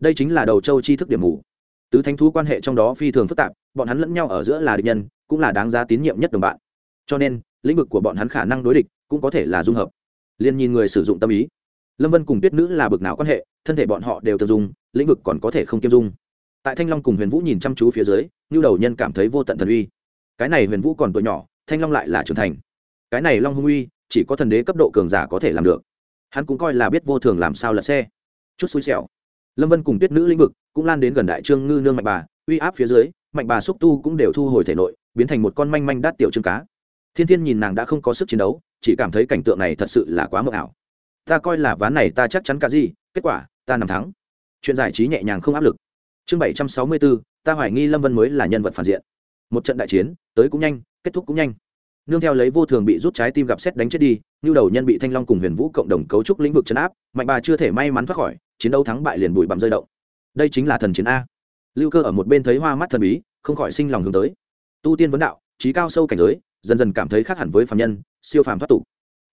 đây chính là đầu châu chi thức điểm mù. Tứ thánh thú quan hệ trong đó phi thường phức tạp, bọn hắn lẫn nhau ở giữa là địch nhân, cũng là đáng giá tín nhiệm nhất đồng bạn. Cho nên, lĩnh vực của bọn hắn khả năng đối địch cũng có thể là dung hợp. Liền nhìn người sử dụng tâm ý. Lâm vân cùng tuyết nữ là bực nào quan hệ, thân thể bọn họ đều tự dung, lĩnh vực còn có thể không kiêm dung. Tại thanh long cùng huyền vũ nhìn chăm chú phía dưới như đầu nhân cảm thấy vô tận thần uy. Cái này huyền vũ còn tuổi nhỏ, thanh long lại là trưởng thành. Cái này long hung uy, chỉ có thần đế cấp độ cường giả có thể làm được. Hắn cũng coi là biết vô thường làm sao lật xe. Chút xui xẻo lâm vân cùng tuyết nữ lĩnh vực cũng lan đến gần đại trương ngư nương mạnh bà, uy áp phía dưới, mạnh bà xúc tu cũng đều thu hồi thể nội, biến thành một con manh manh đắt tiểu trương cá. Thiên thiên nhìn nàng đã không có sức chiến đấu, chỉ cảm thấy cảnh tượng này thật sự là quá mờ ảo. Ta coi là ván này ta chắc chắn cả gì, kết quả, ta nằm thắng. Chuyện giải trí nhẹ nhàng không áp lực. Chương bảy trăm sáu mươi bốn ta hoài nghi lâm vân mới là nhân vật phản diện. Một trận đại chiến, tới cũng nhanh, kết thúc cũng nhanh. Nương theo lấy vô thường bị rút trái tim gặp xét đánh chết đi như đầu nhân bị thanh long cùng huyền vũ cộng đồng cấu trúc lĩnh vực chấn áp, mạnh bà chưa thể may mắn thoát khỏi chiến đấu thắng bại liền bụi bặm rơi động. Đây chính là thần chiến a. Lưu cơ ở một bên thấy hoa mắt thần bí, không khỏi sinh lòng hướng tới. Tu tiên vấn đạo, trí cao sâu cảnh giới, dần dần cảm thấy khác hẳn với phàm nhân, siêu phàm thoát tục.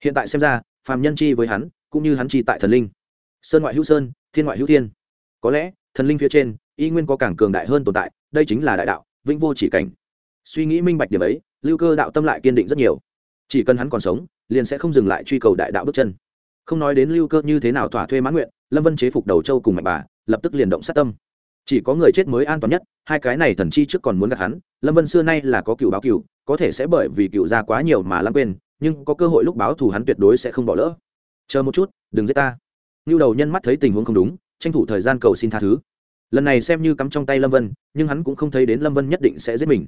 Hiện tại xem ra, phàm nhân chi với hắn, cũng như hắn chi tại thần linh. Sơn ngoại hữu sơn, thiên ngoại hữu thiên. Có lẽ, thần linh phía trên, y nguyên có càng cường đại hơn tồn tại, đây chính là đại đạo, vĩnh vô chỉ cảnh. Suy nghĩ minh bạch điểm ấy, lưu cơ đạo tâm lại kiên định rất nhiều. Chỉ cần hắn còn sống, liền sẽ không dừng lại truy cầu đại đạo bước chân. Không nói đến lưu cơ như thế nào thỏa thuê mãn nguyện lâm vân chế phục đầu châu cùng mạnh bà, lập tức liền động sát tâm. Chỉ có người chết mới an toàn nhất, hai cái này thần chi trước còn muốn gặp hắn, lâm vân xưa nay là có cựu báo cựu, có thể sẽ bởi vì cựu ra quá nhiều mà lãng quên, nhưng có cơ hội lúc báo thù hắn tuyệt đối sẽ không bỏ lỡ. Chờ một chút, đừng giết ta. Như đầu nhân mắt thấy tình huống không đúng, tranh thủ thời gian cầu xin tha thứ. Lần này xem như cắm trong tay lâm vân, nhưng hắn cũng không thấy đến lâm vân nhất định sẽ giết mình.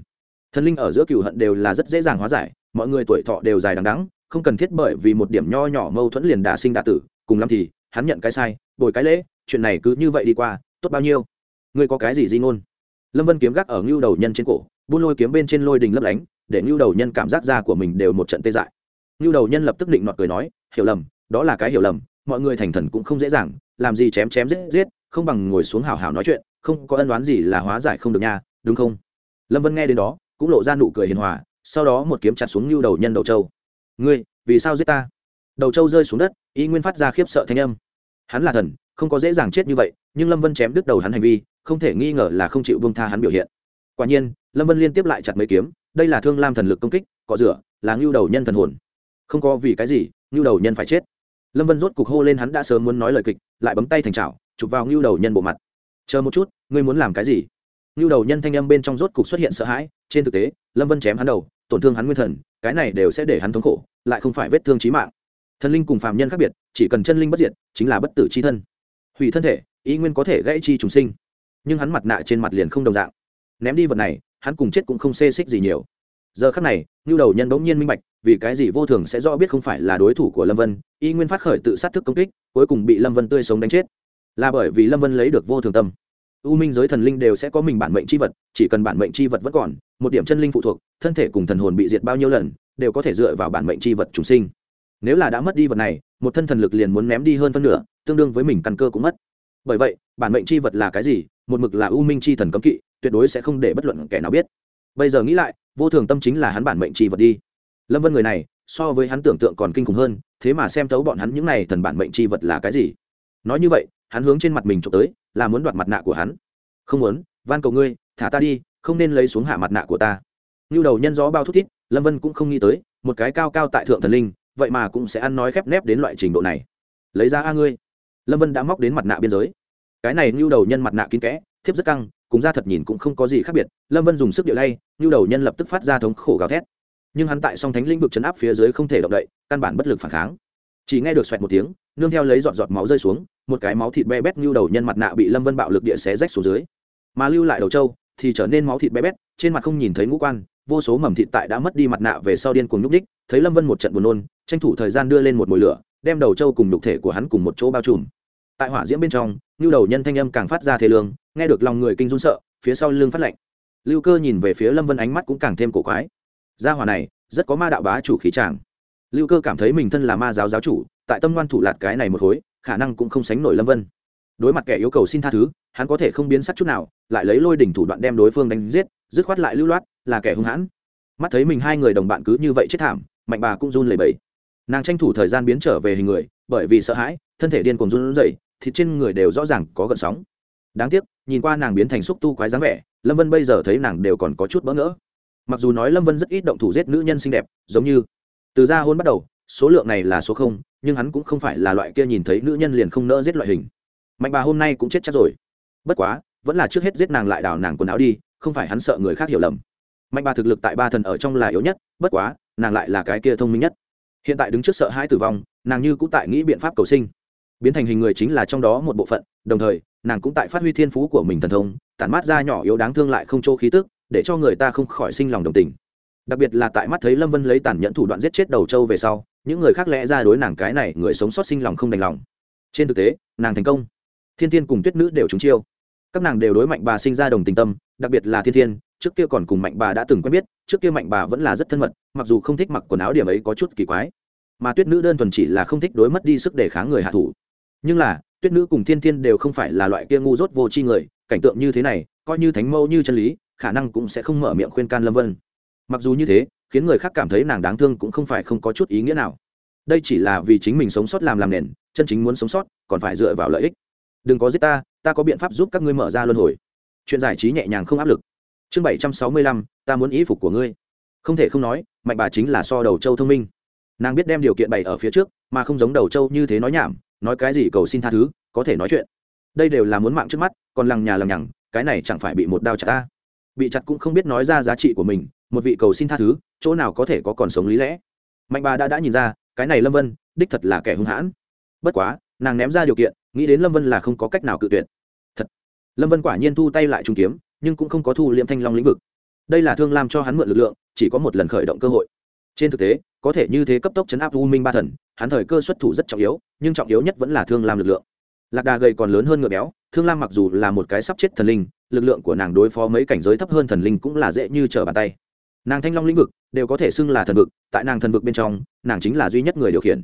Thần linh ở giữa cựu hận đều là rất dễ dàng hóa giải, mọi người tuổi thọ đều dài đằng đắng không cần thiết bởi vì một điểm nho nhỏ mâu thuẫn liền đả sinh đả tử, cùng lắm thì, hắn nhận cái sai bồi cái lễ, chuyện này cứ như vậy đi qua, tốt bao nhiêu? Ngươi có cái gì di ngôn? Lâm vân kiếm gác ở ngưu đầu nhân trên cổ, buôn lôi kiếm bên trên lôi đình lấp lánh, để ngưu đầu nhân cảm giác da của mình đều một trận tê dại. Ngưu đầu nhân lập tức định nọt cười nói, hiểu lầm, đó là cái hiểu lầm, mọi người thành thần cũng không dễ dàng, làm gì chém chém giết giết, không bằng ngồi xuống hào hào nói chuyện, không có ân đoán gì là hóa giải không được nha, đúng không? Lâm vân nghe đến đó, cũng lộ ra nụ cười hiền hòa, sau đó một kiếm chặt xuống ngưu đầu nhân đầu châu ngươi, vì sao giết ta? Đầu châu rơi xuống đất, y nguyên phát ra khiếp sợ thanh âm hắn là thần, không có dễ dàng chết như vậy, nhưng lâm vân chém đứt đầu hắn hành vi, không thể nghi ngờ là không chịu bông tha hắn biểu hiện. Quả nhiên, lâm vân liên tiếp lại chặt mấy kiếm, đây là thương lam thần lực công kích, cọ rửa, là ngưu đầu nhân thần hồn. Không có vì cái gì, ngưu đầu nhân phải chết. Lâm vân rốt cục hô lên hắn đã sớm muốn nói lời kịch, lại bấm tay thành trào chụp vào ngưu đầu nhân bộ mặt. Chờ một chút, ngươi muốn làm cái gì? Ngưu đầu nhân thanh âm bên trong rốt cục xuất hiện sợ hãi, trên thực tế, lâm vân chém hắn đầu, tổn thương hắn nguyên thần, cái này đều sẽ để hắn thống khổ, lại không phải vết thương trí mạng thần linh cùng phạm nhân khác biệt, chỉ cần chân linh bất diệt, chính là bất tử c h i thân. Hủy thân thể ý nguyên có thể gãy chi trùng sinh. Nhưng hắn mặt nạ trên mặt liền không đồng dạng. Ném đi vật này, hắn cùng chết cũng không xê xích gì nhiều. Giờ khắc này ngưu đầu nhân bỗng nhiên minh bạch, vì cái gì vô thường sẽ rõ biết không phải là đối thủ của lâm vân, y nguyên phát khởi tự sát thức công kích, cuối cùng bị lâm vân tươi sống đánh chết. Là bởi vì lâm vân lấy được vô thường tâm. U minh giới thần linh đều sẽ có mình bản mệnh c h i vật, chỉ cần bản mệnh c h i vật vẫn còn, một điểm chân linh phụ thuộc, thân thể cùng thần hồn bị diệt bao nhiêu lần, đều có thể dựa vào bản mệnh c h i vật trùng sinh nếu là đã mất đi vật này, một thân thần lực liền muốn ném đi hơn phân nửa, tương đương với mình căn cơ cũng mất. Bởi vậy, bản mệnh c h i vật là cái gì? Một mực là u minh c h i thần cấm kỵ, tuyệt đối sẽ không để bất luận kẻ nào biết. Bây giờ nghĩ lại, vô thường tâm chính là hắn bản mệnh c h i vật đi. Lâm vân người này, so với hắn tưởng tượng còn kinh khủng hơn, thế mà xem thấu bọn hắn những này thần bản mệnh c h i vật là cái gì. Nói như vậy, hắn hướng trên mặt mình trộm tới, là muốn đoạt mặt nạ của hắn. Không muốn, van cầu ngươi, thả ta đi, không nên lấy xuống hạ mặt nạ của ta. Như đầu nhân gió bao thút thít, lâm vân cũng không nghĩ tới, một cái cao cao tại thượng thần linh vậy mà cũng sẽ ăn nói khép nép đến loại trình độ này. Lấy ra a ngươi. Lâm vân đã móc đến mặt nạ biên giới. Cái này như đầu nhân mặt nạ kín kẽ, thiếp rất căng, cùng ra thật nhìn cũng không có gì khác biệt. Lâm vân dùng sức địa lay như đầu nhân lập tức phát ra thống khổ gào thét. Nhưng hắn tại song thánh lĩnh vực chấn áp phía dưới không thể động đậy, căn bản bất lực phản kháng. Chỉ nghe được xoẹt một tiếng, nương theo lấy giọt giọt máu rơi xuống, một cái máu thịt bé bét như đầu nhân mặt nạ bị lâm vân bạo lực địa xé rách xuống dưới. Mà lưu lại đầu trâu thì trở nên máu thịt bé bét, trên mặt không nhìn thấy ngũ quan vô số mầm thịt tại đã mất đi mặt nạ về sau điên cuồng nhúc đích thấy lâm vân một trận buồn nôn, tranh thủ thời gian đưa lên một mồi lửa, đem đầu trâu cùng nhục thể của hắn cùng một chỗ bao trùm. Tại hỏa diễm bên trong như đầu nhân thanh âm càng phát ra thế lương, nghe được lòng người kinh run sợ, phía sau lưng phát lạnh. Lưu cơ nhìn về phía lâm vân ánh mắt cũng càng thêm cổ quái. Gia hỏa này, rất có ma đạo bá chủ khí tràng lưu cơ cảm thấy mình thân là ma giáo giáo chủ, tại tâm ngoan thủ lạt cái này một khối khả năng cũng không sánh nổi lâm vân. Đối mặt kẻ yêu cầu xin tha thứ, hắn có thể không biến sắc chút nào, lại lấy lôi đỉnh thủ đoạn đem đối phương đánh giết, dứt khoát lại lưu loát là kẻ hung hãn. Mắt thấy mình hai người đồng bạn cứ như vậy chết thảm, mạnh bà cũng run lẩy bẩy. Nàng tranh thủ thời gian biến trở về hình người, bởi vì sợ hãi, thân thể điên cuồng run rẩy, thịt trên người đều rõ ràng có gợn sóng. Đáng tiếc, nhìn qua nàng biến thành xúc tu quái dáng vẻ, lâm vân bây giờ thấy nàng đều còn có chút bỡ ngỡ. Mặc dù nói lâm vân rất ít động thủ giết nữ nhân xinh đẹp, giống như từ ra hôn bắt đầu, số lượng này là số không, nhưng hắn cũng không phải là loại kia nhìn thấy nữ nhân liền không nỡ giết loại hình. Mạnh bà hôm nay cũng chết chắc rồi. Bất quá, vẫn là trước hết giết nàng lại đào nàng quần áo đi, không phải hắn sợ người khác hiểu lầm mạnh bà thực lực tại ba thần ở trong là yếu nhất, bất quá, nàng lại là cái kia thông minh nhất. Hiện tại đứng trước sợ hãi tử vong, nàng như cũng tại nghĩ biện pháp cầu sinh. Biến thành hình người chính là trong đó một bộ phận, đồng thời, nàng cũng tại phát huy thiên phú của mình thần thông, tản mát ra nhỏ yếu đáng thương lại không chỗ khí tức, để cho người ta không khỏi sinh lòng đồng tình. Đặc biệt là tại mắt thấy lâm vân lấy tàn nhẫn thủ đoạn giết chết đầu châu về sau, những người khác lẽ ra đối nàng cái này người sống sót sinh lòng không đành lòng. Trên thực tế, nàng thành công. Thiên thiên cùng tuyết nữ đều trúng chiêu. Các nàng đều đối mạnh bà sinh ra đồng tình tâm, đặc biệt là thiên thiên trước kia còn cùng mạnh bà đã từng quen biết, trước kia mạnh bà vẫn là rất thân mật, mặc dù không thích mặc quần áo điểm ấy có chút kỳ quái. Mà tuyết nữ đơn thuần chỉ là không thích đối mất đi sức đề kháng người hạ thủ. Nhưng là, tuyết nữ cùng thiên thiên đều không phải là loại kia ngu dốt vô tri người, cảnh tượng như thế này, coi như thánh mẫu như chân lý, khả năng cũng sẽ không mở miệng khuyên can lâm vân. Mặc dù như thế, khiến người khác cảm thấy nàng đáng thương cũng không phải không có chút ý nghĩa nào. Đây chỉ là vì chính mình sống sót làm làm nền, chân chính muốn sống sót, còn phải dựa vào lợi ích. Đừng có giết ta ta có biện pháp giúp các ngươi mở ra luân hồi. Chuyện giải trí nhẹ nhàng không áp lực chương bảy trăm sáu mươi lăm, ta muốn ý phục của ngươi. Không thể không nói, mạnh bà chính là so đầu châu thông minh. Nàng biết đem điều kiện bày ở phía trước, mà không giống đầu châu như thế nói nhảm, nói cái gì cầu xin tha thứ, có thể nói chuyện. Đây đều là muốn mạng trước mắt, còn lằng nhà lằng nhằng, cái này chẳng phải bị một đao chặt ta. Bị chặt cũng không biết nói ra giá trị của mình, một vị cầu xin tha thứ, chỗ nào có thể có còn sống lý lẽ. Mạnh bà đã đã nhìn ra, cái này lâm vân, đích thật là kẻ hung hãn. Bất quá, nàng ném ra điều kiện, nghĩ đến lâm vân là không có cách nào cự tuyệt. Thật. Lâm vân quả nhiên thu tay lại trung kiếm nhưng cũng không có thu liệm thanh long lĩnh vực. Đây là thương lam cho hắn mượn lực lượng, chỉ có một lần khởi động cơ hội. Trên thực tế, có thể như thế cấp tốc chấn áp u minh ba thần, hắn thời cơ xuất thủ rất trọng yếu, nhưng trọng yếu nhất vẫn là thương lam lực lượng. Lạc đà gầy còn lớn hơn ngựa béo, thương lam mặc dù là một cái sắp chết thần linh, lực lượng của nàng đối phó mấy cảnh giới thấp hơn thần linh cũng là dễ như trở bàn tay. Nàng thanh long lĩnh vực đều có thể xưng là thần vực, tại nàng thần vực bên trong, nàng chính là duy nhất người điều khiển.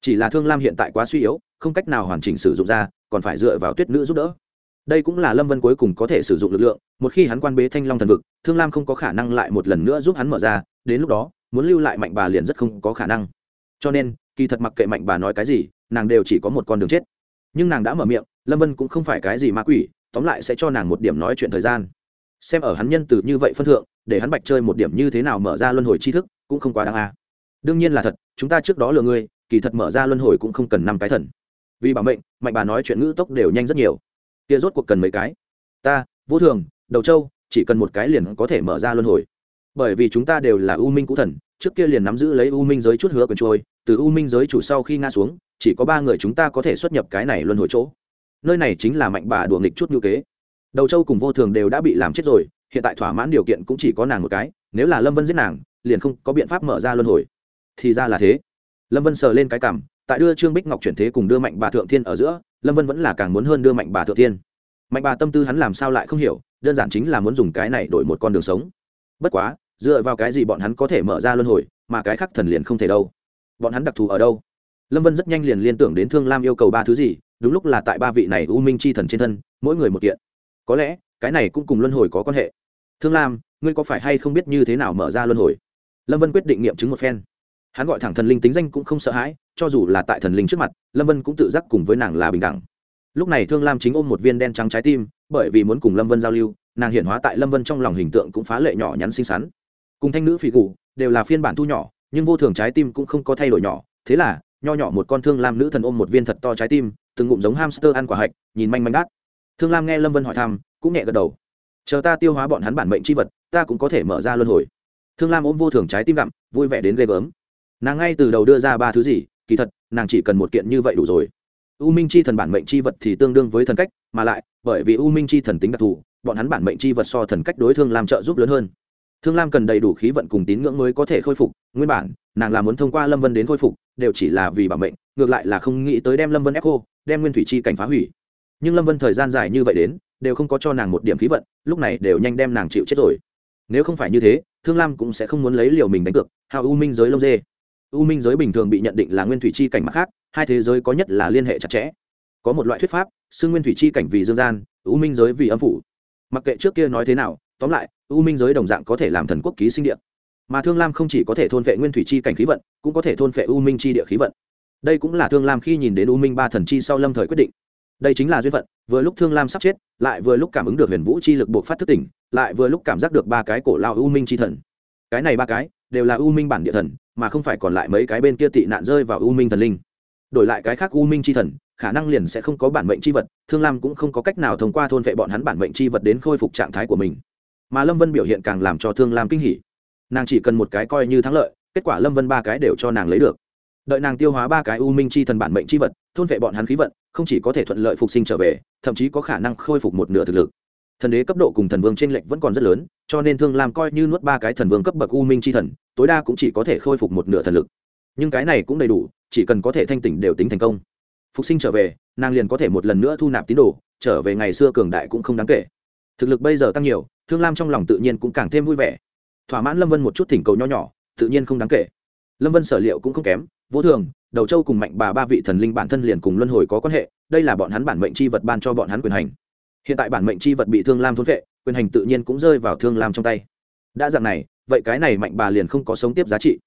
Chỉ là thương lam hiện tại quá suy yếu, không cách nào hoàn chỉnh sử dụng ra, còn phải dựa vào tuyết nữ giúp đỡ đây cũng là lâm vân cuối cùng có thể sử dụng lực lượng, một khi hắn quan bế thanh long thần vực, thương lam không có khả năng lại một lần nữa giúp hắn mở ra, đến lúc đó, muốn lưu lại mạnh bà liền rất không có khả năng. Cho nên, kỳ thật mặc kệ mạnh bà nói cái gì, nàng đều chỉ có một con đường chết. Nhưng nàng đã mở miệng, lâm vân cũng không phải cái gì ma quỷ, tóm lại sẽ cho nàng một điểm nói chuyện thời gian. Xem ở hắn nhân từ như vậy phân thượng, để hắn bạch chơi một điểm như thế nào mở ra luân hồi tri thức, cũng không quá đáng a. À. Đương nhiên là thật, chúng ta trước đó lừa ngươi, kỳ thật mở ra luân hồi cũng không cần năm cái thần. Vì bảo mệnh, mạnh bà nói chuyện ngữ tốc đều nhanh rất nhiều kia rốt cuộc cần mấy cái? Ta, vô thường, đầu châu chỉ cần một cái liền có thể mở ra luân hồi. Bởi vì chúng ta đều là u minh cũ thần, trước kia liền nắm giữ lấy u minh giới chút hứa quần trôi, từ u minh giới chủ sau khi ngã xuống, chỉ có ba người chúng ta có thể xuất nhập cái này luân hồi chỗ. Nơi này chính là mạnh bà đùa nghịch chút ngữ kế. Đầu châu cùng vô thường đều đã bị làm chết rồi, hiện tại thỏa mãn điều kiện cũng chỉ có nàng một cái, nếu là lâm vân giết nàng, liền không có biện pháp mở ra luân hồi. Thì ra là thế. Lâm vân sờ lên cái cảm tại đưa trương bích ngọc chuyển thế cùng đưa mạnh bà thượng thiên ở giữa, lâm vân vẫn là càng muốn hơn đưa mạnh bà thượng thiên. Mạnh bà tâm tư hắn làm sao lại không hiểu, đơn giản chính là muốn dùng cái này đổi một con đường sống. Bất quá, dựa vào cái gì bọn hắn có thể mở ra luân hồi, mà cái khác thần liền không thể đâu. Bọn hắn đặc thù ở đâu? Lâm vân rất nhanh liền liên tưởng đến thương lam yêu cầu ba thứ gì, đúng lúc là tại ba vị này u minh c h i thần trên thân, mỗi người một kiện. Có lẽ, cái này cũng cùng luân hồi có quan hệ. Thương lam, ngươi có phải hay không biết như thế nào mở ra luân hồi? Lâm vân quyết định nghiệm chứng một phen hắn gọi thẳng thần linh tính danh cũng không sợ hãi, cho dù là tại thần linh trước mặt, lâm vân cũng tự giác cùng với nàng là bình đẳng. Lúc này thương lam chính ôm một viên đen trắng trái tim, bởi vì muốn cùng lâm vân giao lưu, nàng hiện hóa tại lâm vân trong lòng hình tượng cũng phá lệ nhỏ nhắn xinh xắn. Cùng thanh nữ phỉ cụ đều là phiên bản thu nhỏ, nhưng vô thường trái tim cũng không có thay đổi nhỏ. Thế là, nho nhỏ một con thương lam nữ thần ôm một viên thật to trái tim, từng ngụm giống hamster ăn quả hạch, nhìn manh manh đắt thương lam nghe lâm vân hỏi thăm, cũng nhẹ gật đầu. Chờ ta tiêu hóa bọn hắn bản mệnh c h i vật, ta cũng có thể mở ra luân hồi. Thương lam ôm vô thường trái tim gặm, vui vẻ đến ghê gớm nàng ngay từ đầu đưa ra ba thứ gì, kỳ thật, nàng chỉ cần một kiện như vậy đủ rồi. U minh chi thần bản mệnh chi vật thì tương đương với thần cách, mà lại, bởi vì u minh chi thần tính đặc thù, bọn hắn bản mệnh chi vật so thần cách đối thương làm trợ giúp lớn hơn. Thương lam cần đầy đủ khí vận cùng tín ngưỡng mới có thể khôi phục, nguyên bản, nàng là muốn thông qua lâm vân đến khôi phục, đều chỉ là vì bảo mệnh, ngược lại là không nghĩ tới đem lâm vân echo đem nguyên thủy chi cảnh phá hủy. Nhưng lâm vân thời gian dài như vậy đến, đều không có cho nàng một điểm khí vận, lúc này đều nhanh đem nàng chịu chết rồi. Nếu không phải như thế, thương lam cũng sẽ không muốn lấy liều mình đánh cược hào u minh giới lông dê u minh giới bình thường bị nhận định là nguyên thủy chi cảnh mặt khác, hai thế giới có nhất là liên hệ chặt chẽ. Có một loại thuyết pháp, xưng nguyên thủy chi cảnh vì dương gian, u minh giới vì âm phủ. Mặc kệ trước kia nói thế nào, tóm lại, u minh giới đồng dạng có thể làm thần quốc ký sinh địa. Mà thương lam không chỉ có thể thôn vệ nguyên thủy chi cảnh khí vận, cũng có thể thôn vệ u minh chi địa khí vận. Đây cũng là thương lam khi nhìn đến u minh ba thần chi sau lâm thời quyết định. Đây chính là duyên phận, vừa lúc thương lam sắp chết, lại vừa lúc cảm ứng được huyền vũ chi lực buộc phát thức tỉnh, lại vừa lúc cảm giác được ba cái cổ lao u minh chi thần. Cái này ba cái đều là u minh bản địa thần mà không phải còn lại mấy cái bên kia tị nạn rơi vào u minh thần linh. Đổi lại cái khác u minh chi thần, khả năng liền sẽ không có bản mệnh chi vật, thương lam cũng không có cách nào thông qua thôn vệ bọn hắn bản mệnh chi vật đến khôi phục trạng thái của mình. Mà lâm vân biểu hiện càng làm cho thương lam kinh hỉ. Nàng chỉ cần một cái coi như thắng lợi, kết quả lâm vân ba cái đều cho nàng lấy được. Đợi nàng tiêu hóa ba cái u minh chi thần bản mệnh chi vật, thôn vệ bọn hắn khí vận, không chỉ có thể thuận lợi phục sinh trở về, thậm chí có khả năng khôi phục một nửa thực lực. Thần đế cấp độ cùng thần vương t r ê n lệch vẫn còn rất lớn, cho nên thương lam coi như nuốt ba cái thần vương cấp bậc u minh chi thần tối đa cũng chỉ có thể khôi phục một nửa thần lực. Nhưng cái này cũng đầy đủ, chỉ cần có thể thanh tỉnh đều tính thành công. Phục sinh trở về, nàng liền có thể một lần nữa thu nạp tín đồ, trở về ngày xưa cường đại cũng không đáng kể. Thực lực bây giờ tăng nhiều, thương lam trong lòng tự nhiên cũng càng thêm vui vẻ. Thỏa mãn lâm vân một chút thỉnh cầu nho nhỏ, tự nhiên không đáng kể. Lâm vân sở liệu cũng không kém, vô thường, đầu châu cùng mạnh bà ba vị thần linh bản thân liền cùng luân hồi có quan hệ, đây là bọn hắn bản mệnh c h i vật ban cho bọn hắn quyền hành. Hiện tại bản mệnh c h i vật bị thương lam thốn vệ quyền hành tự nhiên cũng rơi vào thương lam trong tay. Đã dạng này vậy cái này mạnh bà liền không có sống tiếp giá trị.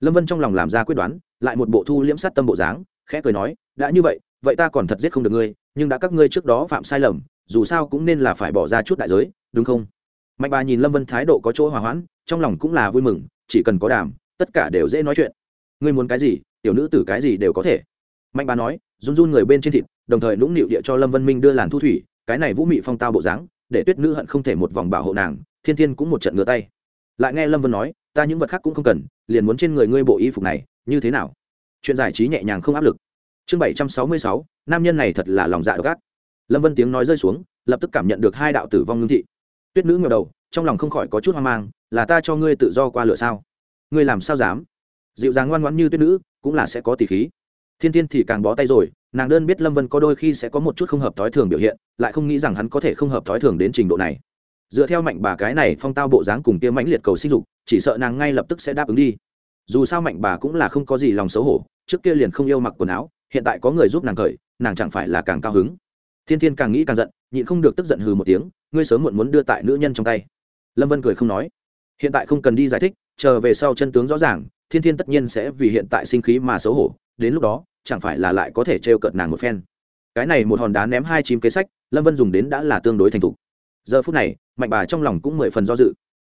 Lâm vân trong lòng làm ra quyết đoán, lại một bộ thu liễm sát tâm bộ dáng, khẽ cười nói, đã như vậy vậy ta còn thật giết không được ngươi, nhưng đã các ngươi trước đó phạm sai lầm, dù sao cũng nên là phải bỏ ra chút đại giới, đúng không? Mạnh bà nhìn lâm vân thái độ có chỗ hòa hoãn, trong lòng cũng là vui mừng, chỉ cần có đàm, tất cả đều dễ nói chuyện. Ngươi muốn cái gì, tiểu nữ tử cái gì đều có thể. Mạnh bà nói, run run người bên trên thịt, đồng thời nũng nịu địa cho lâm vân minh đưa làn thu thủy, cái này vũ mị phong tao bộ dáng, để tuyết nữ hận không thể một vòng bảo hộ nàng, thiên thiên cũng một trận ngửa tay lại nghe lâm vân nói, ta những vật khác cũng không cần, liền muốn trên người ngươi bộ y phục này, như thế nào? Chuyện giải trí nhẹ nhàng không áp lực. Chương bảy trăm sáu mươi sáu, nam nhân này thật là lòng dạ gác lâm vân tiếng nói rơi xuống, lập tức cảm nhận được hai đạo tử vong ngưng thị. Tuyết nữ ngờ đầu, trong lòng không khỏi có chút hoang mang, là ta cho ngươi tự do qua lửa sao? Ngươi làm sao dám? Dịu dàng ngoan ngoãn như tuyết nữ, cũng là sẽ có tỷ khí. Thiên thiên thì càng bó tay rồi, nàng đơn biết lâm vân có đôi khi sẽ có một chút không hợp thói thường biểu hiện, lại không nghĩ rằng hắn có thể không hợp thói thường đến trình độ này dựa theo mạnh bà cái này phong tao bộ dáng cùng kia mãnh liệt cầu sinh dục, chỉ sợ nàng ngay lập tức sẽ đáp ứng đi. Dù sao mạnh bà cũng là không có gì lòng xấu hổ, trước kia liền không yêu mặc quần áo, hiện tại có người giúp nàng cởi, nàng chẳng phải là càng cao hứng. Thiên thiên càng nghĩ càng giận, nhịn không được tức giận hừ một tiếng, ngươi sớm muộn muốn đưa tại nữ nhân trong tay. Lâm vân cười không nói. Hiện tại không cần đi giải thích, chờ về sau chân tướng rõ ràng, thiên thiên tất nhiên sẽ vì hiện tại sinh khí mà xấu hổ, đến lúc đó, chẳng phải là lại có thể trêu cợt nàng một phen. Cái này một hòn đá ném hai chim kế sách, lâm vân dùng đến đã là tương đối thành thục giờ phút này, mạnh bà trong lòng cũng mười phần do dự.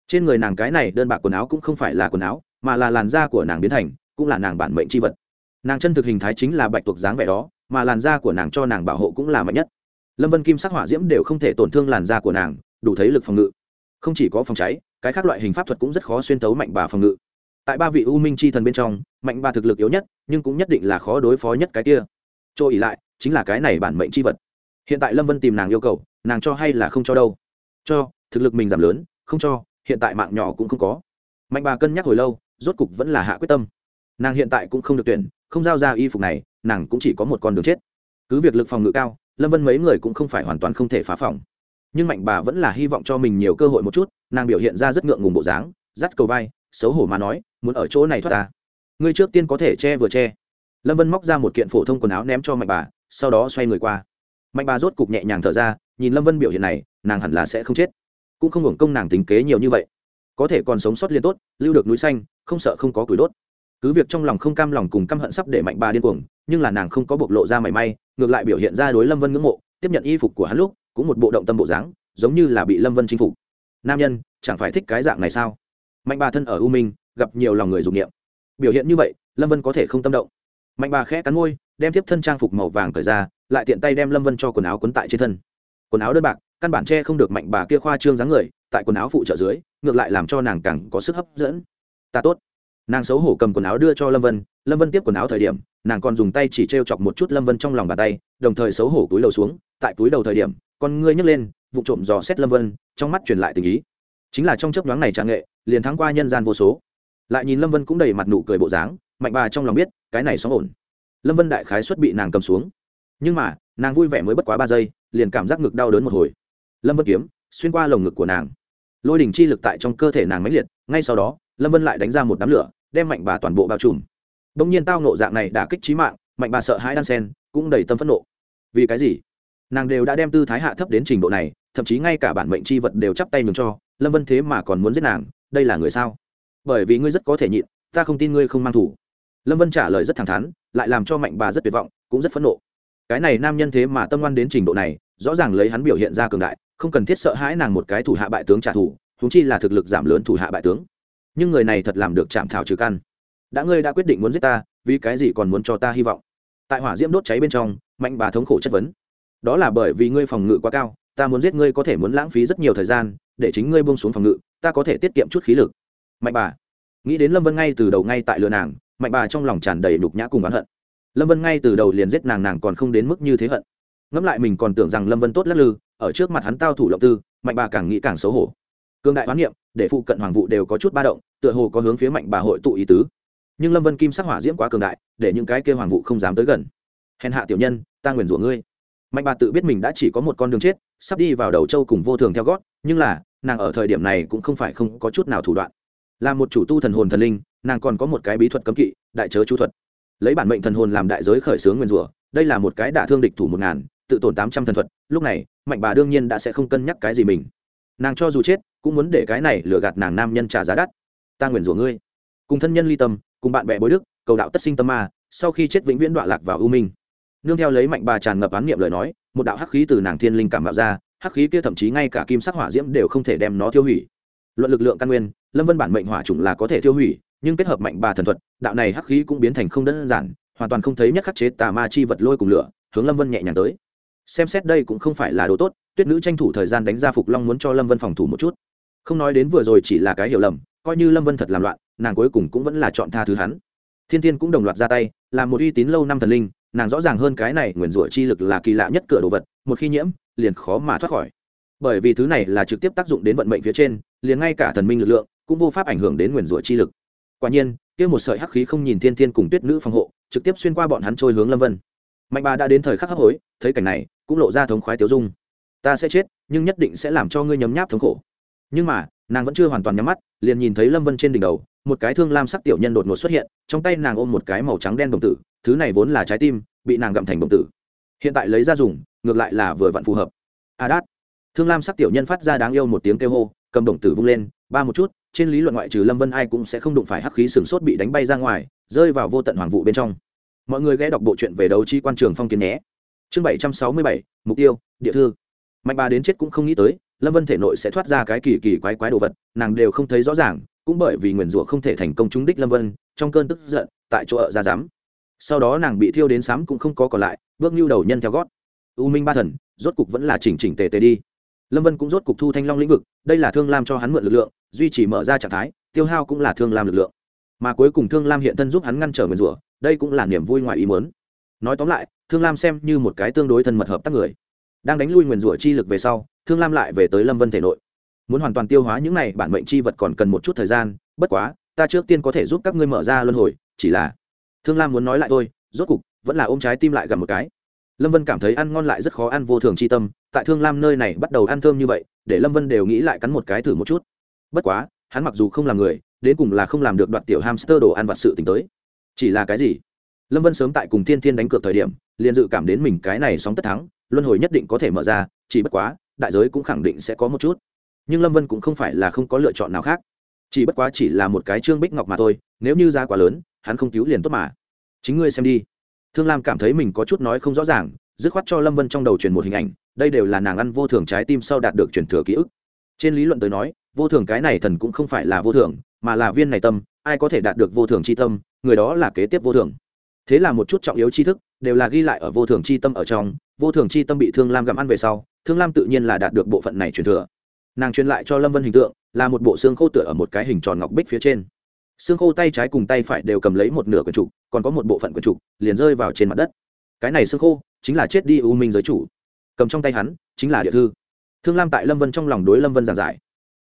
Trên người nàng cái này đơn bạc quần áo cũng không phải là quần áo, mà là làn da của nàng biến thành, cũng là nàng bản mệnh c h i vật. Nàng chân thực hình thái chính là bạch tuộc dáng vẻ đó, mà làn da của nàng cho nàng bảo hộ cũng là mạnh nhất. Lâm vân kim sắc hỏa diễm đều không thể tổn thương làn da của nàng, đủ thấy lực phòng ngự. Không chỉ có phòng cháy, cái khác loại hình pháp thuật cũng rất khó xuyên tấu mạnh bà phòng ngự. Tại ba vị u minh c h i thần bên trong, mạnh bà thực lực yếu nhất, nhưng cũng nhất định là khó đối phó nhất cái kia. Chỗ ỉ lại, chính là cái này bản mệnh c h i vật. Hiện tại lâm vân tìm nàng yêu cầu nàng cho hay là không cho đâu. Cho, thực lực mình giảm lớn, không cho, hiện tại mạng nhỏ cũng không có. Mạnh bà cân nhắc hồi lâu, rốt cục vẫn là hạ quyết tâm. Nàng hiện tại cũng không được tuyển, không giao ra y phục này, nàng cũng chỉ có một con đường chết. Cứ việc lực phòng ngự cao, lâm vân mấy người cũng không phải hoàn toàn không thể phá phòng. Nhưng mạnh bà vẫn là hy vọng cho mình nhiều cơ hội một chút, nàng biểu hiện ra rất ngượng ngùng bộ dáng, dắt cầu vai, xấu hổ mà nói, muốn ở chỗ này thoát ta? Ngươi trước tiên có thể che vừa che. Lâm vân móc ra một kiện phổ thông quần áo ném cho mạnh bà, sau đó xoay người qua mạnh bà rốt cục nhẹ nhàng thở ra, nhìn lâm vân biểu hiện này, nàng hẳn là sẽ không chết. Cũng không hưởng công nàng tính kế nhiều như vậy. Có thể còn sống sót liên tốt, lưu được núi xanh, không sợ không có củi đốt. Cứ việc trong lòng không cam lòng cùng căm hận sắp để mạnh bà điên cuồng, nhưng là nàng không có bộc lộ ra mảy may, ngược lại biểu hiện ra đối lâm vân ngưỡng mộ, tiếp nhận y phục của hắn lúc, cũng một bộ động tâm bộ dáng, giống như là bị lâm vân chinh phục. Nam nhân, chẳng phải thích cái dạng này sao? Mạnh bà thân ở u minh, gặp nhiều lòng người dục niệm. Biểu hiện như vậy, lâm vân có thể không tâm động. Mạnh bà khẽ cắn môi đem tiếp thân trang phục màu vàng cởi ra, lại tiện tay đem lâm vân cho quần áo quấn tại trên thân. Quần áo đơn bạc, căn bản che không được mạnh bà kia khoa trương dáng người, tại quần áo phụ trợ dưới, ngược lại làm cho nàng càng có sức hấp dẫn. Ta tốt. Nàng xấu hổ cầm quần áo đưa cho lâm vân lâm vân tiếp quần áo thời điểm, nàng còn dùng tay chỉ t r e o chọc một chút lâm vân trong lòng bàn tay, đồng thời xấu hổ túi đầu xuống, tại túi đầu thời điểm, con ngươi nhấc lên, vụ trộm dò xét lâm vân, trong mắt truyền lại tình ý. Chính là trong chấp nhoáng này trang nghệ, liền thắng qua nhân gian vô số. Lại nhìn lâm vân cũng đầy mặt nụ cười bộ dáng, mạnh bà trong lòng biết, cái này xóm ổn lâm vân đại khái xuất bị nàng cầm xuống. Nhưng mà, nàng vui vẻ mới bất quá ba giây, liền cảm giác ngực đau đớn một hồi. Lâm vân kiếm, xuyên qua lồng ngực của nàng. Lôi đình chi lực tại trong cơ thể nàng máy liệt, ngay sau đó, lâm vân lại đánh ra một đám lửa, đem mạnh bà toàn bộ bao trùm. Đ ỗ n g nhiên tao nộ dạng này đả kích trí mạng, mạnh bà sợ hãi đan sen, cũng đầy tâm phẫn nộ. Vì cái gì? Nàng đều đã đem tư thái hạ thấp đến trình độ này, thậm chí ngay cả bản mệnh chi vật đều chắp tay mừng cho, lâm vân thế mà còn muốn giết nàng, đây là người sao? Bởi vì ngươi rất có thể nhịn, ta không tin ngươi không mang thủ lâm vân trả lời rất thẳng thắn, lại làm cho mạnh bà rất tuyệt vọng, cũng rất phẫn nộ. Cái này nam nhân thế mà tâm ngoan đến trình độ này, rõ ràng lấy hắn biểu hiện ra cường đại, không cần thiết sợ hãi nàng một cái thủ hạ bại tướng trả thù thúng chi là thực lực giảm lớn thủ hạ bại tướng. Nhưng người này thật làm được chạm thảo trừ căn. Đã ngươi đã quyết định muốn giết ta, vì cái gì còn muốn cho ta hy vọng? Tại hỏa diễm đốt cháy bên trong, mạnh bà thống khổ chất vấn. Đó là bởi vì ngươi phòng ngự quá cao, ta muốn giết ngươi có thể muốn lãng phí rất nhiều thời gian, để chính ngươi buông xuống phòng ngự, ta có thể tiết kiệm chút khí lực. Mạnh bà, nghĩ đến lâm vân ngay từ đầu ngay tại lừa nàng mạnh bà trong lòng tràn đầy nhục nhã cùng oán hận. Lâm vân ngay từ đầu liền giết nàng nàng còn không đến mức như thế hận. Ngẫm lại mình còn tưởng rằng lâm vân tốt lắc lư, ở trước mặt hắn tao thủ lộng tư, mạnh bà càng nghĩ càng xấu hổ. Cương đại hoán niệm, để phụ cận hoàng vụ đều có chút ba động, tựa hồ có hướng phía mạnh bà hội tụ ý tứ. Nhưng lâm vân kim sắc hỏa diễm quá cường đại, để những cái kêu hoàng vụ không dám tới gần. Hèn hạ tiểu nhân, ta nguyền rủa ngươi. Mạnh bà tự biết mình đã chỉ có một con đường chết, sắp đi vào đầu châu cùng vô thường theo gót, nhưng là, nàng ở thời điểm này cũng không phải không có chút nào thủ đoạn. Là một chủ tu thần hồn thần linh nàng còn có một cái bí thuật cấm kỵ, đại chớ chú thuật. Lấy bản mệnh thần hồn làm đại giới khởi xướng nguyên rủa, đây là một cái đả thương địch thủ một ngàn, tự tổn tám trăm thần thuật, lúc này, mạnh bà đương nhiên đã sẽ không cân nhắc cái gì mình. Nàng cho dù chết, cũng muốn để cái này lừa gạt nàng nam nhân trả giá đắt. Ta nguyền rủa ngươi. Cùng thân nhân ly tâm, cùng bạn bè bối đức, cầu đạo tất sinh tâm ma, sau khi chết vĩnh viễn đoạn lạc vào ưu minh. Nương theo lấy mạnh bà tràn ngập án niệm lời nói, một đạo hắc khí từ nàng thiên linh cảm bạo ra, hắc khí kia thậm chí ngay cả kim sắc hỏa diễm đều không thể đem nó tiêu hủy. Luận lực lượng căn nguyên, lâm vân bản mệnh hỏa chủng là có thể tiêu hủy nhưng kết hợp mạnh bà thần thuật, đạo này hắc khí cũng biến thành không đơn giản, hoàn toàn không thấy nhất khắc chế tà ma chi vật lôi cùng lửa, hướng lâm vân nhẹ nhàng tới. Xem xét đây cũng không phải là đồ tốt, tuyết nữ tranh thủ thời gian đánh ra phục long muốn cho lâm vân phòng thủ một chút. Không nói đến vừa rồi chỉ là cái hiểu lầm, coi như lâm vân thật làm loạn, nàng cuối cùng cũng vẫn là chọn tha thứ hắn. Thiên thiên cũng đồng loạt ra tay làm một uy tín lâu năm thần linh, nàng rõ ràng hơn cái này nguyền rủa chi lực là kỳ lạ nhất cửa đồ vật, một khi nhiễm, liền khó mà thoát khỏi. Bởi vì thứ này là trực tiếp tác dụng đến vận mệnh phía trên, liền ngay cả thần minh lực lượng cũng vô pháp ảnh hưởng đến nguyền rủa chi lực quả nhiên, kia một sợi hắc khí không nhìn thiên thiên cùng tuyết nữ phòng hộ, trực tiếp xuyên qua bọn hắn trôi hướng lâm vân. Mạnh bà đã đến thời khắc hấp hối, thấy cảnh này, cũng lộ ra thống khoái tiêu dung. Ta sẽ chết, nhưng nhất định sẽ làm cho ngươi nhấm nháp thống khổ. Nhưng mà, nàng vẫn chưa hoàn toàn nhắm mắt, liền nhìn thấy lâm vân trên đỉnh đầu, một cái thương lam sắc tiểu nhân đột ngột xuất hiện, trong tay nàng ôm một cái màu trắng đen đồng tử, thứ này vốn là trái tim, bị nàng gặm thành đồng tử. Hiện tại lấy ra dùng, ngược lại là vừa vặn phù hợp. A đát. Thương lam sắc tiểu nhân phát ra đáng yêu một tiếng kêu hô, cầm đồng tử vung lên, ba một chút trên lý luận ngoại trừ lâm vân ai cũng sẽ không đụng phải hắc khí sừng sốt bị đánh bay ra ngoài, rơi vào vô tận hoàng vụ bên trong. Mọi người ghé đọc bộ truyện về đấu chi quan trường phong kiến nhé. Chương bảy trăm sáu mươi bảy, mục tiêu, địa thư. Mạnh bà đến chết cũng không nghĩ tới, lâm vân thể nội sẽ thoát ra cái kỳ kỳ quái quái đồ vật, nàng đều không thấy rõ ràng, cũng bởi vì nguyền rủa không thể thành công trúng đích lâm vân, trong cơn tức giận, tại chỗ ở ra dám sau đó nàng bị thiêu đến sám cũng không có còn lại, bước nhu đầu nhân theo gót. U minh ba thần, rốt cục vẫn là chỉnh chỉnh tề tề đi. Lâm vân cũng rốt cục thu thanh long lĩnh vực, đây là thương lam cho hắn mượn lực lượng duy trì mở ra trạng thái, tiêu hao cũng là thương lam lực lượng. Mà cuối cùng thương lam hiện thân giúp hắn ngăn trở nguyền rủa, đây cũng là niềm vui ngoài ý muốn. Nói tóm lại, thương lam xem như một cái tương đối thân mật hợp tác người. Đang đánh lui nguyền rủa chi lực về sau, thương lam lại về tới lâm vân thể nội. Muốn hoàn toàn tiêu hóa những này, bản mệnh chi vật còn cần một chút thời gian, bất quá, ta trước tiên có thể giúp các ngươi mở ra luân hồi, chỉ là thương lam muốn nói lại thôi, rốt cục, vẫn là ôm trái tim lại gặp một cái. Lâm vân cảm thấy ăn ngon lại rất khó ăn vô thường c h i tâm, tại thương lam nơi này bắt đầu ăn thơm như vậy, để lâm vân đều nghĩ lại cắn một cái thử một chút bất quá, hắn mặc dù không làm người, đến cùng là không làm được đoạt tiểu hamster đồ ăn vặt sự t tới. Chỉ là cái gì? Lâm vân sớm tại cùng thiên thiên đánh cược thời điểm, liền dự cảm đến mình cái này sóng tất thắng, luân hồi nhất định có thể mở ra, chỉ bất quá, đại giới cũng khẳng định sẽ có một chút. Nhưng lâm vân cũng không phải là không có lựa chọn nào khác. Chỉ bất quá chỉ là một cái trương bích ngọc mà thôi, nếu như giá quá lớn, hắn không cứu liền tốt mà. Chính ngươi xem đi. Thương lam cảm thấy mình có chút nói không rõ ràng, dứt khoát cho lâm vân trong đầu truyền một hình ảnh, đây đều là nàng ăn vô thường trái tim sau đạt được truyền thừa ký ức. Trên lý luận tới nói vô thường cái này thần cũng không phải là vô thường, mà là viên này tâm, ai có thể đạt được vô thường c h i tâm, người đó là kế tiếp vô thường. Thế là một chút trọng yếu tri thức đều là ghi lại ở vô thường c h i tâm ở trong, vô thường c h i tâm bị thương lam gặm ăn về sau, thương lam tự nhiên là đạt được bộ phận này truyền thừa. Nàng truyền lại cho lâm vân hình tượng, là một bộ xương khô tựa ở một cái hình tròn ngọc bích phía trên. Xương khô tay trái cùng tay phải đều cầm lấy một nửa quần trục, còn có một bộ phận quần trục liền rơi vào trên mặt đất. Cái này xương khô chính là chết đi u minh giới chủ. Cầm trong tay hắn chính là địa thư. Thương lam tại lâm vân trong lòng đối lâm vân giảng giải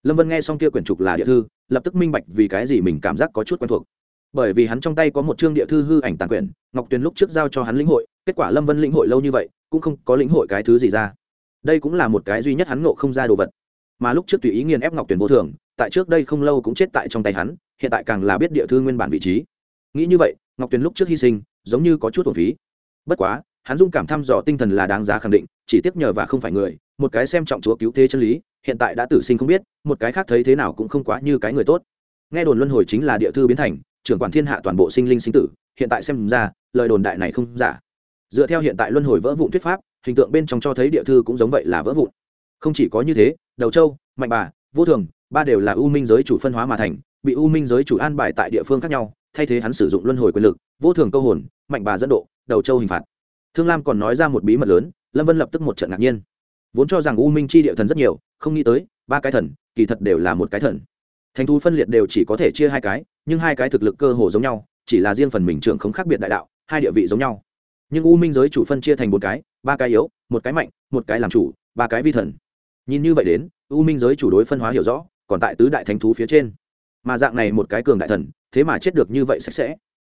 lâm vân nghe xong kia quyển trục là địa thư, lập tức minh bạch vì cái gì mình cảm giác có chút quen thuộc. Bởi vì hắn trong tay có một chương địa thư hư ảnh tàn quyển, ngọc tuyền lúc trước giao cho hắn lĩnh hội, kết quả lâm vân lĩnh hội lâu như vậy, cũng không có lĩnh hội cái thứ gì ra. Đây cũng là một cái duy nhất hắn nộ không ra đồ vật. Mà lúc trước tùy ý nghiền ép ngọc tuyền vô thường, tại trước đây không lâu cũng chết tại trong tay hắn, hiện tại càng là biết địa thư nguyên bản vị trí. Nghĩ như vậy, ngọc tuyền lúc trước hy sinh, giống như có chút thuần phí. Bất quá, hắn dung cảm thăm dò tinh thần là đáng giá khẳng định, chỉ tiếp nhờ và không phải người một cái xem trọng chúa cứu thế chân lý, hiện tại đã tử sinh không biết, một cái khác thấy thế nào cũng không quá như cái người tốt. Nghe đồn luân hồi chính là địa thư biến thành, trưởng quản thiên hạ toàn bộ sinh linh sinh tử, hiện tại xem ra, lời đồn đại này không giả. Dựa theo hiện tại luân hồi vỡ vụn thuyết pháp, hình tượng bên trong cho thấy địa thư cũng giống vậy là vỡ vụn. Không chỉ có như thế, đầu châu, mạnh bà, vô thường, ba đều là u minh giới chủ phân hóa mà thành, bị u minh giới chủ an bài tại địa phương khác nhau, thay thế hắn sử dụng luân hồi quyền lực, vô thường câu hồn, mạnh bà dẫn độ, đầu châu hình phạt. Thương lam còn nói ra một bí mật lớn, lâm vân lập tức một trận ngạc nhiên vốn cho rằng u minh chi địa thần rất nhiều, không nghĩ tới, ba cái thần, kỳ thật đều là một cái thần. Thành thú phân liệt đều chỉ có thể chia hai cái, nhưng hai cái thực lực cơ hồ giống nhau, chỉ là riêng phần mình trưởng không khác biệt đại đạo, hai địa vị giống nhau. Nhưng u minh giới chủ phân chia thành một cái, ba cái yếu, một cái mạnh, một cái làm chủ, ba cái vi thần. Nhìn như vậy đến, u minh giới chủ đối phân hóa hiểu rõ, còn tại tứ đại thánh thú phía trên. Mà dạng này một cái cường đại thần, thế mà chết được như vậy sạch sẽ.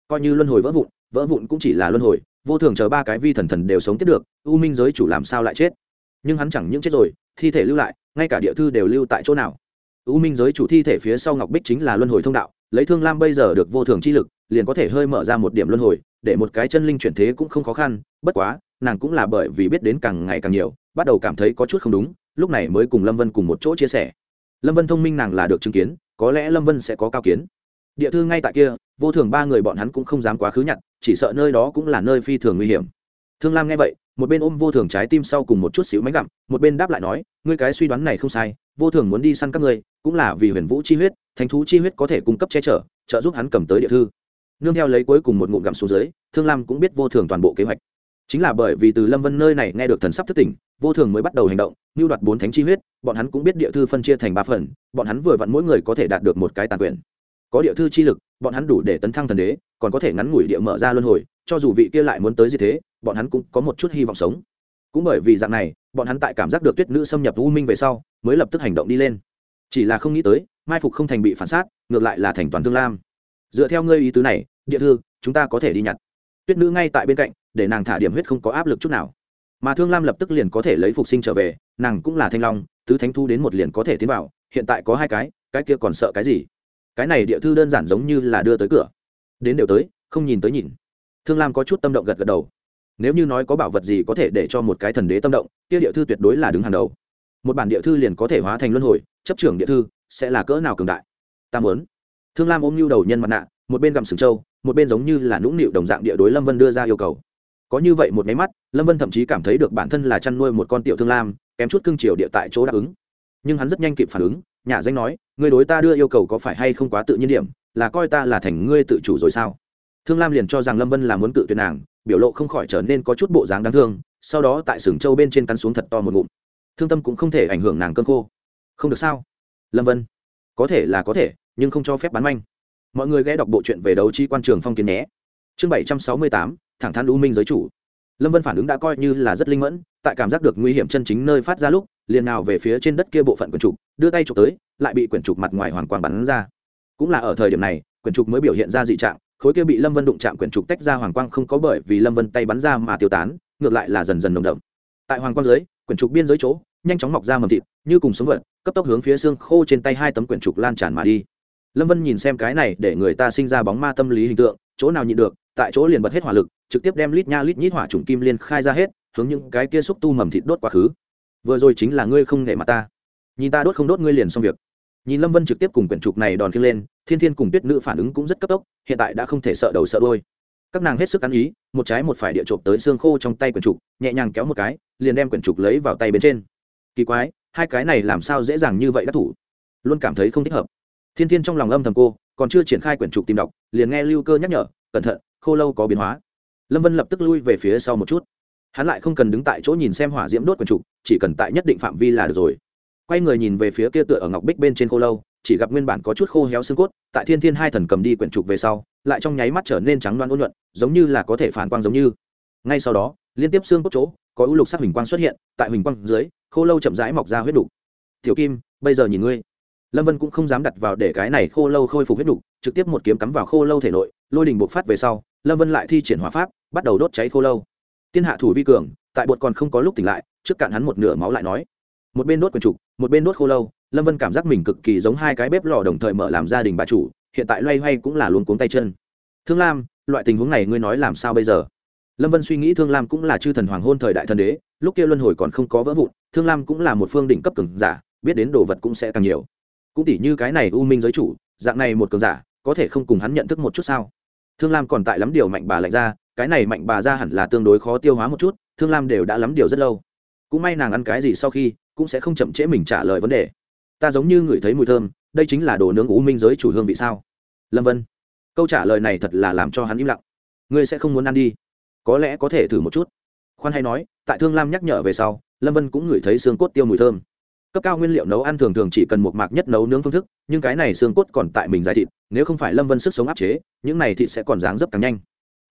Coi như luân hồi vỡ vụn vỡ vụn cũng chỉ là luân hồi, vô thường chờ ba cái vi thần thần đều sống tiếp được, u minh giới chủ làm sao lại chết? Nhưng hắn chẳng những chết rồi, thi thể lưu lại, ngay cả địa thư đều lưu tại chỗ nào. U minh giới chủ thi thể phía sau ngọc bích chính là luân hồi thông đạo, lấy thương lam bây giờ được vô thường chi lực, liền có thể hơi mở ra một điểm luân hồi, để một cái chân linh chuyển thế cũng không khó khăn, bất quá, nàng cũng là bởi vì biết đến càng ngày càng nhiều, bắt đầu cảm thấy có chút không đúng, lúc này mới cùng lâm vân cùng một chỗ chia sẻ. Lâm vân thông minh nàng là được chứng kiến, có lẽ lâm vân sẽ có cao kiến. Địa thư ngay tại kia, vô thường ba người bọn hắn cũng không dám quá khứ nhặt, chỉ sợ nơi đó cũng là nơi phi thường nguy hiểm. Thương lam nghe vậy một bên ôm vô thường trái tim sau cùng một chút xíu máy gặm, một bên đáp lại nói, ngươi cái suy đoán này không sai, vô thường muốn đi săn các ngươi, cũng là vì huyền vũ chi huyết, thánh thú chi huyết có thể cung cấp che chở, trợ giúp hắn cầm tới địa thư. Nương theo lấy cuối cùng một ngụm gặm xuống dưới, thương lam cũng biết vô thường toàn bộ kế hoạch. Chính là bởi vì từ lâm vân nơi này nghe được thần sắp thất tỉnh, vô thường mới bắt đầu hành động như đoạt bốn thánh chi huyết, bọn hắn cũng biết địa thư phân chia thành ba phần, bọn hắn vừa vặn mỗi người có thể đạt được một cái tàn quyền. Có địa thư chi lực, bọn hắn đủ để tấn thăng thần đế, còn có thể ngắn ngủi địa mở ra luân hồi cho dù vị kia lại muốn tới gì thế, bọn hắn cũng có một chút hy vọng sống. Cũng bởi vì dạng này, bọn hắn tại cảm giác được tuyết nữ xâm nhập u minh về sau, mới lập tức hành động đi lên. Chỉ là không nghĩ tới, mai phục không thành bị phản xác ngược lại là thành toàn thương lam. Dựa theo ngươi ý tứ này, địa thư, chúng ta có thể đi nhặt. Tuyết nữ ngay tại bên cạnh, để nàng thả điểm huyết không có áp lực chút nào. Mà thương lam lập tức liền có thể lấy phục sinh trở về, nàng cũng là thanh long, tứ thánh thu đến một liền có thể tiến vào, hiện tại có hai cái cái kia còn sợ cái gì? Cái này địa thư đơn giản giống như là đưa tới cửa. Đến đều tới, không nhìn tới nhìn thương lam có chút tâm động gật gật đầu. Nếu như nói có bảo vật gì có thể để cho một cái thần đế tâm động, kia địa thư tuyệt đối là đứng hàng đầu. Một bản địa thư liền có thể hóa thành luân hồi, chấp trưởng địa thư, sẽ là cỡ nào cường đại? Ta muốn. Thương lam ôm nhu đầu nhân mặt nạ, một bên gặm sừng trâu, một bên giống như là nũng nịu đồng dạng địa đối lâm vân đưa ra yêu cầu. Có như vậy một máy mắt, lâm vân thậm chí cảm thấy được bản thân là chăn nuôi một con tiểu thương lam, kém chút cưng chiều địa tại chỗ đáp ứng. Nhưng hắn rất nhanh kịp phản ứng, nhà danh nói người đối ta đưa yêu cầu có phải hay không quá tự nhiên điểm, là coi ta là thành ngươi tự chủ rồi sao? Thương lam liền cho rằng lâm vân là muốn cự tuyệt nàng, biểu lộ không khỏi trở nên có chút bộ dáng đáng thương, sau đó tại sừng châu bên trên cắn xuống thật to một ngụm. Thương tâm cũng không thể ảnh hưởng nàng cơn khô. Không được sao? Lâm vân. Có thể là có thể, nhưng không cho phép bán manh. Mọi người ghé đọc bộ truyện về đấu trí quan trường phong kiến nhé. Chương bảy trăm sáu mươi tám, thẳng thắn u minh giới chủ. Lâm vân phản ứng đã coi như là rất linh mẫn, tại cảm giác được nguy hiểm chân chính nơi phát ra lúc, liền nào về phía trên đất kia bộ phận quyển trục, đưa tay trục tới, lại bị quyển trục mặt ngoài hoàn toàn bắn ra. Cũng là ở thời điểm này, quyển trục mới biểu hiện ra dị trạng khối kia bị lâm vân đụng chạm quyển trục tách ra hoàng quang không có bởi vì lâm vân tay bắn ra mà tiêu tán, ngược lại là dần dần đồng đậm. Tại hoàng quang dưới, quyển trục biên giới chỗ, nhanh chóng mọc ra mầm thịt, như cùng sống vật, cấp tốc hướng phía xương khô trên tay hai tấm quyển trục lan tràn mà đi. Lâm vân nhìn xem cái này để người ta sinh ra bóng ma tâm lý hình tượng, chỗ nào nhịn được, tại chỗ liền bật hết hỏa lực, trực tiếp đem lít nha lít nhít hỏa trùng kim liên khai ra hết, hướng những cái kia xúc tu mầm thịt đốt quá khứ. Vừa rồi chính là ngươi không nể mặt ta. Nhìn ta đốt không đốt ngươi liền xong việc nhìn lâm vân trực tiếp cùng quyển trục này đòn khiêng lên, thiên thiên cùng tuyết nữ phản ứng cũng rất cấp tốc, hiện tại đã không thể sợ đầu sợ đôi các nàng hết sức ăn ý, một trái một phải địa trộm tới xương khô trong tay quyển trục, nhẹ nhàng kéo một cái, liền đem quyển trục lấy vào tay bên trên. Kỳ quái, hai cái này làm sao dễ dàng như vậy đắc thủ? Luôn cảm thấy không thích hợp. Thiên thiên trong lòng âm thầm cô, còn chưa triển khai quyển trục tìm đọc, liền nghe lưu cơ nhắc nhở, cẩn thận, khô lâu có biến hóa. Lâm vân lập tức lui về phía sau một chút. Hắn lại không cần đứng tại chỗ nhìn xem hỏa diễm đốt quyển trục, chỉ cần tại nhất định phạm vi là được rồi quay người nhìn về phía kia tựa ở ngọc bích bên trên khô lâu chỉ gặp nguyên bản có chút khô héo xương cốt tại thiên thiên hai thần cầm đi quyển trục về sau lại trong nháy mắt trở nên trắng loan ôn nhuận giống như là có thể phản quang giống như. Ngay sau đó liên tiếp xương cốt chỗ có ưu lục sắc huỳnh quang xuất hiện tại huỳnh quang dưới khô lâu chậm rãi mọc ra huyết đủ. tiểu kim bây giờ nhìn ngươi. Lâm vân cũng không dám đặt vào để cái này khô lâu khôi phục huyết đủ, trực tiếp một kiếm cắm vào khô lâu thể nội lôi đình bộc phát về sau lâm vân lại thi triển hỏa pháp bắt đầu đốt cháy khô lâu. Tiên hạ thủ vi cường tại bột còn không có lúc tỉnh lại trước cạn hắn một nửa máu lại nói một bên đốt quần trục, một bên đốt khô lâu, lâm vân cảm giác mình cực kỳ giống hai cái bếp lò đồng thời mở làm gia đình bà chủ, hiện tại loay hoay cũng là luôn cuống tay chân. Thương lam, loại tình huống này ngươi nói làm sao bây giờ? Lâm vân suy nghĩ thương lam cũng là chư thần hoàng hôn thời đại thần đế, lúc kia luân hồi còn không có vỡ vụn, thương lam cũng là một phương đỉnh cấp cường giả, biết đến đồ vật cũng sẽ càng nhiều. Cũng tỉ như cái này u minh giới chủ, dạng này một cường giả, có thể không cùng hắn nhận thức một chút sao? Thương lam còn tại lắm điều mạnh bà lạnh ra, cái này mạnh bà ra hẳn là tương đối khó tiêu hóa một chút, thương lam đều đã lắm điều rất lâu. Cũng may nàng ăn cái gì sau khi cũng sẽ không chậm trễ mình trả lời vấn đề. Ta giống như ngửi thấy mùi thơm, đây chính là đồ nướng u minh giới chủ hương vị sao? Lâm vân, câu trả lời này thật là làm cho hắn im lặng. Ngươi sẽ không muốn ăn đi. Có lẽ có thể thử một chút. Khoan hay nói, tại thương lam nhắc nhở về sau, lâm vân cũng ngửi thấy xương cốt tiêu mùi thơm. Cấp cao nguyên liệu nấu ăn thường thường chỉ cần một mạc nhất nấu nướng phương thức, nhưng cái này xương cốt còn tại mình giải thịt, nếu không phải lâm vân sức sống áp chế, những này thịt sẽ còn dáng dấp càng nhanh.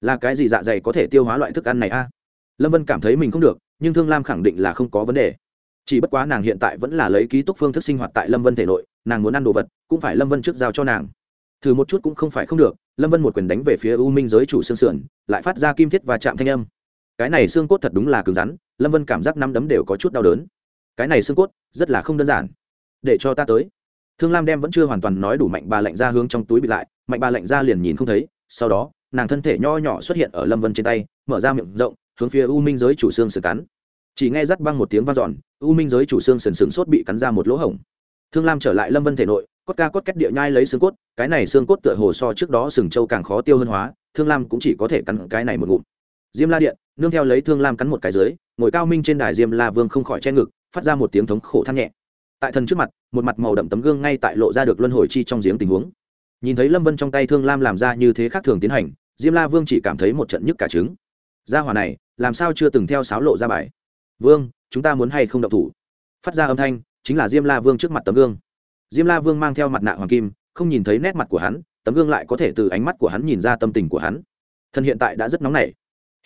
Là cái gì dạ dày có thể tiêu hóa loại thức ăn này a? Lâm vân cảm thấy mình không được, nhưng thương lam khẳng định là không có vấn đề chỉ bất quá nàng hiện tại vẫn là lấy ký túc phương thức sinh hoạt tại lâm vân thể nội, nàng muốn ăn đồ vật, cũng phải lâm vân trước giao cho nàng. Thử một chút cũng không phải không được, lâm vân một quyền đánh về phía u minh giới chủ xương sườn, lại phát ra kim thiết và chạm thanh âm. Cái này xương cốt thật đúng là cứng rắn, lâm vân cảm giác năm đấm đều có chút đau đớn. Cái này xương cốt, rất là không đơn giản. Để cho ta tới. Thương lam đem vẫn chưa hoàn toàn nói đủ mạnh bà lạnh ra hướng trong túi bị lại, mạnh bà lạnh ra liền nhìn không thấy, sau đó, nàng thân thể nho nhỏ xuất hiện ở lâm vân trên tay, mở ra miệng rộng, hướng phía u minh giới chủ xương sườn cắn chỉ nghe rắt băng một tiếng v a n giòn u minh giới chủ xương sườn sườn sốt bị cắn ra một lỗ hổng. Thương lam trở lại lâm vân thể nội, cốt ca cốt kết địa nhai lấy xương cốt, cái này xương cốt tựa hồ so trước đó sừng trâu càng khó tiêu hơn hóa, thương lam cũng chỉ có thể cắn cái này một ngụm. Diêm la điện, nương theo lấy thương lam cắn một cái dưới, ngồi cao minh trên đài diêm la vương không khỏi che ngực, phát ra một tiếng thống khổ than nhẹ. Tại thần trước mặt, một mặt màu đậm tấm gương ngay tại lộ ra được luân hồi chi trong giếng tình huống. Nhìn thấy lâm vân trong tay thương lam làm ra như thế khác thường tiến hành, diêm la vương chỉ cảm thấy một trận nhức cả trứng. Gia hòa này, làm sao chưa từng theo sáo lộ ra bài? Vương, chúng ta muốn hay không đậu thủ? Phát ra âm thanh, chính là diêm la vương trước mặt tấm gương. Diêm la vương mang theo mặt nạ hoàng kim, không nhìn thấy nét mặt của hắn, tấm gương lại có thể từ ánh mắt của hắn nhìn ra tâm tình của hắn. Thân hiện tại đã rất nóng nảy.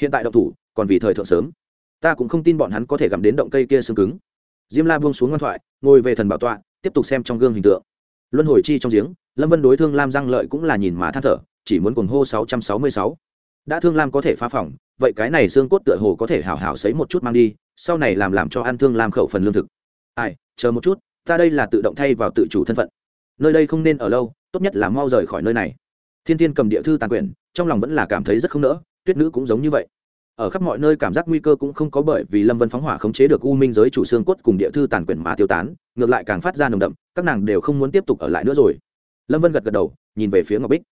Hiện tại động thủ, còn vì thời thượng sớm. Ta cũng không tin bọn hắn có thể gặm đến động cây kia xương cứng. Diêm la buông xuống ngoan thoại, ngồi về thần bảo tọa, tiếp tục xem trong gương hình tượng. Luân hồi chi trong giếng, lâm vân đối thương lam giang lợi cũng là nhìn mà than thở, chỉ muốn cuồng hô sáu trăm sáu mươi sáu. Đã thương lam có thể phá phỏng vậy cái này xương cốt tựa hồ có thể hảo hảo sấy một chút mang đi sau này làm làm cho ăn thương làm khẩu phần lương thực. Ai, chờ một chút, ta đây là tự động thay vào tự chủ thân phận. Nơi đây không nên ở lâu, tốt nhất là mau rời khỏi nơi này. Thiên thiên cầm địa thư tàn quyển, trong lòng vẫn là cảm thấy rất không nỡ, tuyết nữ cũng giống như vậy. Ở khắp mọi nơi cảm giác nguy cơ cũng không có bởi vì lâm vân phóng hỏa khống chế được u minh giới chủ xương cốt cùng địa thư tàn quyển mà tiêu tán, ngược lại càng phát ra nồng đậm, các nàng đều không muốn tiếp tục ở lại nữa rồi. Lâm vân gật gật đầu, nhìn về phía ngọc bích.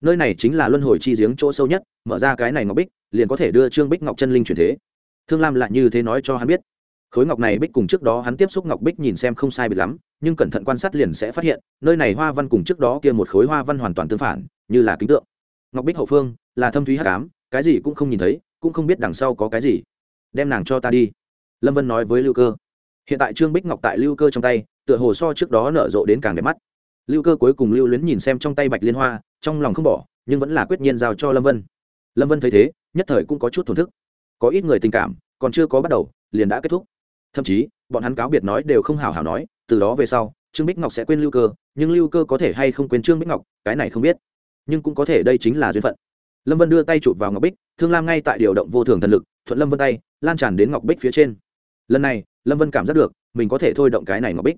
Nơi này chính là luân hồi chi giếng chỗ sâu nhất, mở ra cái này ngọc bích, liền có thể đưa trương bích ngọc chân linh chuyển thế thương lam lại như thế nói cho hắn biết. Khối ngọc này bích cùng trước đó hắn tiếp xúc ngọc bích nhìn xem không sai biệt lắm, nhưng cẩn thận quan sát liền sẽ phát hiện, nơi này hoa văn cùng trước đó kia một khối hoa văn hoàn toàn tương phản, như là kính tượng. Ngọc bích hậu phương, là thâm thúy hắc ám, cái gì cũng không nhìn thấy, cũng không biết đằng sau có cái gì. Đem nàng cho ta đi. Lâm vân nói với lưu cơ. Hiện tại trương bích ngọc tại lưu cơ trong tay, tựa hồ so trước đó nở rộ đến càng đẹp mắt. Lưu cơ cuối cùng lưu luyến nhìn xem trong tay bạch liên hoa, trong lòng không bỏ, nhưng vẫn là quyết nhiên giao cho lâm vân. Lâm vân thấy thế, nhất thời cũng có chút thổn thức có ít người tình cảm, còn chưa có bắt đầu, liền đã kết thúc. Thậm chí, bọn hắn cáo biệt nói đều không hào hào nói, từ đó về sau, trương bích ngọc sẽ quên lưu cơ, nhưng lưu cơ có thể hay không quên trương bích ngọc, cái này không biết. Nhưng cũng có thể đây chính là duyên phận. Lâm vân đưa tay chụp vào ngọc bích, thương lam ngay tại điều động vô thường thần lực, thuận lâm vân tay, lan tràn đến ngọc bích phía trên. Lần này, lâm vân cảm giác được, mình có thể thôi động cái này ngọc bích.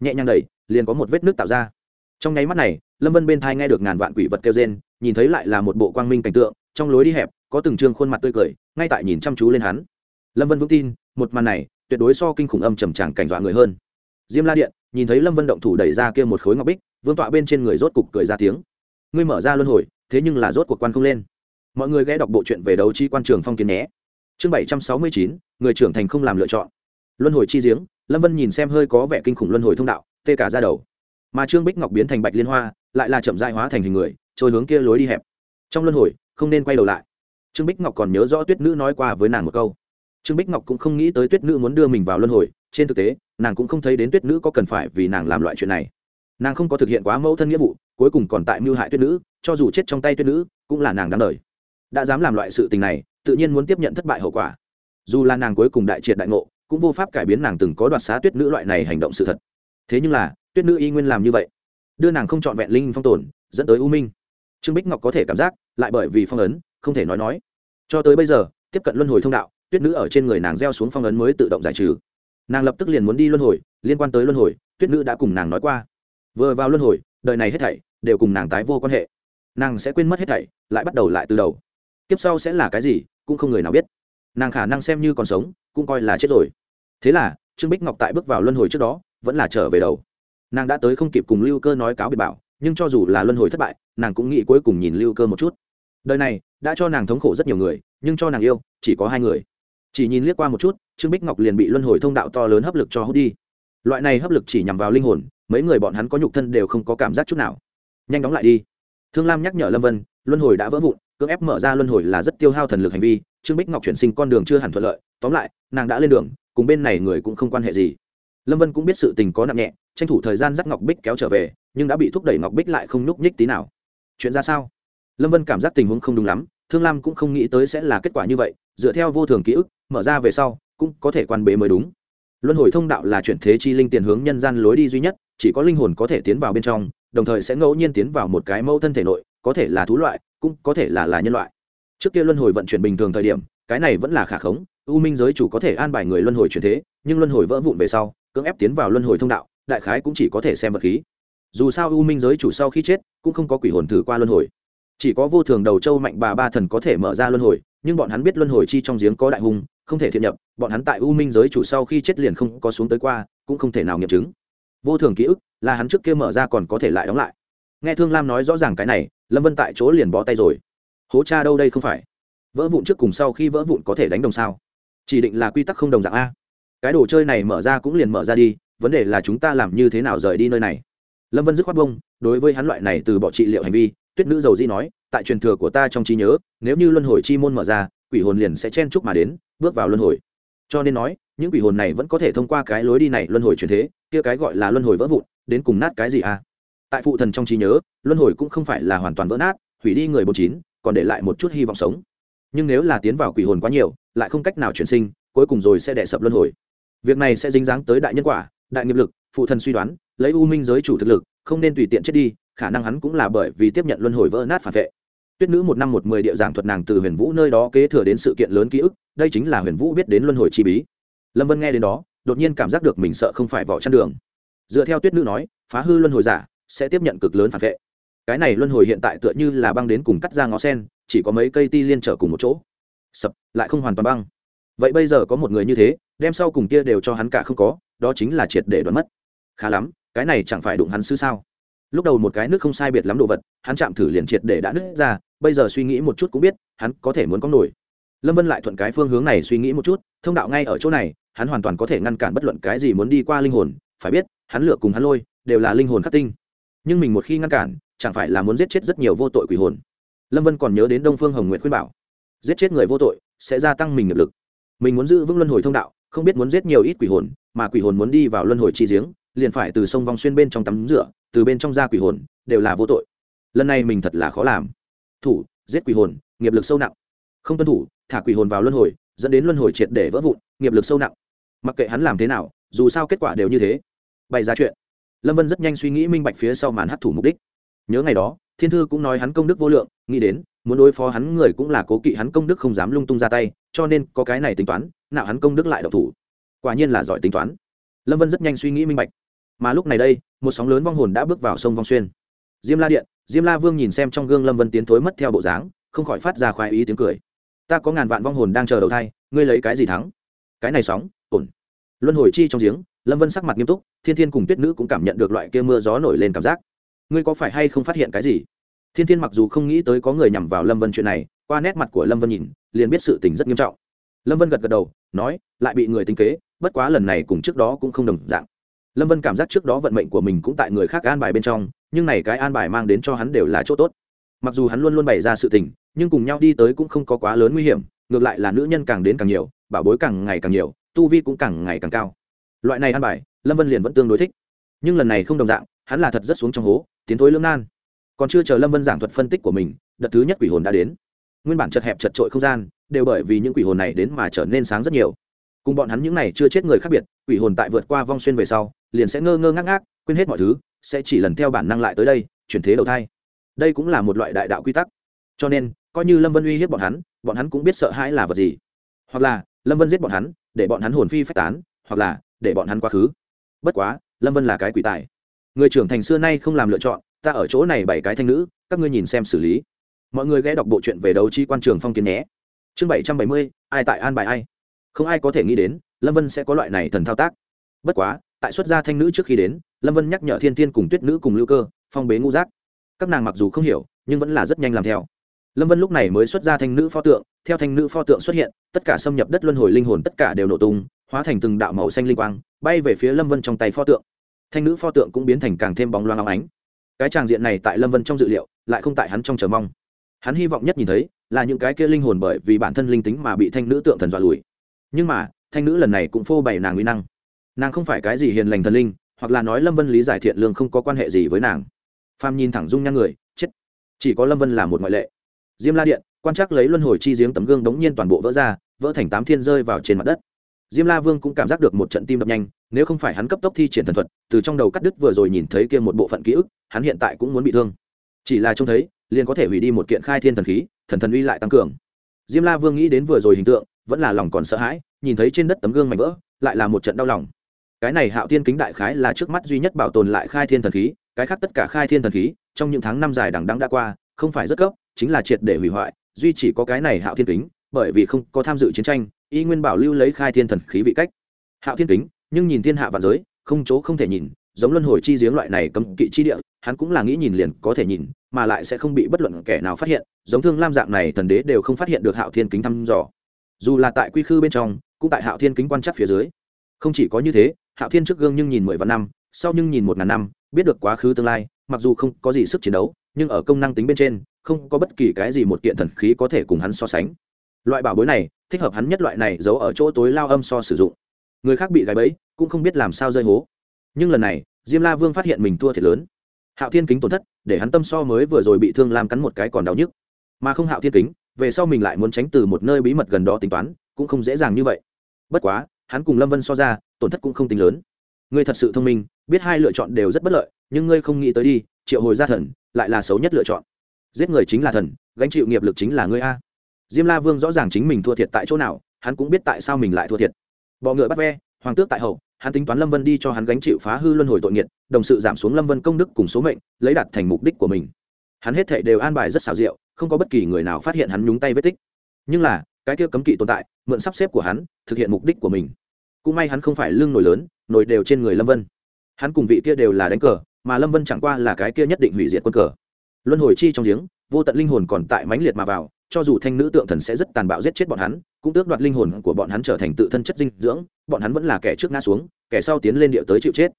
Nhẹ nhàng đẩy, liền có một vết nước tạo ra. Trong nháy mắt này, lâm vân bên thai nghe được ngàn vạn quỷ vật kêu trên nhìn thấy lại là một bộ quang minh cảnh tượng, trong lối đi hẹp có từng trương khuôn mặt tươi cười, ngay tại nhìn chăm chú lên hắn. Lâm vân vững tin, một màn này tuyệt đối so kinh khủng âm trầm tràng cảnh dọa người hơn. Diêm la điện, nhìn thấy lâm vân động thủ đẩy ra kia một khối ngọc bích, vương tọa bên trên người rốt cục cười ra tiếng. Ngươi mở ra luân hồi, thế nhưng là rốt cuộc quan không lên. Mọi người ghé đọc bộ truyện về đấu chi quan trường phong kiến nhé. Chương bảy trăm sáu mươi chín, người trưởng thành không làm lựa chọn. Luân hồi chi giếng, lâm vân nhìn xem hơi có vẻ kinh khủng luân hồi thông đạo, tê cả ra đầu. Mà trương bích ngọc biến thành bạch liên hoa, lại là chậm dại hóa thành hình người, trôi hướng kia lối đi hẹp. Trong luân hồi, không nên quay đầu lại trương bích ngọc còn nhớ rõ tuyết nữ nói qua với nàng một câu. Trương bích ngọc cũng không nghĩ tới tuyết nữ muốn đưa mình vào luân hồi, trên thực tế, nàng cũng không thấy đến tuyết nữ có cần phải vì nàng làm loại chuyện này. Nàng không có thực hiện quá mẫu thân nghĩa vụ, cuối cùng còn tại mưu hại tuyết nữ, cho dù chết trong tay tuyết nữ, cũng là nàng đáng đời. Đã dám làm loại sự tình này, tự nhiên muốn tiếp nhận thất bại hậu quả. Dù là nàng cuối cùng đại triệt đại ngộ, cũng vô pháp cải biến nàng từng có đoạt xá tuyết nữ loại này hành động sự thật. Thế nhưng là, tuyết nữ y nguyên làm như vậy, đưa nàng không trọn vẹn linh phong tồn, dẫn tới u minh. Trương bích ngọc có thể cảm giác, lại bởi vì phong ấn không thể nói nói. Cho tới bây giờ, tiếp cận luân hồi thông đạo, tuyết nữ ở trên người nàng gieo xuống phong ấn mới tự động giải trừ. Nàng lập tức liền muốn đi luân hồi, liên quan tới luân hồi, tuyết nữ đã cùng nàng nói qua. Vừa vào luân hồi, đời này hết thảy đều cùng nàng tái vô quan hệ. Nàng sẽ quên mất hết thảy, lại bắt đầu lại từ đầu. Kiếp sau sẽ là cái gì, cũng không người nào biết. Nàng khả năng xem như còn sống, cũng coi là chết rồi. Thế là, trương bích ngọc tại bước vào luân hồi trước đó, vẫn là trở về đầu. Nàng đã tới không kịp cùng lưu cơ nói cáo biệt bảo, nhưng cho dù là luân hồi thất bại, nàng cũng nghĩ cuối cùng nhìn lưu cơ một chút. Đời này đã cho nàng thống khổ rất nhiều người, nhưng cho nàng yêu, chỉ có hai người. Chỉ nhìn liếc qua một chút, trương bích ngọc liền bị luân hồi thông đạo to lớn hấp lực cho hút đi. Loại này hấp lực chỉ nhằm vào linh hồn, mấy người bọn hắn có nhục thân đều không có cảm giác chút nào. Nhanh đóng lại đi. Thương lam nhắc nhở lâm vân, luân hồi đã vỡ vụn, cưỡng ép mở ra luân hồi là rất tiêu hao thần lực hành vi, trương bích ngọc chuyển sinh con đường chưa hẳn thuận lợi, tóm lại, nàng đã lên đường, cùng bên này người cũng không quan hệ gì. Lâm vân cũng biết sự tình có nặng nhẹ, tranh thủ thời gian dắt ngọc bích kéo trở về, nhưng đã bị thúc đẩy ngọc bích lại không nhúc nhích tí nào. Chuyện ra sao? Lâm vân cảm giác tình huống không đúng lắm, thương lam cũng không nghĩ tới sẽ là kết quả như vậy, dựa theo vô thường ký ức, mở ra về sau, cũng có thể quan bế mới đúng. Luân hồi thông đạo là chuyển thế chi linh tiền hướng nhân gian lối đi duy nhất, chỉ có linh hồn có thể tiến vào bên trong, đồng thời sẽ ngẫu nhiên tiến vào một cái mẫu thân thể nội, có thể là thú loại, cũng có thể là là nhân loại. Trước kia luân hồi vận chuyển bình thường thời điểm, cái này vẫn là khả khống, u minh giới chủ có thể an bài người luân hồi chuyển thế, nhưng luân hồi vỡ vụn về sau, cưỡng ép tiến vào luân hồi thông đạo, đại khái cũng chỉ có thể xem vật khí. Dù sao u minh giới chủ sau khi chết, cũng không có quỷ hồn thử qua luân hồi chỉ có vô thường đầu châu mạnh bà ba thần có thể mở ra luân hồi, nhưng bọn hắn biết luân hồi chi trong giếng có đại hùng không thể thiện nhập, bọn hắn tại u minh giới chủ sau khi chết liền không có xuống tới qua, cũng không thể nào nghiệm chứng. Vô thường ký ức, là hắn trước kia mở ra còn có thể lại đóng lại. Nghe thương lam nói rõ ràng cái này, lâm vân tại chỗ liền bó tay rồi. Hố cha đâu đây không phải? Vỡ vụn trước cùng sau khi vỡ vụn có thể đánh đồng sao? Chỉ định là quy tắc không đồng dạng a. Cái đồ chơi này mở ra cũng liền mở ra đi, vấn đề là chúng ta làm như thế nào rời đi nơi này? Lâm vân dứt khoát bông đối với hắn loại này từ bỏ trị liệu hành vi tuyết nữ dầu di nói, tại truyền thừa của ta trong trí nhớ, nếu như luân hồi chi môn mở ra, quỷ hồn liền sẽ chen chúc mà đến, bước vào luân hồi. Cho nên nói, những quỷ hồn này vẫn có thể thông qua cái lối đi này luân hồi truyền thế, kia cái gọi là luân hồi vỡ vụn, đến cùng nát cái gì à? Tại phụ thần trong trí nhớ, luân hồi cũng không phải là hoàn toàn vỡ nát, hủy đi người bốn chín, còn để lại một chút hy vọng sống. Nhưng nếu là tiến vào quỷ hồn quá nhiều, lại không cách nào chuyển sinh, cuối cùng rồi sẽ đẻ sập luân hồi. Việc này sẽ dính dáng tới đại nhân quả, đại nghiệp lực, phụ thần suy đoán, lấy u minh giới chủ thực lực, không nên tùy tiện chết đi khả năng hắn cũng là bởi vì tiếp nhận luân hồi vỡ nát phản vệ. Tuyết nữ một năm một mười địa giảng thuật nàng từ huyền vũ nơi đó kế thừa đến sự kiện lớn ký ức, đây chính là huyền vũ biết đến luân hồi chi bí. Lâm vân nghe đến đó, đột nhiên cảm giác được mình sợ không phải vỏ chăn đường. Dựa theo tuyết nữ nói, phá hư luân hồi giả sẽ tiếp nhận cực lớn phản vệ. Cái này luân hồi hiện tại tựa như là băng đến cùng cắt ra ngó sen, chỉ có mấy cây ti liên trở cùng một chỗ. Sập, lại không hoàn toàn băng. Vậy bây giờ có một người như thế, đem sau cùng kia đều cho hắn cả không có, đó chính là triệt để đoán mất. Khá lắm, cái này chẳng phải đụng hắn sư sao? Lúc đầu một cái nước không sai biệt lắm đồ vật, hắn chạm thử liền triệt để đã nứt ra, bây giờ suy nghĩ một chút cũng biết, hắn có thể muốn có nổi. Lâm vân lại thuận cái phương hướng này suy nghĩ một chút, thông đạo ngay ở chỗ này, hắn hoàn toàn có thể ngăn cản bất luận cái gì muốn đi qua linh hồn, phải biết, hắn lựa cùng hắn lôi, đều là linh hồn khắc tinh. Nhưng mình một khi ngăn cản, chẳng phải là muốn giết chết rất nhiều vô tội quỷ hồn. Lâm vân còn nhớ đến đông phương hồng nguyện khuyên bảo, giết chết người vô tội, sẽ gia tăng mình nghiệp lực. Mình muốn giữ vững luân hồi thông đạo, không biết muốn giết nhiều ít quỷ hồn, mà quỷ hồn muốn đi vào luân hồi chi giếng, liền phải từ sông vòng xuyên bên trong tắm rửa từ bên trong ra quỷ hồn, đều là vô tội. Lần này mình thật là khó làm. Thủ, giết quỷ hồn, nghiệp lực sâu nặng. Không tuân thủ, thả quỷ hồn vào luân hồi, dẫn đến luân hồi triệt để vỡ vụn, nghiệp lực sâu nặng. Mặc kệ hắn làm thế nào, dù sao kết quả đều như thế. Bày ra chuyện. Lâm vân rất nhanh suy nghĩ minh bạch phía sau màn hấp thủ mục đích. Nhớ ngày đó, thiên thư cũng nói hắn công đức vô lượng, nghĩ đến, muốn đối phó hắn người cũng là cố kỵ hắn công đức không dám lung tung ra tay, cho nên có cái này tính toán nào hắn công đức lại độc thủ. Quả nhiên là giỏi tính toán. Lâm vân rất nhanh suy nghĩ minh bạch. Mà lúc này đây một sóng lớn vong hồn đã bước vào sông vong xuyên. Diêm la điện, diêm la vương nhìn xem trong gương lâm vân tiến thối mất theo bộ dáng, không khỏi phát ra khoái ý tiếng cười. Ta có ngàn vạn vong hồn đang chờ đầu thai, ngươi lấy cái gì thắng? Cái này sóng, ổn. Luân hồi chi trong giếng, lâm vân sắc mặt nghiêm túc, thiên thiên cùng tuyết nữ cũng cảm nhận được loại kia mưa gió nổi lên cảm giác. Ngươi có phải hay không phát hiện cái gì? Thiên thiên mặc dù không nghĩ tới có người nhằm vào lâm vân chuyện này, qua nét mặt của lâm vân nhìn, liền biết sự tình rất nghiêm trọng. Lâm vân gật gật đầu, nói, lại bị người tính kế, bất quá lần này cùng trước đó cũng không đồng dạng lâm vân cảm giác trước đó vận mệnh của mình cũng tại người khác an bài bên trong, nhưng này cái an bài mang đến cho hắn đều là chỗ tốt. Mặc dù hắn luôn luôn bày ra sự tình, nhưng cùng nhau đi tới cũng không có quá lớn nguy hiểm, ngược lại là nữ nhân càng đến càng nhiều, bảo bối càng ngày càng nhiều, tu vi cũng càng ngày càng cao. Loại này an bài, lâm vân liền vẫn tương đối thích. Nhưng lần này không đồng dạng, hắn là thật rất xuống trong hố, tiến thối lưỡng nan. Còn chưa chờ lâm vân giảng thuật phân tích của mình, đợt thứ nhất quỷ hồn đã đến. Nguyên bản chật hẹp chật trội không gian, đều bởi vì những quỷ hồn này đến mà trở nên sáng rất nhiều. Cùng bọn hắn những này chưa chết người khác biệt, quỷ hồn tại vượt qua vong xuyên về sau liền sẽ ngơ ngơ ngác ngác, quên hết mọi thứ, sẽ chỉ lần theo bản năng lại tới đây, chuyển thế đầu thai. Đây cũng là một loại đại đạo quy tắc. Cho nên, coi như lâm vân uy hiếp bọn hắn bọn hắn cũng biết sợ hãi là vật gì. Hoặc là, lâm vân giết bọn hắn, để bọn hắn hồn phi phách tán, hoặc là, để bọn hắn quá khứ. Bất quá, lâm vân là cái quỷ tài. Người trưởng thành xưa nay không làm lựa chọn, ta ở chỗ này bảy cái thanh nữ, các ngươi nhìn xem xử lý. Mọi người ghé đọc bộ chuyện về đấu trí quan trường phong kiến nhé. Chương bảy trăm bảy mươi, ai tại an bài ai? Không ai có thể nghĩ đến, lâm vân sẽ có loại này thần thao tác. Bất quá tại xuất gia thanh nữ trước khi đến, lâm vân nhắc nhở thiên thiên cùng tuyết nữ cùng lưu cơ, phong bế ngũ giác. Các nàng mặc dù không hiểu, nhưng vẫn là rất nhanh làm theo. Lâm vân lúc này mới xuất ra thanh nữ pho tượng, theo thanh nữ pho tượng xuất hiện, tất cả xâm nhập đất luân hồi linh hồn tất cả đều nổ tung, hóa thành từng đạo màu xanh linh quang, bay về phía lâm vân trong tay pho tượng. Thanh nữ pho tượng cũng biến thành càng thêm bóng loang óng ánh. Cái tràng diện này tại lâm vân trong dự liệu, lại không tại hắn trong chờ mong. Hắn hy vọng nhất nhìn thấy, là những cái kia linh hồn bởi vì bản thân linh tính mà bị thanh nữ tượng thần dọa lùi. Nhưng mà, thanh nữ lần này cũng phô bày nàng uy năng nàng không phải cái gì hiền lành thần linh, hoặc là nói lâm vân lý giải thiện lương không có quan hệ gì với nàng. Phàm nhìn thẳng dung nhan người, chết. Chỉ có lâm vân là một ngoại lệ. Diêm la điện, quan trắc lấy luân hồi chi giếng tấm gương đống nhiên toàn bộ vỡ ra, vỡ thành tám thiên rơi vào trên mặt đất. Diêm la vương cũng cảm giác được một trận tim đập nhanh, nếu không phải hắn cấp tốc thi triển thần thuật, từ trong đầu cắt đứt vừa rồi nhìn thấy kia một bộ phận ký ức, hắn hiện tại cũng muốn bị thương. Chỉ là trông thấy, liền có thể hủy đi một kiện khai thiên thần khí, thần thần uy lại tăng cường. Diêm la vương nghĩ đến vừa rồi hình tượng, vẫn là lòng còn sợ hãi, nhìn thấy trên đất tấm gương mảnh vỡ, lại là một trận đau lòng cái này hạo thiên kính đại khái là trước mắt duy nhất bảo tồn lại khai thiên thần khí, cái khác tất cả khai thiên thần khí, trong những tháng năm dài đằng đẵng đã qua, không phải rất cấp chính là triệt để hủy hoại, duy chỉ có cái này hạo thiên kính, bởi vì không có tham dự chiến tranh, y nguyên bảo lưu lấy khai thiên thần khí vị cách. Hạo thiên kính, nhưng nhìn thiên hạ vạn giới, không chỗ không thể nhìn, giống luân hồi chi giếng loại này cấm kỵ chi địa, hắn cũng là nghĩ nhìn liền có thể nhìn, mà lại sẽ không bị bất luận kẻ nào phát hiện, giống thương lam dạng này thần đế đều không phát hiện được hạo thiên kính thăm dò. Dù là tại quy khư bên trong, cũng tại hạo thiên kính quan chắc phía dưới. Không chỉ có như thế hạo thiên trước gương nhưng nhìn mười vạn năm, sau nhưng nhìn một ngàn năm, biết được quá khứ tương lai, mặc dù không có gì sức chiến đấu, nhưng ở công năng tính bên trên, không có bất kỳ cái gì một kiện thần khí có thể cùng hắn so sánh. Loại bảo bối này, thích hợp hắn nhất loại này giấu ở chỗ tối lao âm so sử dụng. Người khác bị gái bẫy, cũng không biết làm sao rơi hố. Nhưng lần này, diêm la vương phát hiện mình thua thiệt lớn. Hạo thiên kính tổn thất, để hắn tâm so mới vừa rồi bị thương làm cắn một cái còn đau nhức. Mà không hạo thiên kính, về sau mình lại muốn tránh từ một nơi bí mật gần đó tính toán, cũng không dễ dàng như vậy. Bất quá, hắn cùng lâm vân so ra tổn thất cũng không tính lớn. Ngươi thật sự thông minh, biết hai lựa chọn đều rất bất lợi, nhưng ngươi không nghĩ tới đi, triệu hồi gia thần, lại là xấu nhất lựa chọn. Giết người chính là thần, gánh chịu nghiệp lực chính là ngươi a. Diêm la vương rõ ràng chính mình thua thiệt tại chỗ nào, hắn cũng biết tại sao mình lại thua thiệt. Bọ ngựa bắt ve, hoàng tước tại hậu, hắn tính toán lâm vân đi cho hắn gánh chịu phá hư luân hồi tội nghiệt, đồng sự giảm xuống lâm vân công đức cùng số mệnh, lấy đặt thành mục đích của mình. Hắn hết thệ đều an bài rất xảo diệu, không có bất kỳ người nào phát hiện hắn nhúng tay vết tích. Nhưng là, cái kia cấm kỵ tồn tại, mượn sắp xếp của hắn, thực hiện mục đích của mình cũng may hắn không phải lưng nổi lớn, nổi đều trên người lâm vân. Hắn cùng vị kia đều là đánh cờ, mà lâm vân chẳng qua là cái kia nhất định hủy diệt quân cờ. Luân hồi chi trong giếng, vô tận linh hồn còn tại mãnh liệt mà vào, cho dù thanh nữ tượng thần sẽ rất tàn bạo giết chết bọn hắn, cũng tước đoạt linh hồn của bọn hắn trở thành tự thân chất dinh dưỡng, bọn hắn vẫn là kẻ trước ngã xuống, kẻ sau tiến lên địa tới chịu chết.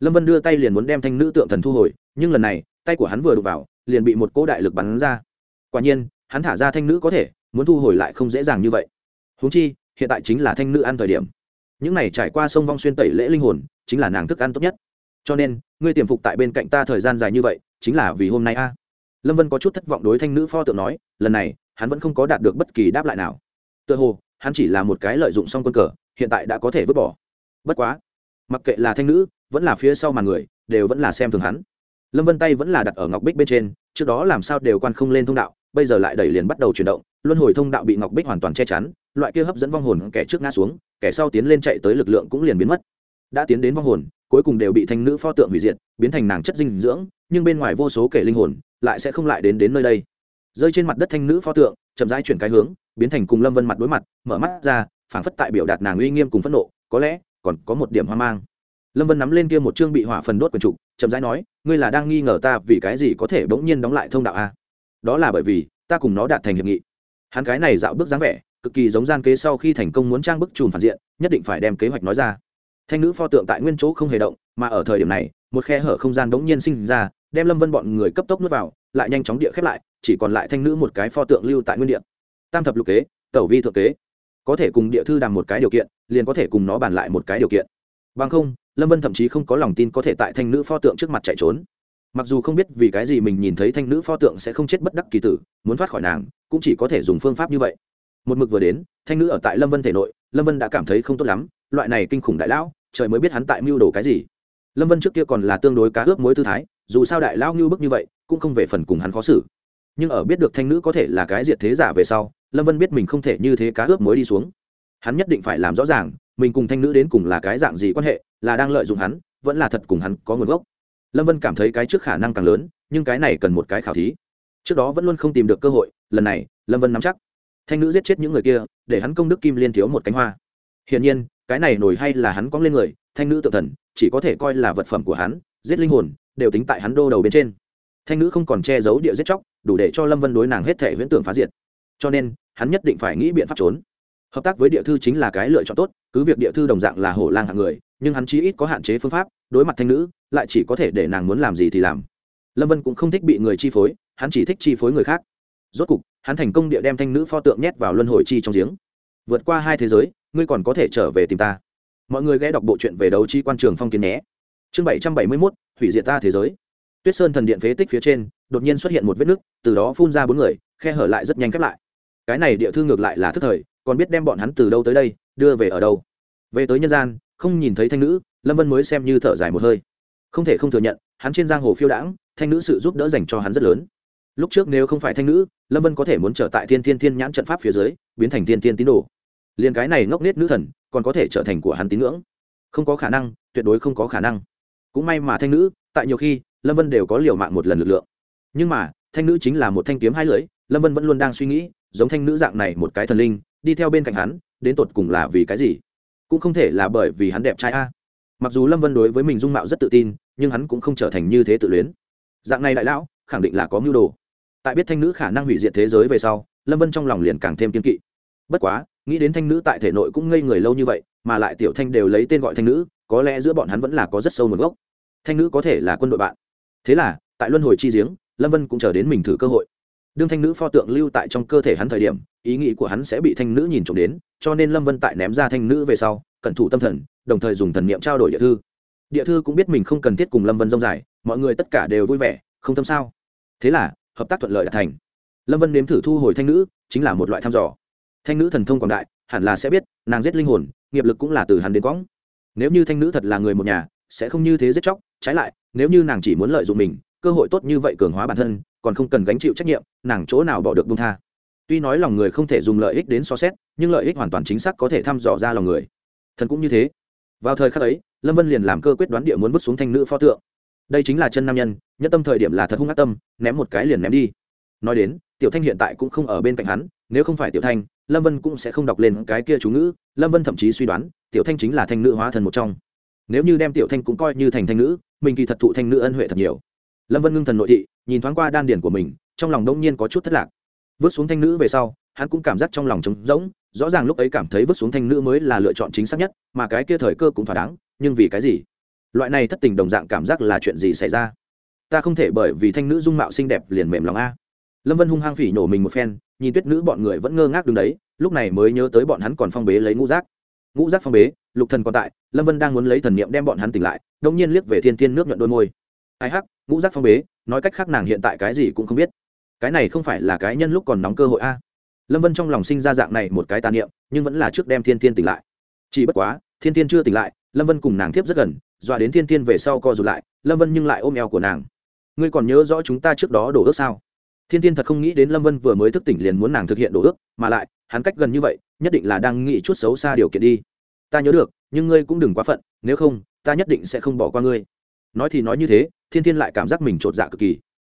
Lâm vân đưa tay liền muốn đem thanh nữ tượng thần thu hồi, nhưng lần này, tay của hắn vừa đụng vào, liền bị một cỗ đại lực bắn ra. Quả nhiên, hắn thả ra thanh nữ có thể, muốn thu hồi lại không dễ dàng như vậy. Húng chi, hiện tại chính là thanh nữ ăn thời điểm những này trải qua sông vong xuyên tẩy lễ linh hồn, chính là nàng thức ăn tốt nhất. Cho nên, ngươi tiềm phục tại bên cạnh ta thời gian dài như vậy, chính là vì hôm nay a. Lâm vân có chút thất vọng đối thanh nữ pho tượng nói, lần này, hắn vẫn không có đạt được bất kỳ đáp lại nào. Tựa hồ, hắn chỉ là một cái lợi dụng xong quân cờ, hiện tại đã có thể vứt bỏ. Bất quá, mặc kệ là thanh nữ, vẫn là phía sau màn người, đều vẫn là xem thường hắn. Lâm vân tay vẫn là đặt ở ngọc bích bên trên, trước đó làm sao đều quan không lên thông đạo, bây giờ lại đẩy liền bắt đầu chuyển động, luân hồi thông đạo bị ngọc bích hoàn toàn che chắn loại kia hấp dẫn vong hồn kẻ trước ngã xuống, kẻ sau tiến lên chạy tới lực lượng cũng liền biến mất. Đã tiến đến vong hồn, cuối cùng đều bị thanh nữ pho tượng hủy diệt, biến thành nàng chất dinh dưỡng, nhưng bên ngoài vô số kẻ linh hồn lại sẽ không lại đến đến nơi đây. Rơi trên mặt đất thanh nữ pho tượng, chậm rãi chuyển cái hướng, biến thành cùng lâm vân mặt đối mặt, mở mắt ra, phảng phất tại biểu đạt nàng uy nghiêm cùng phẫn nộ, có lẽ còn có một điểm hoang mang. Lâm vân nắm lên kia một chương bị hỏa phần đốt quần trục, chậm rãi nói, ngươi là đang nghi ngờ ta vì cái gì có thể bỗng nhiên đóng lại thông đạo a? Đó là bởi vì ta cùng nó đạt thành hiệp nghị. Hắn cái này dạo bước dáng vẻ cực kỳ giống gian kế sau khi thành công muốn trang bức chùm phản diện, nhất định phải đem kế hoạch nói ra. Thanh nữ pho tượng tại nguyên chỗ không hề động, mà ở thời điểm này, một khe hở không gian đống nhiên sinh ra, đem lâm vân bọn người cấp tốc nuốt vào, lại nhanh chóng địa khép lại, chỉ còn lại thanh nữ một cái pho tượng lưu tại nguyên địa. Tam thập lục kế, tẩu vi thượng kế. Có thể cùng địa thư đàm một cái điều kiện, liền có thể cùng nó bàn lại một cái điều kiện. Bằng không, lâm vân thậm chí không có lòng tin có thể tại thanh nữ pho tượng trước mặt chạy trốn. Mặc dù không biết vì cái gì mình nhìn thấy thanh nữ pho tượng sẽ không chết bất đắc kỳ tử, muốn thoát khỏi nàng, cũng chỉ có thể dùng phương pháp như vậy một mực vừa đến, thanh nữ ở tại lâm vân thể nội, lâm vân đã cảm thấy không tốt lắm, loại này kinh khủng đại lão, trời mới biết hắn tại mưu đồ cái gì. Lâm vân trước kia còn là tương đối cá ướp mối tư thái, dù sao đại lão ngưu bức như vậy, cũng không về phần cùng hắn khó xử. Nhưng ở biết được thanh nữ có thể là cái diệt thế giả về sau, lâm vân biết mình không thể như thế cá ướp mối đi xuống. Hắn nhất định phải làm rõ ràng, mình cùng thanh nữ đến cùng là cái dạng gì quan hệ, là đang lợi dụng hắn, vẫn là thật cùng hắn có nguồn gốc. Lâm vân cảm thấy cái trước khả năng càng lớn, nhưng cái này cần một cái khảo thí. Trước đó vẫn luôn không tìm được cơ hội, lần này, lâm vân nắm chắc thanh nữ giết chết những người kia, để hắn công đức kim liên thiếu một cánh hoa. Hiển nhiên, cái này nổi hay là hắn cóng lên người, thanh nữ tự thần, chỉ có thể coi là vật phẩm của hắn, giết linh hồn, đều tính tại hắn đô đầu bên trên. Thanh nữ không còn che giấu địa giết chóc, đủ để cho lâm vân đối nàng hết thể huyễn tưởng phá diệt. Cho nên, hắn nhất định phải nghĩ biện pháp trốn. Hợp tác với địa thư chính là cái lựa chọn tốt, cứ việc địa thư đồng dạng là hổ lang hạng người, nhưng hắn chí ít có hạn chế phương pháp, đối mặt thanh nữ, lại chỉ có thể để nàng muốn làm gì thì làm. Lâm vân cũng không thích bị người chi phối, hắn chỉ thích chi phối người khác. Rốt cục hắn thành công địa đem thanh nữ pho tượng nhét vào luân hồi chi trong giếng. Vượt qua hai thế giới, ngươi còn có thể trở về tìm ta. Mọi người ghé đọc bộ truyện về đấu chi quan trường phong kiến nhé. Chương bảy trăm bảy mươi mốt, hủy diệt ta thế giới. Tuyết sơn thần điện phế tích phía trên, đột nhiên xuất hiện một vết nứt, từ đó phun ra bốn người, khe hở lại rất nhanh khép lại. Cái này địa thư ngược lại là thức thời, còn biết đem bọn hắn từ đâu tới đây, đưa về ở đâu. Về tới nhân gian, không nhìn thấy thanh nữ, lâm vân mới xem như thở dài một hơi. Không thể không thừa nhận, hắn trên giang hồ phiêu đãng, thanh nữ sự giúp đỡ dành cho hắn rất lớn lúc trước nếu không phải thanh nữ, lâm vân có thể muốn trở tại thiên thiên thiên nhãn trận pháp phía dưới, biến thành thiên thiên tín đồ. Liền cái này ngốc nết nữ thần, còn có thể trở thành của hắn tín ngưỡng. Không có khả năng, tuyệt đối không có khả năng. Cũng may mà thanh nữ, tại nhiều khi, lâm vân đều có liều mạng một lần lực lượng. Nhưng mà, thanh nữ chính là một thanh kiếm hai lưỡi, lâm vân vẫn luôn đang suy nghĩ, giống thanh nữ dạng này một cái thần linh, đi theo bên cạnh hắn, đến tột cùng là vì cái gì? Cũng không thể là bởi vì hắn đẹp trai a. Mặc dù lâm vân đối với mình dung mạo rất tự tin, nhưng hắn cũng không trở thành như thế tự luyến. Dạng này đại lão, khẳng định là có mưu đồ tại biết thanh nữ khả năng hủy diệt thế giới về sau, lâm vân trong lòng liền càng thêm kiên kỵ. Bất quá, nghĩ đến thanh nữ tại thể nội cũng ngây người lâu như vậy, mà lại tiểu thanh đều lấy tên gọi thanh nữ, có lẽ giữa bọn hắn vẫn là có rất sâu nguồn gốc. Thanh nữ có thể là quân đội bạn. Thế là, tại luân hồi chi giếng, lâm vân cũng chờ đến mình thử cơ hội. Đương thanh nữ pho tượng lưu tại trong cơ thể hắn thời điểm, ý nghĩ của hắn sẽ bị thanh nữ nhìn trộm đến, cho nên lâm vân tại ném ra thanh nữ về sau, cẩn thủ tâm thần, đồng thời dùng thần niệm trao đổi địa thư. Địa thư cũng biết mình không cần thiết cùng lâm vân dông dài, mọi người tất cả đều vui vẻ, không tâm sao. Thế là hợp tác thuận lợi đạt thành. Lâm vân nếm thử thu hồi thanh nữ, chính là một loại thăm dò. Thanh nữ thần thông quảng đại, hẳn là sẽ biết, nàng giết linh hồn, nghiệp lực cũng là từ hắn đến quõng nếu như thanh nữ thật là người một nhà, sẽ không như thế giết chóc, trái lại, nếu như nàng chỉ muốn lợi dụng mình, cơ hội tốt như vậy cường hóa bản thân, còn không cần gánh chịu trách nhiệm, nàng chỗ nào bỏ được bung tha. Tuy nói lòng người không thể dùng lợi ích đến so xét, nhưng lợi ích hoàn toàn chính xác có thể thăm dò ra lòng người. Thần cũng như thế. Vào thời khắc ấy, lâm vân liền làm cơ quyết đoán địa muốn vứt xuống thanh nữ pho tượng đây chính là chân nam nhân nhất tâm thời điểm là thật hung ác tâm, ném một cái liền ném đi. Nói đến, tiểu thanh hiện tại cũng không ở bên cạnh hắn, nếu không phải tiểu thanh, lâm vân cũng sẽ không đọc lên cái kia chú ngữ, lâm vân thậm chí suy đoán, tiểu thanh chính là thanh nữ hóa thần một trong. Nếu như đem tiểu thanh cũng coi như thành thanh nữ, mình kỳ thật thụ thanh nữ ân huệ thật nhiều. Lâm vân ngưng thần nội thị, nhìn thoáng qua đan điển của mình, trong lòng đông nhiên có chút thất lạc. Vứt xuống thanh nữ về sau, hắn cũng cảm giác trong lòng trống rỗng, rõ ràng lúc ấy cảm thấy vứt xuống thanh nữ mới là lựa chọn chính xác nhất, mà cái kia thời cơ cũng thỏa đáng, nhưng vì cái gì? Loại này thất tình đồng dạng cảm giác là chuyện gì xảy ra? Ta không thể bởi vì thanh nữ dung mạo xinh đẹp liền mềm lòng a. Lâm vân hung hăng phỉ nổ mình một phen, nhìn tuyết nữ bọn người vẫn ngơ ngác đứng đấy, lúc này mới nhớ tới bọn hắn còn phong bế lấy ngũ giác. Ngũ giác phong bế, lục thần còn tại, lâm vân đang muốn lấy thần niệm đem bọn hắn tỉnh lại đông nhiên liếc về thiên thiên nước nhuận đôi môi. Ai hắc, ngũ giác phong bế, nói cách khác nàng hiện tại cái gì cũng không biết. Cái này không phải là cái nhân lúc còn nóng cơ hội a. Lâm vân trong lòng sinh ra dạng này một cái tà niệm, nhưng vẫn là trước đem thiên thiên tỉnh lại. Chỉ bất quá, thiên thiên chưa tỉnh lại, lâm vân cùng nàng tiếp rất gần dọa đến thiên thiên về sau co rụt lại, lâm vân nhưng lại ôm eo của nàng. Ngươi còn nhớ rõ chúng ta trước đó đổ ước sao? Thiên thiên thật không nghĩ đến lâm vân vừa mới thức tỉnh liền muốn nàng thực hiện đổ ước, mà lại, hắn cách gần như vậy, nhất định là đang nghĩ chút xấu xa điều kiện đi. Ta nhớ được, nhưng ngươi cũng đừng quá phận, nếu không, ta nhất định sẽ không bỏ qua ngươi. Nói thì nói như thế, thiên thiên lại cảm giác mình chột dạ cực kỳ.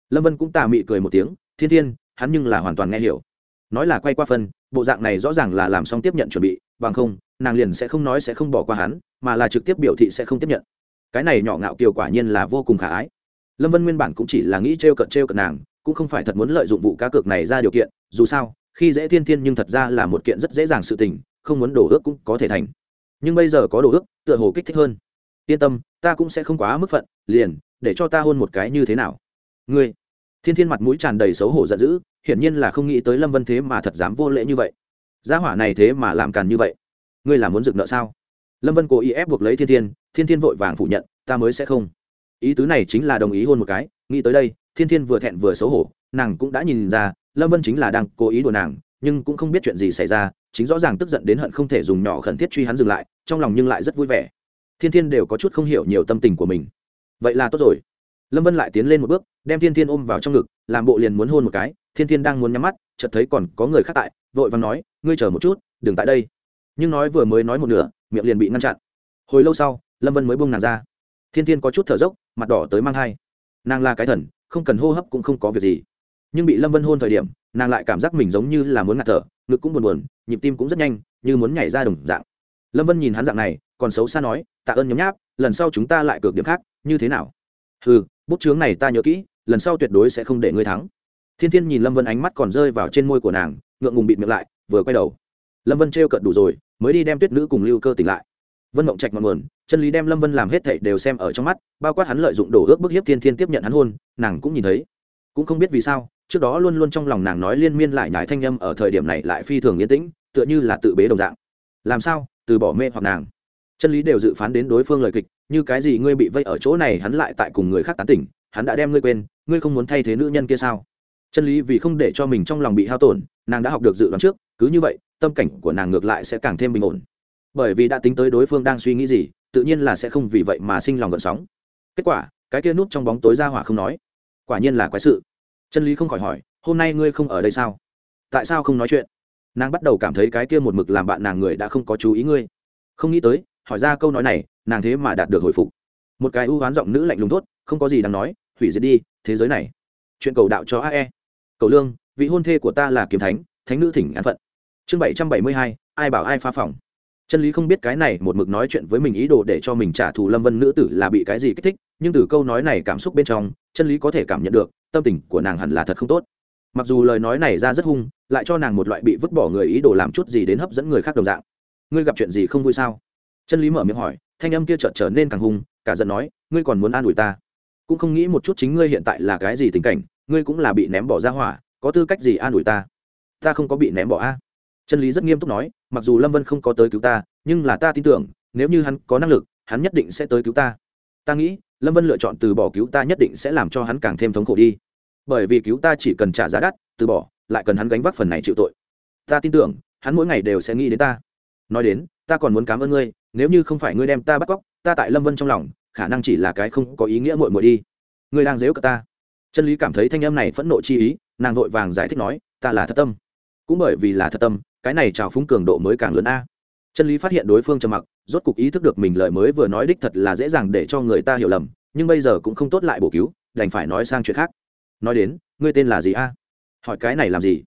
Lâm vân cũng tà mị cười một tiếng, thiên thiên, hắn nhưng là hoàn toàn nghe hiểu. Nói là quay qua phân, bộ dạng này rõ ràng là làm xong tiếp nhận chuẩn bị, bằng không, nàng liền sẽ không nói sẽ không bỏ qua hắn mà là trực tiếp biểu thị sẽ không tiếp nhận. Cái này nhỏ ngạo kiều quả nhiên là vô cùng khả ái. Lâm vân nguyên bản cũng chỉ là nghĩ t r e o cận t r e o cận nàng, cũng không phải thật muốn lợi dụng vụ cá cược này ra điều kiện, dù sao, khi dễ thiên thiên nhưng thật ra là một kiện rất dễ dàng sự tình, không muốn đổ ước cũng có thể thành. Nhưng bây giờ có đổ ước, tựa hồ kích thích hơn. Yên tâm, ta cũng sẽ không quá mức phận, liền, để cho ta hôn một cái như thế nào? Ngươi. Thiên thiên mặt mũi tràn đầy xấu hổ giận dữ, hiển nhiên là không nghĩ tới lâm vân thế mà thật dám vô lễ như vậy. Gia hỏa này thế mà làm càn như vậy. Ngươi là muốn dựng nợ sao? Lâm vân cố ý ép buộc lấy thiên thiên thiên thiên vội vàng phủ nhận, ta mới sẽ không. Ý tứ này chính là đồng ý hôn một cái, nghĩ tới đây, thiên thiên vừa thẹn vừa xấu hổ, nàng cũng đã nhìn ra, lâm vân chính là đang cố ý đùa nàng, nhưng cũng không biết chuyện gì xảy ra, chính rõ ràng tức giận đến hận không thể dùng nhỏ khẩn thiết truy hắn dừng lại, trong lòng nhưng lại rất vui vẻ. Thiên thiên đều có chút không hiểu nhiều tâm tình của mình. Vậy là tốt rồi. Lâm vân lại tiến lên một bước, đem thiên thiên ôm vào trong ngực, làm bộ liền muốn hôn một cái, thiên thiên đang muốn nhắm mắt, chợt thấy còn có người khác tại, vội và nói, ngươi chờ một chút, đừng tại đây nhưng nói vừa mới nói một nửa, miệng liền bị ngăn chặn. Hồi lâu sau, lâm vân mới buông nàng ra. Thiên thiên có chút thở dốc, mặt đỏ tới mang thai. Nàng là cái thần, không cần hô hấp cũng không có việc gì. Nhưng bị lâm vân hôn thời điểm, nàng lại cảm giác mình giống như là muốn ngạt thở, ngực cũng buồn buồn, nhịp tim cũng rất nhanh, như muốn nhảy ra đồng dạng. Lâm vân nhìn hắn dạng này, còn xấu xa nói, tạ ơn nhấm nháp, lần sau chúng ta lại cược điểm khác, như thế nào? Ừ bút chướng này ta nhớ kỹ, lần sau tuyệt đối sẽ không để ngươi thắng. Thiên thiên nhìn lâm vân ánh mắt còn rơi vào trên môi của nàng, ngượng ngùng bịt miệng lại, vừa quay đầu lâm vân trêu cận đủ rồi, mới đi đem tuyết nữ cùng lưu cơ tỉnh lại. Vân mộng trạch ngọn nguồn, chân lý đem lâm vân làm hết thảy đều xem ở trong mắt, bao quát hắn lợi dụng đổ ước bức hiếp thiên thiên tiếp nhận hắn hôn, nàng cũng nhìn thấy. Cũng không biết vì sao, trước đó luôn luôn trong lòng nàng nói liên miên lại nhải thanh â m ở thời điểm này lại phi thường yên tĩnh, tựa như là tự bế đồng dạng. Làm sao? Từ bỏ mê hoặc nàng. Chân lý đều dự phán đến đối phương lời kịch, như cái gì ngươi bị vây ở chỗ này hắn lại tại cùng người khác tán tỉnh, hắn đã đem ngươi quên, ngươi không muốn thay thế nữ nhân kia sao? Chân lý vì không để cho mình trong lòng bị hao tổn, nàng đã học được dự đoán trước cứ như vậy, tâm cảnh của nàng ngược lại sẽ càng thêm bình ổn. Bởi vì đã tính tới đối phương đang suy nghĩ gì, tự nhiên là sẽ không vì vậy mà sinh lòng gợn sóng. Kết quả, cái kia núp trong bóng tối ra hỏa không nói. Quả nhiên là quái sự. Chân lý không khỏi hỏi, hôm nay ngươi không ở đây sao? Tại sao không nói chuyện? Nàng bắt đầu cảm thấy cái kia một mực làm bạn nàng người đã không có chú ý ngươi. Không nghĩ tới, hỏi ra câu nói này, nàng thế mà đạt được hồi phục. Một cái ưu oán giọng nữ lạnh lùng tốt không có gì đáng nói, hủy diệt đi, thế giới này. Chuyện cầu đạo cho ae cầu lương, vị hôn thê của ta là kiếm thánh thánh nữ thỉnh an phận chương bảy trăm bảy mươi hai, ai bảo ai phá phòng. Chân lý không biết cái này một mực nói chuyện với mình ý đồ để cho mình trả thù lâm vân nữ tử là bị cái gì kích thích, nhưng từ câu nói này cảm xúc bên trong, chân lý có thể cảm nhận được, tâm tình của nàng hẳn là thật không tốt. Mặc dù lời nói này ra rất hung, lại cho nàng một loại bị vứt bỏ người ý đồ làm chút gì đến hấp dẫn người khác đồng dạng. Ngươi gặp chuyện gì không vui sao? Chân lý mở miệng hỏi, thanh âm kia chợt trở nên càng hung, cả giận nói, ngươi còn muốn an ủi ta? Cũng không nghĩ một chút chính ngươi hiện tại là cái gì tình cảnh, ngươi cũng là bị ném bỏ ra hỏa, có tư cách gì an ủi ta? Ta không có bị ném bỏ a chân lý rất nghiêm túc nói, mặc dù lâm vân không có tới cứu ta, nhưng là ta tin tưởng, nếu như hắn có năng lực, hắn nhất định sẽ tới cứu ta. Ta nghĩ, lâm vân lựa chọn từ bỏ cứu ta nhất định sẽ làm cho hắn càng thêm thống khổ đi. Bởi vì cứu ta chỉ cần trả giá đắt, từ bỏ, lại cần hắn gánh vác phần này chịu tội. Ta tin tưởng, hắn mỗi ngày đều sẽ nghĩ đến ta. Nói đến, ta còn muốn cảm ơn ngươi, nếu như không phải ngươi đem ta bắt cóc, ta tại lâm vân trong lòng, khả năng chỉ là cái không có ý nghĩa mội mội đi. Ngươi đang dếu cả ta. Chân lý cảm thấy thanh âm này phẫn nộ chi ý, nàng vội vàng giải thích nói, ta là thất tâm cũng bởi vì là thật tâm, cái này trào phúng cường độ mới càng lớn a. Chân lý phát hiện đối phương trầm mặc, rốt cục ý thức được mình lời mới vừa nói đích thật là dễ dàng để cho người ta hiểu lầm, nhưng bây giờ cũng không tốt lại bổ cứu, đành phải nói sang chuyện khác. Nói đến, ngươi tên là gì a? Hỏi cái này làm gì?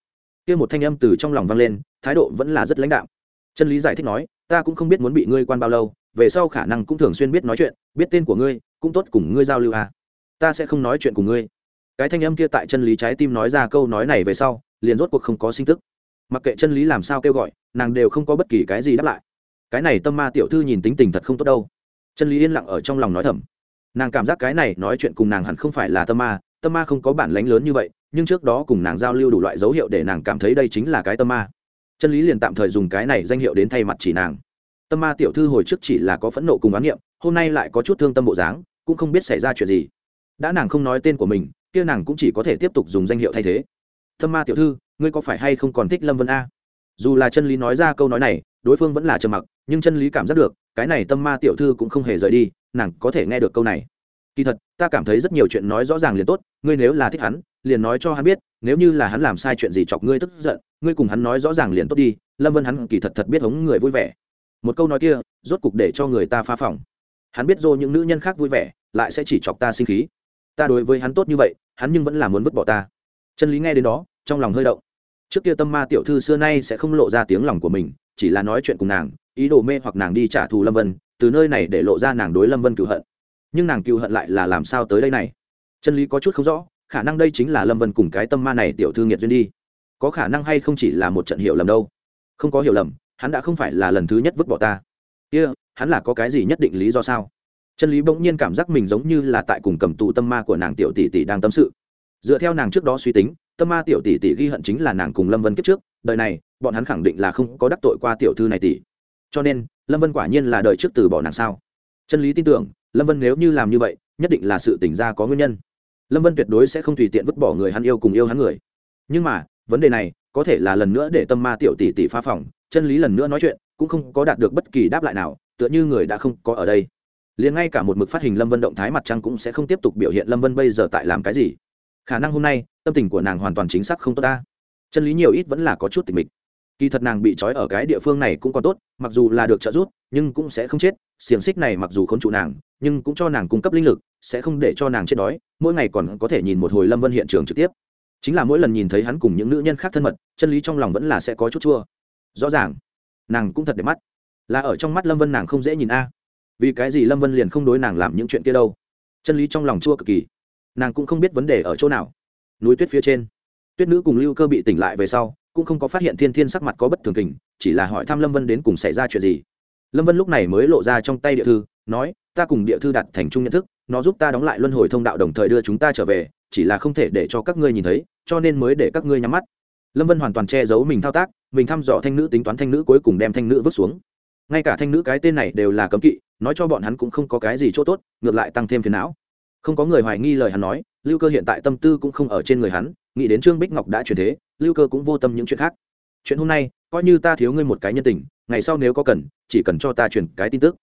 Kia một thanh âm từ trong lòng vang lên, thái độ vẫn là rất lãnh đạm. Chân lý giải thích nói, ta cũng không biết muốn bị ngươi quan bao lâu, về sau khả năng cũng thường xuyên biết nói chuyện, biết tên của ngươi, cũng tốt cùng ngươi giao lưu a. Ta sẽ không nói chuyện cùng ngươi. Cái thanh âm kia tại chân lý trái tim nói ra câu nói này về sau, liền rốt cuộc không có sinh tức mặc kệ chân lý làm sao kêu gọi, nàng đều không có bất kỳ cái gì đáp lại. Cái này tâm ma tiểu thư nhìn tính tình thật không tốt đâu. Chân lý yên lặng ở trong lòng nói thầm. Nàng cảm giác cái này nói chuyện cùng nàng hẳn không phải là tâm ma tâm ma không có bản lánh lớn như vậy, nhưng trước đó cùng nàng giao lưu đủ loại dấu hiệu để nàng cảm thấy đây chính là cái tâm ma. Chân lý liền tạm thời dùng cái này danh hiệu đến thay mặt chỉ nàng. Tâm ma tiểu thư hồi trước chỉ là có phẫn nộ cùng oán niệm hôm nay lại có chút thương tâm bộ dáng, cũng không biết xảy ra chuyện gì. Đã nàng không nói tên của mình, kia nàng cũng chỉ có thể tiếp tục dùng danh hiệu thay thế. Thâm ma tiểu thư, ngươi có phải hay không còn thích lâm vân a? Dù là chân lý nói ra câu nói này, đối phương vẫn là trầm mặc, nhưng chân lý cảm giác được, cái này tâm ma tiểu thư cũng không hề rời đi, nàng có thể nghe được câu này. Kỳ thật, ta cảm thấy rất nhiều chuyện nói rõ ràng liền tốt, ngươi nếu là thích hắn, liền nói cho hắn biết, nếu như là hắn làm sai chuyện gì chọc ngươi tức giận, ngươi cùng hắn nói rõ ràng liền tốt đi, lâm vân hắn kỳ thật thật biết hống người vui vẻ. Một câu nói kia, rốt cục để cho người ta phá phòng. Hắn biết dô những nữ nhân khác vui vẻ, lại sẽ chỉ chọc ta sinh khí. Ta đối với hắn tốt như vậy, hắn nhưng vẫn là muốn vứt bỏ ta chân lý nghe đến đó trong lòng hơi động. Trước kia tâm ma tiểu thư xưa nay sẽ không lộ ra tiếng lòng của mình chỉ là nói chuyện cùng nàng ý đồ mê hoặc nàng đi trả thù lâm vân từ nơi này để lộ ra nàng đối lâm vân cựu hận. Nhưng nàng cựu hận lại là làm sao tới đây này? Chân lý có chút không rõ khả năng đây chính là lâm vân cùng cái tâm ma này tiểu thư nghiệt duyên đi. Có khả năng hay không chỉ là một trận hiểu lầm đâu? Không có hiểu lầm hắn đã không phải là lần thứ nhất vứt bỏ ta. Kia、yeah, hắn là có cái gì nhất định lý do sao? Chân lý bỗng nhiên cảm giác mình giống như là tại cùng cầm tù tâm ma của nàng tiểu tỷ tỷ đang tâm sự dựa theo nàng trước đó suy tính, tâm ma tiểu tỷ tỷ ghi hận chính là nàng cùng lâm vân kiếp trước, đời này, bọn hắn khẳng định là không có đắc tội qua tiểu thư này tỷ. Cho nên, lâm vân quả nhiên là đời trước từ bỏ nàng sao? Chân lý tin tưởng, lâm vân nếu như làm như vậy, nhất định là sự tỉnh ra có nguyên nhân. Lâm vân tuyệt đối sẽ không tùy tiện vứt bỏ người hắn yêu cùng yêu hắn người. Nhưng mà, vấn đề này, có thể là lần nữa để tâm ma tiểu tỷ tỷ phá phòng, chân lý lần nữa nói chuyện, cũng không có đạt được bất kỳ đáp lại nào, tựa như người đã không có ở đây. Liền ngay cả một mực phát hình lâm vân động thái mặt trăng cũng sẽ không tiếp tục biểu hiện lâm vân bây giờ tại làm cái gì khả năng hôm nay, tâm tình của nàng hoàn toàn chính xác không tốt ta. Chân lý nhiều ít vẫn là có chút tình mịch. Kỳ thật nàng bị trói ở cái địa phương này cũng còn tốt, mặc dù là được trợ giúp, nhưng cũng sẽ không chết. Xiềng xích này mặc dù không trụ nàng, nhưng cũng cho nàng cung cấp linh lực, sẽ không để cho nàng chết đói. Mỗi ngày còn có thể nhìn một hồi lâm vân hiện trường trực tiếp. Chính là mỗi lần nhìn thấy hắn cùng những nữ nhân khác thân mật, chân lý trong lòng vẫn là sẽ có chút chua. Rõ ràng, nàng cũng thật đẹp mắt. Là ở trong mắt lâm vân nàng không dễ nhìn a. Vì cái gì lâm vân liền không đối nàng làm những chuyện kia đâu? Chân lý trong lòng chua cực kỳ nàng cũng không biết vấn đề ở chỗ nào. Núi tuyết phía trên, tuyết nữ cùng lưu cơ bị tỉnh lại về sau, cũng không có phát hiện thiên thiên sắc mặt có bất thường kình, chỉ là hỏi thăm lâm vân đến cùng xảy ra chuyện gì. Lâm vân lúc này mới lộ ra trong tay địa thư, nói, ta cùng địa thư đặt thành chung nhận thức, nó giúp ta đóng lại luân hồi thông đạo đồng thời đưa chúng ta trở về, chỉ là không thể để cho các ngươi nhìn thấy, cho nên mới để các ngươi nhắm mắt. Lâm vân hoàn toàn che giấu mình thao tác, mình thăm dò thanh nữ tính toán thanh nữ cuối cùng đem thanh nữ vứt xuống. Ngay cả thanh nữ cái tên này đều là cấm kỵ, nói cho bọn hắn cũng không có cái gì chỗ tốt, ngược lại tăng thêm phiền não không có người hoài nghi lời hắn nói, lưu cơ hiện tại tâm tư cũng không ở trên người hắn, nghĩ đến trương bích ngọc đã chuyển thế, lưu cơ cũng vô tâm những chuyện khác. Chuyện hôm nay, coi như ta thiếu ngươi một cái nhân tình, ngày sau nếu có cần, chỉ cần cho ta chuyển cái tin tức.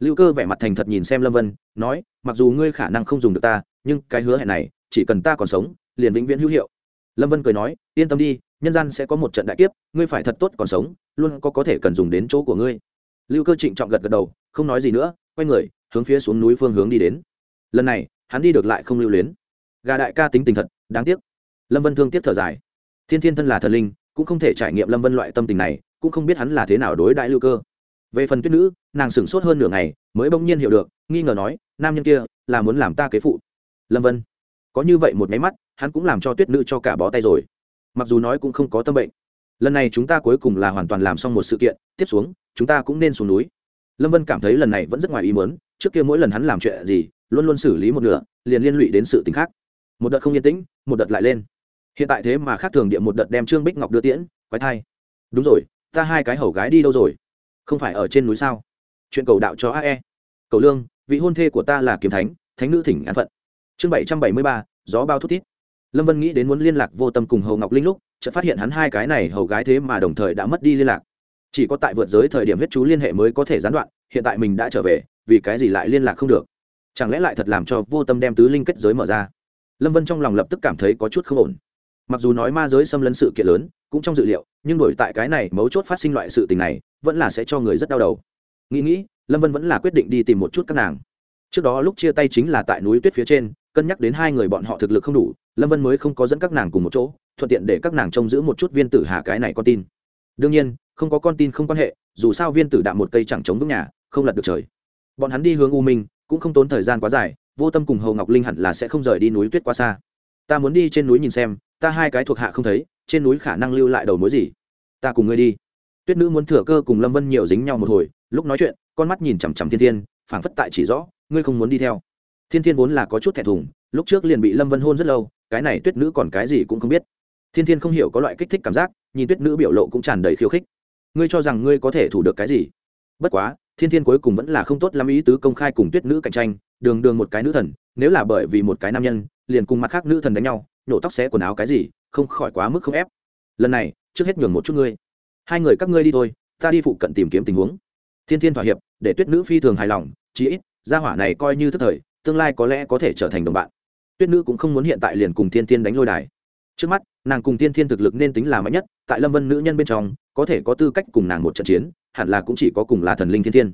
Lưu cơ vẻ mặt thành thật nhìn xem lâm vân, nói, mặc dù ngươi khả năng không dùng được ta, nhưng cái hứa hẹn này, chỉ cần ta còn sống, liền vĩnh viễn hữu hiệu. Lâm vân cười nói, yên tâm đi, nhân gian sẽ có một trận đại kiếp, ngươi phải thật tốt còn sống, luôn có có thể cần dùng đến chỗ của ngươi. Lưu cơ trịnh trọng gật gật đầu, không nói gì nữa, quay người, hướng phía xuống núi phương hướng đi đến. Lần này hắn đi được lại không lưu luyến. Gà đại ca tính tình thật, đáng tiếc. Lâm vân thương tiếc thở dài. Thiên thiên thân là thần linh, cũng không thể trải nghiệm lâm vân loại tâm tình này, cũng không biết hắn là thế nào đối đại lưu cơ. Về phần tuyết nữ, nàng sửng sốt hơn nửa ngày, mới bỗng nhiên hiểu được, nghi ngờ nói, nam nhân kia, là muốn làm ta kế phụ. Lâm vân, có như vậy một máy mắt, hắn cũng làm cho tuyết nữ cho cả bó tay rồi. Mặc dù nói cũng không có tâm bệnh. Lần này chúng ta cuối cùng là hoàn toàn làm xong một sự kiện, tiếp xuống, chúng ta cũng nên xuống núi. Lâm vân cảm thấy lần này vẫn rất ngoài ý mớn trước kia mỗi lần hắn làm chuyện gì luôn luôn xử lý một nửa, liền liên lụy đến sự t ì n h khác. Một đợt không yên tĩnh, một đợt lại lên. Hiện tại thế mà khác thường địa một đợt đem trương bích ngọc đưa tiễn, quái thai. Đúng rồi, ta hai cái hầu gái đi đâu rồi? Không phải ở trên núi sao? Chuyện cầu đạo cho ae cầu lương, vị hôn thê của ta là kiếm thánh thánh nữ thỉnh an phận. Chương bảy trăm bảy mươi ba, gió bao thút thít. Lâm vân nghĩ đến muốn liên lạc vô tâm cùng hầu ngọc linh lúc, chợt phát hiện hắn hai cái này hầu gái thế mà đồng thời đã mất đi liên lạc. Chỉ có tại vượt giới thời điểm huyết chú liên hệ mới có thể gián đoạn, hiện tại mình đã trở về, vì cái gì lại liên lạc không được? Chẳng lẽ lại thật làm cho vô tâm đem tứ linh kết giới mở ra? Lâm vân trong lòng lập tức cảm thấy có chút không ổn. Mặc dù nói ma giới xâm lấn sự kiện lớn, cũng trong dự liệu, nhưng đổi tại cái này mấu chốt phát sinh loại sự tình này, vẫn là sẽ cho người rất đau đầu. Nghĩ nghĩ, lâm vân vẫn là quyết định đi tìm một chút các nàng. Trước đó lúc chia tay chính là tại núi tuyết phía trên, cân nhắc đến hai người bọn họ thực lực không đủ, lâm vân mới không có dẫn các nàng cùng một chỗ, thuận tiện để các nàng trông giữ một chút viên tử hà cái này con tin. Đương nhiên, không có con tin không quan hệ, dù sao viên tử đạm một cây chẳng chống vững nhà, không lật được trời bọn hắn đi hướng u minh, cũng không tốn thời gian quá dài, vô tâm cùng hầu ngọc linh hẳn là sẽ không rời đi núi tuyết quá xa. Ta muốn đi trên núi nhìn xem, ta hai cái thuộc hạ không thấy, trên núi khả năng lưu lại đầu mối gì? Ta cùng ngươi đi. Tuyết nữ muốn thừa cơ cùng lâm vân nhiều dính nhau một hồi, lúc nói chuyện, con mắt nhìn chằm chằm thiên thiên, phảng phất tại chỉ rõ, ngươi không muốn đi theo. Thiên thiên vốn là có chút thẹn thùng, lúc trước liền bị lâm vân hôn rất lâu, cái này tuyết nữ còn cái gì cũng không biết. Thiên thiên không hiểu có loại kích thích cảm giác, nhìn tuyết nữ biểu lộ cũng tràn đầy khiêu khích. Ngươi cho rằng ngươi có thể thủ được cái gì? Bất quá thiên thiên cuối cùng vẫn là không tốt lắm ý tứ công khai cùng tuyết nữ cạnh tranh, đường đường một cái nữ thần, nếu là bởi vì một cái nam nhân, liền cùng mặt khác nữ thần đánh nhau, nhổ tóc xé quần áo cái gì, không khỏi quá mức không ép. Lần này, trước hết nhường một chút ngươi. Hai người các ngươi đi thôi, ta đi phụ cận tìm kiếm tình huống. Thiên thiên thỏa hiệp, để tuyết nữ phi thường hài lòng, chí ít, gia hỏa này coi như thức thời, tương lai có lẽ có thể trở thành đồng bạn. Tuyết nữ cũng không muốn hiện tại liền cùng thiên thiên đánh lôi đài. Trước mắt, nàng cùng thiên thiên thực lực nên tính là mạnh nhất, tại lâm vân nữ nhân bên trong, có thể có tư cách cùng nàng một trận chiến hẳn là cũng chỉ có cùng là thần linh thiên thiên.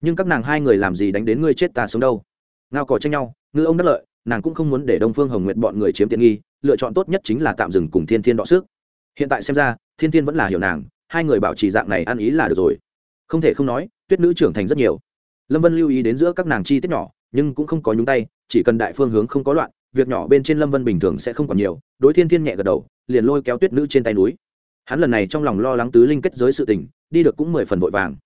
Nhưng các nàng hai người làm gì đánh đến ngươi chết ta sống đâu? Ngao cò tranh nhau, ngư ông đắc lợi, nàng cũng không muốn để đông phương hồng nguyện bọn người chiếm tiện nghi, lựa chọn tốt nhất chính là tạm dừng cùng thiên thiên đọ sức. Hiện tại xem ra, thiên thiên vẫn là hiểu nàng, hai người bảo trì dạng này ăn ý là được rồi. Không thể không nói, tuyết nữ trưởng thành rất nhiều. Lâm vân lưu ý đến giữa các nàng chi tiết nhỏ, nhưng cũng không có nhúng tay, chỉ cần đại phương hướng không có loạn, việc nhỏ bên trên lâm vân bình thường sẽ không còn nhiều, đối thiên thiên nhẹ gật đầu, liền lôi kéo tuyết nữ trên tay núi hắn lần này trong lòng lo lắng tứ linh kết giới sự tình, đi được cũng mười phần vội vàng.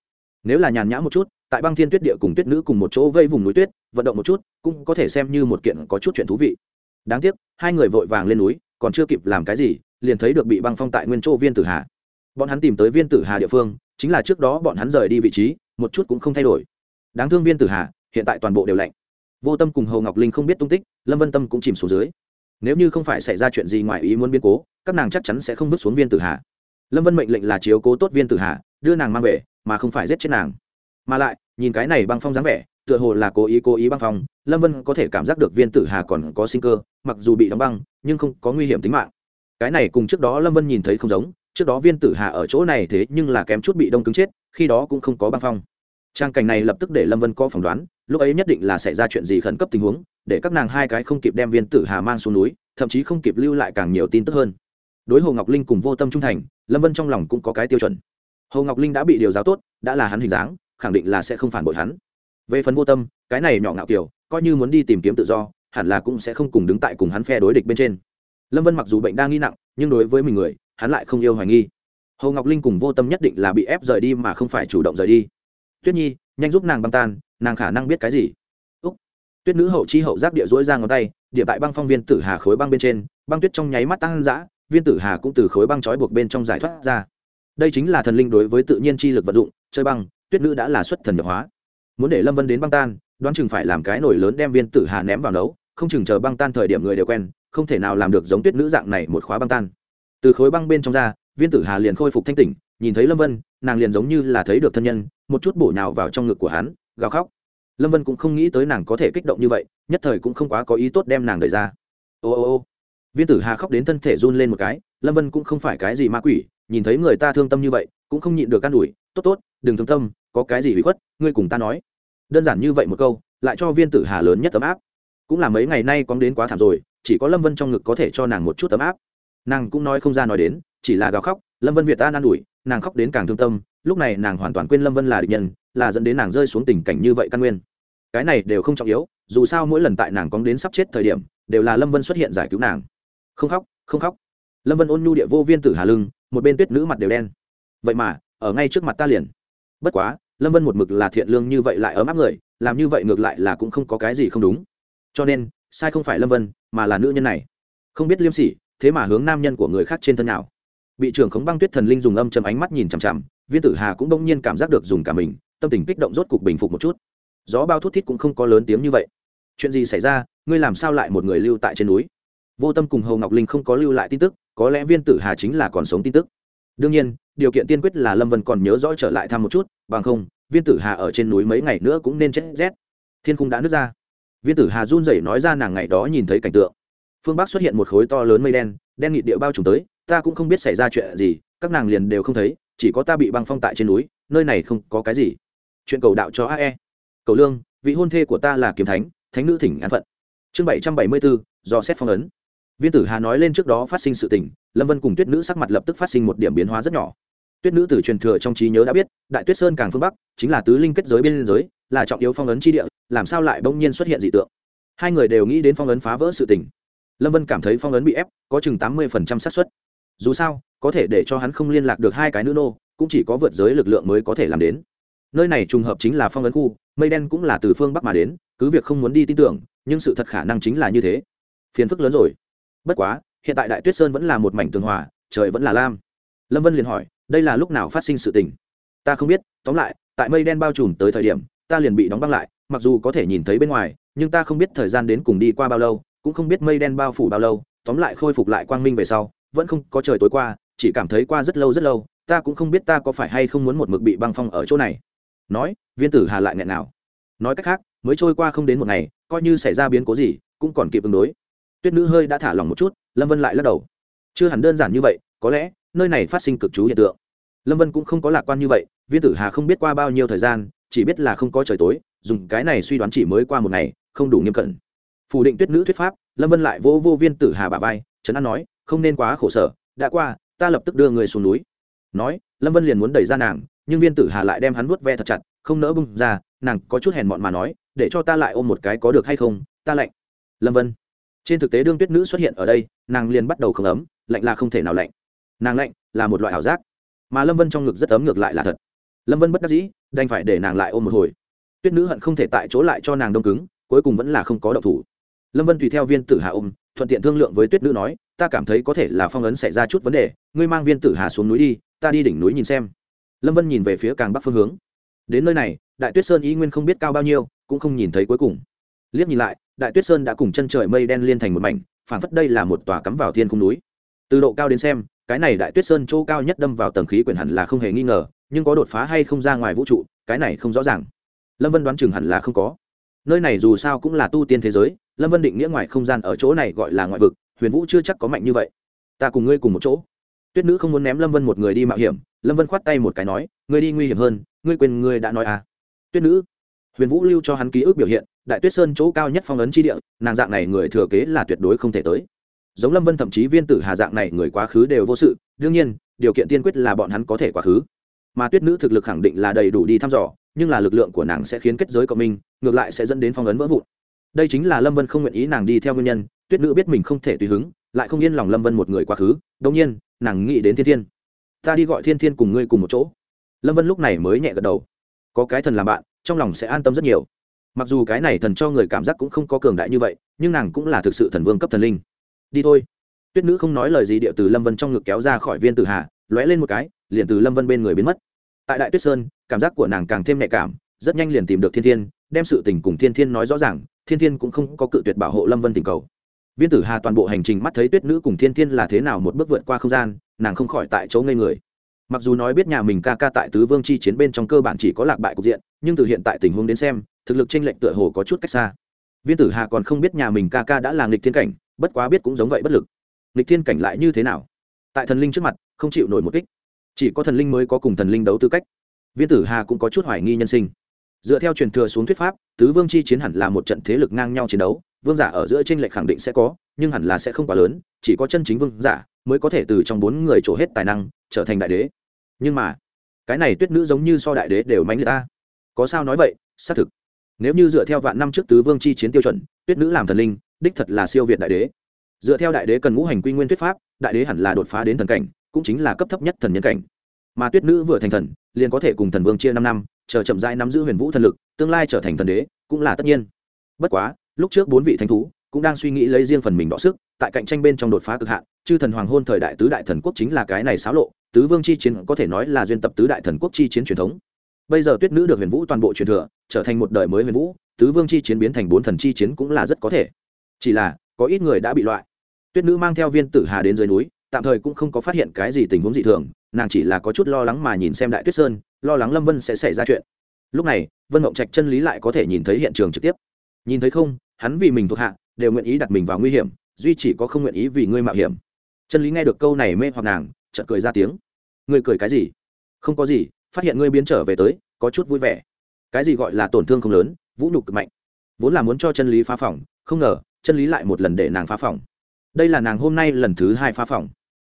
Nếu là nhàn nhã một chút, tại băng thiên tuyết địa cùng tuyết nữ cùng một chỗ vây vùng núi tuyết, vận động một chút, cũng có thể xem như một kiện có chút chuyện thú vị. Đáng tiếc, hai người vội vàng lên núi, còn chưa kịp làm cái gì, liền thấy được bị băng phong tại nguyên chỗ viên tử hà. Bọn hắn tìm tới viên tử hà địa phương, chính là trước đó bọn hắn rời đi vị trí, một chút cũng không thay đổi. Đáng thương viên tử hà, hiện tại toàn bộ đều lạnh. Vô tâm cùng hầu ngọc linh không biết tung tích, lâm vân tâm cũng chìm xuống dưới nếu như không phải xảy ra chuyện gì ngoài ý muốn biến cố, các nàng chắc chắn sẽ không bước xuống viên tử hà lâm vân mệnh lệnh là chiếu cố tốt viên tử hà đưa nàng mang về, mà không phải giết chết nàng. Mà lại, nhìn cái này băng phong dáng vẻ, tựa hồ là cố ý cố ý băng phong, lâm vân có thể cảm giác được viên tử hà còn có sinh cơ, mặc dù bị đóng băng, nhưng không có nguy hiểm tính mạng. Cái này cùng trước đó lâm vân nhìn thấy không giống, trước đó viên tử hà ở chỗ này thế nhưng là kém chút bị đông cứng chết, khi đó cũng không có băng phong. Trang cảnh này lập tức để lâm vân có phỏng đoán lúc ấy nhất định là xảy ra chuyện gì khẩn cấp tình huống, để các nàng hai cái không kịp đem viên tử hà mang xuống núi, thậm chí không kịp lưu lại càng nhiều tin tức hơn. Đối hồ ngọc linh cùng vô tâm trung thành, lâm vân trong lòng cũng có cái tiêu chuẩn. Hồ ngọc linh đã bị điều giáo tốt, đã là hắn hình dáng, khẳng định là sẽ không phản bội hắn. Về phần vô tâm, cái này nhỏ ngạo kiểu, coi như muốn đi tìm kiếm tự do, hẳn là cũng sẽ không cùng đứng tại cùng hắn phe đối địch bên trên. Lâm vân mặc dù bệnh đa nghi nặng, nhưng đối với mình người, hắn lại không yêu hoài nghi. Hồ ngọc linh cùng vô tâm nhất định là bị ép rời đi mà không phải chủ động rời đi. Tuyết nhi, nhanh giúp nàng băng tan nàng khả năng biết cái gì? Úc. Tuyết nữ hậu chi hậu giáp địa dỗi ra ngón tay, địa tại băng phong viên tử hà khối băng bên trên, băng tuyết trong nháy mắt tăng dã, viên tử hà cũng từ khối băng trói buộc bên trong giải thoát ra. Đây chính là thần linh đối với tự nhiên chi lực vận dụng, chơi băng, tuyết nữ đã là xuất thần nhập hóa. Muốn để lâm vân đến băng tan, đoán chừng phải làm cái nổi lớn đem viên tử hà ném vào nấu, không chừng chờ băng tan thời điểm người đều quen, không thể nào làm được giống tuyết nữ dạng này một khóa băng tan. Từ khối băng bên trong ra, viên tử hà liền khôi phục thanh tỉnh, nhìn thấy lâm vân, nàng liền giống như là thấy được thân nhân, một chút bổ nhào vào trong ngực của hắn gào khóc. Lâm vân cũng không nghĩ tới nàng có thể kích động như vậy, nhất thời cũng không quá có ý tốt đem nàng đời ra. Ô ô ô. Viên tử hà khóc đến thân thể run lên một cái, lâm vân cũng không phải cái gì ma quỷ, nhìn thấy người ta thương tâm như vậy, cũng không nhịn được can ủi, tốt tốt, đừng thương tâm, có cái gì bị khuất, ngươi cùng ta nói. Đơn giản như vậy một câu, lại cho viên tử hà lớn nhất tấm áp. Cũng là mấy ngày nay cóng đến quá thảm rồi, chỉ có lâm vân trong ngực có thể cho nàng một chút tấm áp. Nàng cũng nói không ra nói đến, chỉ là gào khóc, lâm vân việt ta an ủi, nàng khóc đến càng thương tâm lúc này nàng hoàn toàn quên lâm vân là địch nhân, là dẫn đến nàng rơi xuống tình cảnh như vậy căn nguyên. Cái này đều không trọng yếu, dù sao mỗi lần tại nàng cóng đến sắp chết thời điểm, đều là lâm vân xuất hiện giải cứu nàng. Không khóc không khóc. Lâm vân ôn nhu địa vô viên tử hà lưng, một bên tuyết nữ mặt đều đen. Vậy mà, ở ngay trước mặt ta liền. Bất quá, lâm vân một mực là thiện lương như vậy lại ấm áp người, làm như vậy ngược lại là cũng không có cái gì không đúng. Cho nên, sai không phải lâm vân, mà là nữ nhân này. Không biết liêm sỉ, thế mà hướng nam nhân của người khác trên thân nào bị trưởng khống băng tuyết thần linh dùng âm chầm ánh mắt nhìn chằm chằm viên tử hà cũng bỗng nhiên cảm giác được dùng cả mình, tâm tình kích động rốt cục bình phục một chút. Gió bao thút thít cũng không có lớn tiếng như vậy. Chuyện gì xảy ra? Ngươi làm sao lại một người lưu tại trên núi? Vô tâm cùng hầu ngọc linh không có lưu lại tin tức, có lẽ viên tử hà chính là còn sống tin tức. Đương nhiên, điều kiện tiên quyết là lâm vân còn nhớ rõ trở lại thăm một chút, bằng không, viên tử hà ở trên núi mấy ngày nữa cũng nên chết rét. Thiên cung đã nứt ra. Viên tử hà run rẩy nói ra nàng ngày đó nhìn thấy cảnh tượng. Phương bắc xuất hiện một khối to lớn mây đen đen nghị địa bao trùm tới, ta cũng không biết xảy ra chuyện gì, các nàng liền đều không thấy chỉ có ta bị băng phong tại trên núi, nơi này không có cái gì. Chuyện cầu đạo cho ae cầu lương, vị hôn thê của ta là kiếm thánh thánh nữ thỉnh an phận. Chương bảy trăm bảy mươi bốn do xét phong ấn. Viên tử hà nói lên trước đó phát sinh sự tình, lâm vân cùng tuyết nữ sắc mặt lập tức phát sinh một điểm biến hóa rất nhỏ. Tuyết nữ từ truyền thừa trong trí nhớ đã biết, đại tuyết sơn càng phương bắc, chính là tứ linh kết giới biên giới, là trọng yếu phong ấn tri địa, làm sao lại bỗng nhiên xuất hiện dị tượng? Hai người đều nghĩ đến phong ấn phá vỡ sự tình. Lâm vân cảm thấy phong ấn bị ép, có chừng tám mươi xác suất. Dù sao có thể để cho hắn không liên lạc được hai cái nữ nô, cũng chỉ có vượt giới lực lượng mới có thể làm đến. Nơi này trùng hợp chính là phong ấn khu, mây đen cũng là từ phương bắc mà đến, cứ việc không muốn đi tin tưởng, nhưng sự thật khả năng chính là như thế. Phiền phức lớn rồi. Bất quá, hiện tại đại tuyết sơn vẫn là một mảnh tường hòa, trời vẫn là lam. Lâm vân liền hỏi, đây là lúc nào phát sinh sự tình? Ta không biết, tóm lại, tại mây đen bao trùm tới thời điểm, ta liền bị đóng băng lại, mặc dù có thể nhìn thấy bên ngoài, nhưng ta không biết thời gian đến cùng đi qua bao lâu, cũng không biết mây đen bao phủ bao lâu, tóm lại khôi phục lại quang minh về sau, vẫn không có trời tối qua chỉ cảm thấy qua rất lâu rất lâu, ta cũng không biết ta có phải hay không muốn một mực bị băng phong ở chỗ này. Nói, viên tử hà lại nghẹn nào. Nói cách khác, mới trôi qua không đến một ngày, coi như xảy ra biến cố gì, cũng còn kịp ứng đối. Tuyết nữ hơi đã thả lòng một chút, lâm vân lại lắc đầu. Chưa hẳn đơn giản như vậy, có lẽ, nơi này phát sinh cực chú hiện tượng. Lâm vân cũng không có lạc quan như vậy, viên tử hà không biết qua bao nhiêu thời gian, chỉ biết là không có trời tối, dùng cái này suy đoán chỉ mới qua một ngày, không đủ nghiêm cẩn. Phủ định tuyết nữ thuyết pháp, lâm vân lại vô vô viên tử hà bà vai, trấn an nói, không nên quá khổ sở, đã qua ta lập tức đưa người xuống núi. Nói, lâm vân liền muốn đẩy ra nàng, nhưng viên tử hà lại đem hắn vuốt ve thật chặt, không nỡ bung ra, nàng có chút hèn mọn mà nói, để cho ta lại ôm một cái có được hay không? Ta lạnh. Lâm vân, trên thực tế đương tuyết nữ xuất hiện ở đây, nàng liền bắt đầu không ấm, lạnh là không thể nào lạnh. Nàng lạnh là một loại ảo giác, mà lâm vân trong ngực rất ấm ngược lại là thật. Lâm vân bất đắc dĩ, đành phải để nàng lại ôm một hồi. Tuyết nữ hận không thể tại chỗ lại cho nàng đông cứng, cuối cùng vẫn là không có động thủ. Lâm vân tùy theo viên tử hà ôm thuận tiện thương lượng với tuyết nữ nói, ta cảm thấy có thể là phong ấn xảy ra chút vấn đề, ngươi mang viên tử hà xuống núi đi, ta đi đỉnh núi nhìn xem. Lâm vân nhìn về phía càng bắc phương hướng. Đến nơi này, đại tuyết sơn y nguyên không biết cao bao nhiêu, cũng không nhìn thấy cuối cùng. Liếc nhìn lại, đại tuyết sơn đã cùng chân trời mây đen liên thành một mảnh, phảng phất đây là một tòa cắm vào thiên cung núi. Từ độ cao đến xem, cái này đại tuyết sơn chỗ cao nhất đâm vào tầng khí quyển hẳn là không hề nghi ngờ, nhưng có đột phá hay không ra ngoài vũ trụ, cái này không rõ ràng. Lâm vân đoán chừng hẳn là không có nơi này dù sao cũng là tu tiên thế giới, lâm vân định nghĩa ngoài không gian ở chỗ này gọi là ngoại vực, huyền vũ chưa chắc có mạnh như vậy. Ta cùng ngươi cùng một chỗ. Tuyết nữ không muốn ném lâm vân một người đi mạo hiểm, lâm vân khoát tay một cái nói, ngươi đi nguy hiểm hơn, ngươi quên ngươi đã nói à. Tuyết nữ, huyền vũ lưu cho hắn ký ức biểu hiện, đại tuyết sơn chỗ cao nhất phong ấn tri địa, nàng dạng này người thừa kế là tuyệt đối không thể tới. Giống lâm vân thậm chí viên tử hà dạng này người quá khứ đều vô sự, đương nhiên, điều kiện tiên quyết là bọn hắn có thể quá khứ. Mà tuyết nữ thực lực khẳng định là đầy đủ đi thăm dò nhưng là lực lượng của nàng sẽ khiến kết giới cộng minh, ngược lại sẽ dẫn đến phong ấn vỡ vụn. Đây chính là lâm vân không nguyện ý nàng đi theo nguyên nhân, tuyết nữ biết mình không thể tùy hứng, lại không yên lòng lâm vân một người quá khứ đông nhiên, nàng nghĩ đến thiên thiên. Ta đi gọi thiên thiên cùng ngươi cùng một chỗ. Lâm vân lúc này mới nhẹ gật đầu. Có cái thần làm bạn, trong lòng sẽ an tâm rất nhiều. Mặc dù cái này thần cho người cảm giác cũng không có cường đại như vậy, nhưng nàng cũng là thực sự thần vương cấp thần linh. Đi thôi. Tuyết nữ không nói lời gì điệu từ lâm vân trong ngực kéo ra khỏi viên tử hà, lóe lên một cái, liền từ lâm vân bên người biến mất. Tại đại tuyết sơn cảm giác của nàng càng thêm nhạy cảm, rất nhanh liền tìm được thiên thiên, đem sự tình cùng thiên thiên nói rõ ràng, thiên thiên cũng không có cự tuyệt bảo hộ lâm vân tình cầu. Viên tử hà toàn bộ hành trình mắt thấy tuyết nữ cùng thiên thiên là thế nào một bước vượt qua không gian, nàng không khỏi tại chỗ ngây người. Mặc dù nói biết nhà mình ca ca tại tứ vương chi chiến bên trong cơ bản chỉ có lạc bại cục diện, nhưng từ hiện tại tình huống đến xem, thực lực tranh lệch tựa hồ có chút cách xa. Viên tử hà còn không biết nhà mình ca ca đã là nghịch thiên cảnh, bất quá biết cũng giống vậy bất lực. Nghịch thiên cảnh lại như thế nào? Tại thần linh trước mặt, không chịu nổi một kích. Chỉ có thần linh mới có cùng thần linh đấu tư cách viên tử hà cũng có chút hoài nghi nhân sinh. Dựa theo truyền thừa xuống thuyết pháp, tứ vương chi chiến hẳn là một trận thế lực ngang nhau chiến đấu, vương giả ở giữa tranh lệch khẳng định sẽ có, nhưng hẳn là sẽ không quá lớn, chỉ có chân chính vương giả mới có thể từ trong bốn người trổ hết tài năng, trở thành đại đế. Nhưng mà, cái này tuyết nữ giống như so đại đế đều mánh người ta. Có sao nói vậy? Xác thực. Nếu như dựa theo vạn năm trước tứ vương chi chiến tiêu chuẩn, tuyết nữ làm thần linh, đích thật là siêu việt đại đế. Dựa theo đại đế cần ngũ hành quy nguyên thuyết pháp, đại đế hẳn là đột phá đến thần cảnh, cũng chính là cấp thấp nhất thần nhân cảnh mà tuyết nữ vừa thành thần, liền có thể cùng thần vương chia năm năm, chờ chậm rãi nắm giữ huyền vũ thần lực, tương lai trở thành thần đế, cũng là tất nhiên. Bất quá, lúc trước bốn vị thánh thú cũng đang suy nghĩ lấy riêng phần mình đọ sức, tại cạnh tranh bên trong đột phá cực hạn, chư thần hoàng hôn thời đại tứ đại thần quốc chính là cái này xáo lộ, tứ vương chi chiến có thể nói là duyên tập tứ đại thần quốc chi chiến truyền thống. Bây giờ tuyết nữ được huyền vũ toàn bộ truyền thừa, trở thành một đời mới huyền vũ, tứ vương chi chiến biến thành bốn thần chi chiến cũng là rất có thể. Chỉ là, có ít người đã bị loại. Tuyết nữ mang theo viên tử hà đến dưới núi, tạm thời cũng không có phát hiện cái gì tình huống dị thường nàng chỉ là có chút lo lắng mà nhìn xem đại tuyết sơn, lo lắng lâm vân sẽ xảy ra chuyện. Lúc này, vân mộng trạch chân lý lại có thể nhìn thấy hiện trường trực tiếp. Nhìn thấy không, hắn vì mình thuộc hạ, đều nguyện ý đặt mình vào nguy hiểm, duy chỉ có không nguyện ý vì ngươi mạo hiểm. Chân lý nghe được câu này mê hoặc nàng, chợt cười ra tiếng. Ngươi cười cái gì? Không có gì, phát hiện ngươi biến trở về tới, có chút vui vẻ. Cái gì gọi là tổn thương không lớn, vũ nhục cực mạnh. Vốn là muốn cho chân lý phá phòng, không ngờ, chân lý lại một lần để nàng phá phòng. Đây là nàng hôm nay lần thứ hai phá phòng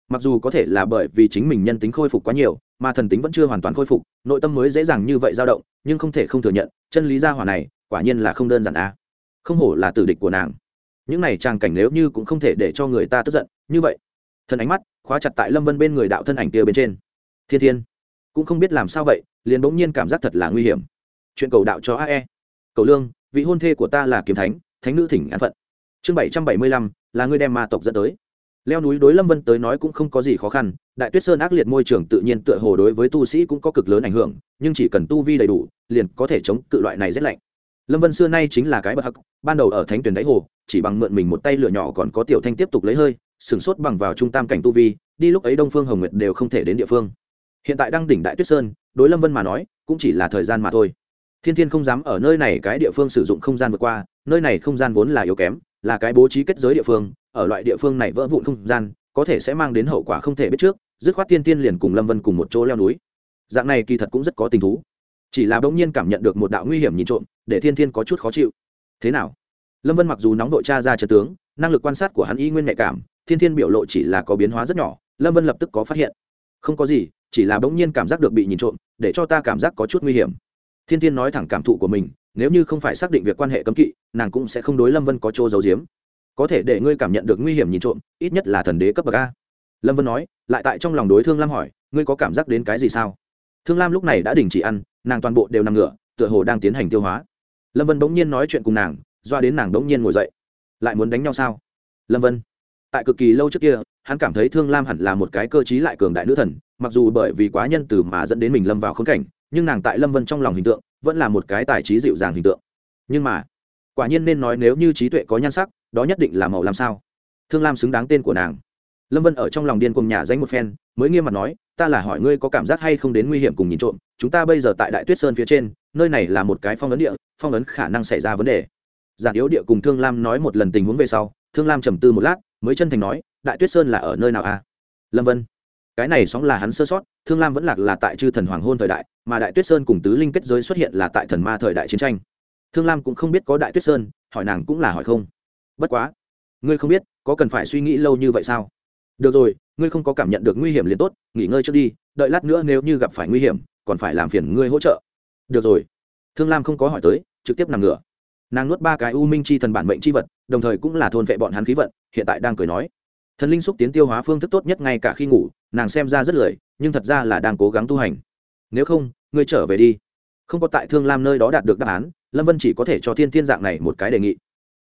mặc dù có thể là bởi vì chính mình nhân tính khôi phục quá nhiều, mà thần tính vẫn chưa hoàn toàn khôi phục, nội tâm mới dễ dàng như vậy dao động, nhưng không thể không thừa nhận, chân lý gia hỏa này, quả nhiên là không đơn giản a. À. Không hổ là tử địch của nàng. Những này trang cảnh nếu như cũng không thể để cho người ta tức giận, như vậy, thần ánh mắt khóa chặt tại lâm vân bên người đạo thân ảnh kia bên trên. Thiên thiên, cũng không biết làm sao vậy, liền bỗng nhiên cảm giác thật là nguy hiểm. Chuyện cầu đạo cho ae cầu lương, vị hôn thê của ta là kiếm thánh thánh nữ thỉnh an phận. Chương bảy trăm bảy mươi lăm, là người đem ma tộc dẫn tới leo núi đối lâm vân tới nói cũng không có gì khó khăn, đại tuyết sơn ác liệt môi trường tự nhiên tựa hồ đối với tu sĩ cũng có cực lớn ảnh hưởng, nhưng chỉ cần tu vi đầy đủ, liền có thể chống cự loại này rét lạnh. Lâm vân xưa nay chính là cái bậc hắc, ban đầu ở thánh tuyển đáy hồ, chỉ bằng mượn mình một tay lửa nhỏ còn có tiểu thanh tiếp tục lấy hơi sửng sốt bằng vào trung tam cảnh tu vi, đi lúc ấy đông phương hồng nguyệt đều không thể đến địa phương. Hiện tại đang đỉnh đại tuyết sơn, đối lâm vân mà nói, cũng chỉ là thời gian mà thôi. Thiên thiên không dám ở nơi này cái địa phương sử dụng không gian vượt qua, nơi này không gian vốn là yếu kém, là cái bố trí kết giới địa phương ở loại địa phương này vỡ vụn không gian, có thể sẽ mang đến hậu quả không thể biết trước, dứt khoát tiên tiên liền cùng lâm vân cùng một chỗ leo núi. Dạng này kỳ thật cũng rất có tình thú. Chỉ là bỗng nhiên cảm nhận được một đạo nguy hiểm nhìn trộm, để thiên thiên có chút khó chịu. Thế nào? Lâm vân mặc dù nóng vội cha ra trật tướng, năng lực quan sát của hắn y nguyên nhạy cảm, thiên thiên biểu lộ chỉ là có biến hóa rất nhỏ, lâm vân lập tức có phát hiện. Không có gì, chỉ là bỗng nhiên cảm giác được bị nhìn trộm, để cho ta cảm giác có chút nguy hiểm. Thiên thiên nói thẳng cảm thụ của mình, nếu như không phải xác định việc quan hệ cấm kỵ, nàng cũng sẽ không đối lâm vân có chỗ giấu giếm có thể để ngươi cảm nhận được nguy hiểm nhìn trộm, ít nhất là thần đế cấp bậc a. Lâm vân nói, lại tại trong lòng đối thương lam hỏi, ngươi có cảm giác đến cái gì sao? Thương lam lúc này đã đình chỉ ăn, nàng toàn bộ đều nằm ngửa, tựa hồ đang tiến hành tiêu hóa. Lâm vân bỗng nhiên nói chuyện cùng nàng, doa đến nàng bỗng nhiên ngồi dậy. Lại muốn đánh nhau sao? Lâm vân, tại cực kỳ lâu trước kia, hắn cảm thấy thương lam hẳn là một cái cơ t lại cường đại nữ thần, mặc dù bởi vì quá nhân từ mà dẫn đến mình lâm vào khốn cảnh, nhưng nàng tại lâm vân trong lòng hình tượng vẫn là một cái tài trí dịu dàng hình tượng. Nhưng mà, quả nhiên nên nói nếu như trí tuệ có nhan sắc đó nhất định là màu làm sao? Thương lam xứng đáng tên của nàng. Lâm vân ở trong lòng điên cùng nhà danh một phen, mới nghiêm mặt nói, ta là hỏi ngươi có cảm giác hay không đến nguy hiểm cùng nhìn trộm, chúng ta bây giờ tại đại tuyết sơn phía trên, nơi này là một cái phong ấn địa, phong ấn khả năng xảy ra vấn đề. Giản yếu địa cùng thương lam nói một lần tình huống về sau, thương lam trầm tư một lát, mới chân thành nói, đại tuyết sơn là ở nơi nào a à? lâm vân, cái này sóng là hắn sơ sót, thương lam vẫn lạc là tại chư thần hoàng hôn thời đại, mà đại tuyết sơn cùng tứ linh kết giới xuất hiện là tại thần ma thời đại chiến tranh. Thương lam cũng không biết có đại tuyết sơn, hỏi nàng cũng là hỏi không bất quá, ngươi không biết, có cần phải suy nghĩ lâu như vậy sao? Được rồi, ngươi không có cảm nhận được nguy hiểm liền tốt, nghỉ ngơi trước đi, đợi lát nữa nếu như gặp phải nguy hiểm, còn phải làm phiền ngươi hỗ trợ. Được rồi. Thương lam không có hỏi tới, trực tiếp nằm ngửa. Nàng nuốt ba cái u minh chi thần bản mệnh chi vật, đồng thời cũng là thôn vệ bọn hắn khí vận, hiện tại đang cười nói. Thần linh xúc tiến tiêu hóa phương thức tốt nhất ngay cả khi ngủ, nàng xem ra rất lười, nhưng thật ra là đang cố gắng tu hành. Nếu không, ngươi trở về đi. Không có tại thương lam nơi đó đạt được đáp án, lâm vân chỉ có thể cho thiên thiên dạng này một cái đề nghị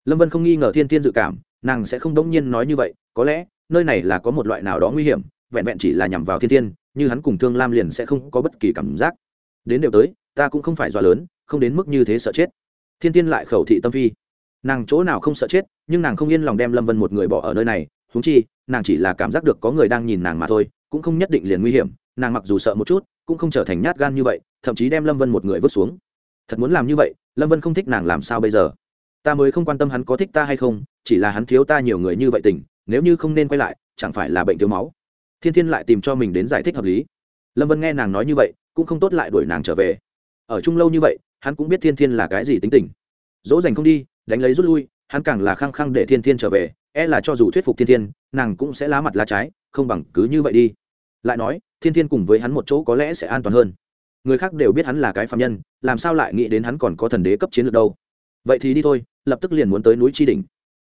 lâm vân không nghi ngờ thiên thiên dự cảm, nàng sẽ không đống nhiên nói như vậy, có lẽ, nơi này là có một loại nào đó nguy hiểm, vẹn vẹn chỉ là nhằm vào thiên thiên, như hắn cùng thương lam liền sẽ không có bất kỳ cảm giác. Đến đều tới, ta cũng không phải dọa lớn, không đến mức như thế sợ chết. Thiên thiên lại khẩu thị tâm phi. Nàng chỗ nào không sợ chết, nhưng nàng không yên lòng đem lâm vân một người bỏ ở nơi này húng chi, nàng chỉ là cảm giác được có người đang nhìn nàng mà thôi, cũng không nhất định liền nguy hiểm, nàng mặc dù sợ một chút, cũng không trở thành nhát gan như vậy, thậm chí đem lâm vân một người vứt xuống. Thật muốn làm như vậy, lâm vân không thích nàng làm sao bây giờ? Ta mới không quan tâm hắn có thích ta hay không, chỉ là hắn thiếu ta nhiều người như vậy tình, nếu như không nên quay lại, chẳng phải là bệnh thiếu máu. Thiên thiên lại tìm cho mình đến giải thích hợp lý. Lâm vân nghe nàng nói như vậy, cũng không tốt lại đuổi nàng trở về. Ở chung lâu như vậy, hắn cũng biết thiên thiên là cái gì tính tình. Dỗ dành không đi, đánh lấy rút lui, hắn càng là khăng khăng để thiên thiên trở về e là cho dù thuyết phục thiên thiên, nàng cũng sẽ lá mặt lá trái, không bằng cứ như vậy đi. Lại nói, thiên thiên cùng với hắn một chỗ có lẽ sẽ an toàn hơn. Người khác đều biết hắn là cái phạm nhân, làm sao lại nghĩ đến hắn còn có thần đế cấp chiến lược đâu. Vậy thì đi thôi lập tức liền muốn tới núi tri đỉnh.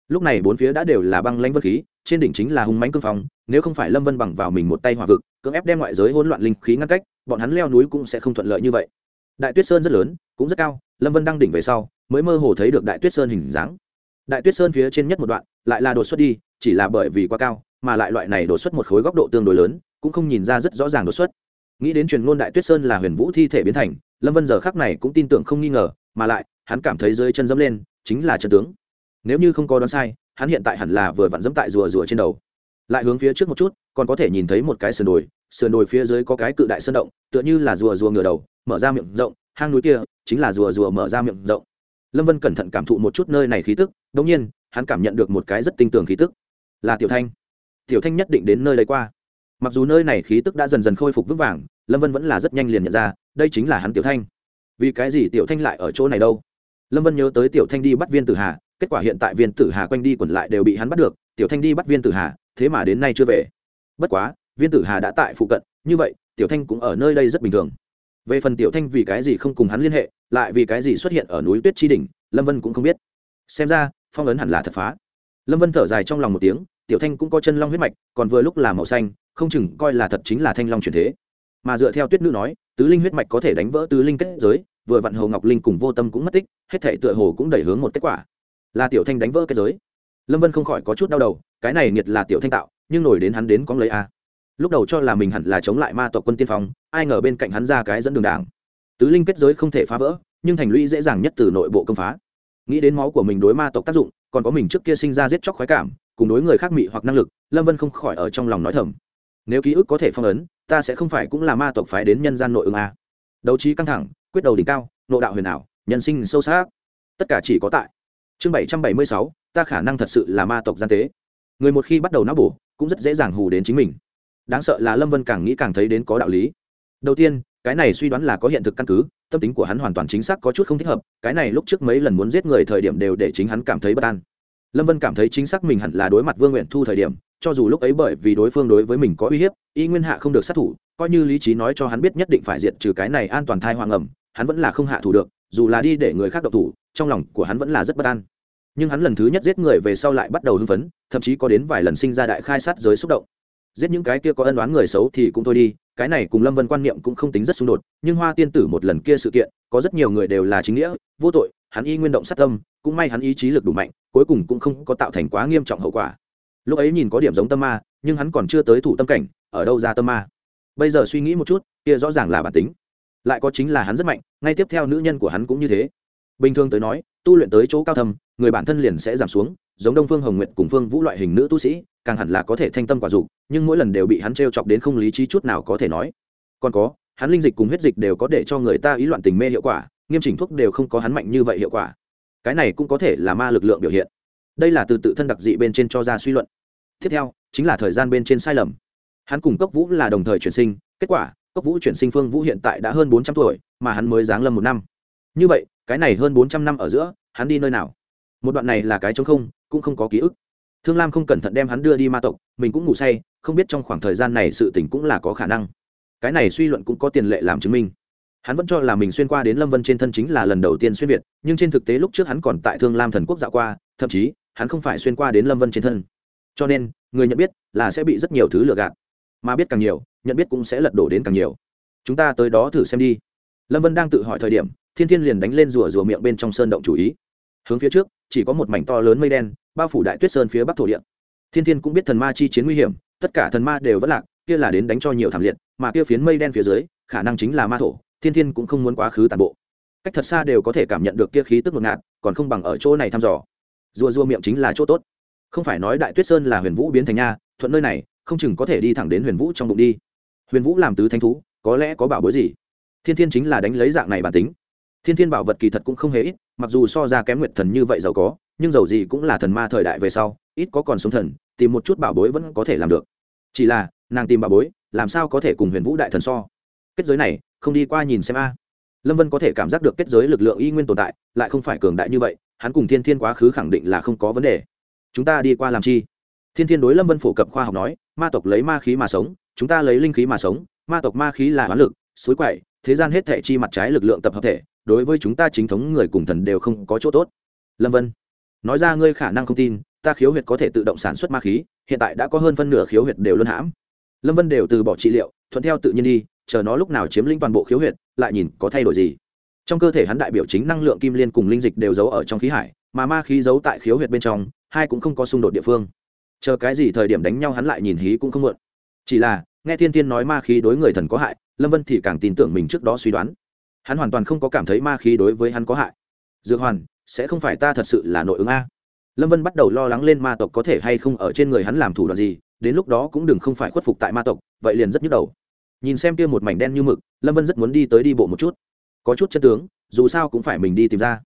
Lúc này bốn phía đã đều là băng lãnh vân khí, trên đỉnh chính là hung mánh cương phong, nếu không phải lâm vân bằng vào mình một tay hỏa vực, cưỡng ép đem ngoại giới hỗn loạn linh khí ngăn cách, bọn hắn leo núi cũng sẽ không thuận lợi như vậy. Đại tuyết sơn rất lớn, cũng rất cao, lâm vân đang đỉnh về sau, mới mơ hồ thấy được đại tuyết sơn hình dáng. Đại tuyết sơn phía trên nhất một đoạn, lại là đột xuất đi, chỉ là bởi vì quá cao, mà lại loại này đột xuất một khối góc độ tương đối lớn, cũng không nhìn ra rất rõ ràng đột xuất. Nghĩ đến truyền ngôn đại tuyết sơn là huyền vũ thi thể biến thành, lâm vân giờ khác này cũng tin tưởng không nghi ngờ, mà lại, hắn cảm thấy dưới chân dẫm lên chính là chân tướng. Nếu như không có đoán sai, hắn hiện tại hẳn là vừa vặn dẫm tại rùa rùa trên đầu. Lại hướng phía trước một chút, còn có thể nhìn thấy một cái sườn đồi sườn đồi phía dưới có cái cự đại sơn động, tựa như là rùa rùa ngửa đầu, mở ra miệng rộng, hang núi kia chính là rùa rùa mở ra miệng rộng. Lâm vân cẩn thận cảm thụ một chút nơi này khí tức đ ỗ n g nhiên, hắn cảm nhận được một cái rất tinh tường khí tức. Là tiểu thanh. Tiểu thanh nhất định đến nơi đây qua. Mặc dù nơi này khí tức đã dần dần khôi phục vững vàng, lâm vân vẫn là rất nhanh liền nhận ra, đây chính là hắn tiểu thanh. Vì cái gì tiểu thanh lại ở chỗ này đâu? Lâm vân nhớ tới tiểu thanh đi bắt viên tử hà, kết quả hiện tại viên tử hà quanh đi quẩn lại đều bị hắn bắt được, tiểu thanh đi bắt viên tử hà, thế mà đến nay chưa về. Bất quá, viên tử hà đã tại phụ cận, như vậy, tiểu thanh cũng ở nơi đây rất bình thường. Về phần tiểu thanh vì cái gì không cùng hắn liên hệ, lại vì cái gì xuất hiện ở núi tuyết tri đỉnh, lâm vân cũng không biết. Xem ra, phong ấn hẳn là thật phá. Lâm vân thở dài trong lòng một tiếng, tiểu thanh cũng có chân long huyết mạch, còn vừa lúc là màu xanh, không chừng coi là thật chính là thanh long truyền thế. Mà dựa theo tuyết nữ nói, tứ linh huyết mạch có thể đánh vỡ tứ linh kết giới vừa vặn hồ ngọc linh cùng vô tâm cũng mất tích, hết thể tựa hồ cũng đẩy hướng một kết quả. Là tiểu thanh đánh vỡ kết giới. Lâm vân không khỏi có chút đau đầu, cái này nghiệt là tiểu thanh tạo, nhưng nổi đến hắn đến có lấy a. Lúc đầu cho là mình hẳn là chống lại ma tộc quân tiên phong, ai ngờ bên cạnh hắn ra cái dẫn đường đảng. Tứ linh kết giới không thể phá vỡ, nhưng thành lũy dễ dàng nhất từ nội bộ công phá. Nghĩ đến máu của mình đối ma tộc tác dụng, còn có mình trước kia sinh ra giết chóc khoái cảm, cùng đối người khác mị hoặc năng lực, lâm vân không khỏi ở trong lòng nói thầm. Nếu ký ức có thể phong ấn, ta sẽ không phải cũng là ma tộc phái đến nhân gian nội ứng a. Đấu trí căng thẳng quyết đầu đỉnh cao, nộ đạo huyền ảo, nhân sinh sâu sắc. Tất cả chỉ có tại chương bảy trăm bảy mươi sáu, ta khả năng thật sự là ma tộc gian tế. Người một khi bắt đầu não bổ, cũng rất dễ dàng hù đến chính mình. Đáng sợ là lâm vân càng nghĩ càng thấy đến có đạo lý. Đầu tiên, cái này suy đoán là có hiện thực căn cứ, tâm tính của hắn hoàn toàn chính xác có chút không thích hợp, cái này lúc trước mấy lần muốn giết người thời điểm đều để chính hắn cảm thấy bất an. Lâm vân cảm thấy chính xác mình hẳn là đối mặt vương nguyện thu thời điểm, cho dù lúc ấy bởi vì đối phương đối với mình có uy hiếp, y nguyên hạ không được sát thủ, coi như lý trí nói cho hắn biết nhất định phải diệt trừ cái này an toàn thai hoàng ẩm hắn vẫn là không hạ thủ được, dù là đi để người khác độc thủ, trong lòng của hắn vẫn là rất bất an. Nhưng hắn lần thứ nhất giết người về sau lại bắt đầu hưng phấn, thậm chí có đến vài lần sinh ra đại khai sát giới xúc động. Giết những cái kia có ân đoán người xấu thì cũng thôi đi, cái này cùng lâm vân quan niệm cũng không tính rất xung đột, nhưng hoa tiên tử một lần kia sự kiện, có rất nhiều người đều là chính nghĩa, vô tội, hắn y nguyên động sát tâm, cũng may hắn ý chí lực đủ mạnh, cuối cùng cũng không có tạo thành quá nghiêm trọng hậu quả. Lúc ấy nhìn có điểm giống tâm ma, nhưng hắn còn chưa tới thủ tâm cảnh, ở đâu ra tâm ma? Bây giờ suy nghĩ một chút, kia rõ ràng là bản tính lại có chính là hắn rất mạnh, ngay tiếp theo nữ nhân của hắn cũng như thế. Bình thường tới nói, tu luyện tới chỗ cao thầm người bản thân liền sẽ giảm xuống, giống đông phương hồng nguyệt cùng phương vũ loại hình nữ tu sĩ, càng hẳn là có thể thanh tâm quả dục, nhưng mỗi lần đều bị hắn t r e o chọc đến không lý trí chút nào có thể nói. Còn có, hắn linh dịch cùng huyết dịch đều có để cho người ta ý loạn tình mê hiệu quả, nghiêm chỉnh thuốc đều không có hắn mạnh như vậy hiệu quả. Cái này cũng có thể là ma lực lượng biểu hiện. Đây là từ tự thân đặc dị bên trên cho ra suy luận. Tiếp theo, chính là thời gian bên trên sai lầm. Hắn cùng cốc vũ là đồng thời chuyển sinh, kết quả cốc vũ chuyển sinh phương vũ hiện tại đã hơn bốn trăm tuổi, mà hắn mới giáng lâm một năm. Như vậy, cái này hơn bốn trăm năm ở giữa, hắn đi nơi nào? Một đoạn này là cái chống không, cũng không có ký ức. Thương lam không cẩn thận đem hắn đưa đi ma tộc, mình cũng ngủ say, không biết trong khoảng thời gian này sự tỉnh cũng là có khả năng. Cái này suy luận cũng có tiền lệ làm chứng minh. Hắn vẫn cho là mình xuyên qua đến lâm vân trên thân chính là lần đầu tiên xuyên việt, nhưng trên thực tế lúc trước hắn còn tại thương lam thần quốc dạo qua, thậm chí, hắn không phải xuyên qua đến lâm vân trên thân. Cho nên, người nhận biết là sẽ bị rất nhiều thứ lừa gạt mà biết càng nhiều, nhận biết cũng sẽ lật đổ đến càng nhiều. Chúng ta tới đó thử xem đi. Lâm vân đang tự hỏi thời điểm, thiên thiên liền đánh lên rùa rùa miệng bên trong sơn động chủ ý. Hướng phía trước, chỉ có một mảnh to lớn mây đen, bao phủ đại tuyết sơn phía bắc thổ địa. Thiên thiên cũng biết thần ma chi chiến nguy hiểm, tất cả thần ma đều vất lạc, kia là đến đánh cho nhiều thảm liệt, mà kia phiến mây đen phía dưới, khả năng chính là ma thổ, thiên thiên cũng không muốn quá khứ tàn bộ. Cách thật xa đều có thể cảm nhận được kia khí tức ngột ngạt, còn không bằng ở chỗ này thăm dò. Rùa rùa miệng chính là chỗ tốt. Không phải nói đại tuyết sơn là huyền vũ biến thành nha, thuận nơi này không chừng có thể đi thẳng đến huyền vũ trong bụng đi. Huyền vũ làm tứ thanh thú, có lẽ có bảo bối gì? Thiên thiên chính là đánh lấy dạng này bản tính. Thiên thiên bảo vật kỳ thật cũng không hề ít, mặc dù so ra kém nguyệt thần như vậy giàu có, nhưng giàu gì cũng là thần ma thời đại về sau, ít có còn sống thần, tìm một chút bảo bối vẫn có thể làm được. Chỉ là, nàng tìm bảo bối, làm sao có thể cùng huyền vũ đại thần so? Kết giới này, không đi qua nhìn xem a. Lâm vân có thể cảm giác được kết giới lực lượng y nguyên tồn tại, lại không phải cường đại như vậy, hắn cùng thiên thiên quá khứ khẳng định là không có vấn đề. Chúng ta đi qua làm chi? Thiên thiên đối lâm vân phổ cập khoa học nói ma tộc lấy ma khí mà sống, chúng ta lấy linh khí mà sống, ma tộc ma khí là hoán lực, suối quậy, thế gian hết thể chi mặt trái lực lượng tập hợp thể, đối với chúng ta chính thống người cùng thần đều không có chỗ tốt. Lâm vân, nói ra ngươi khả năng không tin, ta khiếu huyệt có thể tự động sản xuất ma khí, hiện tại đã có hơn phân nửa khiếu huyệt đều luân hãm. Lâm vân đều từ bỏ trị liệu, thuận theo tự nhiên đi, chờ nó lúc nào chiếm lĩnh toàn bộ khiếu huyệt, lại nhìn có thay đổi gì. Trong cơ thể hắn đại biểu chính năng lượng kim liên cùng linh dịch đều giấu ở trong khí hải, mà ma khí giấu tại khiếu huyệt bên trong, hai cũng không có xung đột địa phương chờ cái gì thời điểm đánh nhau hắn lại nhìn hí cũng không muộn chỉ là, nghe thiên Thiên nói ma khí đối người thần có hại, lâm vân thì càng tin tưởng mình trước đó suy đoán. Hắn hoàn toàn không có cảm thấy ma khí đối với hắn có hại. Dược hoàn, sẽ không phải ta thật sự là nội ứng a. Lâm vân bắt đầu lo lắng lên ma tộc có thể hay không ở trên người hắn làm thủ đoạn gì, đến lúc đó cũng đừng không phải khuất phục tại ma tộc, vậy liền rất nhức đầu. Nhìn xem kia một mảnh đen như mực, lâm vân rất muốn đi tới đi bộ một chút. Có chút chất tướng, dù sao cũng phải mình đi tìm ra.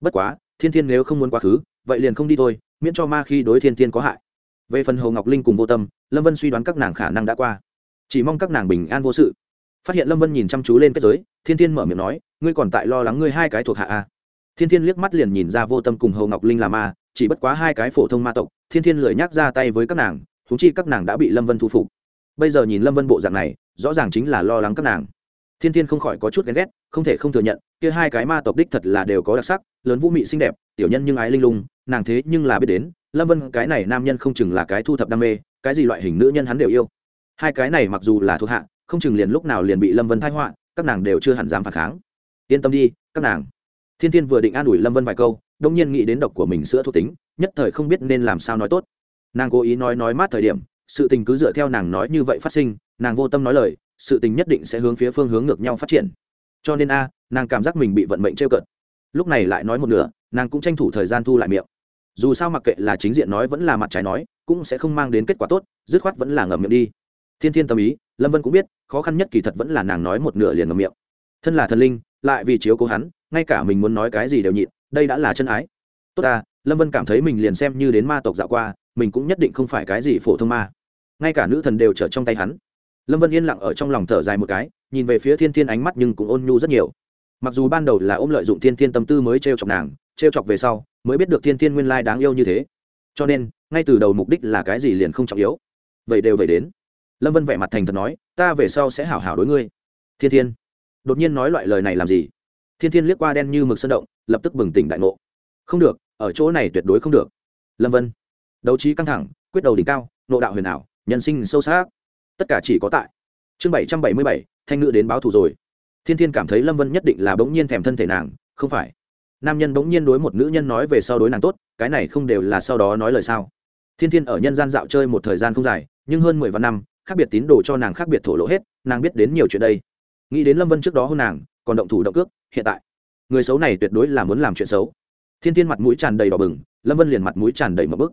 Bất quá, thiên thiên nếu không muốn quá khứ, vậy liền không đi thôi, miễn cho ma khi đối thiên thiên có hại về phần hồ ngọc linh cùng vô tâm, lâm vân suy đoán các nàng khả năng đã qua. Chỉ mong các nàng bình an vô sự. Phát hiện lâm vân nhìn chăm chú lên kết giới, thiên thiên mở miệng nói, ngươi còn tại lo lắng ngươi hai cái thuộc hạ a à. thiên thiên liếc mắt liền nhìn ra vô tâm cùng hồ ngọc linh là ma, chỉ bất quá hai cái phổ thông ma tộc, thiên thiên lười nhắc ra tay với các nàng thú chi các nàng đã bị lâm vân thu phục. Bây giờ nhìn lâm vân bộ dạng này, rõ ràng chính là lo lắng các nàng. Thiên thiên không khỏi có chút ghen ghét, không thể không thừa nhận, kia hai cái ma tộc đích thật là đều có đặc sắc, lớn vũ mị xinh đẹp, tiểu nhân nhưng ái linh lung, nàng thế nhưng là biết đến lâm vân, cái này nam nhân không chừng là cái thu thập đam mê, cái gì loại hình nữ nhân hắn đều yêu. Hai cái này mặc dù là thuộc hạ, không chừng liền lúc nào liền bị lâm vân thái họa, các nàng đều chưa hẳn dám phản kháng. Yên tâm đi, các nàng. Thiên thiên vừa định an ủi lâm vân vài câu đông nhiên nghĩ đến độc của mình sữa thuộc tính, nhất thời không biết nên làm sao nói tốt. Nàng cố ý nói nói mát thời điểm, sự tình cứ dựa theo nàng nói như vậy phát sinh, nàng vô tâm nói lời, sự tình nhất định sẽ hướng phía phương hướng ngược nhau phát triển. Cho nên a, nàng cảm giác mình bị vận mệnh trêu cợt. Lúc này lại nói một nửa, nàng cũng tranh thủ thời gian thu lại miệng dù sao mặc kệ là chính diện nói vẫn là mặt trái nói, cũng sẽ không mang đến kết quả tốt, dứt khoát vẫn là ngậm miệng đi. Thiên thiên tâm ý, lâm vân cũng biết, khó khăn nhất kỳ thật vẫn là nàng nói một nửa liền ngậm miệng. Thân là thần linh, lại vì chiếu cố hắn, ngay cả mình muốn nói cái gì đều nhịn, đây đã là chân ái. Tốt ta, lâm vân cảm thấy mình liền xem như đến ma tộc dạo qua, mình cũng nhất định không phải cái gì phổ thông ma. Ngay cả nữ thần đều trở trong tay hắn. Lâm vân yên lặng ở trong lòng thở dài một cái, nhìn về phía thiên thiên ánh mắt nhưng cũng ôn nhu rất nhiều mặc dù ban đầu là ôm lợi dụng thiên thiên tâm tư mới t r e o chọc nàng t r e o chọc về sau, mới biết được thiên thiên nguyên lai đáng yêu như thế. Cho nên, ngay từ đầu mục đích là cái gì liền không trọng yếu. Vậy đều vậy đến. Lâm vân vẻ mặt thành thật nói, ta về sau sẽ hảo hảo đối ngươi. Thiên thiên. Đột nhiên nói loại lời này làm gì? Thiên thiên liếc qua đen như mực sơn động, lập tức bừng tỉnh đại ngộ. Không được, ở chỗ này tuyệt đối không được. Lâm vân. Đấu trí căng thẳng, quyết đầu đỉnh cao nộ đạo huyền ảo, nhân sinh sâu sắc. Tất cả chỉ có tại chương bảy trăm bảy mươi bảy, thanh ngữ đến báo thù rồi thiên thiên cảm thấy lâm vân nhất định là bỗng nhiên thèm thân thể nàng, không phải. Nam nhân bỗng nhiên đối một nữ nhân nói về sau đối nàng tốt, cái này không đều là sau đó nói lời sao? Thiên thiên ở nhân gian dạo chơi một thời gian không dài, nhưng hơn mười vạn năm, khác biệt tín đồ cho nàng khác biệt thổ lộ hết, nàng biết đến nhiều chuyện đây. Nghĩ đến lâm vân trước đó hôn nàng, còn động thủ động cước, hiện tại. Người xấu này tuyệt đối là muốn làm chuyện xấu. Thiên thiên mặt mũi tràn đầy đỏ bừng, lâm vân liền mặt mũi tràn đầy một bức.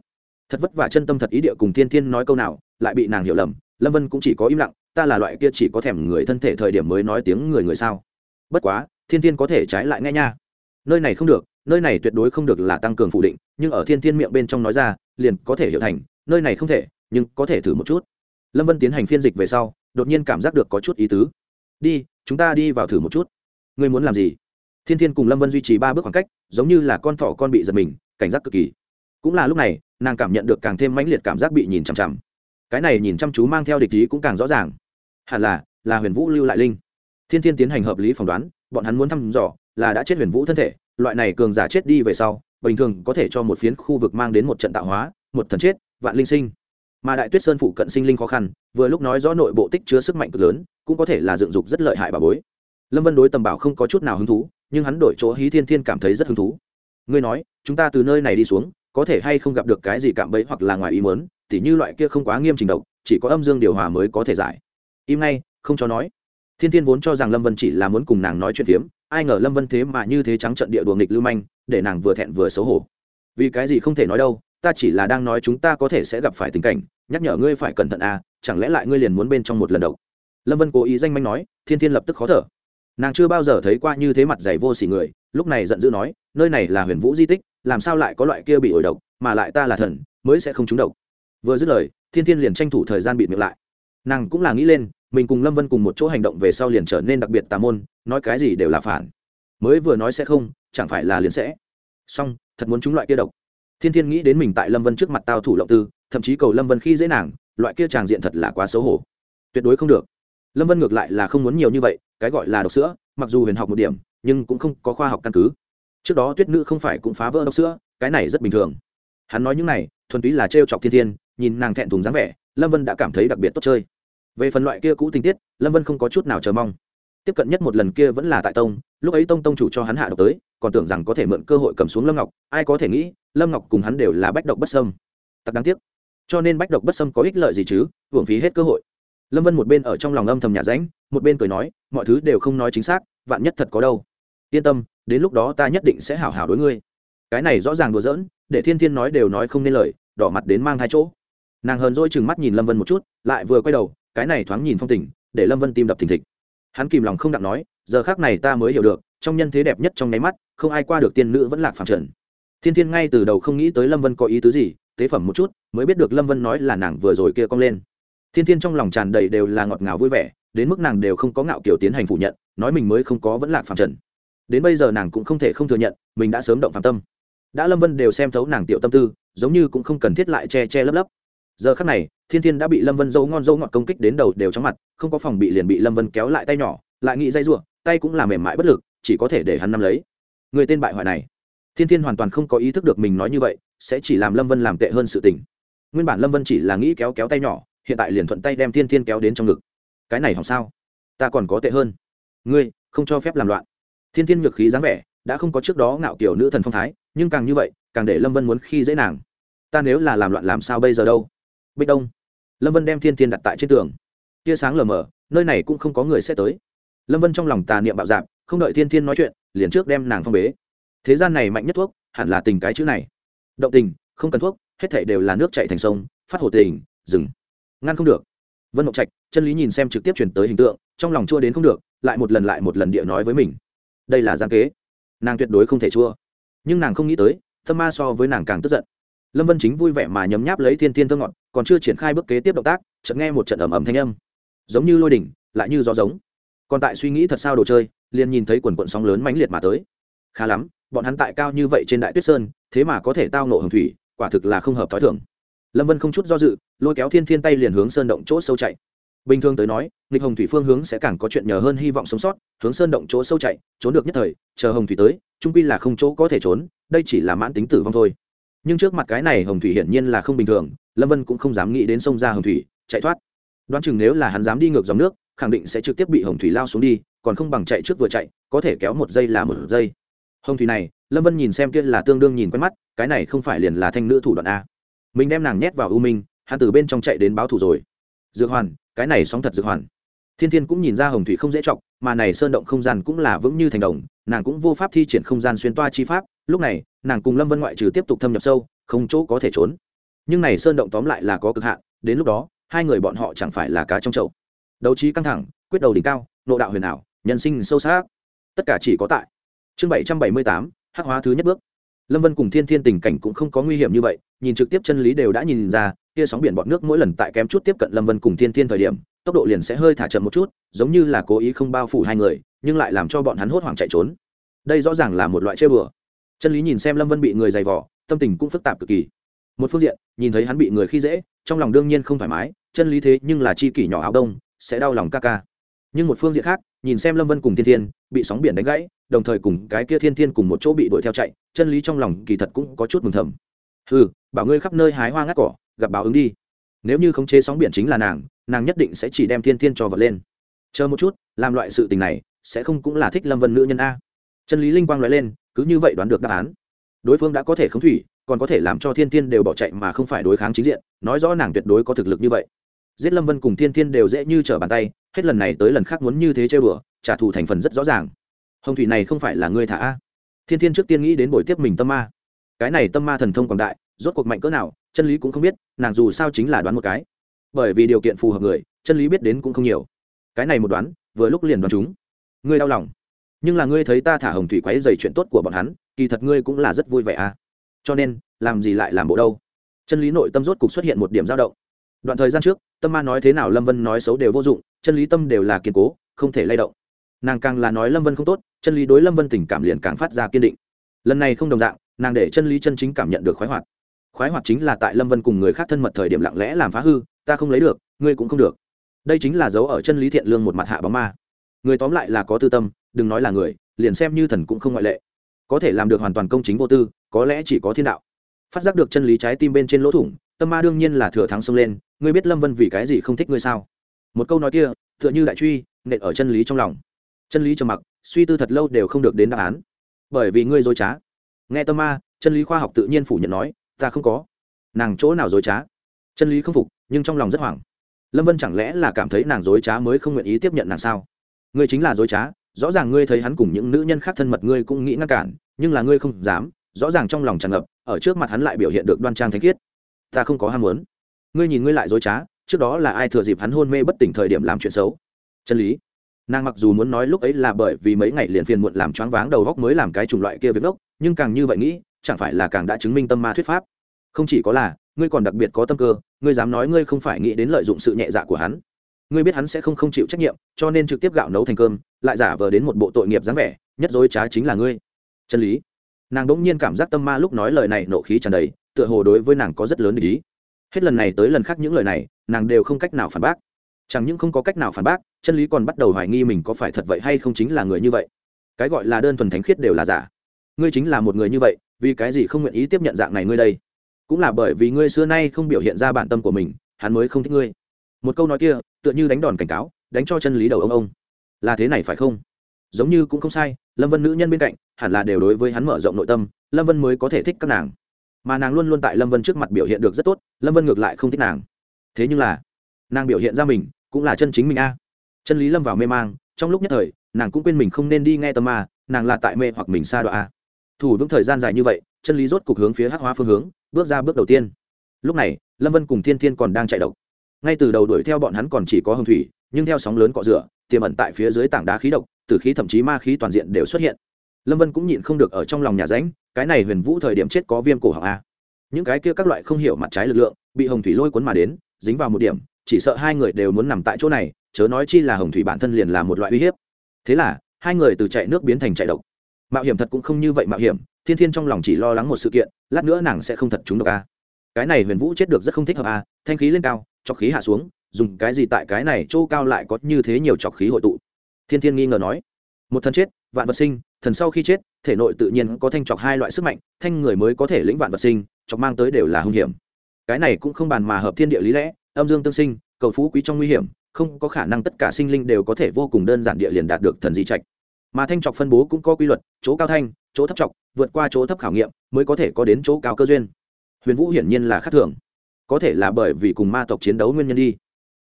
Thật vất vả chân tâm thật ý địa cùng thiên thiên nói câu nào, lại bị nàng hiểu lầm, lâm vân cũng chỉ có im lặng ta là loại kia chỉ có thèm người thân thể thời điểm mới nói tiếng người người sao? Bất quá, thiên thiên có thể trái lại nghe nha. Nơi này không được, nơi này tuyệt đối không được là tăng cường phủ định, nhưng ở thiên thiên miệng bên trong nói ra, liền có thể hiểu thành, nơi này không thể, nhưng có thể thử một chút. Lâm vân tiến hành phiên dịch về sau, đột nhiên cảm giác được có chút ý tứ. Đi, chúng ta đi vào thử một chút. Ngươi muốn làm gì? Thiên thiên cùng lâm vân duy trì ba bước khoảng cách, giống như là con thỏ con bị giật mình, cảnh giác cực kỳ. Cũng là lúc này, nàng cảm nhận được càng thêm mãnh liệt cảm giác bị nhìn chằm chằm. Cái này nhìn chăm chú mang theo địch ý cũng càng rõ ràng hẳn là là huyền vũ lưu lại linh. Thiên thiên tiến hành hợp lý phỏng đoán, bọn hắn muốn thăm dò là đã chết huyền vũ thân thể, loại này cường giả chết đi về sau, bình thường có thể cho một phiến khu vực mang đến một trận tạo hóa, một thần chết, vạn linh sinh. Mà đại tuyết sơn phụ cận sinh linh khó khăn, vừa lúc nói rõ nội bộ tích chứa sức mạnh cực lớn, cũng có thể là dựng dục rất lợi hại bà bối. Lâm vân đối tầm bảo không có chút nào hứng thú, nhưng hắn đổi chỗ hí thiên thiên cảm thấy rất hứng thú. Ngươi nói, chúng ta từ nơi này đi xuống, có thể hay không gặp được cái gì cạm bẫy hoặc là ngoài ý mớn tỉ như loại kia không quá nghiêm trình độc, chỉ có âm dương điều hòa mới có thể giải im ngay, không cho nói. Thiên thiên vốn cho rằng lâm vân chỉ là muốn cùng nàng nói chuyện phiếm, ai ngờ lâm vân thế mà như thế trắng trận địa đùa nghịch lưu manh, để nàng vừa thẹn vừa xấu hổ. Vì cái gì không thể nói đâu, ta chỉ là đang nói chúng ta có thể sẽ gặp phải tình cảnh, nhắc nhở ngươi phải cẩn thận à chẳng lẽ lại ngươi liền muốn bên trong một lần đầu lâm vân cố ý danh manh nói, thiên thiên lập tức khó thở. Nàng chưa bao giờ thấy qua như thế mặt dày vô s ỉ người, lúc này giận dữ nói, nơi này là huyền vũ di tích, làm sao lại có loại kia bị ổi độc, mà lại ta là thần, mới sẽ không trúng độc. Vừa dứt lời, thiên thiên liền tranh thủ thời gian bị miệng lại. Nàng cũng là nghĩ lên mình cùng lâm vân cùng một chỗ hành động về sau liền trở nên đặc biệt tà môn, nói cái gì đều là phản. Mới vừa nói sẽ không, chẳng phải là liền sẽ. Song thật muốn chúng loại kia độc. Thiên thiên nghĩ đến mình tại lâm vân trước mặt tao thủ lộng tư, thậm chí cầu lâm vân khi dễ nàng, loại kia tràng diện thật là quá xấu hổ. Tuyệt đối không được. Lâm vân ngược lại là không muốn nhiều như vậy, cái gọi là độc sữa, mặc dù huyền học một điểm, nhưng cũng không có khoa học căn cứ. Trước đó tuyết nữ không phải cũng phá vỡ độc sữa, cái này rất bình thường. Hắn nói những này, thuần túy là trêu chọc thiên thiên, nhìn nàng thẹn thùng dáng vẻ, lâm vân đã cảm thấy đặc biệt tốt chơi về phần loại kia cũ tình tiết, lâm vân không có chút nào chờ mong. Tiếp cận nhất một lần kia vẫn là tại tông, lúc ấy tông tông chủ cho hắn hạ độc tới, còn tưởng rằng có thể mượn cơ hội cầm xuống lâm ngọc, ai có thể nghĩ, lâm ngọc cùng hắn đều là bách độc bất sâm tặc đáng tiếc. Cho nên bách độc bất sâm có ích lợi gì chứ, hưởng phí hết cơ hội. Lâm vân một bên ở trong lòng âm thầm nhà ránh, một bên cười nói, mọi thứ đều không nói chính xác, vạn nhất thật có đâu. Yên tâm, đến lúc đó ta nhất định sẽ hảo hảo đối ngươi. Cái này rõ ràng đùa giỡn, để thiên thiên nói đều nói không nên lời, đỏ mặt đến mang hai chỗ. Nàng hờn dỗi chừng mắt nhìn lâm vân một chút, lại vừa quay đầu cái này thoáng nhìn phong tình, để lâm vân tim đập thình thịch. Hắn kìm lòng không đặng nói, giờ khác này ta mới hiểu được, trong nhân thế đẹp nhất trong nháy mắt, không ai qua được tiên nữ vẫn lạc phẳng trần. Thiên thiên ngay từ đầu không nghĩ tới lâm vân có ý tứ gì, tế phẩm một chút, mới biết được lâm vân nói là nàng vừa rồi kia cong lên. Thiên thiên trong lòng tràn đầy đều là ngọt ngào vui vẻ, đến mức nàng đều không có ngạo kiểu tiến hành phủ nhận, nói mình mới không có vẫn lạc phẳng trần. Đến bây giờ nàng cũng không thể không thừa nhận, mình đã sớm động phạm tâm. Đã lâm vân đều xem thấu nàng tiểu tâm tư, giống như cũng không cần thiết lại che che lấp lấp. Giờ khắc này thiên thiên đã bị lâm vân dấu ngon dấu ngọt công kích đến đầu đều trong mặt, không có phòng bị liền bị lâm vân kéo lại tay nhỏ, lại nghĩ dây r u ộ tay cũng là mềm mại bất lực, chỉ có thể để hắn nắm lấy. Người tên bại hoại này. Thiên thiên hoàn toàn không có ý thức được mình nói như vậy, sẽ chỉ làm lâm vân làm tệ hơn sự tình. Nguyên bản lâm vân chỉ là nghĩ kéo kéo tay nhỏ, hiện tại liền thuận tay đem thiên thiên kéo đến trong ngực. Cái này hỏng sao? Ta còn có tệ hơn. Ngươi, không cho phép làm loạn. Thiên thiên nhược khí dáng vẻ, đã không có trước đó ngạo kiểu nữ thần phong thái, nhưng càng như vậy, càng để lâm vân muốn khi dễ nàng. Ta nếu là làm loạn làm sao bây giờ đâu? Bích đông lâm vân đem thiên thiên đặt tại trên tường. Tia sáng lờ mờ, nơi này cũng không có người sẽ tới. Lâm vân trong lòng tà niệm bạo dạp không đợi thiên thiên nói chuyện, liền trước đem nàng phong bế. Thế gian này mạnh nhất thuốc, hẳn là tình cái chữ này. Động tình, không cần thuốc, hết thể đều là nước chạy thành sông, phát hồ tình dừng ngăn không được. Vân mộng trạch, chân lý nhìn xem trực tiếp chuyển tới hình tượng, trong lòng chua đến không được, lại một lần lại một lần địa nói với mình. Đây là gian kế. Nàng tuyệt đối không thể chua. Nhưng nàng không nghĩ tới thâm ma so với nàng càng tức giận lâm vân chính vui vẻ mà nhấm nháp lấy thiên thiên thơ ngọt, còn chưa triển khai bước kế tiếp động tác, chợt nghe một trận ầm ầm thanh âm. Giống như lôi đỉnh, lại như gió giống. Còn tại suy nghĩ thật sao đồ chơi, liền nhìn thấy quần quận sóng lớn mãnh liệt mà tới. Khá lắm, bọn hắn tại cao như vậy trên đại tuyết sơn, thế mà có thể tao nổ hồng thủy, quả thực là không hợp t h ó i thưởng lâm vân không chút do dự, lôi kéo thiên thiên tay liền hướng sơn động chỗ sâu chạy. Bình thường tới nói, nghịch hồng thủy phương hướng sẽ càng có chuyện nhờ hơn hy vọng sống sót, hướng sơn động chỗ sâu chạy, trốn được nhất thời, chờ hồng thủy tới trung pi là không chỗ có thể trốn, đây chỉ là mãn tính tử vong thôi nhưng trước mặt cái này hồng thủy hiển nhiên là không bình thường, lâm vân cũng không dám nghĩ đến sông ra hồng thủy, chạy thoát. Đoán chừng nếu là hắn dám đi ngược dòng nước, khẳng định sẽ trực tiếp bị hồng thủy lao xuống đi, còn không bằng chạy trước vừa chạy, có thể kéo một giây là một giây. Hồng thủy này, lâm vân nhìn xem kia là tương đương nhìn quen mắt, cái này không phải liền là thanh nữ thủ đoạn a. Mình đem nàng nhét vào ưu minh, hắn từ bên trong chạy đến báo thủ rồi. Dược hoàn, cái này sóng thật dược hoàn. Thiên thiên cũng nhìn ra hồng thủy không dễ chọc, mà này sơn động không gian cũng là vững như thành đồng, nàng cũng vô pháp thi triển không gian xuyên toa chi pháp lúc này, nàng cùng lâm vân ngoại trừ tiếp tục thâm nhập sâu, không chỗ có thể trốn. Nhưng này sơn động tóm lại là có cực hạn, đến lúc đó, hai người bọn họ chẳng phải là cá trong chậu. Đấu trí căng thẳng, quyết đầu đỉnh cao, nộ đạo huyền ảo, nhân sinh sâu sắc. Tất cả chỉ có tại chương bảy trăm bảy mươi tám, hắc hóa thứ nhất bước. Lâm vân cùng thiên thiên tình cảnh cũng không có nguy hiểm như vậy, nhìn trực tiếp chân lý đều đã nhìn ra kia sóng biển bọt nước mỗi lần tại kém chút tiếp cận lâm vân cùng thiên thiên thời điểm, tốc độ liền sẽ hơi thả chậm một chút, giống như là cố ý không bao phủ hai người, nhưng lại làm cho bọn hắn hốt hoảng chạy trốn. Đây rõ ràng là một loại chơi bừa chân lý nhìn xem lâm vân bị người giày vỏ tâm tình cũng phức tạp cực kỳ. Một phương diện, nhìn thấy hắn bị người khi dễ, trong lòng đương nhiên không thoải mái, chân lý thế nhưng là chi kỷ nhỏ áo đông, sẽ đau lòng ca ca. Nhưng một phương diện khác, nhìn xem lâm vân cùng thiên thiên, bị sóng biển đánh gãy, đồng thời cùng cái kia thiên thiên cùng một chỗ bị đuổi theo chạy, chân lý trong lòng kỳ thật cũng có chút mừng thầm. Ừ bảo ngươi khắp nơi hái hoa ngắt cỏ, gặp báo ứng đi. Nếu như khống chế sóng biển chính là nàng nàng nhất định sẽ chỉ đem thiên thiên cho vật lên. Chờ một chút, làm loại sự tình này, sẽ không cũng là thích lâm vân nữ nhân a. Chân lý linh quang nói lên cứ như vậy đoán được đáp án. Đối phương đã có thể khống thủy, còn có thể làm cho thiên thiên đều bỏ chạy mà không phải đối kháng chính diện, nói rõ nàng tuyệt đối có thực lực như vậy. Giết lâm vân cùng thiên thiên đều dễ như trở bàn tay, hết lần này tới lần khác muốn như thế chơi bừa, trả thù thành phần rất rõ ràng. Hồng thủy này không phải là ngươi thả a. Thiên thiên trước tiên nghĩ đến buổi tiếp mình tâm ma. Cái này tâm ma thần thông quảng đại, rốt cuộc mạnh cỡ nào, chân lý cũng không biết, nàng dù sao chính là đoán một cái. Bởi vì điều kiện phù hợp người, chân lý biết đến cũng không nhiều. Cái này một đoán, vừa lúc liền đoán chúng. Ngươi đau lòng nhưng là ngươi thấy ta thả hồng thủy quấy dày chuyện tốt của bọn hắn, kỳ thật ngươi cũng là rất vui vẻ à. Cho nên, làm gì lại làm bộ đâu? Chân lý nội tâm rốt cục xuất hiện một điểm dao động. Đoạn thời gian trước, tâm ma nói thế nào lâm vân nói xấu đều vô dụng, chân lý tâm đều là kiên cố, không thể lay động. Nàng càng là nói lâm vân không tốt, chân lý đối lâm vân tình cảm liền càng phát ra kiên định. Lần này không đồng dạng, nàng để chân lý chân chính cảm nhận được khoái hoạt. Khoái hoạt chính là tại lâm vân cùng người khác thân mật thời điểm lặng lẽ làm phá hư, ta không lấy được, ngươi cũng không được. Đây chính là dấu ở chân lý thiện lương một mặt hạ bóng ma người tóm lại là có tư tâm, đừng nói là người, liền xem như thần cũng không ngoại lệ. Có thể làm được hoàn toàn công chính vô tư, có lẽ chỉ có thiên đạo. Phát giác được chân lý trái tim bên trên lỗ thủng, tâm ma đương nhiên là thừa thắng xông lên, ngươi biết lâm vân vì cái gì không thích ngươi sao? Một câu nói kia, tựa như đại truy, nện ở chân lý trong lòng. Chân lý trầm mặc, suy tư thật lâu đều không được đến đáp án. Bởi vì ngươi dối trá. Nghe tâm ma, chân lý khoa học tự nhiên phủ nhận nói, ta không có. Nàng chỗ nào dối trá? Chân lý không phục, nhưng trong lòng rất hoảng. Lâm vân chẳng lẽ là cảm thấy nàng dối trá mới không nguyện ý tiếp nhận nàng sao? Ngươi chính là dối trá, rõ ràng ngươi thấy hắn cùng những nữ nhân khác thân mật ngươi cũng nghĩ ngăn cản, nhưng là ngươi không dám, rõ ràng trong lòng tràn ngập, ở trước mặt hắn lại biểu hiện được đoan trang thánh khiết. Ta không có ham muốn. Ngươi nhìn ngươi lại dối trá, trước đó là ai thừa dịp hắn hôn mê bất tỉnh thời điểm làm chuyện xấu? Chân lý. Nàng mặc dù muốn nói lúc ấy là bởi vì mấy ngày liền phiền muộn làm choáng váng đầu góc mới làm cái chủng loại kia việc ngốc, nhưng càng như vậy nghĩ, chẳng phải là càng đã chứng minh tâm ma thuyết pháp? Không chỉ có là, ngươi còn đặc biệt có tâm cơ, ngươi dám nói ngươi không phải nghĩ đến lợi dụng sự nhẹ dạ của hắn ngươi biết hắn sẽ không không chịu trách nhiệm, cho nên trực tiếp gạo nấu thành cơm, lại giả vờ đến một bộ tội nghiệp dáng vẻ, nhất dối trá chính là ngươi. Chân lý. Nàng đ ỗ n g nhiên cảm giác tâm ma lúc nói lời này nộ khí tràn đầy, tựa hồ đối với nàng có rất lớn ý. Hết lần này tới lần khác những lời này, nàng đều không cách nào phản bác. Chẳng những không có cách nào phản bác, chân lý còn bắt đầu hoài nghi mình có phải thật vậy hay không chính là người như vậy. Cái gọi là đơn thuần thánh khiết đều là giả. Ngươi chính là một người như vậy, vì cái gì không nguyện ý tiếp nhận dạng này ngươi đây? Cũng là bởi vì ngươi xưa nay không biểu hiện ra bản tâm của mình, hắn mới không thích ngươi. Một câu nói kia tựa như đánh đòn cảnh cáo, đánh cho chân lý đầu ông ông. Là thế này phải không? Giống như cũng không sai, lâm vân nữ nhân bên cạnh, hẳn là đều đối với hắn mở rộng nội tâm, lâm vân mới có thể thích các nàng. Mà nàng luôn luôn tại lâm vân trước mặt biểu hiện được rất tốt, lâm vân ngược lại không thích nàng. Thế nhưng là, nàng biểu hiện ra mình, cũng là chân chính mình a. Chân lý lâm vào mê mang, trong lúc nhất thời, nàng cũng quên mình không nên đi nghe tâm a nàng là tại mê hoặc mình xa đoạn a. Thủ vững thời gian dài như vậy, chân lý rốt cục hướng phía hắc hóa phương hướng, bước ra bước đầu tiên. Lúc này, lâm vân cùng thiên thiên còn đang chạy độc ngay từ đầu đuổi theo bọn hắn còn chỉ có hồng thủy, nhưng theo sóng lớn cọ rửa, tiềm ẩn tại phía dưới tảng đá khí độc từ khí thậm chí ma khí toàn diện đều xuất hiện. Lâm vân cũng nhịn không được ở trong lòng nhà ránh cái này huyền vũ thời điểm chết có viêm cổ họng a. Những cái kia các loại không hiểu mặt trái lực lượng, bị hồng thủy lôi cuốn mà đến, dính vào một điểm, chỉ sợ hai người đều muốn nằm tại chỗ này, chớ nói chi là hồng thủy bản thân liền là một loại uy hiếp. Thế là, hai người từ chạy nước biến thành chạy độc. Mạo hiểm thật cũng không như vậy mạo hiểm, thiên thiên trong lòng chỉ lo lắng một sự kiện, lát nữa nàng sẽ không thật trúng độc a. Cái này huyền vũ chết được rất không thích hợp a, thanh khí lên cao chọc khí hạ xuống, dùng cái gì tại cái này chỗ cao lại có như thế nhiều chọc khí hội tụ. Thiên thiên nghi ngờ nói, một thần chết, vạn vật sinh, thần sau khi chết, thể nội tự nhiên có thanh chọc hai loại sức mạnh, thanh người mới có thể lĩnh vạn vật sinh, chọc mang tới đều là hung hiểm. Cái này cũng không bàn mà hợp thiên địa lý lẽ, âm dương tương sinh, cầu phú quý trong nguy hiểm, không có khả năng tất cả sinh linh đều có thể vô cùng đơn giản địa liền đạt được thần di trạch. Mà thanh chọc phân bố cũng có quy luật, chỗ cao thanh, chỗ thấp chọc, vượt qua chỗ thấp khảo nghiệm, mới có thể có đến chỗ cao cơ duyên. Huyền vũ hiển nhiên là khác thường có thể là bởi vì cùng ma tộc chiến đấu nguyên nhân đi.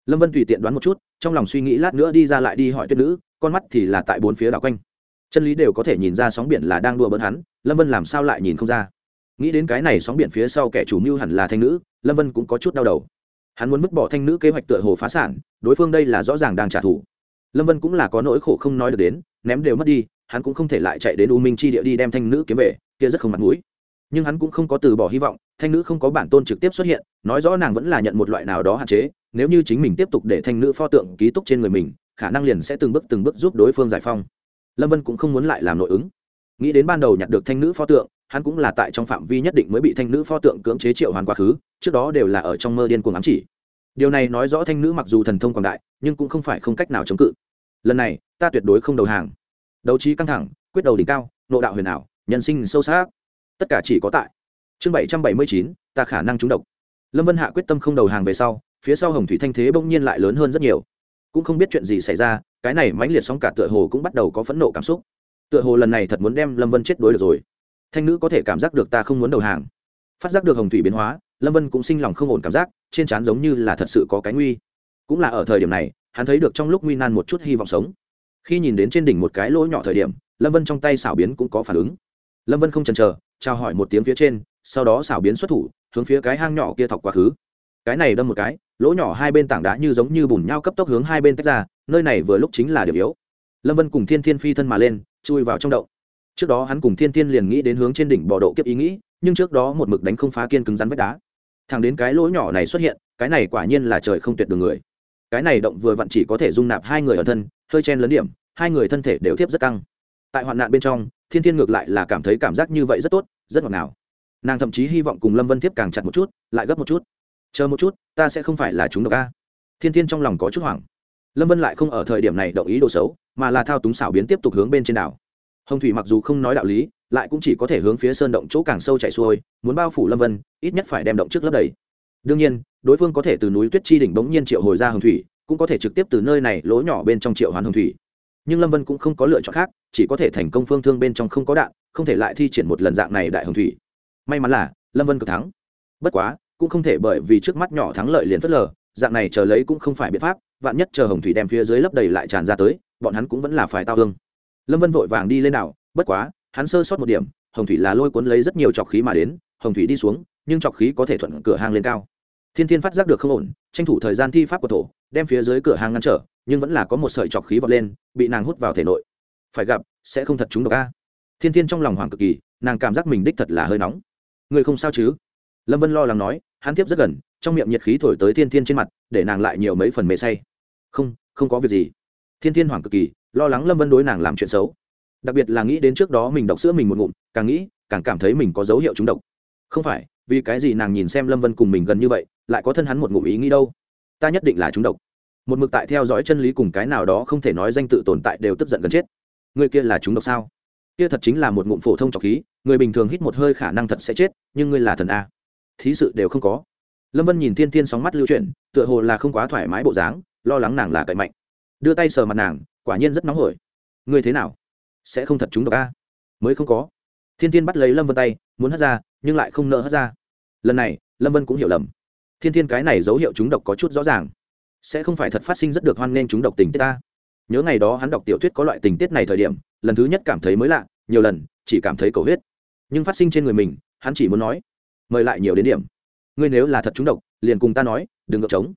Lâm vân tùy tiện đoán một chút, trong lòng suy nghĩ lát nữa đi ra lại đi hỏi tuyết nữ, con mắt thì là tại bốn phía đảo quanh. Chân lý đều có thể nhìn ra sóng biển là đang đua bỡn hắn, lâm vân làm sao lại nhìn không ra. Nghĩ đến cái này sóng biển phía sau kẻ chủ mưu hẳn là thanh nữ, lâm vân cũng có chút đau đầu. Hắn muốn vứt bỏ thanh nữ kế hoạch tựa hồ phá sản, đối phương đây là rõ ràng đang trả thù. Lâm vân cũng là có nỗi khổ không nói được đến, ném đều mất đi, hắn cũng không thể lại chạy đến u minh chi địa đi đem thanh nữ kiếm về, kia rất không mặt mũi. Nhưng hắn cũng không có từ bỏ hy vọng thanh nữ không có bản tôn trực tiếp xuất hiện, nói rõ nàng vẫn là nhận một loại nào đó hạn chế, nếu như chính mình tiếp tục để thanh nữ pho tượng ký túc trên người mình, khả năng liền sẽ từng bước từng bước giúp đối phương giải phong lâm vân cũng không muốn lại làm nội ứng. Nghĩ đến ban đầu nhặt được thanh nữ pho tượng, hắn cũng là tại trong phạm vi nhất định mới bị thanh nữ pho tượng cưỡng chế triệu hoàn quá khứ, trước đó đều là ở trong mơ điên cuồng ám chỉ. Điều này nói rõ thanh nữ mặc dù thần thông quảng đại, nhưng cũng không phải không cách nào chống cự. Lần này, ta tuyệt đối không đầu hàng. Đấu trí căng thẳng, quyết đầu đỉnh cao, nộ đạo huyền ảo, nhân sinh sâu sắc. Tất cả chỉ có tại chương bảy trăm bảy mươi chín, ta khả năng trúng độc. Lâm vân hạ quyết tâm không đầu hàng về sau, phía sau hồng thủy thanh thế bỗng nhiên lại lớn hơn rất nhiều. Cũng không biết chuyện gì xảy ra, cái này mãnh liệt sóng cả tựa hồ cũng bắt đầu có phẫn nộ cảm xúc. Tựa hồ lần này thật muốn đem lâm vân chết đối được rồi. Thanh nữ có thể cảm giác được ta không muốn đầu hàng. Phát giác được hồng thủy biến hóa, lâm vân cũng sinh lòng không ổn cảm giác, trên trán giống như là thật sự có cái nguy. Cũng là ở thời điểm này, hắn thấy được trong lúc nguy nan một chút hy vọng sống. Khi nhìn đến trên đỉnh một cái lỗ nhỏ thời điểm, lâm vân trong tay xảo biến cũng có phản ứng. Lâm vân không chần chờ trao hỏi một tiếng phía trên sau đó xảo biến xuất thủ, hướng phía cái hang nhỏ kia thọc quá khứ. Cái này đâm một cái, lỗ nhỏ hai bên tảng đá như giống như bùn nhau cấp tốc hướng hai bên tách ra, nơi này vừa lúc chính là điểm yếu. Lâm vân cùng thiên thiên phi thân mà lên, chui vào trong đậu trước đó hắn cùng thiên thiên liền nghĩ đến hướng trên đỉnh bò độ kiếp ý nghĩ, nhưng trước đó một mực đánh không phá kiên cứng rắn vách đá. Thẳng đến cái lỗ nhỏ này xuất hiện, cái này quả nhiên là trời không tuyệt đường người. Cái này động vừa vặn chỉ có thể dung nạp hai người ở thân, hơi chen lấn điểm, hai người thân thể đều tiếp rất căng. Tại hoạn nạn bên trong, thiên thiên ngược lại là cảm thấy cảm giác như vậy rất tốt, rất ngọt ngào nàng thậm chí hy vọng cùng lâm vân tiếp càng chặt một chút lại gấp một chút chờ một chút ta sẽ không phải là chúng độc a thiên thiên trong lòng có chút hoảng lâm vân lại không ở thời điểm này động ý đồ xấu mà là thao túng xảo biến tiếp tục hướng bên trên đảo hồng thủy mặc dù không nói đạo lý lại cũng chỉ có thể hướng phía sơn động chỗ càng sâu chạy xuôi muốn bao phủ lâm vân ít nhất phải đem động trước lấp đầy đương nhiên đối phương có thể từ núi tuyết chi đỉnh bỗng nhiên triệu hồi ra hồng thủy cũng có thể trực tiếp từ nơi này lỗ nhỏ bên trong triệu hoàn hồng thủy nhưng lâm vân cũng không có lựa chọn khác chỉ có thể thành công phương thương bên trong không có đạn không thể lại thi triển một lần dạng này đại hồng thủy may mắn là lâm vân cực thắng. Bất quá cũng không thể bởi vì trước mắt nhỏ thắng lợi liền phớt lờ dạng này chờ lấy cũng không phải biện pháp vạn nhất chờ hồng thủy đem phía dưới lấp đầy lại tràn ra tới bọn hắn cũng vẫn là phải tao thương. Lâm vân vội vàng đi lên đảo, bất quá hắn sơ sót một điểm hồng thủy là lôi cuốn lấy rất nhiều trọc khí mà đến hồng thủy đi xuống nhưng trọc khí có thể thuận cửa hang lên cao. Thiên thiên phát giác được không ổn tranh thủ thời gian thi pháp của thổ đem phía dưới cửa hàng ngăn trở nhưng vẫn là có một sợi trọc khí vọt lên bị nàng hút vào thể nội. Phải gặp sẽ không thật chúng độc a. Thiên thiên trong lòng hoàng cực kỳ nàng cảm giác mình đích thật là hơi nóng người không sao chứ? Lâm vân lo lắng nói, hắn tiếp rất gần, trong miệng nhiệt khí thổi tới thiên thiên trên mặt, để nàng lại nhiều mấy phần mê say. Không không có việc gì. Thiên thiên hoảng cực kỳ, lo lắng lâm vân đối nàng làm chuyện xấu. Đặc biệt là nghĩ đến trước đó mình đọc sữa mình một ngụm, càng nghĩ, càng cảm thấy mình có dấu hiệu trúng độc. Không phải, vì cái gì nàng nhìn xem lâm vân cùng mình gần như vậy, lại có thân hắn một ngụm ý nghĩ đâu? Ta nhất định là trúng độc. Một mực tại theo dõi chân lý cùng cái nào đó không thể nói danh tự tồn tại đều tức giận gần chết. Người kia là trúng độc sao? Kia thật chính là một ngụm phổ thông trọc khí người bình thường hít một hơi khả năng thật sẽ chết, nhưng ngươi là thần a. Thí sự đều không có. Lâm vân nhìn thiên thiên sóng mắt lưu chuyển, tựa hồ là không quá thoải mái bộ dáng, lo lắng nàng là cậy mạnh. Đưa tay sờ mặt nàng, quả nhiên rất nóng hổi. Ngươi thế nào? Sẽ không thật chúng độc a? Mới không có. Thiên thiên bắt lấy lâm vân tay, muốn hất ra, nhưng lại không nỡ hất ra. Lần này, lâm vân cũng hiểu lầm. Thiên thiên cái này dấu hiệu chúng độc có chút rõ ràng. Sẽ không phải thật phát sinh rất được hoan nghênh chúng độc tình tiết ta nhớ ngày đó hắn đọc tiểu thuyết có loại tình tiết này thời điểm, lần thứ nhất cảm thấy mới lạ, nhiều lần, chỉ cảm thấy cầu huyết nhưng phát sinh trên người mình, hắn chỉ muốn nói, mời lại nhiều đến điểm. Ngươi nếu là thật chúng độc, liền cùng ta nói, đừng ngược trống.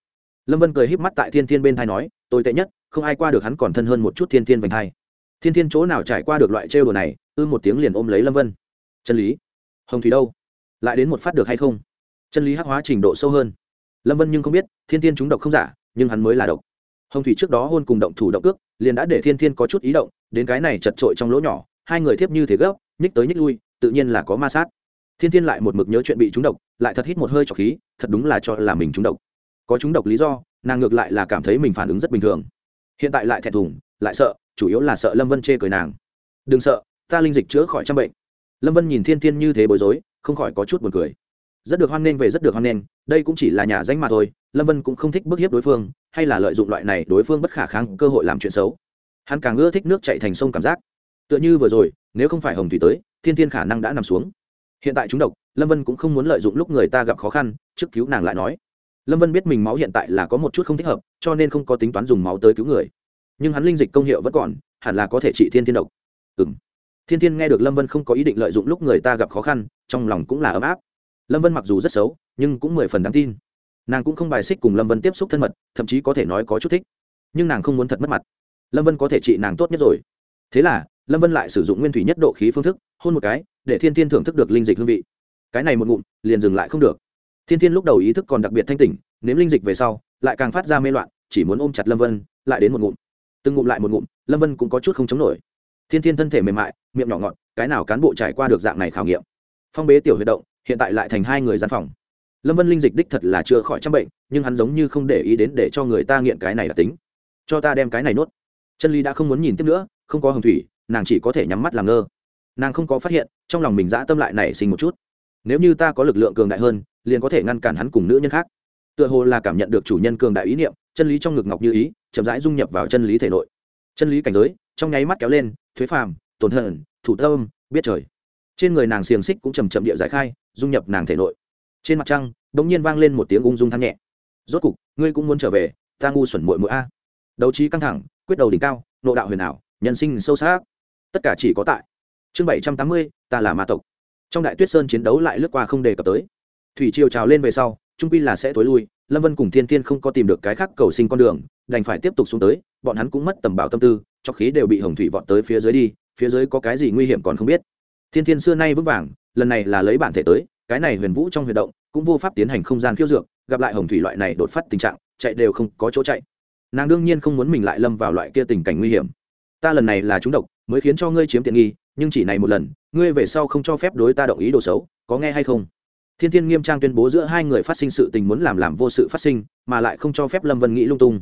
Lâm vân cười híp mắt tại thiên thiên bên thai nói, tồi tệ nhất, không ai qua được hắn còn thân hơn một chút thiên thiên vành thai. Thiên thiên chỗ nào trải qua được loại trêu đồ này, ư một tiếng liền ôm lấy lâm vân. Chân lý, hồng thủy đâu? Lại đến một phát được hay không? Chân lý hắc hóa trình độ sâu hơn. Lâm vân nhưng không biết, thiên thiên chúng độc không giả, nhưng hắn mới là độc. Hồng thủy trước đó hôn cùng động thủ động cước, liền đã để thiên thiên có chút ý động, đến cái này chật trội trong lỗ nhỏ, hai người thiếp như thế gấp, nhích tới nhích lui tự nhiên là có ma sát. Thiên thiên lại một mực nhớ chuyện bị trúng độc, lại thật hít một hơi trọc khí, thật đúng là cho là mình trúng độc. Có trúng độc lý do, nàng ngược lại là cảm thấy mình phản ứng rất bình thường. Hiện tại lại thẹn thùng, lại sợ, chủ yếu là sợ lâm vân chê cười nàng. Đừng sợ, ta linh dịch chữa khỏi trăm bệnh. Lâm vân nhìn thiên thiên như thế bối rối, không khỏi có chút buồn cười. Rất được hoan nghênh về rất được hoan nghênh, đây cũng chỉ là nhà danh mà thôi, lâm vân cũng không thích bức hiếp đối phương, hay là lợi dụng loại này đối phương bất khả kháng cơ hội làm chuyện xấu. Hắn càng ưa thích nước chạy thành sông cảm giác. Tựa như vừa rồi, nếu không phải hồng thủy tới thiên thiên khả năng đã nằm xuống. Hiện tại chúng độc, lâm vân cũng không muốn lợi dụng lúc người ta gặp khó khăn, trước cứu nàng lại nói. Lâm vân biết mình máu hiện tại là có một chút không thích hợp, cho nên không có tính toán dùng máu tới cứu người. Nhưng hắn linh dịch công hiệu vẫn còn, hẳn là có thể trị thiên thiên độc. Ừ m thiên thiên nghe được lâm vân không có ý định lợi dụng lúc người ta gặp khó khăn, trong lòng cũng là ấm áp. Lâm vân mặc dù rất xấu, nhưng cũng mười phần đáng tin. Nàng cũng không bài xích cùng lâm vân tiếp xúc thân mật, thậm chí có thể nói có chút thích. Nhưng nàng không muốn thật mất mặt. Lâm vân có thể trị nàng tốt nhất rồi. Thế là, lâm vân lại sử dụng nguyên thủy nhất độ khí phương thức hôn một cái, để thiên thiên thưởng thức được linh dịch hương vị. Cái này một ngụm, liền dừng lại không được. Thiên thiên lúc đầu ý thức còn đặc biệt thanh tỉnh, nếm linh dịch về sau, lại càng phát ra mê loạn, chỉ muốn ôm chặt lâm vân, lại đến một ngụm. Từng ngụm lại một ngụm, lâm vân cũng có chút không chống nổi. Thiên thiên thân thể mềm mại, miệng nhỏ ngọt, cái nào cán bộ trải qua được dạng này khảo nghiệm. Phong bế tiểu huy động, hiện tại lại thành hai người gian phòng. Lâm vân linh dịch đích thật là chưa khỏi trăm bệnh, nhưng hắn giống như không để ý đến để cho người ta nghiện cái này là tính. Cho ta đem cái này nuốt. Chân lý đã không muốn nhìn tiếp nữa, không có hồng thủy, nàng chỉ có thể nhắm mắt làm ngơ nàng không có phát hiện trong lòng mình dã tâm lại nảy sinh một chút. Nếu như ta có lực lượng cường đại hơn liền có thể ngăn cản hắn cùng nữ nhân khác. Tựa hồ là cảm nhận được chủ nhân cường đại ý niệm chân lý trong ngực ngọc như ý chậm rãi dung nhập vào chân lý thể nội. Chân lý cảnh giới trong nháy mắt kéo lên thuế phàm tổn hận, thủ tâm biết trời. Trên người nàng xiềng xích cũng chầm chậm địa giải khai dung nhập nàng thể nội. Trên mặt trăng đ ỗ n g nhiên vang lên một tiếng ung dung than nhẹ. Rốt cục ngươi cũng muốn trở về ta ngu xuẩn mội mũi a. Đấu trí căng thẳng quyết đầu đỉnh cao nộ đạo huyền ảo nhân sinh sâu sắc. Tất cả chỉ có tại chương bảy trăm tám mươi, ta là ma tộc. Trong đại tuyết sơn chiến đấu lại lướt qua không đề cập tới. Thủy triều trào lên về sau, trung pi là sẽ tối lui, lâm vân cùng thiên thiên không có tìm được cái khác cầu sinh con đường, đành phải tiếp tục xuống tới, bọn hắn cũng mất tầm bảo tâm tư, cho khí đều bị hồng thủy vọt tới phía dưới đi, phía dưới có cái gì nguy hiểm còn không biết. Thiên thiên xưa nay vững vàng, lần này là lấy bản thể tới, cái này huyền vũ trong huyền động, cũng vô pháp tiến hành không gian khiêu dược, gặp lại hồng thủy loại này đột phát tình trạng, chạy đều không có chỗ chạy. Nàng đương nhiên không muốn mình lại lâm vào loại kia tình cảnh nguy hiểm ta lần này là chúng độc, mới khiến cho ngươi chiếm tiện nghi, nhưng chỉ này một lần, ngươi về sau không cho phép đối ta động ý đồ xấu, có nghe hay không? Thiên thiên nghiêm trang tuyên bố giữa hai người phát sinh sự tình muốn làm làm vô sự phát sinh, mà lại không cho phép lâm vân nghĩ lung tung.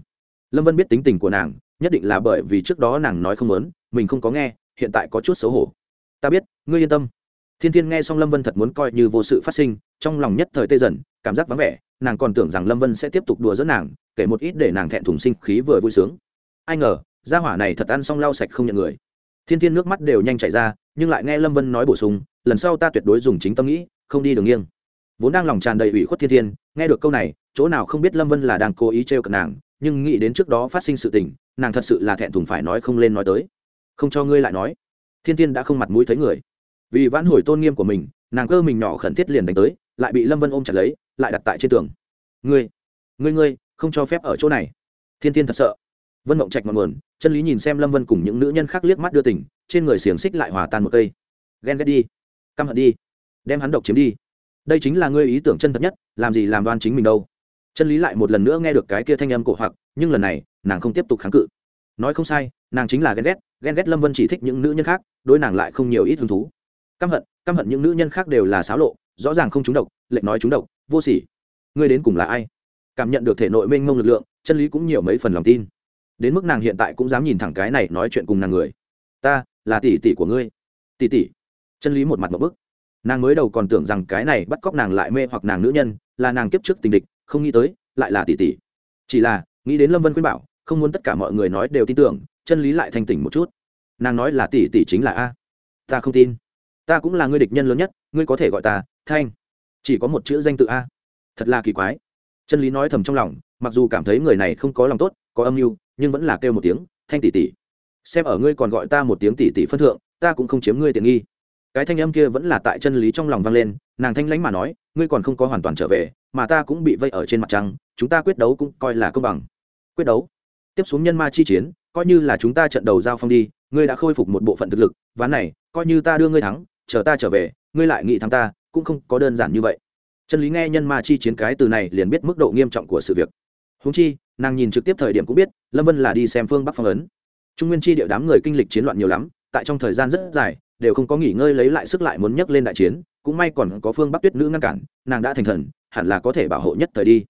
Lâm vân biết tính tình của nàng, nhất định là bởi vì trước đó nàng nói không muốn, mình không có nghe, hiện tại có chút xấu hổ. Ta biết, ngươi yên tâm. Thiên thiên nghe xong lâm vân thật muốn coi như vô sự phát sinh, trong lòng nhất thời tê dần, cảm giác vắng vẻ, nàng còn tưởng rằng lâm vân sẽ tiếp tục đùa dẫn nàng, kể một ít để nàng thẹn thùng sinh khí vừa vui sướng. Ai ngờ gia hỏa này thật ăn xong lau sạch không nhận người. Thiên thiên nước mắt đều nhanh chảy ra, nhưng lại nghe lâm vân nói bổ sung, lần sau ta tuyệt đối dùng chính tâm nghĩ, không đi đường nghiêng. Vốn đang lòng tràn đầy ủy khuất thiên thiên, nghe được câu này, chỗ nào không biết lâm vân là đang cố ý trêu cận nàng, nhưng nghĩ đến trước đó phát sinh sự tình, nàng thật sự là thẹn thùng phải nói không lên nói tới. Không cho ngươi lại nói. Thiên thiên đã không mặt mũi thấy người. Vì vãn hồi tôn nghiêm của mình, nàng cơ mình nhỏ khẩn thiết liền đánh tới, lại bị lâm vân ôm chặt lấy, lại đặt tại trên tường. Ngươi ngươi ngươi, không cho phép ở chỗ này. Thiên thiên thật sợ. Vân mộng trạch ngọn nguồn chân lý nhìn xem lâm vân cùng những nữ nhân khác liếc mắt đưa tỉnh trên người xiềng xích lại hòa tan một cây. Ghen ghét đi, căm hận đi, đem hắn độc chiếm đi. Đây chính là ngươi ý tưởng chân thật nhất, làm gì làm đoan chính mình đâu. Chân lý lại một lần nữa nghe được cái kia thanh âm cổ hoặc, nhưng lần này, nàng không tiếp tục kháng cự. Nói không sai, nàng chính là ghen ghét ghen ghét lâm vân chỉ thích những nữ nhân khác, đối nàng lại không nhiều ít hứng thú. Căm hận căm hận những nữ nhân khác đều là xáo lộ, rõ ràng không trúng độc, lệnh nói trúng độc, vô sỉ. Ngươi đến cùng là ai? Cảm nhận được thể nội mênh mông lực lượng, chân lý cũng nhiều mấy phần lòng tin đến mức nàng hiện tại cũng dám nhìn thẳng cái này nói chuyện cùng nàng người. Ta, là tỷ tỷ của ngươi. Tỷ tỷ. Chân lý một mặt một bức. Nàng mới đầu còn tưởng rằng cái này bắt cóc nàng lại mê hoặc nàng nữ nhân, là nàng kiếp trước tình địch, không nghĩ tới, lại là tỷ tỷ. Chỉ là, nghĩ đến lâm vân khuyên bảo, không muốn tất cả mọi người nói đều tin tưởng, chân lý lại thanh tỉnh một chút. Nàng nói là tỷ tỷ chính là a. Ta không tin. Ta cũng là ngươi địch nhân lớn nhất, ngươi có thể gọi ta thanh. Chỉ có một chữ danh tự a. Thật là kỳ quái. Chân lý nói thầm trong lòng, mặc dù cảm thấy người này không có lòng tốt, có âm mưu nhưng vẫn là kêu một tiếng, thanh tỷ tỷ, xem ở ngươi còn gọi ta một tiếng tỷ tỷ phân thượng, ta cũng không chiếm ngươi tiện nghi. Cái thanh âm kia vẫn là tại chân lý trong lòng vang lên, nàng thanh lãnh mà nói, ngươi còn không có hoàn toàn trở về, mà ta cũng bị vây ở trên mặt trăng, chúng ta quyết đấu cũng coi là công bằng. Quyết đấu? Tiếp xuống nhân ma chi chiến, coi như là chúng ta trận đầu giao phong đi, ngươi đã khôi phục một bộ phận thực lực, ván này, coi như ta đưa ngươi thắng, chờ ta trở về, ngươi lại nghị thắng ta, cũng không có đơn giản như vậy. Chân lý nghe nhân ma chi chiến cái từ này liền biết mức độ nghiêm trọng của sự việc. Húng chi nàng nhìn trực tiếp thời điểm cũng biết, lâm vân là đi xem phương bắc phong ấn. Trung nguyên chi địa đám người kinh lịch chiến loạn nhiều lắm, tại trong thời gian rất dài, đều không có nghỉ ngơi lấy lại sức lại muốn nhấc lên đại chiến, cũng may còn có phương bắc tuyết nữ ngăn cản, nàng đã thành thần, hẳn là có thể bảo hộ nhất thời đi.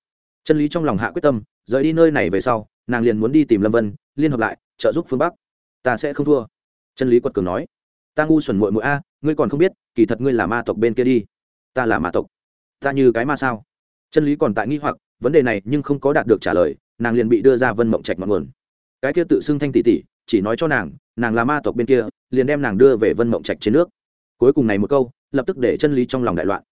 Chân lý trong lòng hạ quyết tâm, rời đi nơi này về sau, nàng liền muốn đi tìm lâm vân, liên hợp lại, trợ giúp phương bắc. Ta sẽ không thua. Chân lý quật cường nói. Ta ngu xuẩn muội muội a, ngươi còn không biết, kỳ thật ngươi là ma tộc bên kia đi. Ta là ma tộc. Ta như cái ma sao? Chân lý còn tại nghi hoặc, vấn đề này nhưng không có đạt được trả lời nàng liền bị đưa ra vân mộng trạch ngọn nguồn. Cái kia tự xưng thanh tỷ tỷ, chỉ nói cho nàng nàng là ma tộc bên kia, liền đem nàng đưa về vân mộng trạch trên nước. Cuối cùng này một câu, lập tức để chân lý trong lòng đại loạn.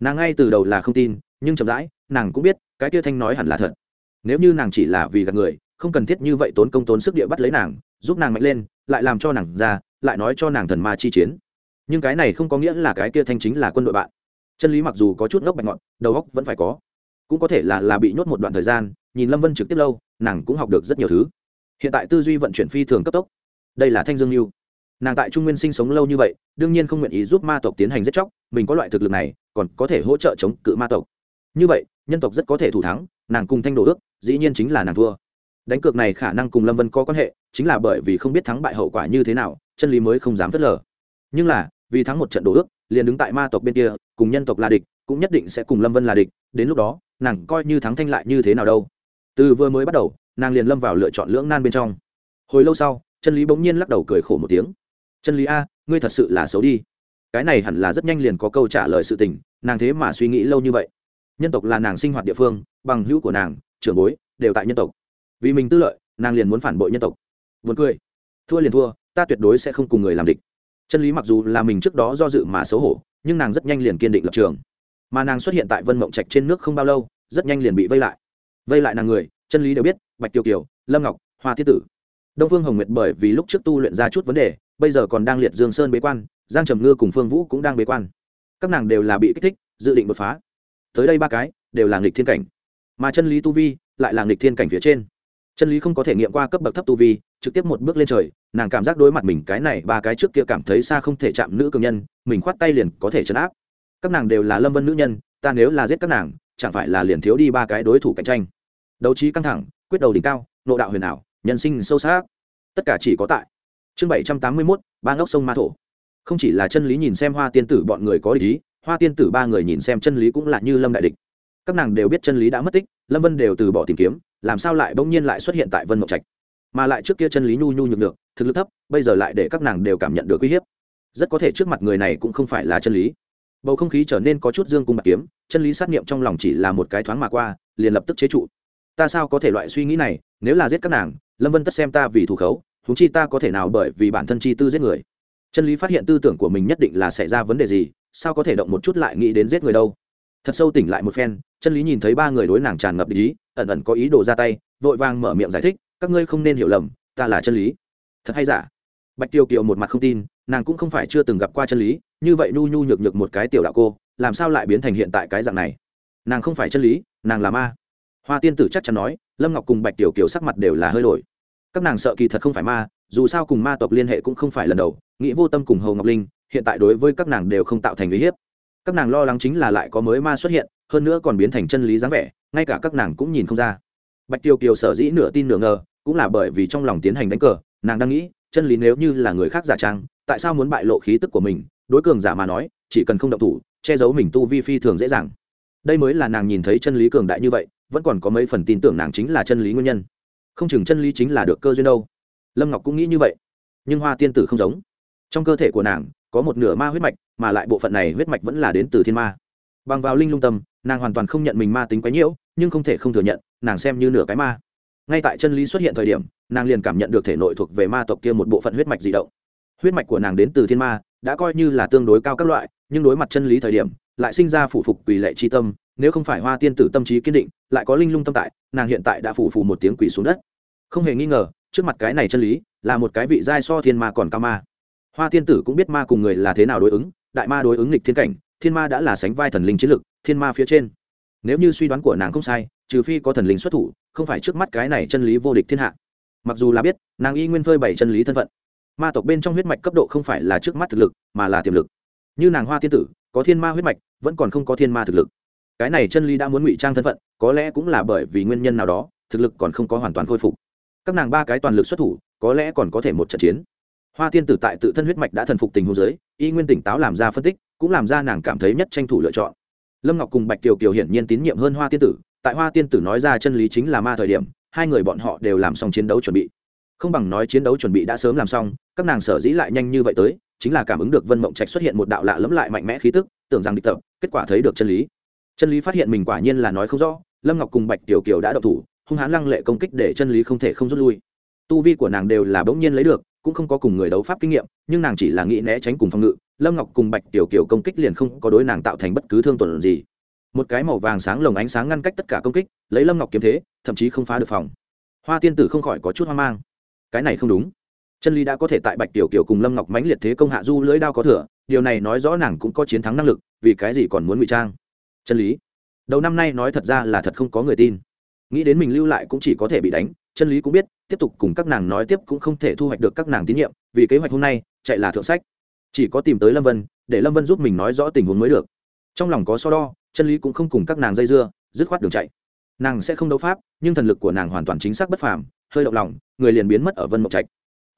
Nàng ngay từ đầu là không tin, nhưng chậm rãi, nàng cũng biết, cái kia thanh nói hẳn là thật. Nếu như nàng chỉ là vì gạt người, không cần thiết như vậy tốn công tốn sức địa bắt lấy nàng, giúp nàng mạnh lên, lại làm cho nàng ra, lại nói cho nàng thần ma chi chiến. Nhưng cái này không có nghĩa là cái kia thanh chính là quân đội bạn. Chân lý mặc dù có chút ngốc bạch ngọn, đầu óc vẫn phải có. Cũng có thể là là bị nhốt một đoạn thời gian nhìn lâm vân trực tiếp lâu nàng cũng học được rất nhiều thứ hiện tại tư duy vận chuyển phi thường cấp tốc đây là thanh dương mưu nàng tại trung nguyên sinh sống lâu như vậy đương nhiên không nguyện ý giúp ma tộc tiến hành giết chóc mình có loại thực lực này còn có thể hỗ trợ chống cự ma tộc như vậy nhân tộc rất có thể thủ thắng nàng cùng thanh đồ ước dĩ nhiên chính là nàng thua đánh cược này khả năng cùng lâm vân có quan hệ chính là bởi vì không biết thắng bại hậu quả như thế nào chân lý mới không dám phớt lờ nhưng là vì thắng một trận đồ ước liền đứng tại ma tộc bên kia cùng nhân tộc là địch cũng nhất định sẽ cùng lâm vân là địch đến lúc đó nàng coi như thắng thanh lại như thế nào đâu từ vừa mới bắt đầu, nàng liền lâm vào lựa chọn lưỡng nan bên trong. Hồi lâu sau, chân lý bỗng nhiên lắc đầu cười khổ một tiếng. Chân lý a, ngươi thật sự là xấu đi. Cái này hẳn là rất nhanh liền có câu trả lời sự tình, nàng thế mà suy nghĩ lâu như vậy. Nhân tộc là nàng sinh hoạt địa phương, bằng hữu của nàng, trưởng bối, đều tại nhân tộc. Vì mình tư lợi, nàng liền muốn phản bội nhân tộc. Vượt cười. Thua liền thua, ta tuyệt đối sẽ không cùng người làm địch. Chân lý mặc dù là mình trước đó do dự mà xấu hổ, nhưng nàng rất nhanh liền kiên định lập trường. Mà nàng xuất hiện tại vân mộng trạch trên nước không bao lâu, rất nhanh liền bị vây lại vây lại nàng người, chân lý đều biết, bạch kiều kiều, lâm ngọc, hoa thiết tử. Đông phương hồng nguyệt bởi vì lúc trước tu luyện ra chút vấn đề, bây giờ còn đang liệt dương sơn bế quan, giang trầm ngư cùng phương vũ cũng đang bế quan. Các nàng đều là bị kích thích, dự định đột phá. Tới đây ba cái, đều là nghịch thiên cảnh. Mà chân lý tu vi, lại là nghịch thiên cảnh phía trên. Chân lý không có thể nghiệm qua cấp bậc thấp tu vi, trực tiếp một bước lên trời, nàng cảm giác đối mặt mình cái này, ba cái trước kia cảm thấy xa không thể chạm nữ cường nhân, mình khoát tay liền có thể chấn áp. Các nàng đều là lâm vân nữ nhân, ta nếu là giết các nàng, chẳng phải là liền thiếu đi ba cái đối thủ cạnh tranh đấu trí căng thẳng, quyết đầu đỉnh cao, nộ đạo huyền ảo, nhân sinh sâu sắc. Tất cả chỉ có tại chương bảy trăm tám mươi mốt, ba ngốc sông ma thổ. Không chỉ là chân lý nhìn xem hoa tiên tử bọn người có ý, hoa tiên tử ba người nhìn xem chân lý cũng là như lâm đại địch. Các nàng đều biết chân lý đã mất tích, lâm vân đều từ bỏ tìm kiếm, làm sao lại bỗng nhiên lại xuất hiện tại vân mộng trạch? Mà lại trước kia chân lý nhu nhu nhược được thực lực thấp, bây giờ lại để các nàng đều cảm nhận được uy hiếp. Rất có thể trước mặt người này cũng không phải là chân lý. Bầu không khí trở nên có chút dương cung bạc kiếm, chân lý sát nghiệm trong lòng chỉ là một cái thoáng mà qua, liền lập tức chế trụ ta sao có thể loại suy nghĩ này, nếu là giết các nàng, lâm vân tất xem ta vì thủ khấu thú chi ta có thể nào bởi vì bản thân chi tư giết người? Chân lý phát hiện tư tưởng của mình nhất định là xảy ra vấn đề gì, sao có thể động một chút lại nghĩ đến giết người đâu? Thật sâu tỉnh lại một phen, chân lý nhìn thấy ba người đối nàng tràn ngập ý, ẩn ẩn có ý đồ ra tay, vội vàng mở miệng giải thích, các ngươi không nên hiểu lầm, ta là chân lý. Thật hay giả? Bạch tiêu kiều một mặt không tin, nàng cũng không phải chưa từng gặp qua chân lý, như vậy nhu nhu nhược nhược một cái tiểu đạo cô, làm sao lại biến thành hiện tại cái dạng này? Nàng không phải chân lý, nàng là ma hoa tiên tử chắc chắn nói, lâm ngọc cùng bạch tiểu kiều sắc mặt đều là hơi đổi. Các nàng sợ kỳ thật không phải ma, dù sao cùng ma tộc liên hệ cũng không phải lần đầu, nghĩ vô tâm cùng hầu ngọc linh, hiện tại đối với các nàng đều không tạo thành uy hiếp. Các nàng lo lắng chính là lại có mới ma xuất hiện, hơn nữa còn biến thành chân lý dáng vẻ, ngay cả các nàng cũng nhìn không ra. Bạch tiêu kiều sở dĩ nửa tin nửa ngờ, cũng là bởi vì trong lòng tiến hành đánh cờ, nàng đang nghĩ, chân lý nếu như là người khác giả trang, tại sao muốn bại lộ khí tức của mình, đối cường giả mà nói, chỉ cần không động thủ, che giấu mình tu vi phi thường dễ dàng. Đây mới là nàng nhìn thấy chân lý cường đại như vậy vẫn còn có mấy phần tin tưởng nàng chính là chân lý nguyên nhân. Không chừng chân lý chính là được cơ duyên đâu. Lâm ngọc cũng nghĩ như vậy. Nhưng hoa tiên tử không giống. Trong cơ thể của nàng, có một nửa ma huyết mạch, mà lại bộ phận này huyết mạch vẫn là đến từ thiên ma. Bằng vào linh lung tâm, nàng hoàn toàn không nhận mình ma tính quái nhiễu, nhưng không thể không thừa nhận, nàng xem như nửa cái ma. Ngay tại chân lý xuất hiện thời điểm, nàng liền cảm nhận được thể nội thuộc về ma tộc kia một bộ phận huyết mạch di động. Huyết mạch của nàng đến từ thiên ma, đã coi như là tương đối cao các loại, nhưng đối mặt chân lý thời điểm, lại sinh ra phủ phục quỳ lệ chi tâm nếu không phải hoa tiên tử tâm trí kiên định, lại có linh lung tâm tại, nàng hiện tại đã phủ phủ một tiếng quỷ xuống đất. Không hề nghi ngờ, trước mặt cái này chân lý, là một cái vị giai so thiên ma còn cao ma. Hoa tiên tử cũng biết ma cùng người là thế nào đối ứng, đại ma đối ứng lịch thiên cảnh, thiên ma đã là sánh vai thần linh chiến lực, thiên ma phía trên. Nếu như suy đoán của nàng không sai, trừ phi có thần linh xuất thủ, không phải trước mắt cái này chân lý vô địch thiên hạ. Mặc dù là biết, nàng y nguyên phơi bảy chân lý thân phận. Ma tộc bên trong huyết mạch cấp độ không phải là trước mắt thực lực, mà là tiềm lực. Như nàng hoa tiên tử, có thiên ma huyết mạch, vẫn còn không có thiên ma thực lực cái này chân lý đã muốn ngụy trang thân phận, có lẽ cũng là bởi vì nguyên nhân nào đó, thực lực còn không có hoàn toàn khôi phục. Các nàng ba cái toàn lực xuất thủ, có lẽ còn có thể một trận chiến. Hoa tiên tử tại tự thân huyết mạch đã thần phục tình hồ giới y nguyên tỉnh táo làm ra phân tích, cũng làm ra nàng cảm thấy nhất tranh thủ lựa chọn. Lâm ngọc cùng bạch kiều kiều hiển nhiên tín nhiệm hơn hoa tiên tử, tại hoa tiên tử nói ra chân lý chính là ma thời điểm, hai người bọn họ đều làm xong chiến đấu chuẩn bị. Không bằng nói chiến đấu chuẩn bị đã sớm làm xong, các nàng sở dĩ lại nhanh như vậy tới, chính là cảm ứng được vân mộng trạch xuất hiện một đạo lạ lẫm lại mạnh mẽ khí tức, tưởng rằng địch tập, kết quả thấy được chân lý chân lý phát hiện mình quả nhiên là nói không rõ, lâm ngọc cùng bạch tiểu kiều đã đậu thủ, hung hãn lăng lệ công kích để chân lý không thể không rút lui. Tu vi của nàng đều là bỗng nhiên lấy được, cũng không có cùng người đấu pháp kinh nghiệm, nhưng nàng chỉ là nghĩ né tránh cùng phòng ngự, lâm ngọc cùng bạch tiểu kiều công kích liền không có đối nàng tạo thành bất cứ thương tổn gì. Một cái màu vàng sáng lồng ánh sáng ngăn cách tất cả công kích, lấy lâm ngọc kiếm thế, thậm chí không phá được phòng. Hoa tiên tử không khỏi có chút hoang mang. Cái này không đúng. Chân lý đã có thể tại bạch tiểu kiều cùng lâm ngọc mãnh liệt thế công hạ du lưỡi đao có thừa, điều này nói rõ nàng cũng có chiến thắng năng lực, vì cái gì còn muốn ngụy trang? Chân lý. Đầu năm nay nói thật ra là thật không có người tin. Nghĩ đến mình lưu lại cũng chỉ có thể bị đánh, chân lý cũng biết, tiếp tục cùng các nàng nói tiếp cũng không thể thu hoạch được các nàng tín nhiệm, vì kế hoạch hôm nay, chạy là thượng sách. Chỉ có tìm tới lâm vân, để lâm vân giúp mình nói rõ tình huống mới được. Trong lòng có so đo, chân lý cũng không cùng các nàng dây dưa, dứt khoát đường chạy. Nàng sẽ không đấu pháp, nhưng thần lực của nàng hoàn toàn chính xác bất phàm, hơi động lòng, người liền biến mất ở vân mộc trạch.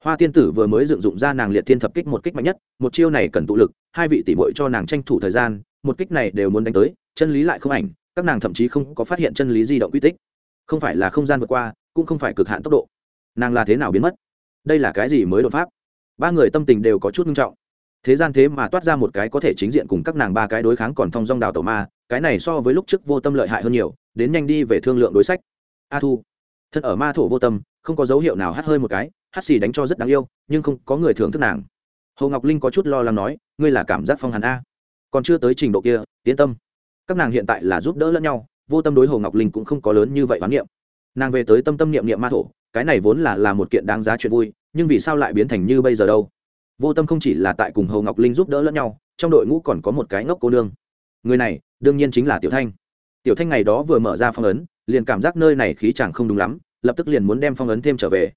Hoa tiên tử vừa mới dựng dụng ra nàng liệt thiên thập kích một kích mạnh nhất, một chiêu này cần tụ lực, hai vị tỷ bội cho nàng tranh thủ thời gian, một kích này đều muốn đánh tới chân lý lại không ảnh, các nàng thậm chí không có phát hiện chân lý di động quy tích. Không phải là không gian vượt qua, cũng không phải cực hạn tốc độ. Nàng là thế nào biến mất? Đây là cái gì mới đột pháp? Ba người tâm tình đều có chút nghiêm trọng. Thế gian thế mà toát ra một cái có thể chính diện cùng các nàng ba cái đối kháng còn thong dong đào tổ ma, cái này so với lúc trước vô tâm lợi hại hơn nhiều, đến nhanh đi về thương lượng đối sách. A thu, thân ở ma thổ vô tâm, không có dấu hiệu nào hắt hơi một cái, hắt xì đánh cho rất đáng yêu, nhưng không có người thưởng thức nàng. Hồ ngọc linh có chút lo lắng nói, ngươi là cảm giác phong hàn a. Còn chưa tới trình độ kia, yên tâm các nàng hiện tại là giúp đỡ lẫn nhau, vô tâm đối hồ ngọc linh cũng không có lớn như vậy hoán niệm. Nàng về tới tâm tâm niệm niệm ma thổ, cái này vốn là là một kiện đáng giá chuyện vui, nhưng vì sao lại biến thành như bây giờ đâu? Vô tâm không chỉ là tại cùng hồ ngọc linh giúp đỡ lẫn nhau, trong đội ngũ còn có một cái ngốc cô nương. Người này, đương nhiên chính là tiểu thanh. Tiểu thanh ngày đó vừa mở ra phong ấn, liền cảm giác nơi này khí chẳng không đúng lắm, lập tức liền muốn đem phong ấn thêm trở về.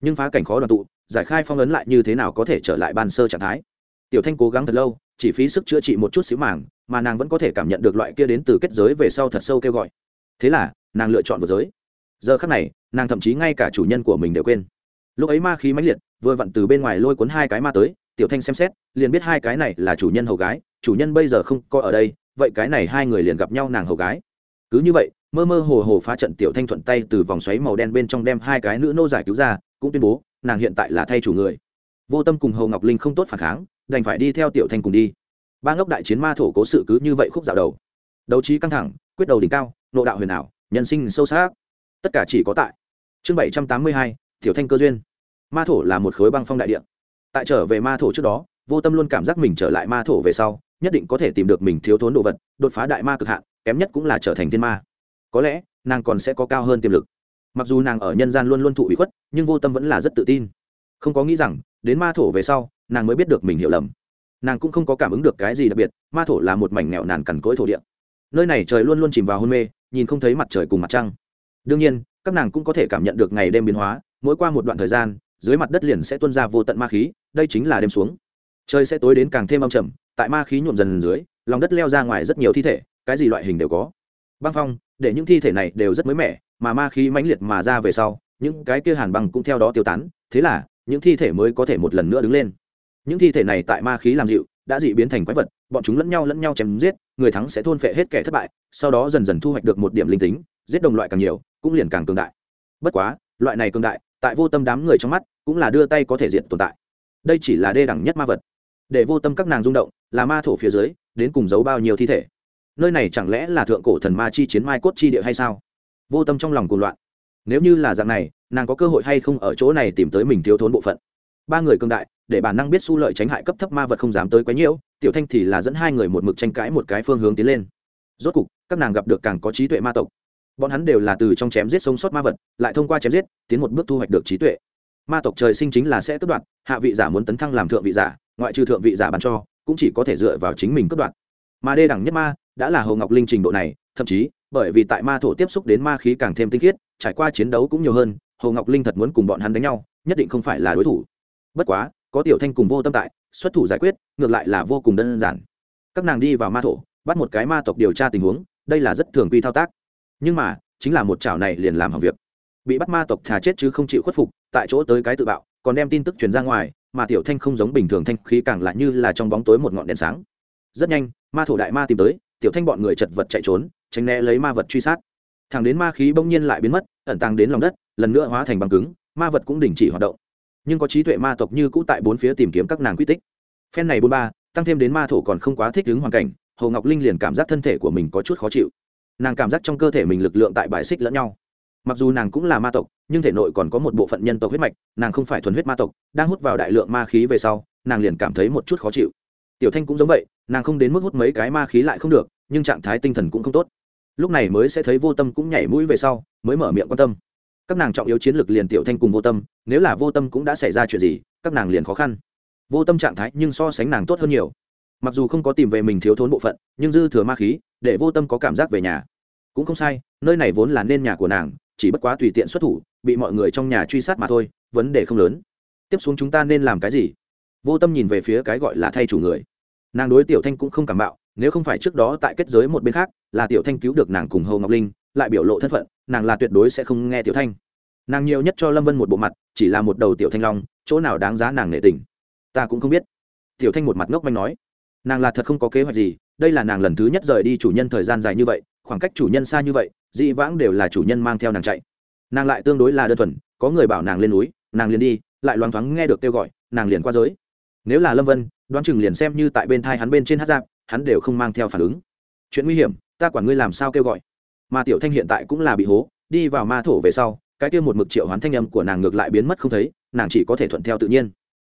Nhưng phá cảnh khó đoàn tụ, giải khai phong ấn lại như thế nào có thể trở lại ban sơ trạng thái? Tiểu thanh cố gắng thật lâu, chỉ phí sức chữa trị một chút xíu mảng mà nàng vẫn có thể cảm nhận được loại kia đến từ kết giới về sau thật sâu kêu gọi. Thế là, nàng lựa chọn vượt giới. Giờ khắc này, nàng thậm chí ngay cả chủ nhân của mình đều quên. Lúc ấy ma khí mãnh liệt, vừa vặn từ bên ngoài lôi cuốn hai cái ma tới, tiểu thanh xem xét, liền biết hai cái này là chủ nhân hầu gái, chủ nhân bây giờ không có ở đây, vậy cái này hai người liền gặp nhau nàng hầu gái. Cứ như vậy, mơ mơ hồ hồ phá trận tiểu thanh thuận tay từ vòng xoáy màu đen bên trong đem hai cái nữ nô giải cứu ra, cũng tuyên bố, nàng hiện tại là thay chủ người. Vô tâm cùng hầu ngọc linh không tốt phản kháng, đành phải đi theo tiểu thanh cùng đi ba ngốc đại chiến ma thổ cố sự cứ như vậy khúc dạo đầu. Đấu trí căng thẳng, quyết đầu đỉnh cao, nộ đạo huyền ảo, nhân sinh sâu sắc. Tất cả chỉ có tại chương bảy trăm tám mươi hai, tiểu thanh cơ duyên. Ma thổ là một khối băng phong đại địa. Tại trở về ma thổ trước đó, vô tâm luôn cảm giác mình trở lại ma thổ về sau, nhất định có thể tìm được mình thiếu thốn đồ vật, đột phá đại ma cực hạn, kém nhất cũng là trở thành thiên ma. Có lẽ, nàng còn sẽ có cao hơn tiềm lực. Mặc dù nàng ở nhân gian luôn luôn thụ ủy khuất, nhưng vô tâm vẫn là rất tự tin. Không có nghĩ rằng, đến ma thổ về sau, nàng mới biết được mình hiểu lầm nàng cũng không có cảm ứng được cái gì đặc biệt, ma thổ là một mảnh nghèo nàn cằn cỗi thổ địa. Nơi này trời luôn luôn chìm vào hôn mê, nhìn không thấy mặt trời cùng mặt trăng. Đương nhiên, các nàng cũng có thể cảm nhận được ngày đêm biến hóa, mỗi qua một đoạn thời gian, dưới mặt đất liền sẽ tuôn ra vô tận ma khí, đây chính là đêm xuống. Trời sẽ tối đến càng thêm âm trầm, tại ma khí nhuộm dần dưới, lòng đất leo ra ngoài rất nhiều thi thể, cái gì loại hình đều có. Băng phong, để những thi thể này đều rất mới mẻ, mà ma khí mãnh liệt mà ra về sau, những cái kia hàn băng cũng theo đó tiêu tán, thế là, những thi thể mới có thể một lần nữa đứng lên những thi thể này tại ma khí làm dịu, đã dị biến thành quái vật, bọn chúng lẫn nhau lẫn nhau chém giết, người thắng sẽ thôn phệ hết kẻ thất bại, sau đó dần dần thu hoạch được một điểm linh tính, giết đồng loại càng nhiều, cũng liền càng cường đại. Bất quá, loại này cường đại, tại vô tâm đám người trong mắt, cũng là đưa tay có thể diện tồn tại. Đây chỉ là đê đẳng nhất ma vật. Để vô tâm các nàng rung động, là ma thổ phía dưới, đến cùng giấu bao nhiêu thi thể? Nơi này chẳng lẽ là thượng cổ thần ma chi chiến mai cốt chi địa hay sao? Vô tâm trong lòng cuồng loạn. Nếu như là dạng này, nàng có cơ hội hay không ở chỗ này tìm tới mình thiếu thốn bộ phận? Ba người cương đại để bản năng biết su lợi tránh hại cấp thấp ma vật không dám tới quấy nhiễu, tiểu thanh thì là dẫn hai người một mực tranh cãi một cái phương hướng tiến lên. Rốt cục, các nàng gặp được càng có trí tuệ ma tộc. Bọn hắn đều là từ trong chém giết sống sót ma vật, lại thông qua chém giết, tiến một bước thu hoạch được trí tuệ. Ma tộc trời sinh chính là sẽ cướp đoạt, hạ vị giả muốn tấn thăng làm thượng vị giả, ngoại trừ thượng vị giả bàn cho, cũng chỉ có thể dựa vào chính mình cướp đoạt. Mà đê đẳng nhất ma, đã là hồ ngọc linh trình độ này, thậm chí, bởi vì tại ma thổ tiếp xúc đến ma khí càng thêm tinh khiết, trải qua chiến đấu cũng nhiều hơn, hồ ngọc linh thật muốn cùng bọn hắn đánh nhau, nhất định không phải là đối thủ. Bất quá có tiểu thanh cùng vô tâm tại, xuất thủ giải quyết, ngược lại là vô cùng đơn giản. Các nàng đi vào ma thổ, bắt một cái ma tộc điều tra tình huống, đây là rất thường quy thao tác. Nhưng mà, chính là một chảo này liền làm hỏng việc. Bị bắt ma tộc thà chết chứ không chịu khuất phục, tại chỗ tới cái tự bạo, còn đem tin tức truyền ra ngoài, mà tiểu thanh không giống bình thường thanh khí càng lại như là trong bóng tối một ngọn đèn sáng. Rất nhanh, ma thổ đại ma tìm tới, tiểu thanh bọn người chật vật chạy trốn, tránh né lấy ma vật truy sát. Thằng đến ma khí bỗng nhiên lại biến mất, ẩn tàng đến lòng đất, lần nữa hóa thành băng cứng, ma vật cũng đình chỉ hoạt động nhưng có trí tuệ ma tộc như cũ tại bốn phía tìm kiếm các nàng quy tích. Phen này bốn ba, tăng thêm đến ma thổ còn không quá thích ứng hoàn cảnh, hồ ngọc linh liền cảm giác thân thể của mình có chút khó chịu. Nàng cảm giác trong cơ thể mình lực lượng tại bài xích lẫn nhau. Mặc dù nàng cũng là ma tộc, nhưng thể nội còn có một bộ phận nhân tộc huyết mạch, nàng không phải thuần huyết ma tộc, đang hút vào đại lượng ma khí về sau, nàng liền cảm thấy một chút khó chịu. Tiểu thanh cũng giống vậy, nàng không đến mức hút mấy cái ma khí lại không được, nhưng trạng thái tinh thần cũng không tốt. Lúc này mới sẽ thấy vô tâm cũng nhảy mũi về sau, mới mở miệng quan tâm các nàng trọng yếu chiến lược liền tiểu thanh cùng vô tâm, nếu là vô tâm cũng đã xảy ra chuyện gì, các nàng liền khó khăn. Vô tâm trạng thái nhưng so sánh nàng tốt hơn nhiều. Mặc dù không có tìm về mình thiếu thốn bộ phận, nhưng dư thừa ma khí, để vô tâm có cảm giác về nhà. Cũng không sai, nơi này vốn là nên nhà của nàng, chỉ bất quá tùy tiện xuất thủ, bị mọi người trong nhà truy sát mà thôi, vấn đề không lớn. Tiếp xuống chúng ta nên làm cái gì? Vô tâm nhìn về phía cái gọi là thay chủ người. Nàng đối tiểu thanh cũng không cảm bạo, nếu không phải trước đó tại kết giới một bên khác, là tiểu thanh cứu được nàng cùng hầu ngọc linh lại biểu lộ thân phận, nàng là tuyệt đối sẽ không nghe tiểu thanh. Nàng nhiều nhất cho lâm vân một bộ mặt, chỉ là một đầu tiểu thanh long, chỗ nào đáng giá nàng nể tình? Ta cũng không biết. Tiểu thanh một mặt ngốc manh nói. Nàng là thật không có kế hoạch gì, đây là nàng lần thứ nhất rời đi chủ nhân thời gian dài như vậy, khoảng cách chủ nhân xa như vậy dị vãng đều là chủ nhân mang theo nàng chạy. Nàng lại tương đối là đơn thuần, có người bảo nàng lên núi, nàng liền đi, lại loáng thoáng nghe được kêu gọi, nàng liền qua giới. Nếu là lâm vân, đoán chừng liền xem như tại bên thai hắn bên trên hát giáp, hắn đều không mang theo phản ứng. Chuyện nguy hiểm, ta quản ngươi làm sao kêu gọi mà tiểu thanh hiện tại cũng là bị hố, đi vào ma thổ về sau, cái kia một mực triệu hoán thanh âm của nàng ngược lại biến mất không thấy, nàng chỉ có thể thuận theo tự nhiên.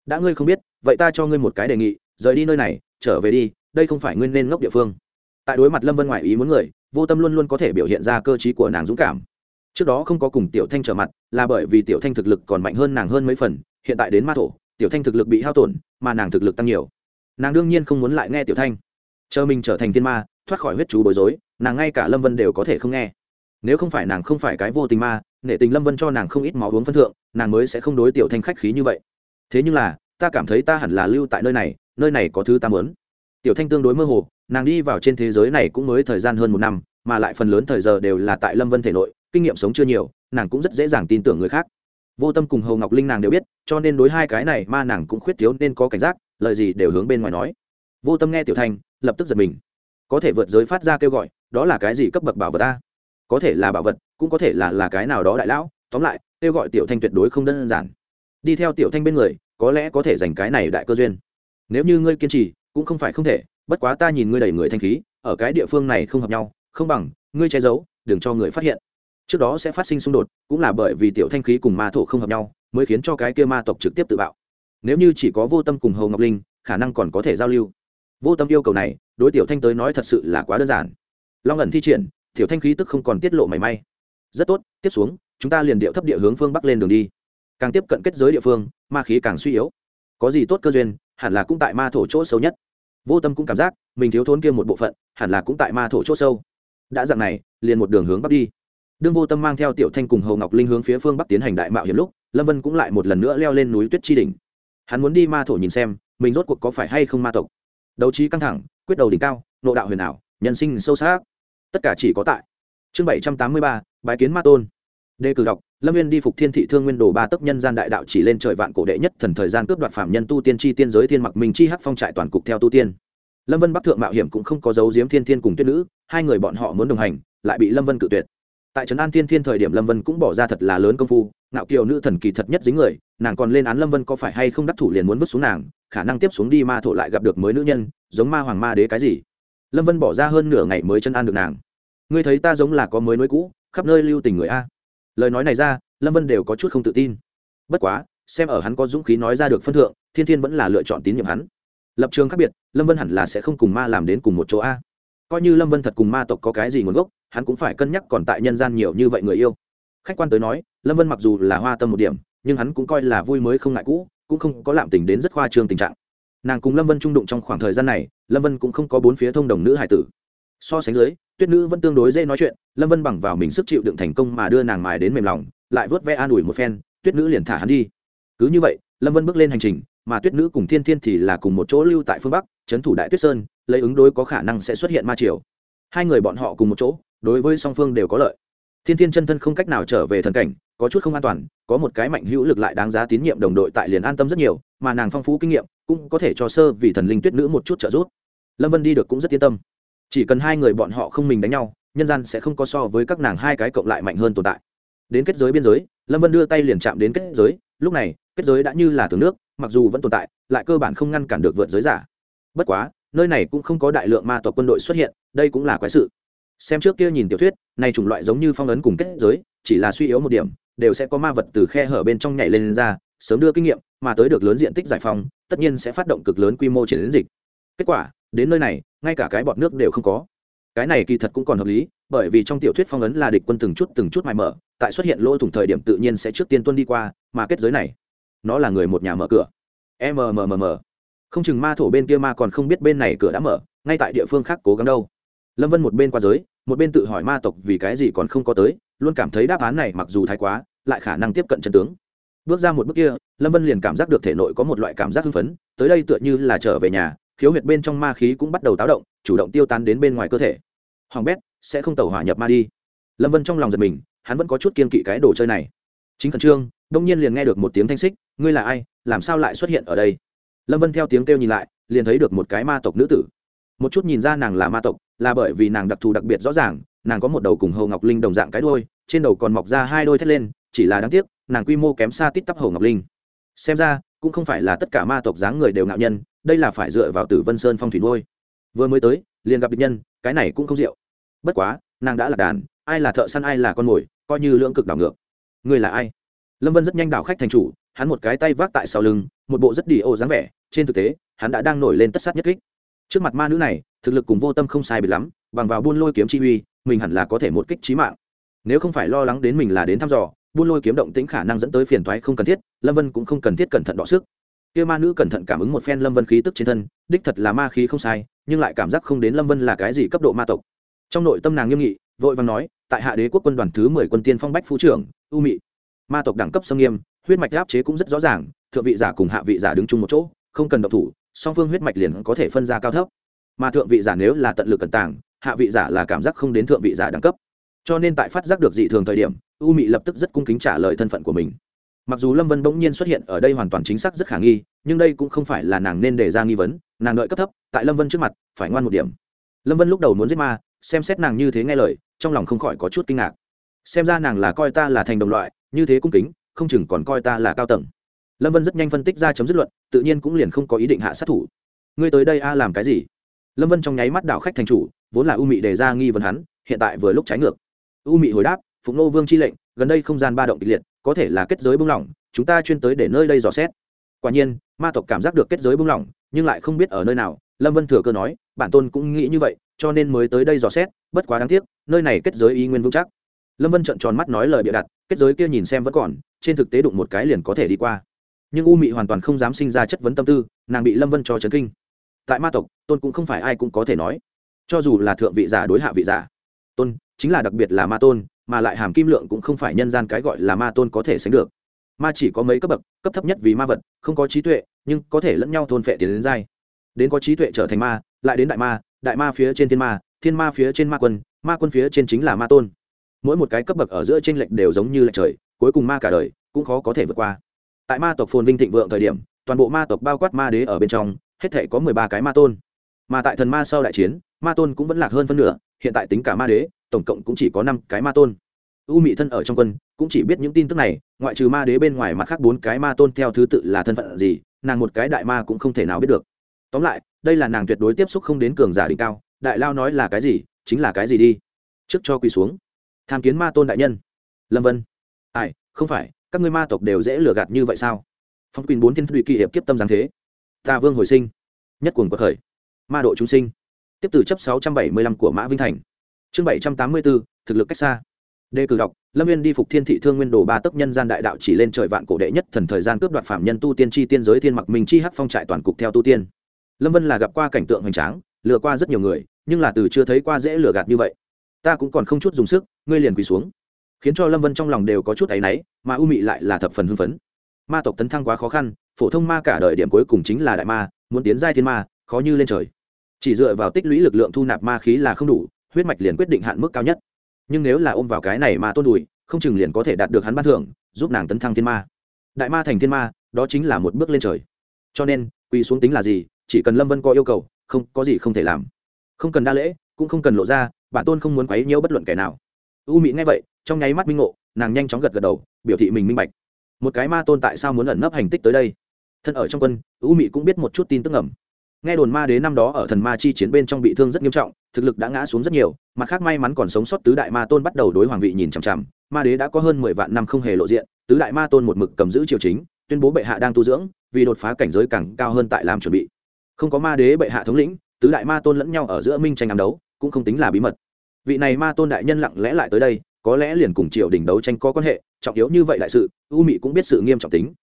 Đã ngươi không biết, vậy ta cho ngươi một cái đề nghị, rời đi nơi này, trở về đi, đây không phải ngươi nên ngốc địa phương. Tại đối mặt lâm vân ngoại ý muốn người, vô tâm luôn luôn có thể biểu hiện ra cơ t của nàng dũng cảm. Trước đó không có cùng tiểu thanh trở mặt, là bởi vì tiểu thanh thực lực còn mạnh hơn nàng hơn mấy phần, hiện tại đến ma thổ, tiểu thanh thực lực bị hao tổn, mà nàng thực lực tăng nhiều. Nàng đương nhiên không muốn lại nghe tiểu thanh chờ mình trở thành thiên ma, thoát khỏi huyết chú bối rối, nàng ngay cả lâm vân đều có thể không nghe. Nếu không phải nàng không phải cái vô tình ma, nể tình lâm vân cho nàng không ít máu uống phân thượng, nàng mới sẽ không đối tiểu thanh khách khí như vậy. Thế nhưng là, ta cảm thấy ta hẳn là lưu tại nơi này nơi này có thứ ta muốn. Tiểu thanh tương đối mơ hồ, nàng đi vào trên thế giới này cũng mới thời gian hơn một năm, mà lại phần lớn thời giờ đều là tại lâm vân thể nội, kinh nghiệm sống chưa nhiều, nàng cũng rất dễ dàng tin tưởng người khác. Vô tâm cùng hầu ngọc linh nàng đều biết, cho nên đối hai cái này ma nàng cũng khuyết thiếu nên có cảnh giác, lời gì đều hướng bên ngoài nói. Vô tâm nghe tiểu thanh lập tức giật mình. Có thể vượt giới phát ra kêu gọi, đó là cái gì cấp bậc bảo vật ta? Có thể là bảo vật, cũng có thể là là cái nào đó đại lão, tóm lại, kêu gọi tiểu thanh tuyệt đối không đơn giản. Đi theo tiểu thanh bên người, có lẽ có thể giành cái này đại cơ duyên. Nếu như ngươi kiên trì, cũng không phải không thể, bất quá ta nhìn ngươi đầy người thanh khí, ở cái địa phương này không hợp nhau, không bằng, ngươi che giấu, đừng cho người phát hiện. Trước đó sẽ phát sinh xung đột, cũng là bởi vì tiểu thanh khí cùng ma thổ không hợp nhau, mới khiến cho cái kia ma tộc trực tiếp tự bạo. Nếu như chỉ có vô tâm cùng hầu ngọc linh, khả năng còn có thể giao lưu vô tâm yêu cầu này, đối tiểu thanh tới nói thật sự là quá đơn giản. Long ẩn thi triển, tiểu thanh khí tức không còn tiết lộ mảy may. Rất tốt, tiếp xuống, chúng ta liền điệu thấp địa hướng phương bắc lên đường đi. Càng tiếp cận kết giới địa phương, ma khí càng suy yếu. Có gì tốt cơ duyên, hẳn là cũng tại ma thổ chỗ sâu nhất. Vô tâm cũng cảm giác, mình thiếu thốn kia một bộ phận, hẳn là cũng tại ma thổ chỗ sâu. Đã dạng này, liền một đường hướng bắc đi. Đương vô tâm mang theo tiểu thanh cùng hầu ngọc linh hướng phía phương bắc tiến hành đại mạo hiểm lúc, lâm vân cũng lại một lần nữa leo lên núi tuyết tri đỉnh. Hắn muốn đi ma thổ nhìn xem, mình rốt cuộc có phải hay không ma tộc đấu trí căng thẳng, quyết đầu đỉnh cao, nộ đạo huyền ảo, nhân sinh sâu sắc. Tất cả chỉ có tại chương bảy trăm tám mươi ba, bái kiến ma tôn. Đề cử đọc, lâm viên đi phục thiên thị thương nguyên đồ ba tấc nhân gian đại đạo chỉ lên trời vạn cổ đệ nhất thần thời gian cướp đoạt phạm nhân tu tiên tri tiên giới thiên mặc minh chi hắc phong trại toàn cục theo tu tiên. Lâm vân bắc thượng mạo hiểm cũng không có dấu diếm thiên thiên cùng tuyết nữ, hai người bọn họ muốn đồng hành, lại bị lâm vân cự tuyệt tại trấn an thiên thiên thời điểm lâm vân cũng bỏ ra thật là lớn công phu, ngạo kiều nữ thần kỳ thật nhất dính người, nàng còn lên án lâm vân có phải hay không đắc thủ liền muốn vứt xuống nàng, khả năng tiếp xuống đi ma thổ lại gặp được mới nữ nhân, giống ma hoàng ma đế cái gì. Lâm vân bỏ ra hơn nửa ngày mới chân an được nàng. Ngươi thấy ta giống là có mới nối cũ, khắp nơi lưu tình người a. Lời nói này ra, lâm vân đều có chút không tự tin. Bất quá, xem ở hắn có dũng khí nói ra được phân thượng, thiên thiên vẫn là lựa chọn tín nhiệm hắn. Lập trường khác biệt, lâm vân hẳn là sẽ không cùng ma làm đến cùng một chỗ a. Coi như lâm vân thật cùng ma tộc có cái gì nguồn gốc hắn cũng phải cân nhắc còn tại nhân gian nhiều như vậy người yêu. Khách quan tới nói, lâm vân mặc dù là hoa tâm một điểm, nhưng hắn cũng coi là vui mới không ngại cũ, cũng không có lạm tình đến rất khoa trương tình trạng. Nàng cùng lâm vân trung đụng trong khoảng thời gian này, lâm vân cũng không có bốn phía thông đồng nữ hải tử. So sánh dưới, tuyết nữ vẫn tương đối dễ nói chuyện, lâm vân bằng vào mình sức chịu đựng thành công mà đưa nàng mài đến mềm lòng, lại vớt ve an ủi một phen, tuyết nữ liền thả hắn đi. Cứ như vậy, lâm vân bước lên hành trình, mà tuyết nữ cùng thiên thiên thì là cùng một chỗ lưu tại phương bắc, trấn thủ đại tuyết sơn, lấy ứng đối có khả năng sẽ xuất hiện ma triều. Hai người bọn họ cùng một chỗ đối với song phương đều có lợi. Thiên thiên chân thân không cách nào trở về thần cảnh, có chút không an toàn, có một cái mạnh hữu lực lại đáng giá tín nhiệm đồng đội tại liền an tâm rất nhiều, mà nàng phong phú kinh nghiệm cũng có thể cho sơ vì thần linh tuyết nữ một chút trợ giúp. Lâm vân đi được cũng rất yên tâm. Chỉ cần hai người bọn họ không mình đánh nhau, nhân gian sẽ không có so với các nàng hai cái cộng lại mạnh hơn tồn tại. Đến kết giới biên giới, lâm vân đưa tay liền chạm đến kết giới, lúc này, kết giới đã như là tường nước, mặc dù vẫn tồn tại, lại cơ bản không ngăn cản được vượt giới giả. Bất quá, nơi này cũng không có đại lượng ma tộc quân đội xuất hiện, đây cũng là quái sự xem trước kia nhìn tiểu thuyết này chủng loại giống như phong ấn cùng kết giới chỉ là suy yếu một điểm đều sẽ có ma vật từ khe hở bên trong nhảy lên, lên ra sớm đưa kinh nghiệm mà tới được lớn diện tích giải phóng tất nhiên sẽ phát động cực lớn quy mô triển dịch. Kết quả đến nơi này ngay cả cái bọt nước đều không có. Cái này kỳ thật cũng còn hợp lý bởi vì trong tiểu thuyết phong ấn là địch quân từng chút từng chút mài mở tại xuất hiện lỗ thủng thời điểm tự nhiên sẽ trước tiên tuân đi qua mà kết giới này nó là người một nhà mở cửa. Mmmm không chừng ma thổ bên kia ma còn không biết bên này cửa đã mở ngay tại địa phương khác cố gắng đâu lâm vân một bên qua giới, một bên tự hỏi ma tộc vì cái gì còn không có tới, luôn cảm thấy đáp án này mặc dù thái quá, lại khả năng tiếp cận chân tướng. Bước ra một bước kia, lâm vân liền cảm giác được thể nội có một loại cảm giác hưng phấn, tới đây tựa như là trở về nhà, khiếu huyệt bên trong ma khí cũng bắt đầu táo động, chủ động tiêu tán đến bên ngoài cơ thể. Hoàng bét, sẽ không tẩu hỏa nhập ma đi. Lâm vân trong lòng giật mình, hắn vẫn có chút kiên kỵ cái đồ chơi này. Chính khẩn trương, đông nhiên liền nghe được một tiếng thanh xích, ngươi là ai? Làm sao lại xuất hiện ở đây? Lâm vân theo tiếng kêu nhìn lại, liền thấy được một cái ma tộc nữ tử một chút nhìn ra nàng là ma tộc, là bởi vì nàng đặc thù đặc biệt rõ ràng, nàng có một đầu cùng hầu ngọc linh đồng dạng cái đôi trên đầu còn mọc ra hai đôi thét lên, chỉ là đáng tiếc, nàng quy mô kém xa tít tắp hầu ngọc linh. Xem ra, cũng không phải là tất cả ma tộc dáng người đều ngạo nhân, đây là phải dựa vào tử vân sơn phong thủy đôi vừa mới tới, liền gặp địch nhân, cái này cũng không rượu. Bất quá, nàng đã là đàn, ai là thợ săn ai là con mồi, coi như lưỡng cực đảo ngược. Người là ai? Lâm vân rất nhanh đảo khách thành chủ, hắn một cái tay vác tại sau lưng, một bộ rất đi ô dáng vẻ, trên thực tế, hắn đã đang nổi lên tất sát nhất kích trước mặt ma nữ này, thực lực cùng vô tâm không sai biệt lắm, bằng vào buôn lôi kiếm chi uy, mình hẳn là có thể một kích trí mạng. Nếu không phải lo lắng đến mình là đến thăm dò, buôn lôi kiếm động tĩnh khả năng dẫn tới phiền thoái không cần thiết, lâm vân cũng không cần thiết cẩn thận đọ sức. Kia ma nữ cẩn thận cảm ứng một phen lâm vân khí tức trên thân, đích thật là ma khí không sai, nhưng lại cảm giác không đến lâm vân là cái gì cấp độ ma tộc. Trong nội tâm nàng nghiêm nghị, vội vàng nói, tại hạ đế quốc quân đoàn thứ mười quân tiên phong bách phú trưởng, u mị. Ma tộc đẳng cấp xâm nghiêm, huyết mạch áp chế cũng rất rõ ràng, thượng vị giả cùng hạ vị giả đứng chung một chỗ, không cần độc thủ song phương huyết mạch liền có thể phân ra cao thấp. Mà thượng vị giả nếu là tận lực cẩn tàng, hạ vị giả là cảm giác không đến thượng vị giả đẳng cấp. Cho nên tại phát giác được dị thường thời điểm, u mị lập tức rất cung kính trả lời thân phận của mình. Mặc dù lâm vân bỗng nhiên xuất hiện ở đây hoàn toàn chính xác rất khả nghi, nhưng đây cũng không phải là nàng nên đề ra nghi vấn, nàng đợi cấp thấp, tại lâm vân trước mặt, phải ngoan một điểm. Lâm vân lúc đầu muốn giết ma, xem xét nàng như thế nghe lời, trong lòng không khỏi có chút kinh ngạc. Xem ra nàng là coi ta là thành đồng loại, như thế cung kính, không chừng còn coi ta là cao tầng lâm vân rất nhanh phân tích ra chấm dứt luận tự nhiên cũng liền không có ý định hạ sát thủ ngươi tới đây a làm cái gì lâm vân trong nháy mắt đảo khách thành chủ vốn là u mị đề ra nghi vấn hắn hiện tại vừa lúc trái ngược u mị hồi đáp phụng nô vương chi lệnh gần đây không gian ba động kịch liệt có thể là kết giới bung lỏng chúng ta chuyên tới để nơi đây dò xét quả nhiên ma tộc cảm giác được kết giới bung lỏng nhưng lại không biết ở nơi nào lâm vân thừa cơ nói bản tôn cũng nghĩ như vậy cho nên mới tới đây dò xét bất quá đáng tiếc nơi này kết giới y nguyên vững chắc lâm vân trợn tròn mắt nói lời bịa đặt kết giới kia nhìn xem vẫn còn trên thực tế đụng một cái liền có thể đi qua nhưng u mị hoàn toàn không dám sinh ra chất vấn tâm tư, nàng bị lâm vân cho chấn kinh. Tại ma tộc, tôn cũng không phải ai cũng có thể nói. Cho dù là thượng vị giả đối hạ vị giả, tôn chính là đặc biệt là ma tôn, mà lại hàm kim lượng cũng không phải nhân gian cái gọi là ma tôn có thể sánh được. Ma chỉ có mấy cấp bậc, cấp thấp nhất vì ma vật, không có trí tuệ, nhưng có thể lẫn nhau thôn phệ tiến đến dai đến có trí tuệ trở thành ma, lại đến đại ma đại ma phía trên thiên ma thiên ma phía trên ma quân ma quân phía trên chính là ma tôn. Mỗi một cái cấp bậc ở giữa t r ê n lệch đều giống như lệch trời, cuối cùng ma cả đời cũng khó có thể vượt qua tại ma tộc phồn vinh thịnh vượng thời điểm, toàn bộ ma tộc bao quát ma đế ở bên trong, hết thể có mười ba cái ma tôn. Mà tại thần ma sau đại chiến, ma tôn cũng vẫn lạc hơn phân nửa, hiện tại tính cả ma đế, tổng cộng cũng chỉ có năm cái ma tôn. U mị thân ở trong quân, cũng chỉ biết những tin tức này, ngoại trừ ma đế bên ngoài mặt khác bốn cái ma tôn theo thứ tự là thân phận gì, nàng một cái đại ma cũng không thể nào biết được. Tóm lại, đây là nàng tuyệt đối tiếp xúc không đến cường giả đỉnh cao, đại lao nói là cái gì, chính là cái gì đi. Trước cho quỳ xuống. Tham kiến ma tôn đại nhân. Lâm vân. Ai, không phải các ngươi ma tộc đều dễ lừa gạt như vậy sao? Phong quỳnh bốn thiên thụy kỳ hiệp kiếp tâm giáng thế. Ta vương hồi sinh, nhất cuồng quật khởi. Ma độ chúng sinh. Tiếp từ chấp sáu trăm bảy mươi lăm của mã vinh thành. Chương bảy trăm tám mươi bốn, thực lực cách xa. Đề cử đọc, lâm viên đi phục thiên thị thương nguyên đồ ba tấc nhân gian đại đạo chỉ lên trời vạn cổ đệ nhất thần thời gian cướp đoạt phạm nhân tu tiên tri tiên giới thiên mặc minh chi hắc phong trại toàn cục theo tu tiên. Lâm vân là gặp qua cảnh tượng hoành tráng, lừa qua rất nhiều người, nhưng là từ chưa thấy qua dễ lừa gạt như vậy. Ta cũng còn không chút dùng sức, ngươi liền quỳ xuống khiến cho lâm vân trong lòng đều có chút áy náy, mà u mị lại là thập phần hưng phấn. Ma tộc tấn thăng quá khó khăn, phổ thông ma cả đời điểm cuối cùng chính là đại ma, muốn tiến giai thiên ma, khó như lên trời. Chỉ dựa vào tích lũy lực lượng thu nạp ma khí là không đủ, huyết mạch liền quyết định hạn mức cao nhất. Nhưng nếu là ôm vào cái này mà tôn đùi, không chừng liền có thể đạt được hắn ban thưởng, giúp nàng tấn thăng thiên ma. Đại ma thành thiên ma, đó chính là một bước lên trời. Cho nên, quỳ xuống tính là gì, chỉ cần lâm vân có yêu cầu, không, có gì không thể làm. Không cần đa lễ, cũng không cần lộ ra, bản tôn không muốn quấy nhiễu bất luận kẻ nào. U mỹ nghe vậy trong nháy mắt minh ngộ, nàng nhanh chóng gật gật đầu, biểu thị mình minh bạch. Một cái ma tôn tại sao muốn ẩn nấp hành tích tới đây? Thân ở trong quân u mỹ cũng biết một chút tin tức ẩm nghe đồn ma đế năm đó ở thần ma chi chiến bên trong bị thương rất nghiêm trọng, thực lực đã ngã xuống rất nhiều, mặt khác may mắn còn sống sót tứ đại ma tôn bắt đầu đối hoàng vị nhìn chằm chằm. Ma đế đã có hơn mười vạn năm không hề lộ diện, tứ đại ma tôn một mực cầm giữ triều chính, tuyên bố bệ hạ đang tu dưỡng, vì đột phá cảnh giới càng cao hơn tại làm chuẩn bị. Không có ma đế bệ hạ thống lĩnh, tứ đại ma tôn lẫn nhau ở giữa minh tranh ám đấu, cũng không tính là bí mật. Vị này ma tôn đại nhân lặng lẽ lại tới đây có lẽ liền cùng triều đình đấu tranh có quan hệ, trọng yếu như vậy đại sự, u mị cũng biết sự nghiêm trọng tính.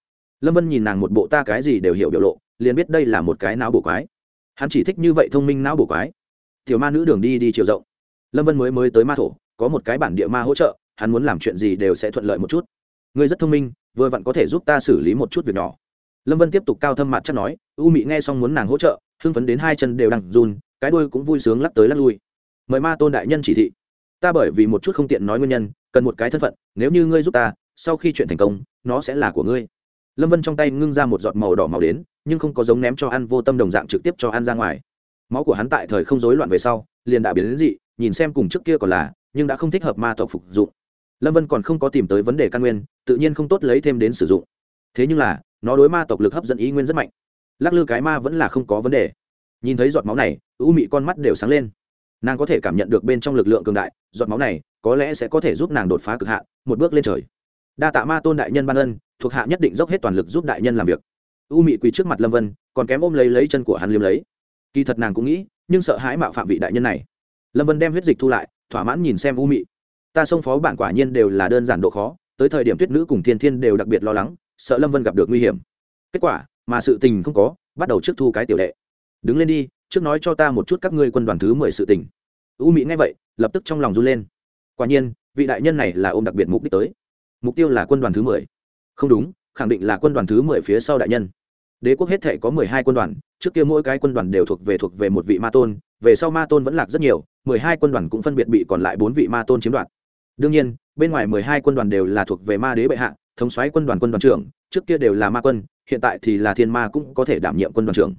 Lâm vân nhìn nàng một bộ ta cái gì đều hiểu biểu lộ, liền biết đây là một cái não bổ quái. Hắn chỉ thích như vậy thông minh não bổ quái. Tiểu ma nữ đường đi đi chiều rộng. Lâm vân mới mới tới ma thổ, có một cái bản địa ma hỗ trợ, hắn muốn làm chuyện gì đều sẽ thuận lợi một chút. Ngươi rất thông minh, vừa vặn có thể giúp ta xử lý một chút việc nhỏ. Lâm vân tiếp tục cao thâm mặt chắc nói, u mị nghe xong muốn nàng hỗ trợ, hưng phấn đến hai chân đều đằng run, cái đuôi cũng vui sướng lắc tới lắc lui. Mời ma tôn đại nhân chỉ thị ta bởi vì một chút không tiện nói nguyên nhân, cần một cái thân phận, nếu như ngươi giúp ta, sau khi chuyện thành công, nó sẽ là của ngươi. Lâm vân trong tay ngưng ra một giọt màu đỏ màu đến, nhưng không có giống ném cho ăn vô tâm đồng dạng trực tiếp cho ăn ra ngoài. Máu của hắn tại thời không rối loạn về sau, liền đã biến đến dị, nhìn xem cùng trước kia còn là, nhưng đã không thích hợp ma tộc phục dụng. Lâm vân còn không có tìm tới vấn đề căn nguyên, tự nhiên không tốt lấy thêm đến sử dụng. Thế nhưng là, nó đối ma tộc lực hấp dẫn ý nguyên rất mạnh. Lắc lư cái ma vẫn là không có vấn đề. Nhìn thấy giọt máu này, ưu mị con mắt đều sáng lên nàng có thể cảm nhận được bên trong lực lượng cường đại, giọt máu này có lẽ sẽ có thể giúp nàng đột phá cực hạn, một bước lên trời. Đa tạ ma tôn đại nhân ban ân, thuộc hạ nhất định dốc hết toàn lực giúp đại nhân làm việc. U mị quỳ trước mặt lâm vân, còn kém ôm lấy lấy chân của hắn liếm lấy. Kỳ thật nàng cũng nghĩ, nhưng sợ hãi mạo phạm vị đại nhân này. Lâm vân đem huyết dịch thu lại, thỏa mãn nhìn xem u mị. Ta xông phó bản quả nhiên đều là đơn giản độ khó, tới thời điểm tuyết nữ cùng thiên thiên đều đặc biệt lo lắng, sợ lâm vân gặp được nguy hiểm. Kết quả, mà sự tình không có, bắt đầu trước thu cái tiểu đệ. Đứng lên đi trước nói cho ta một chút các ngươi quân đoàn thứ mười sự tình. U mỹ nghe vậy, lập tức trong lòng run lên. Quả nhiên, vị đại nhân này là ôm đặc biệt mục đích tới. Mục tiêu là quân đoàn thứ mười. Không đúng, khẳng định là quân đoàn thứ mười phía sau đại nhân. Đế quốc hết thể có mười hai quân đoàn, trước kia mỗi cái quân đoàn đều thuộc về thuộc về một vị ma tôn, về sau ma tôn vẫn lạc rất nhiều, mười hai quân đoàn cũng phân biệt bị còn lại bốn vị ma tôn chiếm đoạt. Đương nhiên, bên ngoài mười hai quân đoàn đều là thuộc về ma đế bệ hạ, thống soái quân đoàn quân đoàn trưởng, trước kia đều là ma quân, hiện tại thì là thiên ma cũng có thể đảm nhiệm quân đoàn trưởng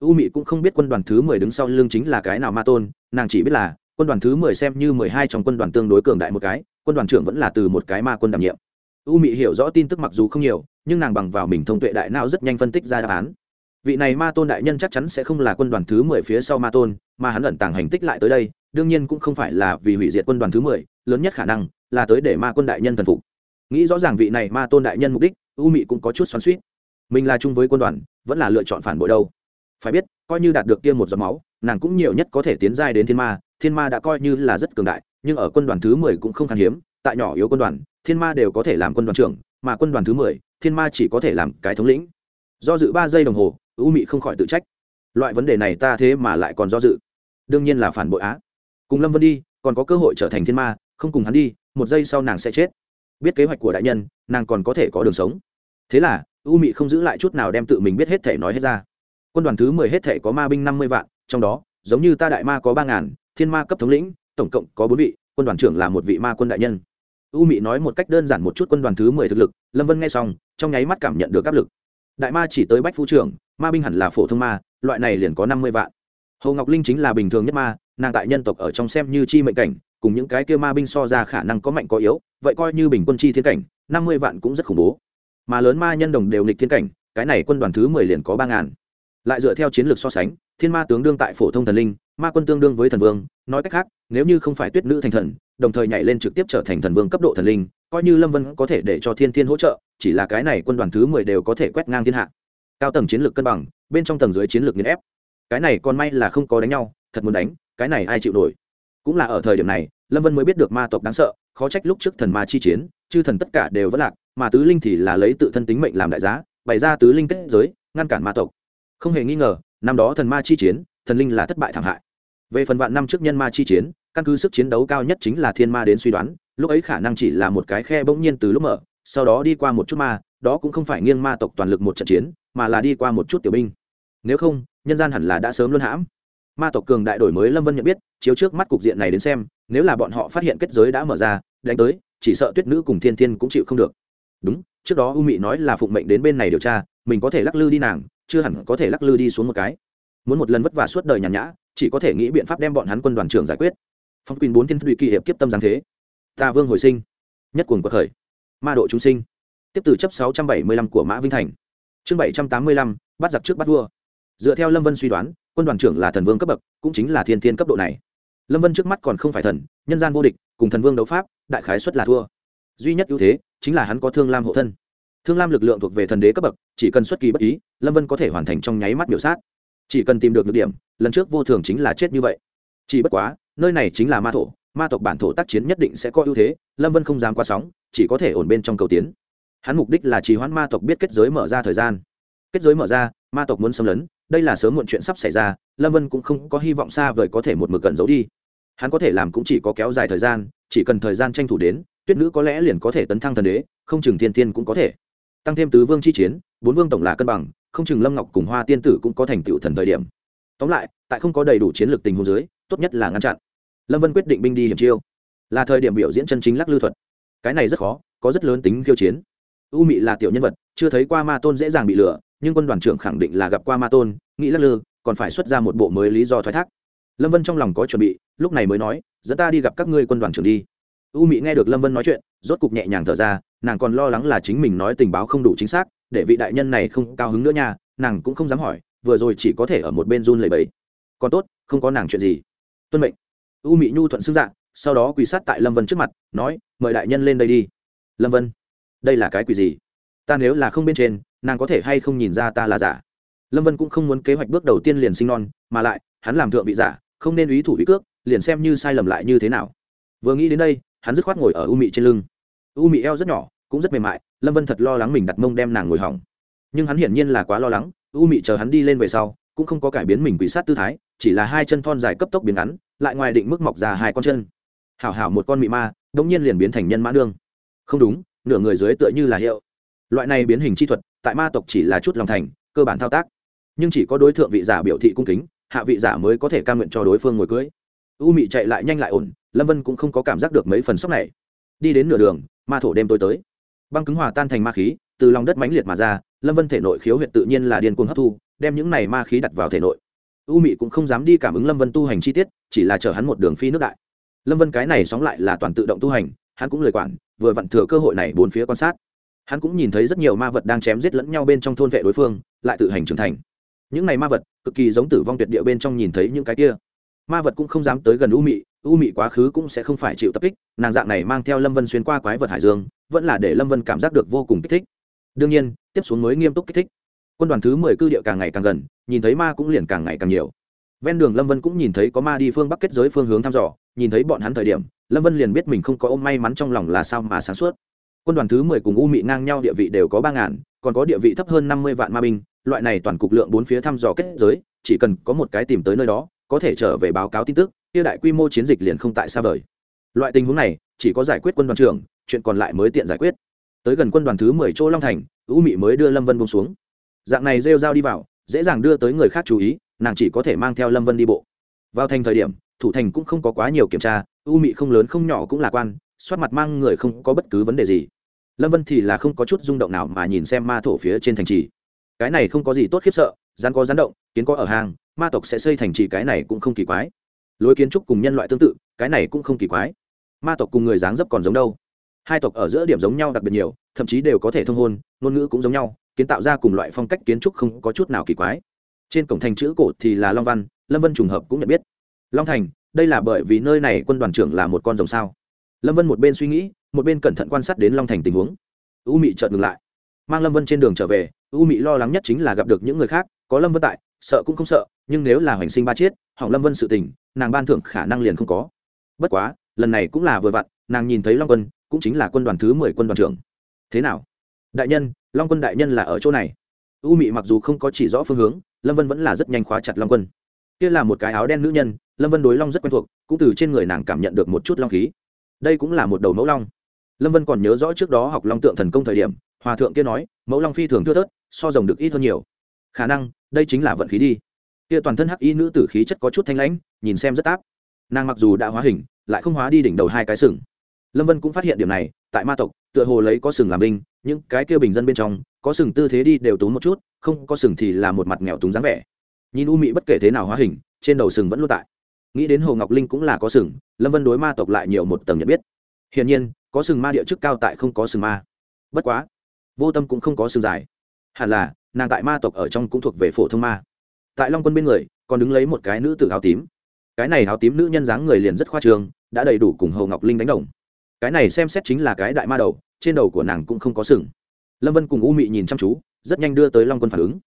u mị cũng không biết quân đoàn thứ mười đứng sau lưng chính là cái nào ma tôn, nàng chỉ biết là, quân đoàn thứ mười xem như mười hai trong quân đoàn tương đối cường đại một cái, quân đoàn trưởng vẫn là từ một cái ma quân đảm nhiệm. U mị hiểu rõ tin tức mặc dù không nhiều, nhưng nàng bằng vào mình thông tuệ đại não rất nhanh phân tích ra đáp án. Vị này ma tôn đại nhân chắc chắn sẽ không là quân đoàn thứ mười phía sau ma tôn, mà hắn ẩn tàng hành tích lại tới đây, đương nhiên cũng không phải là vì hủy diệt quân đoàn thứ mười, lớn nhất khả năng là tới để ma quân đại nhân thần phục. Nghĩ rõ ràng vị này ma tôn đại nhân mục đích, u mị cũng có chút xoắn suýt mình là chung với quân đoàn, vẫn là lựa chọn phản bội đâu? Phải biết, coi như đạt được kia một giọt máu, nàng cũng nhiều nhất có thể tiến giai đến thiên ma. Thiên ma đã coi như là rất cường đại, nhưng ở quân đoàn thứ mười cũng không khan hiếm. Tại nhỏ yếu quân đoàn, thiên ma đều có thể làm quân đoàn trưởng, mà quân đoàn thứ mười, thiên ma chỉ có thể làm cái thống lĩnh. Do dự ba giây đồng hồ, u mị không khỏi tự trách. Loại vấn đề này ta thế mà lại còn do dự. Đương nhiên là phản bội á. Cùng lâm vân đi, còn có cơ hội trở thành thiên ma, không cùng hắn đi, một giây sau nàng sẽ chết. Biết kế hoạch của đại nhân, nàng còn có thể có đường sống. Thế là, u mị không giữ lại chút nào đem tự mình biết hết thể nói hết ra quân đoàn thứ mười hết thể có ma binh năm mươi vạn, trong đó, giống như ta đại ma có ba ngàn, thiên ma cấp thống lĩnh, tổng cộng có bốn vị, quân đoàn trưởng là một vị ma quân đại nhân. U mị nói một cách đơn giản một chút quân đoàn thứ mười thực lực, lâm vân nghe xong, trong nháy mắt cảm nhận được áp lực. Đại ma chỉ tới bách phu trưởng, ma binh hẳn là phổ thông ma, loại này liền có năm mươi vạn. Hồ ngọc linh chính là bình thường nhất ma, nàng tại nhân tộc ở trong xem như chi mệnh cảnh, cùng những cái kia ma binh so ra khả năng có mạnh có yếu, vậy coi như bình quân chi thiên cảnh, năm mươi vạn cũng rất khủng bố. Mà lớn ma nhân đồng đều nghịch thiên cảnh, cái này quân đoàn thứ mười liền có ba ngàn lại dựa theo chiến lược so sánh, thiên ma tướng đương tại phổ thông thần linh, ma quân tương đương với thần vương, nói cách khác, nếu như không phải tuyết nữ thành thần, đồng thời nhảy lên trực tiếp trở thành thần vương cấp độ thần linh, coi như lâm vân có thể để cho thiên thiên hỗ trợ, chỉ là cái này quân đoàn thứ mười đều có thể quét ngang thiên hạ. Cao tầng chiến lược cân bằng, bên trong tầng dưới chiến lược nghiên ép. Cái này còn may là không có đánh nhau, thật muốn đánh, cái này ai chịu nổi? Cũng là ở thời điểm này, lâm vân mới biết được ma tộc đáng sợ, khó trách lúc trước thần ma chi chiến, chư thần tất cả đều vẫn lạc, mà tứ linh thì là lấy tự thân tính mệnh làm đại giá, bày ra tứ linh kết giới, ngăn cản ma tộc không hề nghi ngờ, năm đó thần ma chi chiến, thần linh là thất bại thảm hại. Về phần vạn năm trước nhân ma chi chiến, căn cứ sức chiến đấu cao nhất chính là thiên ma đến suy đoán, lúc ấy khả năng chỉ là một cái khe bỗng nhiên từ lúc mở, sau đó đi qua một chút ma, đó cũng không phải nghiêng ma tộc toàn lực một trận chiến, mà là đi qua một chút tiểu binh. Nếu không, nhân gian hẳn là đã sớm luân hãm. Ma tộc cường đại đổi mới lâm vân nhận biết, chiếu trước mắt cục diện này đến xem, nếu là bọn họ phát hiện kết giới đã mở ra, đánh tới, chỉ sợ tuyết nữ cùng thiên thiên cũng chịu không được. Đúng, trước đó u mị nói là phụng mệnh đến bên này điều tra, mình có thể lắc lư đi nàng chưa hẳn có thể lắc lư đi xuống một cái. Muốn một lần vất vả suốt đời nhàn nhã, chỉ có thể nghĩ biện pháp đem bọn hắn quân đoàn trưởng giải quyết. Phong quyền bốn thiên thủy kỳ hiệp kiếp tâm giáng thế. Ta vương hồi sinh. Nhất cuồng quật khởi. Ma độ chúng sinh. Tiếp từ chấp sáu trăm bảy mươi lăm của mã vinh thành. Chương bảy trăm tám mươi lăm, bắt giặc trước bắt vua. Dựa theo lâm vân suy đoán, quân đoàn trưởng là thần vương cấp bậc, cũng chính là thiên thiên cấp độ này. Lâm vân trước mắt còn không phải thần, nhân gian vô địch, cùng thần vương đấu pháp, đại khái xuất là thua. Duy nhất ưu thế, chính là hắn có thương lam hộ thân thương lam lực lượng thuộc về thần đế cấp bậc, chỉ cần xuất kỳ bất ý, lâm vân có thể hoàn thành trong nháy mắt biểu sát. Chỉ cần tìm được được điểm, lần trước vô thường chính là chết như vậy. Chỉ bất quá, nơi này chính là ma thổ, ma tộc bản thổ tác chiến nhất định sẽ có ưu thế, lâm vân không dám qua sóng, chỉ có thể ổn bên trong cầu tiến. Hắn mục đích là trì hoãn ma tộc biết kết giới mở ra thời gian. Kết giới mở ra, ma tộc muốn xâm lấn, đây là sớm muộn chuyện sắp xảy ra, lâm vân cũng không có hy vọng xa vời có thể một mực cẩn giấu đi. Hắn có thể làm cũng chỉ có kéo dài thời gian, chỉ cần thời gian tranh thủ đến, tuyết nữ có lẽ liền có thể tấn thăng thần đế, không chừng thiên tiên cũng có thể tăng thêm tứ vương chi chiến, bốn vương tổng là cân bằng, không chừng lâm ngọc cùng hoa tiên tử cũng có thành tựu thần thời điểm. Tóm lại, tại không có đầy đủ chiến lược tình huống dưới, tốt nhất là ngăn chặn. Lâm vân quyết định binh đi hiểm chiêu. Là thời điểm biểu diễn chân chính lắc lư thuật. Cái này rất khó, có rất lớn tính khiêu chiến. U mị là tiểu nhân vật, chưa thấy qua ma tôn dễ dàng bị lừa, nhưng quân đoàn trưởng khẳng định là gặp qua ma tôn, nghĩ lắc lư, còn phải xuất ra một bộ mới lý do thoái thác. Lâm vân trong lòng có chuẩn bị, lúc này mới nói, dẫn ta đi gặp các ngươi quân đoàn trưởng đi u mị nghe được lâm vân nói chuyện, rốt cục nhẹ nhàng thở ra, nàng còn lo lắng là chính mình nói tình báo không đủ chính xác, để vị đại nhân này không cao hứng nữa nha, nàng cũng không dám hỏi, vừa rồi chỉ có thể ở một bên run lầy bẫy còn tốt, không có nàng chuyện gì. Tuân mệnh. U mị nhu thuận xưng dạng, sau đó quỳ sát tại lâm vân trước mặt, nói, mời đại nhân lên đây đi. Lâm vân, đây là cái quỷ gì? Ta nếu là không bên trên, nàng có thể hay không nhìn ra ta là giả? Lâm vân cũng không muốn kế hoạch bước đầu tiên liền sinh non, mà lại, hắn làm thượng vị giả, không nên ý thủ ý cước, liền xem như sai lầm lại như thế nào. Vừa nghĩ đến đây hắn dứt khoát ngồi ở u mị trên lưng. U mị eo rất nhỏ, cũng rất mềm mại, lâm vân thật lo lắng mình đặt mông đem nàng ngồi hỏng. Nhưng hắn hiển nhiên là quá lo lắng, u mị chờ hắn đi lên về sau, cũng không có cải biến mình quỷ sát tư thái, chỉ là hai chân thon dài cấp tốc biến ngắn, lại ngoài định mức mọc ra hai con chân. Hảo hảo một con mị ma đông nhiên liền biến thành nhân mã nương không đúng, nửa người dưới tựa như là hiệu. Loại này biến hình chi thuật, tại ma tộc chỉ là chút lòng thành, cơ bản thao tác. Nhưng chỉ có đối tượng vị giả biểu thị cung kính, hạ vị giả mới có thể ca nguyện cho đối phương ngồi cưới. U mị chạy lại nhanh lại ổn lâm vân cũng không có cảm giác được mấy phần sốc này. Đi đến nửa đường, ma thổ đêm tối tới. Băng cứng hòa tan thành ma khí, từ lòng đất mãnh liệt mà ra, lâm vân thể nội khiếu huyện tự nhiên là điên cuồng hấp thu, đem những này ma khí đặt vào thể nội. U mị cũng không dám đi cảm ứng lâm vân tu hành chi tiết, chỉ là chở hắn một đường phi nước đại. Lâm vân cái này sóng lại là toàn tự động tu hành, hắn cũng lời quản, vừa vặn thừa cơ hội này bốn phía quan sát. Hắn cũng nhìn thấy rất nhiều ma vật đang chém giết lẫn nhau bên trong thôn vệ đối phương, lại tự hành trưởng thành. Những này ma vật, cực kỳ giống tử vong tuyệt địa bên trong nhìn thấy những cái kia ma vật cũng không dám tới gần u mị u mị quá khứ cũng sẽ không phải chịu tập kích, nàng dạng này mang theo lâm vân xuyên qua quái vật hải dương, vẫn là để lâm vân cảm giác được vô cùng kích thích. Đương nhiên, tiếp xuống mới nghiêm túc kích thích. Quân đoàn thứ mười cư địa càng ngày càng gần, nhìn thấy ma cũng liền càng ngày càng nhiều. Ven đường lâm vân cũng nhìn thấy có ma đi phương bắc kết giới phương hướng thăm dò, nhìn thấy bọn hắn thời điểm, lâm vân liền biết mình không có ôm may mắn trong lòng là sao mà sáng suốt. Quân đoàn thứ mười cùng u mị ngang nhau địa vị đều có ba ngàn, còn có địa vị thấp hơn năm mươi vạn ma binh, loại này toàn cục lượng bốn phía thăm dò kết giới, chỉ cần có một cái tìm tới nơi đó có thể trở về báo cáo tin tức, kia đại quy mô chiến dịch liền không tại xa vời. Loại tình huống này, chỉ có giải quyết quân đoàn trưởng, chuyện còn lại mới tiện giải quyết. Tới gần quân đoàn thứ mười chỗ long thành ưu mị mới đưa lâm vân bông xuống. Dạng này rêu dao đi vào, dễ dàng đưa tới người khác chú ý, nàng chỉ có thể mang theo lâm vân đi bộ. Vào thành thời điểm, thủ thành cũng không có quá nhiều kiểm tra ưu mị không lớn không nhỏ cũng lạc quan, soát mặt mang người không có bất cứ vấn đề gì. Lâm vân thì là không có chút rung động nào mà nhìn xem ma thổ phía trên thành trì. Cái này không có gì tốt khiếp sợ, rắn có rắn động, kiến có ở hang ma tộc sẽ xây thành trì cái này cũng không kỳ quái. Lối kiến trúc cùng nhân loại tương tự, cái này cũng không kỳ quái. Ma tộc cùng người dáng dấp còn giống đâu. Hai tộc ở giữa điểm giống nhau đặc biệt nhiều, thậm chí đều có thể thông hôn, ngôn ngữ cũng giống nhau, kiến tạo ra cùng loại phong cách kiến trúc không có chút nào kỳ quái. Trên cổng thành chữ cổ thì là long văn, lâm vân trùng hợp cũng nhận biết. Long thành, đây là bởi vì nơi này quân đoàn trưởng là một con rồng sao? Lâm vân một bên suy nghĩ, một bên cẩn thận quan sát đến long thành tình huống. U mị chợt ngừng lại. Mang lâm vân trên đường trở về u mị lo lắng nhất chính là gặp được những người khác, có lâm vân tại sợ cũng không sợ, nhưng nếu là hoành sinh ba chiết, hỏng lâm vân sự tình, nàng ban thưởng khả năng liền không có. Bất quá, lần này cũng là vừa vặn, nàng nhìn thấy long quân, cũng chính là quân đoàn thứ mười quân đoàn trưởng. Thế nào? Đại nhân, long quân đại nhân là ở chỗ này. U mị mặc dù không có chỉ rõ phương hướng, lâm vân vẫn là rất nhanh khóa chặt long quân. Kia là một cái áo đen nữ nhân, lâm vân đối long rất quen thuộc, cũng từ trên người nàng cảm nhận được một chút long khí. Đây cũng là một đầu mẫu long. Lâm vân còn nhớ rõ trước đó học long tượng thần công thời điểm, hòa thượng kia nói, mẫu long phi thường thưa thớt, so rồng được ít hơn nhiều khả năng, đây chính là vận khí đi. Kia toàn thân hắc y nữ tử khí chất có chút thanh lãnh, nhìn xem rất áp. Nàng mặc dù đã hóa hình, lại không hóa đi đỉnh đầu hai cái sừng. Lâm vân cũng phát hiện điểm này, tại ma tộc, tựa hồ lấy có sừng làm binh, những cái kia bình dân bên trong, có sừng tư thế đi đều tốn một chút, không có sừng thì là một mặt nghèo túng dáng vẻ. Nhìn u mỹ bất kể thế nào hóa hình, trên đầu sừng vẫn luôn tại. Nghĩ đến hồ ngọc linh cũng là có sừng, lâm vân đối ma tộc lại nhiều một tầng nhận biết. Hiển nhiên, có sừng ma địa chức cao tại không có sừng ma. Bất quá, vô tâm cũng không có sừng dài hẳn là, nàng tại ma tộc ở trong cũng thuộc về phổ thông ma. Tại long quân bên người, còn đứng lấy một cái nữ tử áo tím. Cái này áo tím nữ nhân dáng người liền rất khoa trường đã đầy đủ cùng Hầu ngọc linh đánh đồng. Cái này xem xét chính là cái đại ma đầu, trên đầu của nàng cũng không có sừng. Lâm vân cùng u mị nhìn chăm chú, rất nhanh đưa tới long quân phản ứng.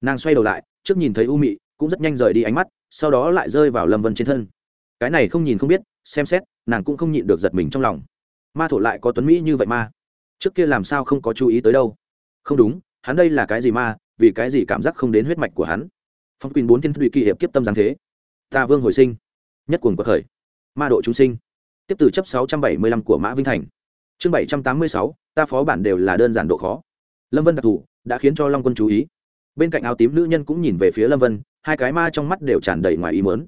Nàng xoay đầu lại, trước nhìn thấy u mị, cũng rất nhanh rời đi ánh mắt, sau đó lại rơi vào lâm vân trên thân. Cái này không nhìn không biết, xem xét, nàng cũng không nhịn được giật mình trong lòng. Ma thổ lại có tuấn mỹ như vậy ma trước kia làm sao không có chú ý tới đâu? Không đúng hắn đây là cái gì ma vì cái gì cảm giác không đến huyết mạch của hắn? Phong quyền bốn thiên thủy kỳ hiệp kiếp tâm giáng thế. Ta vương hồi sinh, nhất cuồng quật khởi, ma độ chúng sinh. Tiếp từ chấp sáu trăm bảy mươi lăm của mã vinh thành. Chương bảy trăm tám mươi sáu, ta phó bản đều là đơn giản độ khó. Lâm vân đặc thù, đã khiến cho long quân chú ý. Bên cạnh áo tím nữ nhân cũng nhìn về phía lâm vân, hai cái ma trong mắt đều tràn đầy ngoài ý mớn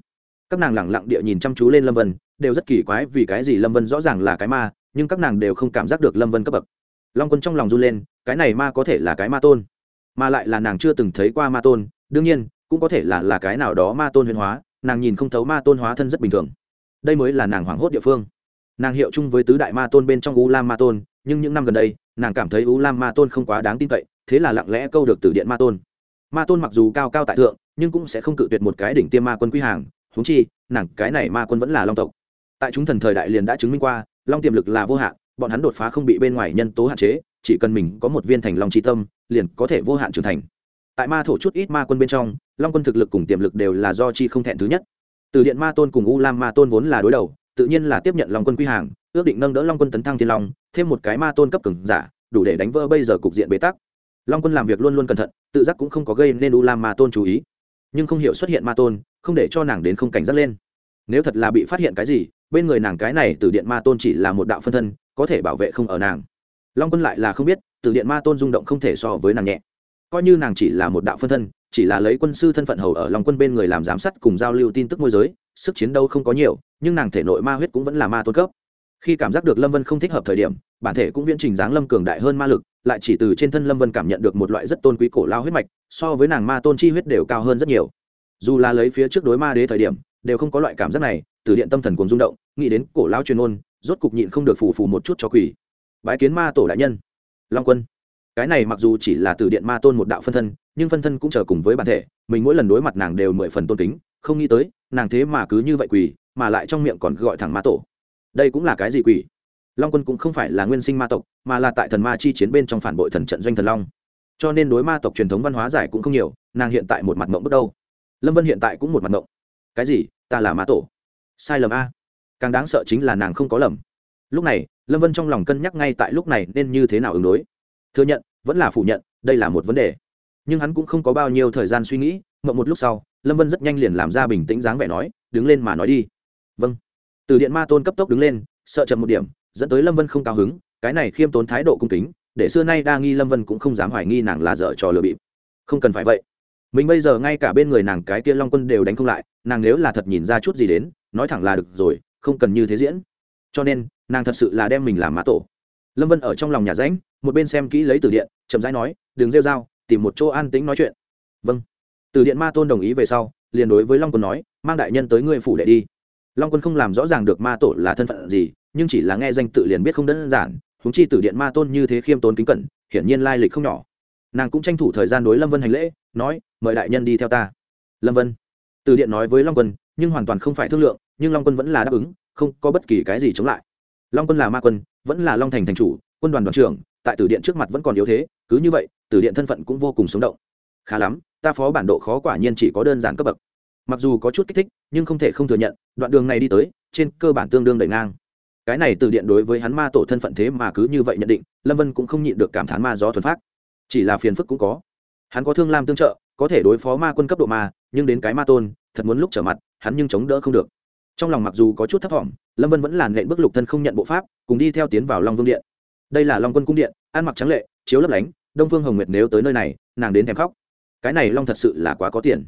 các nàng lẳng lặng địa nhìn chăm chú lên lâm vân, đều rất kỳ quái vì cái gì lâm vân rõ ràng là cái ma, nhưng các nàng đều không cảm giác được lâm vân cấp bậc long quân trong lòng run lên, cái này ma có thể là cái ma tôn, mà lại là nàng chưa từng thấy qua ma tôn. Đương nhiên, cũng có thể là là cái nào đó ma tôn huyền hóa, nàng nhìn không thấu ma tôn hóa thân rất bình thường. Đây mới là nàng hoảng hốt địa phương. Nàng hiệu chung với tứ đại ma tôn bên trong u lam ma tôn, nhưng những năm gần đây, nàng cảm thấy u lam ma tôn không quá đáng tin cậy, thế là lặng lẽ câu được từ điện ma tôn. Ma tôn mặc dù cao cao tại thượng, nhưng cũng sẽ không cự tuyệt một cái đỉnh tiêm ma quân quy hàng. Húng chi, nàng, cái này ma quân vẫn là long tộc. Tại chúng thần thời đại liền đã chứng minh qua, long tiềm lực là vô hạn bọn hắn đột phá không bị bên ngoài nhân tố hạn chế, chỉ cần mình có một viên thành long tri tâm, liền có thể vô hạn trưởng thành. Tại ma thổ chút ít ma quân bên trong, long quân thực lực cùng tiềm lực đều là do chi không thẹn thứ nhất. Từ điện ma tôn cùng u lam ma tôn vốn là đối đầu, tự nhiên là tiếp nhận long quân quy hàng, ước định nâng đỡ long quân tấn thăng thiên long, thêm một cái ma tôn cấp cường giả, đủ để đánh vỡ bây giờ cục diện bế tắc. Long quân làm việc luôn luôn cẩn thận, tự giác cũng không có gây nên u lam ma tôn chú ý. Nhưng không hiểu xuất hiện ma tôn, không để cho nàng đến không cảnh giác lên. Nếu thật là bị phát hiện cái gì, bên người nàng cái này từ điện ma tôn chỉ là một đạo phân thân có thể bảo vệ không ở nàng. Long quân lại là không biết, từ điện ma tôn rung động không thể so với nàng nhẹ. Coi như nàng chỉ là một đạo phân thân, chỉ là lấy quân sư thân phận hầu ở long quân bên người làm giám sát cùng giao lưu tin tức môi giới, sức chiến đấu không có nhiều, nhưng nàng thể nội ma huyết cũng vẫn là ma tôn cấp. Khi cảm giác được lâm vân không thích hợp thời điểm, bản thể cũng viễn trình dáng lâm cường đại hơn ma lực, lại chỉ từ trên thân lâm vân cảm nhận được một loại rất tôn quý cổ lao huyết mạch, so với nàng ma tôn chi huyết đều cao hơn rất nhiều. Dù là lấy phía trước đối ma đế thời điểm, đều không có loại cảm giác này từ điện tâm thần cuồng rung động, nghĩ đến cổ lao truyền ôn rốt cục nhịn không được phù phù một chút cho quỷ. Bái kiến ma tổ đại nhân. Long quân. Cái này mặc dù chỉ là từ điện ma tôn một đạo phân thân, nhưng phân thân cũng chờ cùng với bản thể, mình mỗi lần đối mặt nàng đều mười phần tôn kính, không nghĩ tới, nàng thế mà cứ như vậy quỳ, mà lại trong miệng còn gọi thẳng ma tổ. Đây cũng là cái gì quỷ? Long quân cũng không phải là nguyên sinh ma tộc, mà là tại thần ma chi chiến bên trong phản bội thần trận doanh thần long. Cho nên đối ma tộc truyền thống văn hóa giải cũng không nhiều, nàng hiện tại một mặt mộng bước đâu. Lâm vân hiện tại cũng một mặt mộng. Cái gì? Ta là ma tổ sai lầm a. Càng đáng sợ chính là nàng không có lầm. Lúc này, lâm vân trong lòng cân nhắc ngay tại lúc này nên như thế nào ứng đối. Thừa nhận, vẫn là phủ nhận, đây là một vấn đề. Nhưng hắn cũng không có bao nhiêu thời gian suy nghĩ, mộng một lúc sau, lâm vân rất nhanh liền làm ra bình tĩnh dáng vẻ nói, đứng lên mà nói đi. Vâng. Từ điện ma tôn cấp tốc đứng lên, sợ chậm một điểm, dẫn tới lâm vân không cao hứng, cái này khiêm tốn thái độ cung kính, để xưa nay đa nghi lâm vân cũng không dám hoài nghi nàng là dở trò lừa bịp. Không cần phải vậy. Mình bây giờ ngay cả bên người nàng cái kia long quân đều đánh không lại, nàng nếu là thật nhìn ra chút gì đến nói thẳng là được rồi, không cần như thế diễn. Cho nên, nàng thật sự là đem mình làm mã tổ. Lâm vân ở trong lòng nhà ránh một bên xem kỹ lấy từ điện, chậm rãi nói, đừng rêu dao tìm một chỗ an tính nói chuyện. Vâng. Từ điện ma tôn đồng ý về sau, liền đối với long quân nói, mang đại nhân tới ngươi phủ đệ đi. Long quân không làm rõ ràng được ma tổ là thân phận gì, nhưng chỉ là nghe danh tự liền biết không đơn giản húng chi từ điện ma tôn như thế khiêm tốn kính cẩn, hiển nhiên lai lịch không nhỏ. Nàng cũng tranh thủ thời gian đối lâm vân hành lễ, nói, mời đại nhân đi theo ta. Lâm vân, từ điện nói với long quân nhưng hoàn toàn không phải thương lượng, nhưng long quân vẫn là đáp ứng, không có bất kỳ cái gì chống lại. Long quân là ma quân, vẫn là long thành thành chủ, quân đoàn đoàn trưởng, tại tử điện trước mặt vẫn còn yếu thế, cứ như vậy, tử điện thân phận cũng vô cùng sống động. Khá lắm, ta phó bản độ khó quả nhiên chỉ có đơn giản cấp bậc. Mặc dù có chút kích thích, nhưng không thể không thừa nhận, đoạn đường này đi tới, trên cơ bản tương đương đầy ngang. Cái này từ điện đối với hắn ma tổ thân phận thế mà cứ như vậy nhận định, lâm vân cũng không nhịn được cảm thán ma gió thuần phát chỉ là phiền phức cũng có. Hắn có thương lam tương trợ, có thể đối phó ma quân cấp độ ma nhưng đến cái ma tôn, thật muốn lúc trở mặt hắn nhưng chống đỡ không được. Trong lòng mặc dù có chút thấp thỏm, lâm vân vẫn làn nện bước lục thân không nhận bộ pháp, cùng đi theo tiến vào long vương điện. Đây là long quân cung điện, ăn mặc trắng lệ, chiếu lấp lánh, đông phương hồng nguyệt nếu tới nơi này, nàng đến thèm khóc. Cái này long thật sự là quá có tiền.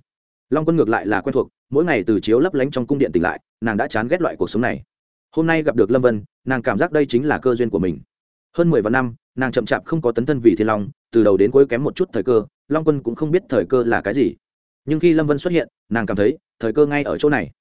Long quân ngược lại là quen thuộc, mỗi ngày từ chiếu lấp lánh trong cung điện tỉnh lại, nàng đã chán ghét loại cuộc sống này. Hôm nay gặp được lâm vân, nàng cảm giác đây chính là cơ duyên của mình. Hơn mười vạn năm, nàng chậm chạp không có tấn thân vì thiên long, từ đầu đến cuối kém một chút thời cơ, long quân cũng không biết thời cơ là cái gì nhưng khi lâm vân xuất hiện, nàng cảm thấy, thời cơ ngay ở chỗ này.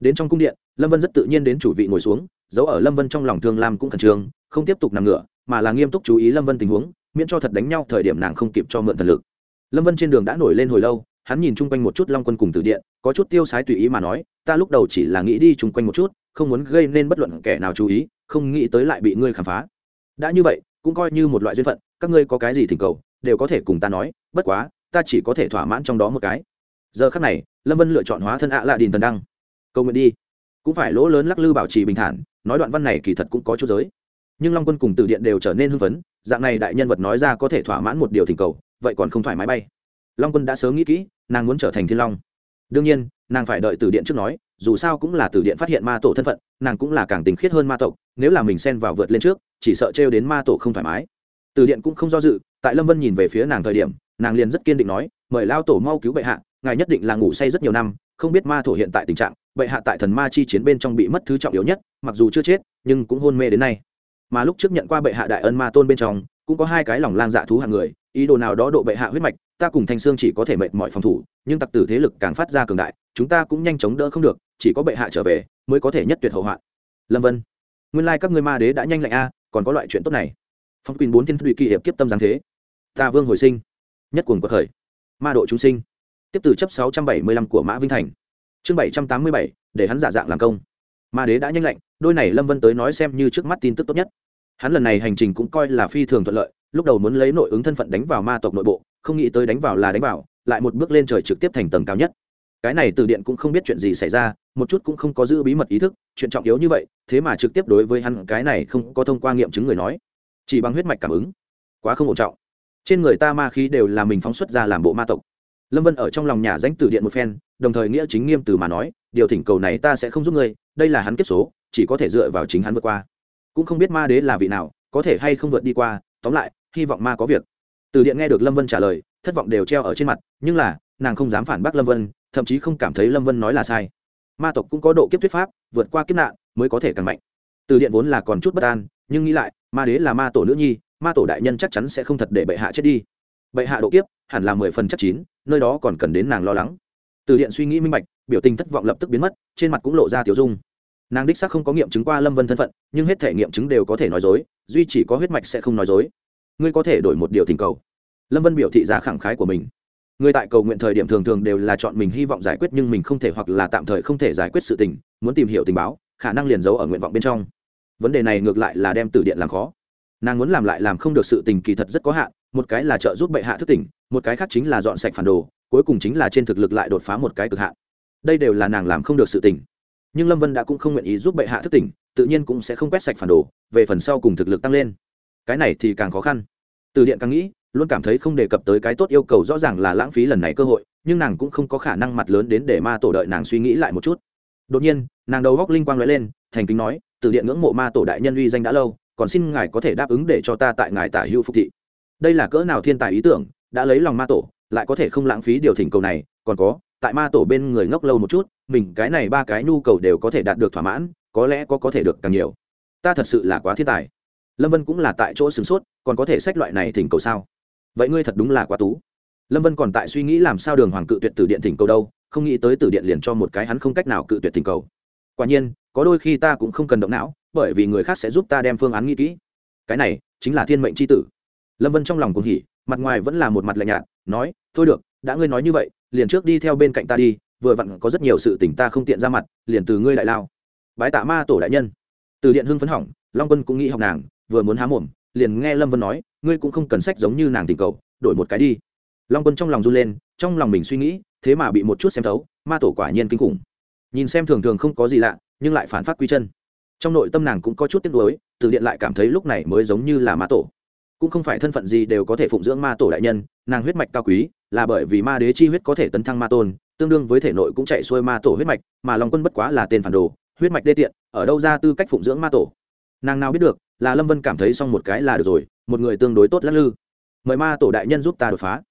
Đến trong cung điện, lâm vân rất tự nhiên đến chủ vị ngồi xuống, giấu ở lâm vân trong lòng thương lam cũng khẩn trương, không tiếp tục nằm ngửa, mà là nghiêm túc chú ý lâm vân tình huống, miễn cho thật đánh nhau thời điểm nàng không kịp cho mượn thần lực. Lâm vân trên đường đã nổi lên hồi lâu, hắn nhìn chung quanh một chút long quân cùng từ điện, có chút tiêu sái tùy ý mà nói, ta lúc đầu chỉ là nghĩ đi chung quanh một chút, không muốn gây nên bất luận kẻ nào chú ý, không nghĩ tới lại bị ngươi khám phá. Đã như vậy, cũng coi như một loại duyên phận, các ngươi có cái gì thỉnh cầu, đều có thể cùng ta nói, bất quá, ta chỉ có thể thỏa mãn trong đó một cái giờ khắc này, lâm vân lựa chọn hóa thân ạ lạ đình tần đăng. Cầu nguyện đi. Cũng phải lỗ lớn lắc lư bảo trì bình thản, nói đoạn văn này kỳ thật cũng có chút giới. Nhưng long quân cùng từ điện đều trở nên hưng phấn, dạng này đại nhân vật nói ra có thể thỏa mãn một điều thỉnh cầu, vậy còn không thoải mái bay. Long quân đã sớm nghĩ kỹ, nàng muốn trở thành thiên long. Đương nhiên, nàng phải đợi từ điện trước nói, dù sao cũng là từ điện phát hiện ma tổ thân phận, nàng cũng là càng tình khiết hơn ma tộc, nếu là mình xen vào vượt lên trước, chỉ sợ trêu đến ma tổ không thoải mái. Từ điện cũng không do dự, tại lâm vân nhìn về phía nàng thời điểm, nàng liền rất kiên định nói mời lao tổ mau cứu bệ hạ, ngài nhất định là ngủ say rất nhiều năm, không biết ma thổ hiện tại tình trạng, bệ hạ tại thần ma chi chiến bên trong bị mất thứ trọng yếu nhất, mặc dù chưa chết, nhưng cũng hôn mê đến nay. Mà lúc trước nhận qua bệ hạ đại ân ma tôn bên trong, cũng có hai cái lòng lang dạ thú hàng người, ý đồ nào đó độ bệ hạ huyết mạch, ta cùng thanh sương chỉ có thể mệt mọi phòng thủ, nhưng tặc tử thế lực càng phát ra cường đại, chúng ta cũng nhanh chóng đỡ không được, chỉ có bệ hạ trở về, mới có thể nhất tuyệt hậu hoạn. Lâm vân, nguyên lai、like、các ngươi ma đế đã nhanh lạnh a, còn có loại chuyện tốt này. Phong quyền bốn thiên thủy kỳ hiệp kiếp tâm giáng thế. Ta vương hồi sinh, nhất cuồng quật khởi ma độ chúng sinh. Tiếp từ chấp sáu trăm bảy mươi lăm của mã vinh thành. Chương bảy trăm tám mươi bảy, để hắn giả dạng làm công. Ma đế đã nhanh lạnh, đôi này lâm vân tới nói xem như trước mắt tin tức tốt nhất. Hắn lần này hành trình cũng coi là phi thường thuận lợi, lúc đầu muốn lấy nội ứng thân phận đánh vào ma tộc nội bộ, không nghĩ tới đánh vào là đánh vào, lại một bước lên trời trực tiếp thành tầng cao nhất. Cái này từ điện cũng không biết chuyện gì xảy ra, một chút cũng không có giữ bí mật ý thức, chuyện trọng yếu như vậy, thế mà trực tiếp đối với hắn cái này không có thông qua nghiệm chứng người nói. Chỉ bằng huyết mạch cảm ứng, quá không ổn trọng trên người ta ma khí đều là mình phóng xuất ra làm bộ ma tộc. Lâm vân ở trong lòng nhà danh từ điện một phen, đồng thời nghĩa chính nghiêm từ mà nói, điều thỉnh cầu này ta sẽ không giúp ngươi, đây là hắn kiếp số, chỉ có thể dựa vào chính hắn vượt qua. Cũng không biết ma đế là vị nào, có thể hay không vượt đi qua, tóm lại, hy vọng ma có việc. Từ điện nghe được lâm vân trả lời, thất vọng đều treo ở trên mặt, nhưng là, nàng không dám phản bác lâm vân, thậm chí không cảm thấy lâm vân nói là sai. Ma tộc cũng có độ kiếp thuyết pháp, vượt qua kiếp nạn mới có thể càng mạnh. Từ điện vốn là còn chút bất an, nhưng nghĩ lại, ma đế là ma tổ nữ nhi ma tổ đại nhân chắc chắn sẽ không thật để bệ hạ chết đi. Bệ hạ độ kiếp, hẳn là mười phần chắc chín, nơi đó còn cần đến nàng lo lắng. Từ điện suy nghĩ minh bạch, biểu tình thất vọng lập tức biến mất, trên mặt cũng lộ ra tiểu dung. Nàng đích xác không có nghiệm chứng qua lâm vân thân phận, nhưng hết thể nghiệm chứng đều có thể nói dối, duy chỉ có huyết mạch sẽ không nói dối. Ngươi có thể đổi một điều thỉnh cầu. Lâm vân biểu thị giá khẳng khái của mình. Người tại cầu nguyện thời điểm thường thường đều là chọn mình hy vọng giải quyết nhưng mình không thể hoặc là tạm thời không thể giải quyết sự tình, muốn tìm hiểu tình báo, khả năng liền giấu ở nguyện vọng bên trong. Vấn đề này ngược lại là đem từ điện làm khó nàng muốn làm lại làm không được sự tình kỳ thật rất có hạn, một cái là trợ giúp bệ hạ thức tỉnh, một cái khác chính là dọn sạch phản đồ, cuối cùng chính là trên thực lực lại đột phá một cái cực hạn. Đây đều là nàng làm không được sự tình. Nhưng lâm vân đã cũng không nguyện ý giúp bệ hạ thức tỉnh, tự nhiên cũng sẽ không quét sạch phản đồ, về phần sau cùng thực lực tăng lên. Cái này thì càng khó khăn. Từ điện càng nghĩ, luôn cảm thấy không đề cập tới cái tốt yêu cầu rõ ràng là lãng phí lần này cơ hội, nhưng nàng cũng không có khả năng mặt lớn đến để ma tổ đợi nàng suy nghĩ lại một chút. Đột nhiên, nàng đầu góc linh quang l lên, thành kính nói, từ điện ngưỡng mộ ma tổ đại nhân uy danh đã lâu còn xin ngài có thể đáp ứng để cho ta tại ngài tả hữu phục thị. Đây là cỡ nào thiên tài ý tưởng, đã lấy lòng ma tổ, lại có thể không lãng phí điều thỉnh cầu này, còn có, tại ma tổ bên người ngốc lâu một chút, mình, cái này ba cái nhu cầu đều có thể đạt được thỏa mãn, có lẽ có có thể được càng nhiều. Ta thật sự là quá thiên tài. Lâm vân cũng là tại chỗ sửng sốt, còn có thể sách loại này thỉnh cầu sao? Vậy ngươi thật đúng là quá tú. Lâm vân còn tại suy nghĩ làm sao đường hoàng cự tuyệt từ điện thỉnh cầu đâu, không nghĩ tới từ điện liền cho một cái hắn không cách nào cự tuyệt thỉnh cầu. Quả nhiên có đôi khi ta cũng không cần động não, bởi vì người khác sẽ giúp ta đem phương án nghĩ kỹ. Cái này chính là thiên mệnh c h i tử. Lâm vân trong lòng cũng hỉ, mặt ngoài vẫn là một mặt lạnh nhạt, nói, thôi được, đã ngươi nói như vậy, liền trước đi theo bên cạnh ta đi, vừa vặn có rất nhiều sự tỉnh ta không tiện ra mặt, liền từ ngươi lại lao. Bái tạ ma tổ đại nhân. Từ điện hưng phấn hỏng, long quân cũng nghĩ học nàng, vừa muốn há mồm, liền nghe lâm vân nói, ngươi cũng không cần sách giống như nàng tình cầu, đổi một cái đi. Long quân trong lòng run lên, trong lòng mình suy nghĩ, thế mà bị một chút xem thấu, ma tổ quả nhiên kinh khủng. Nhìn xem thường thường không có gì lạ nhưng lại phản phát quy chân. Trong nội tâm nàng cũng có chút tiếc nuối, từ điện lại cảm thấy lúc này mới giống như là ma tổ. Cũng không phải thân phận gì đều có thể phụng dưỡng ma tổ đại nhân, nàng huyết mạch cao quý, là bởi vì ma đế chi huyết có thể tấn thăng ma tôn, tương đương với thể nội cũng chạy xuôi ma tổ huyết mạch, mà long quân bất quá là tên phản đồ, huyết mạch đê tiện, ở đâu ra tư cách phụng dưỡng ma tổ? Nàng nào biết được, là lâm vân cảm thấy xong một cái là được rồi, một người tương đối tốt lắc lư. Mời ma tổ đại nhân giúp ta đột phá.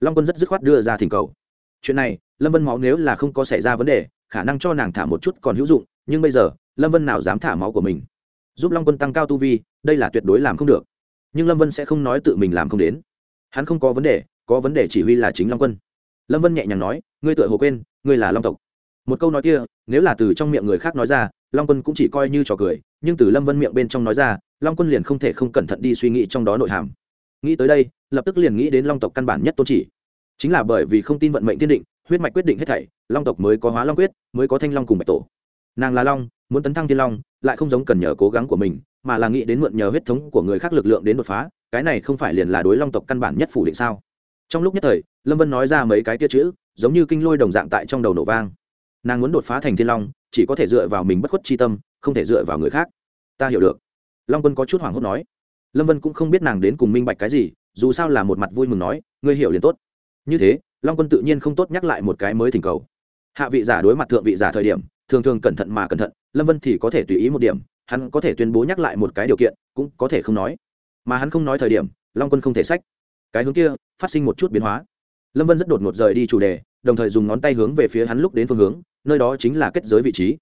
Long quân rất dứt khoát đưa ra thỉnh cầu. Chuyện này, lâm vân máu nếu là không có xảy ra vấn đề, khả năng cho nàng thả một chút còn hữu dụng nhưng bây giờ, lâm vân nào dám thả máu của mình? Giúp long quân tăng cao tu vi, đây là tuyệt đối làm không được. Nhưng lâm vân sẽ không nói tự mình làm không đến. Hắn không có vấn đề, có vấn đề chỉ huy là chính long quân. Lâm vân nhẹ nhàng nói, ngươi tự hồ quên, ngươi là long tộc. Một câu nói kia, nếu là từ trong miệng người khác nói ra, long quân cũng chỉ coi như trò cười, nhưng từ lâm vân miệng bên trong nói ra, long quân liền không thể không cẩn thận đi suy nghĩ trong đó nội hàm. Nghĩ tới đây, lập tức liền nghĩ đến long tộc căn bản nhất tôn chỉ. Chính là bởi vì không tin vận mệnh tiên định, huyết mạch quyết định hết thảy, long tộc mới có hóa long quyết, mới có thanh long cùng bạch tổ nàng là long, muốn tấn thăng thiên long, lại không giống cần nhờ cố gắng của mình, mà là nghĩ đến mượn nhờ huyết thống của người khác lực lượng đến đột phá, cái này không phải liền là đối long tộc căn bản nhất phủ định sao? Trong lúc nhất thời, lâm vân nói ra mấy cái kia chữ, giống như kinh lôi đồng dạng tại trong đầu nổ vang. Nàng muốn đột phá thành thiên long, chỉ có thể dựa vào mình bất khuất chi tâm, không thể dựa vào người khác. Ta hiểu được. Long quân có chút hoảng hốt nói. Lâm vân cũng không biết nàng đến cùng minh bạch cái gì, dù sao là một mặt vui mừng nói, ngươi hiểu liền tốt. Như thế, long quân tự nhiên không tốt nhắc lại một cái mới thỉnh cầu. Hạ vị giả đối mặt thượng vị giả thời điểm thường thường cẩn thận mà cẩn thận, lâm vân thì có thể tùy ý một điểm, hắn có thể tuyên bố nhắc lại một cái điều kiện, cũng có thể không nói. Mà hắn không nói thời điểm, long quân không thể sách cái hướng kia, phát sinh một chút biến hóa. Lâm vân rất đột ngột rời đi chủ đề, đồng thời dùng ngón tay hướng về phía hắn lúc đến phương hướng, nơi đó chính là kết giới vị trí.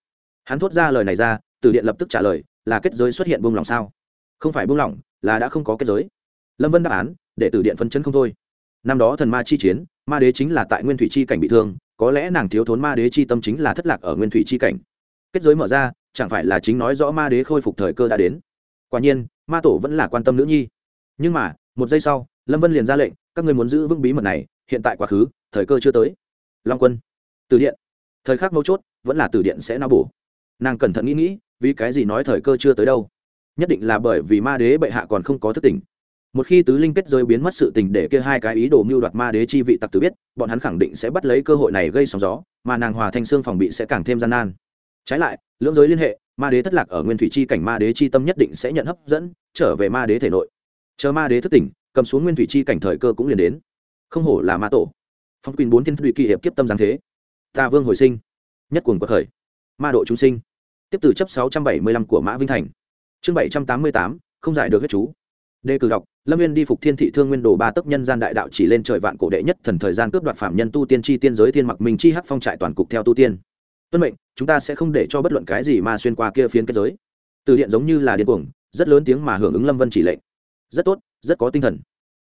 Hắn thốt ra lời này ra, từ điện lập tức trả lời, là kết giới xuất hiện buông lỏng sao? Không phải buông lỏng, là đã không có kết giới. Lâm vân đáp án, để từ điện phấn chấn không thôi. Năm đó thần ma chi chiến, ma đế chính là tại nguyên thủy chi cảnh bị thương có lẽ nàng thiếu thốn ma đế chi tâm chính là thất lạc ở nguyên thủy chi cảnh. Kết giới mở ra, chẳng phải là chính nói rõ ma đế khôi phục thời cơ đã đến. Quả nhiên, ma tổ vẫn là quan tâm nữ nhi. Nhưng mà, một giây sau, lâm vân liền ra lệnh, các ngươi muốn giữ vững bí mật này, hiện tại quá khứ, thời cơ chưa tới. Long quân, từ điện. Thời khắc mấu chốt, vẫn là từ điện sẽ nao bổ. Nàng cẩn thận nghĩ nghĩ, vì cái gì nói thời cơ chưa tới đâu? Nhất định là bởi vì ma đế bệ hạ còn không có thức tỉnh một khi tứ linh kết giới biến mất sự tình để kia hai cái ý đồ mưu đoạt ma đế chi vị tặc tử biết, bọn hắn khẳng định sẽ bắt lấy cơ hội này gây sóng gió, mà nàng hòa thanh xương phòng bị sẽ càng thêm gian nan. Trái lại, lưỡng giới liên hệ, ma đế thất lạc ở nguyên thủy chi cảnh ma đế chi tâm nhất định sẽ nhận hấp dẫn, trở về ma đế thể nội. Chờ ma đế thất tỉnh, cầm xuống nguyên thủy chi cảnh thời cơ cũng liền đến. Không hổ là ma tổ. Phong quyền bốn thiên thủy kỳ hiệp kiếp tâm giáng thế. Ta vương hồi sinh, nhất cuồng quật khởi. Ma độ chúng sinh. Tiếp từ chấp sáu trăm bảy mươi lăm của mã vinh thành. Chương bảy trăm tám mươi tám, không giải được hết chú đề cử đọc, lâm viên đi phục thiên thị thương nguyên đồ ba tấc nhân gian đại đạo chỉ lên trời vạn cổ đệ nhất thần thời gian cướp đoạt phạm nhân tu tiên chi tiên giới thiên mặc minh chi hắc phong trại toàn cục theo tu tiên. Tuân mệnh, chúng ta sẽ không để cho bất luận cái gì mà xuyên qua kia phiến kết giới. Từ điện giống như là điên cuồng, rất lớn tiếng mà hưởng ứng lâm vân chỉ lệnh. Rất tốt, rất có tinh thần.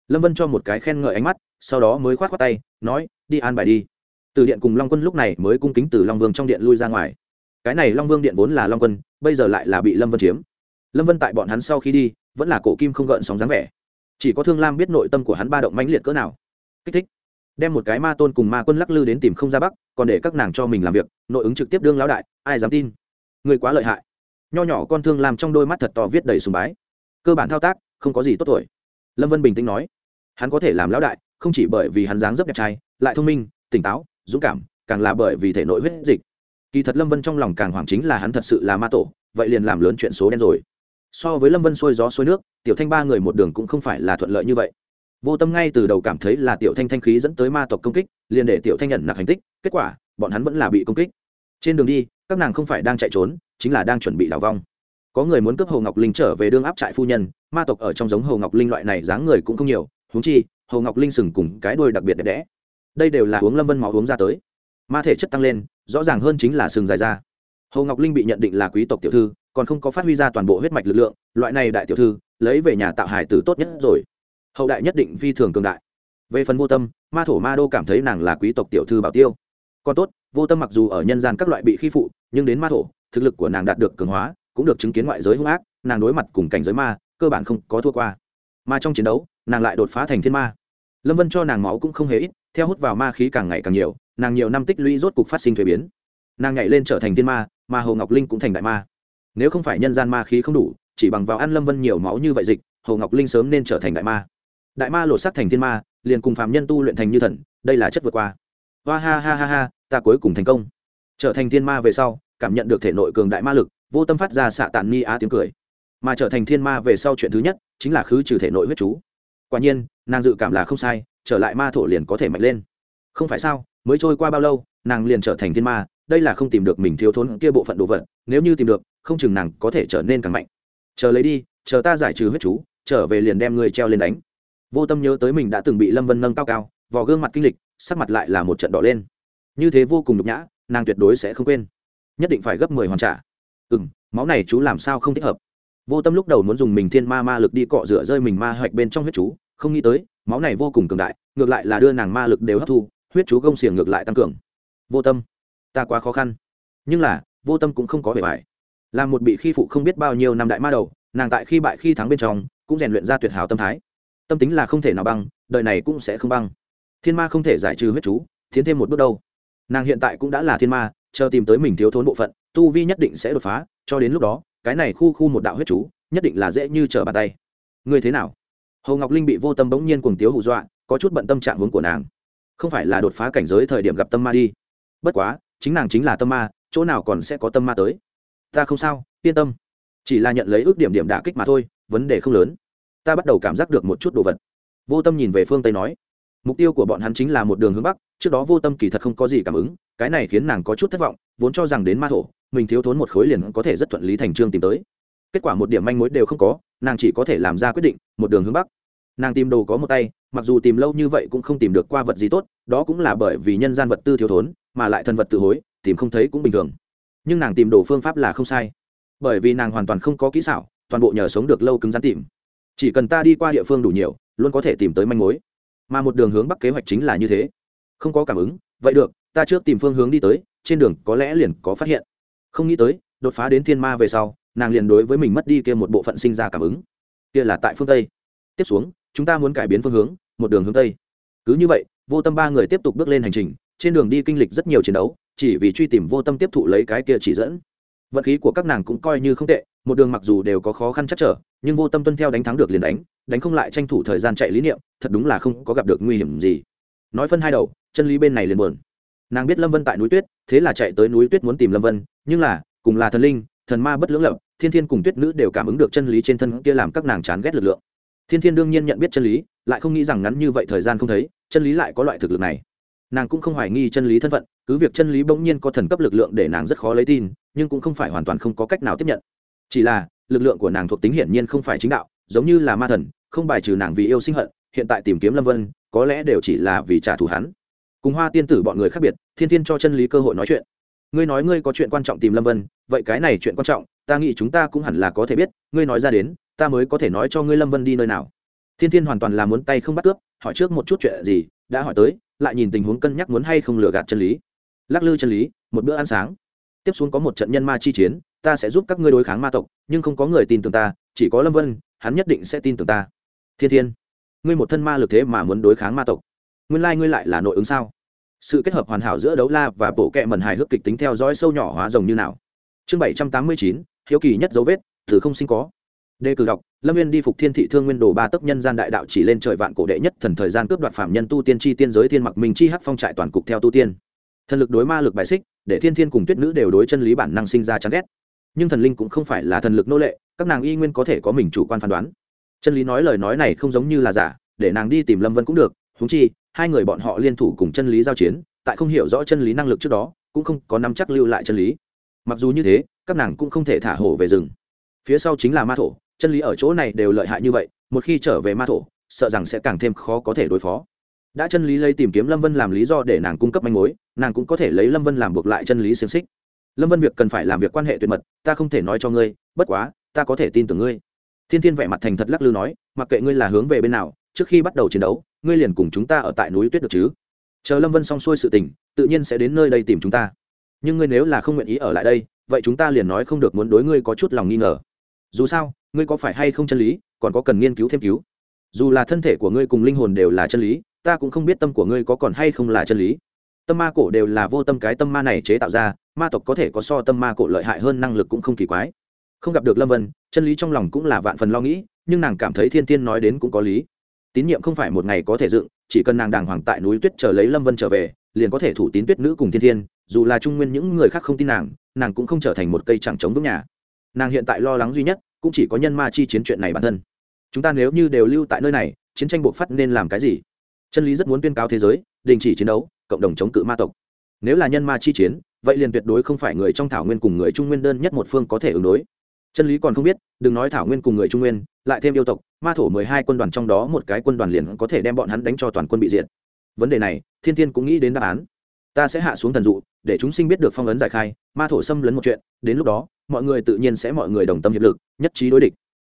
Lâm vân cho một cái khen ngợi ánh mắt, sau đó mới khoát khoát tay, nói, đi an bài đi. Từ điện cùng long quân lúc này mới cung kính từ long vương trong điện lui ra ngoài. Cái này long vương điện vốn là long quân, bây giờ lại là bị lâm vân chiếm. Lâm vân tại bọn hắn sau khi đi vẫn là cổ kim không gợn sóng dáng vẻ. Chỉ có thương lam biết nội tâm của hắn ba động mãnh liệt cỡ nào. Kích thích. Đem một cái ma tôn cùng ma quân lắc lư đến tìm không ra bắc, còn để các nàng cho mình làm việc, nội ứng trực tiếp đương lão đại, ai dám tin? Người quá lợi hại. Nho nhỏ con thương làm trong đôi mắt thật to viết đầy sùng bái. Cơ bản thao tác, không có gì tốt tuổi. Lâm vân bình tĩnh nói, hắn có thể làm lão đại, không chỉ bởi vì hắn dáng dấp đẹp trai, lại thông minh, tỉnh táo, dũng cảm, càng là bởi vì thể nội huyết dịch. Kỳ thật lâm vân trong lòng càng hoảng chính là hắn thật sự là ma tổ, vậy liền làm lớn chuyện số đen rồi so với lâm vân xuôi gió xuôi nước, tiểu thanh ba người một đường cũng không phải là thuận lợi như vậy. Vô tâm ngay từ đầu cảm thấy là tiểu thanh thanh khí dẫn tới ma tộc công kích, liền để tiểu thanh nhận nặc hành tích, kết quả, bọn hắn vẫn là bị công kích. Trên đường đi, các nàng không phải đang chạy trốn, chính là đang chuẩn bị đào vong. Có người muốn cướp hồ ngọc linh trở về đương áp trại phu nhân, ma tộc ở trong giống hồ ngọc linh loại này dáng người cũng không nhiều, huống chi, hồ ngọc linh sừng cùng cái đuôi đặc biệt đẹp đẽ. Đây đều là uống lâm vân máu uống ra tới. Ma thể chất tăng lên, rõ ràng hơn chính là sừng dài ra hồ ngọc linh bị nhận định là quý tộc tiểu thư còn không có phát huy ra toàn bộ huyết mạch lực lượng, loại này đại tiểu thư, lấy về nhà tạo hải tử tốt nhất rồi. Hậu đại nhất định phi thường cường đại. Về phần vô tâm, ma thổ ma đô cảm thấy nàng là quý tộc tiểu thư bảo tiêu. Còn tốt, vô tâm mặc dù ở nhân gian các loại bị khi phụ, nhưng đến ma thổ, thực lực của nàng đạt được cường hóa, cũng được chứng kiến ngoại giới hung ác, nàng đối mặt cùng cảnh giới ma, cơ bản không có thua qua. Mà trong chiến đấu, nàng lại đột phá thành thiên ma. Lâm vân cho nàng máu cũng không hề ít, theo hút vào ma khí càng ngày càng nhiều, nàng nhiều năm tích lũy rốt cục phát sinh thuế biến. Nàng nhảy lên trở thành thiên ma, mà hồ ngọc linh cũng thành đại ma nếu không phải nhân gian ma khí không đủ, chỉ bằng vào ăn lâm vân nhiều máu như vậy dịch, hồ ngọc linh sớm nên trở thành đại ma. Đại ma lột sắc thành thiên ma, liền cùng phạm nhân tu luyện thành như thần, đây là chất vượt qua. Hoa ha ha ha ha, ta cuối cùng thành công. Trở thành thiên ma về sau, cảm nhận được thể nội cường đại ma lực, vô tâm phát ra xạ tàn ni á tiếng cười. Mà trở thành thiên ma về sau chuyện thứ nhất, chính là khứ trừ thể nội huyết chú. Quả nhiên, nàng dự cảm là không sai, trở lại ma thổ liền có thể mạnh lên. Không phải sao, mới trôi qua bao lâu, nàng liền trở thành thiên ma đây là không tìm được mình thiếu thốn kia bộ phận đồ vật, nếu như tìm được, không chừng nàng có thể trở nên càng mạnh. Chờ lấy đi, chờ ta giải trừ huyết chú, trở về liền đem người treo lên đánh. Vô tâm nhớ tới mình đã từng bị lâm vân nâng cao cao, vò gương mặt kinh lịch, sắc mặt lại là một trận đỏ lên. Như thế vô cùng nhục nhã, nàng tuyệt đối sẽ không quên. Nhất định phải gấp mười hoàn trả. Ừ m máu này chú làm sao không thích hợp? Vô tâm lúc đầu muốn dùng mình thiên ma ma lực đi cọ rửa rơi mình ma hoạch bên trong huyết chú, không nghĩ tới, máu này vô cùng cường đại, ngược lại là đưa nàng ma lực đều hấp thu, huyết chú gông xiềng ngược lại tăng cường. Vô tâm ta quá khó khăn. Nhưng là, vô tâm cũng không có vẻ vải. Là một bị khi phụ không biết bao nhiêu năm đại ma đầu, nàng tại khi bại khi thắng bên trong, cũng rèn luyện ra tuyệt hảo tâm thái. Tâm tính là không thể nào băng, đời này cũng sẽ không băng. Thiên ma không thể giải trừ huyết chú, tiến thêm một bước đâu. Nàng hiện tại cũng đã là thiên ma, chờ tìm tới mình thiếu thốn bộ phận, tu vi nhất định sẽ đột phá, cho đến lúc đó, cái này khu khu một đạo huyết chú, nhất định là dễ như trở bàn tay. Người thế nào? Hầu ngọc linh bị vô tâm bỗng nhiên cùng tiếu hù dọa, có chút bận tâm trạng hướng của nàng. Không phải là đột phá cảnh giới thời điểm gặp tâm ma đi. Bất quá chính nàng chính là tâm ma, chỗ nào còn sẽ có tâm ma tới? Ta không sao, yên tâm. Chỉ là nhận lấy ước điểm điểm đả kích mà thôi, vấn đề không lớn. Ta bắt đầu cảm giác được một chút đồ vật. Vô tâm nhìn về phương tây nói, mục tiêu của bọn hắn chính là một đường hướng bắc, trước đó vô tâm kỳ thật không có gì cảm ứng, cái này khiến nàng có chút thất vọng, vốn cho rằng đến ma thổ, mình thiếu thốn một khối liền có thể rất thuận lý thành trương tìm tới. Kết quả một điểm manh mối đều không có, nàng chỉ có thể làm ra quyết định, một đường hướng bắc nàng tìm đồ có một tay, mặc dù tìm lâu như vậy cũng không tìm được qua vật gì tốt, đó cũng là bởi vì nhân gian vật tư thiếu thốn, mà lại thần vật tự hối, tìm không thấy cũng bình thường. Nhưng nàng tìm đồ phương pháp là không sai. Bởi vì nàng hoàn toàn không có kỹ xảo, toàn bộ nhờ sống được lâu cứng rắn tìm. Chỉ cần ta đi qua địa phương đủ nhiều, luôn có thể tìm tới manh mối. Mà một đường hướng bắc kế hoạch chính là như thế. Không có cảm ứng, vậy được, ta trước tìm phương hướng đi tới, trên đường có lẽ liền có phát hiện. Không nghĩ tới, đột phá đến thiên ma về sau, nàng liền đối với mình mất đi kia một bộ phận sinh ra cảm ứng. Kia là tại phương tây. Tiếp xuống chúng ta muốn cải biến phương hướng, một đường hướng tây. Cứ như vậy, vô tâm ba người tiếp tục bước lên hành trình, trên đường đi kinh lịch rất nhiều chiến đấu, chỉ vì truy tìm vô tâm tiếp thụ lấy cái kia chỉ dẫn. Vận khí của các nàng cũng coi như không tệ, một đường mặc dù đều có khó khăn chắc trở, nhưng vô tâm tuân theo đánh thắng được liền đánh đánh không lại tranh thủ thời gian chạy lý niệm, thật đúng là không có gặp được nguy hiểm gì. Nói phân hai đầu, chân lý bên này liền buồn. Nàng biết lâm vân tại núi tuyết, thế là chạy tới núi tuyết muốn tìm lâm vân, nhưng là, cùng là thần linh, thần ma bất lưỡng lập thiên thiên cùng tuyết nữ đều cảm ứng được chân lý trên thân kia làm các nàng chán ghét lực lượng thiên thiên đương nhiên nhận biết chân lý, lại không nghĩ rằng ngắn như vậy thời gian không thấy, chân lý lại có loại thực lực này. Nàng cũng không hoài nghi chân lý thân phận, cứ việc chân lý bỗng nhiên có thần cấp lực lượng để nàng rất khó lấy tin, nhưng cũng không phải hoàn toàn không có cách nào tiếp nhận. Chỉ là, lực lượng của nàng thuộc tính hiển nhiên không phải chính đạo, giống như là ma thần, không bài trừ nàng vì yêu sinh hận, hiện tại tìm kiếm lâm vân, có lẽ đều chỉ là vì trả thù hắn. Cùng hoa tiên tử bọn người khác biệt, thiên thiên cho chân lý cơ hội nói chuyện. Ngươi nói ngươi có chuyện quan trọng tìm lâm vân, vậy cái này chuyện quan trọng, ta nghĩ chúng ta cũng hẳn là có thể biết, ngươi nói ra đến ta mới có thể nói cho ngươi lâm vân đi nơi nào. Thiên thiên hoàn toàn là muốn tay không bắt cướp, hỏi trước một chút chuyện gì, đã hỏi tới, lại nhìn tình huống cân nhắc muốn hay không lừa gạt chân lý. Lắc lư chân lý, một bữa ăn sáng. Tiếp xuống có một trận nhân ma chi chiến, ta sẽ giúp các ngươi đối kháng ma tộc, nhưng không có người tin tưởng ta, chỉ có lâm vân, hắn nhất định sẽ tin tưởng ta. Thiên thiên, ngươi một thân ma lực thế mà muốn đối kháng ma tộc. Nguyên lai、like、ngươi lại là nội ứng sao? Sự kết hợp hoàn hảo giữa đấu la và bộ kệ mần hài hước kịch tính theo dõi sâu nhỏ hóa rồng như nào? Chương bảy trăm tám mươi chín, hiếu kỳ nhất dấu vết, từ không sinh có đề cử đọc, lâm viên đi phục thiên thị thương nguyên đồ ba tấc nhân gian đại đạo chỉ lên trời vạn cổ đệ nhất thần thời gian cướp đoạt phạm nhân tu tiên chi tiên giới thiên mặc minh chi hắc phong trại toàn cục theo tu tiên. Thần lực đối ma lực bài xích, để thiên thiên cùng tuyết nữ đều đối chân lý bản năng sinh ra chán ghét. Nhưng thần linh cũng không phải là thần lực nô lệ, các nàng y nguyên có thể có mình chủ quan phán đoán. Chân lý nói lời nói này không giống như là giả, để nàng đi tìm lâm vân cũng được húng chi, hai người bọn họ liên thủ cùng chân lý giao chiến, tại không hiểu rõ chân lý năng lực trước đó, cũng không có nắm chắc lưu lại chân lý. Mặc dù như thế, các nàng cũng không thể thả hổ về rừng. Phía sau chính là ma thổ chân lý ở chỗ này đều lợi hại như vậy, một khi trở về ma thổ, sợ rằng sẽ càng thêm khó có thể đối phó. Đã chân lý lấy tìm kiếm lâm vân làm lý do để nàng cung cấp manh mối, nàng cũng có thể lấy lâm vân làm buộc lại chân lý xiềng xích. Lâm vân việc cần phải làm việc quan hệ tuyệt mật, ta không thể nói cho ngươi, bất quá, ta có thể tin tưởng ngươi. Thiên thiên vẻ mặt thành thật lắc lư nói, mặc kệ ngươi là hướng về bên nào, trước khi bắt đầu chiến đấu, ngươi liền cùng chúng ta ở tại núi tuyết được chứ. Chờ lâm vân xong xuôi sự tình, tự nhiên sẽ đến nơi đây tìm chúng ta. Nhưng ngươi nếu là không nguyện ý ở lại đây, vậy chúng ta liền nói không được muốn đối ngươi có chút lòng nghi ngờ. Dù sao ngươi có phải hay không chân lý, còn có cần nghiên cứu thêm cứu? Dù là thân thể của ngươi cùng linh hồn đều là chân lý, ta cũng không biết tâm của ngươi có còn hay không là chân lý. Tâm ma cổ đều là vô tâm cái tâm ma này chế tạo ra, ma tộc có thể có so tâm ma cổ lợi hại hơn năng lực cũng không kỳ quái. Không gặp được lâm vân, chân lý trong lòng cũng là vạn phần lo nghĩ, nhưng nàng cảm thấy thiên tiên nói đến cũng có lý. Tín nhiệm không phải một ngày có thể dựng, chỉ cần nàng đàng hoàng tại núi tuyết chờ lấy lâm vân trở về, liền có thể thủ tín tuyết nữ cùng thiên thiên dù là trung nguyên những người khác không tin nàng nàng cũng không trở thành một cây chẳng chống vững nhà. Nàng hiện tại lo lắng duy nhất cũng chỉ có nhân ma chi chiến chuyện này bản thân. Chúng ta nếu như đều lưu tại nơi này, chiến tranh buộc phát nên làm cái gì? Chân lý rất muốn tuyên cáo thế giới, đình chỉ chiến đấu, cộng đồng chống cự ma tộc. Nếu là nhân ma chi chiến, vậy liền tuyệt đối không phải người trong thảo nguyên cùng người trung nguyên đơn nhất một phương có thể ứng đối. Chân lý còn không biết, đừng nói thảo nguyên cùng người trung nguyên, lại thêm yêu tộc, ma thổ mười hai quân đoàn trong đó một cái quân đoàn liền có thể đem bọn hắn đánh cho toàn quân bị diệt. Vấn đề này, thiên thiên cũng nghĩ đến đáp án. Ta sẽ hạ xuống thần dụ, để chúng sinh biết được phong ấn giải khai, ma thổ xâm lấn một chuyện, đến lúc đó mọi người tự nhiên sẽ mọi người đồng tâm hiệp lực, nhất trí đối địch.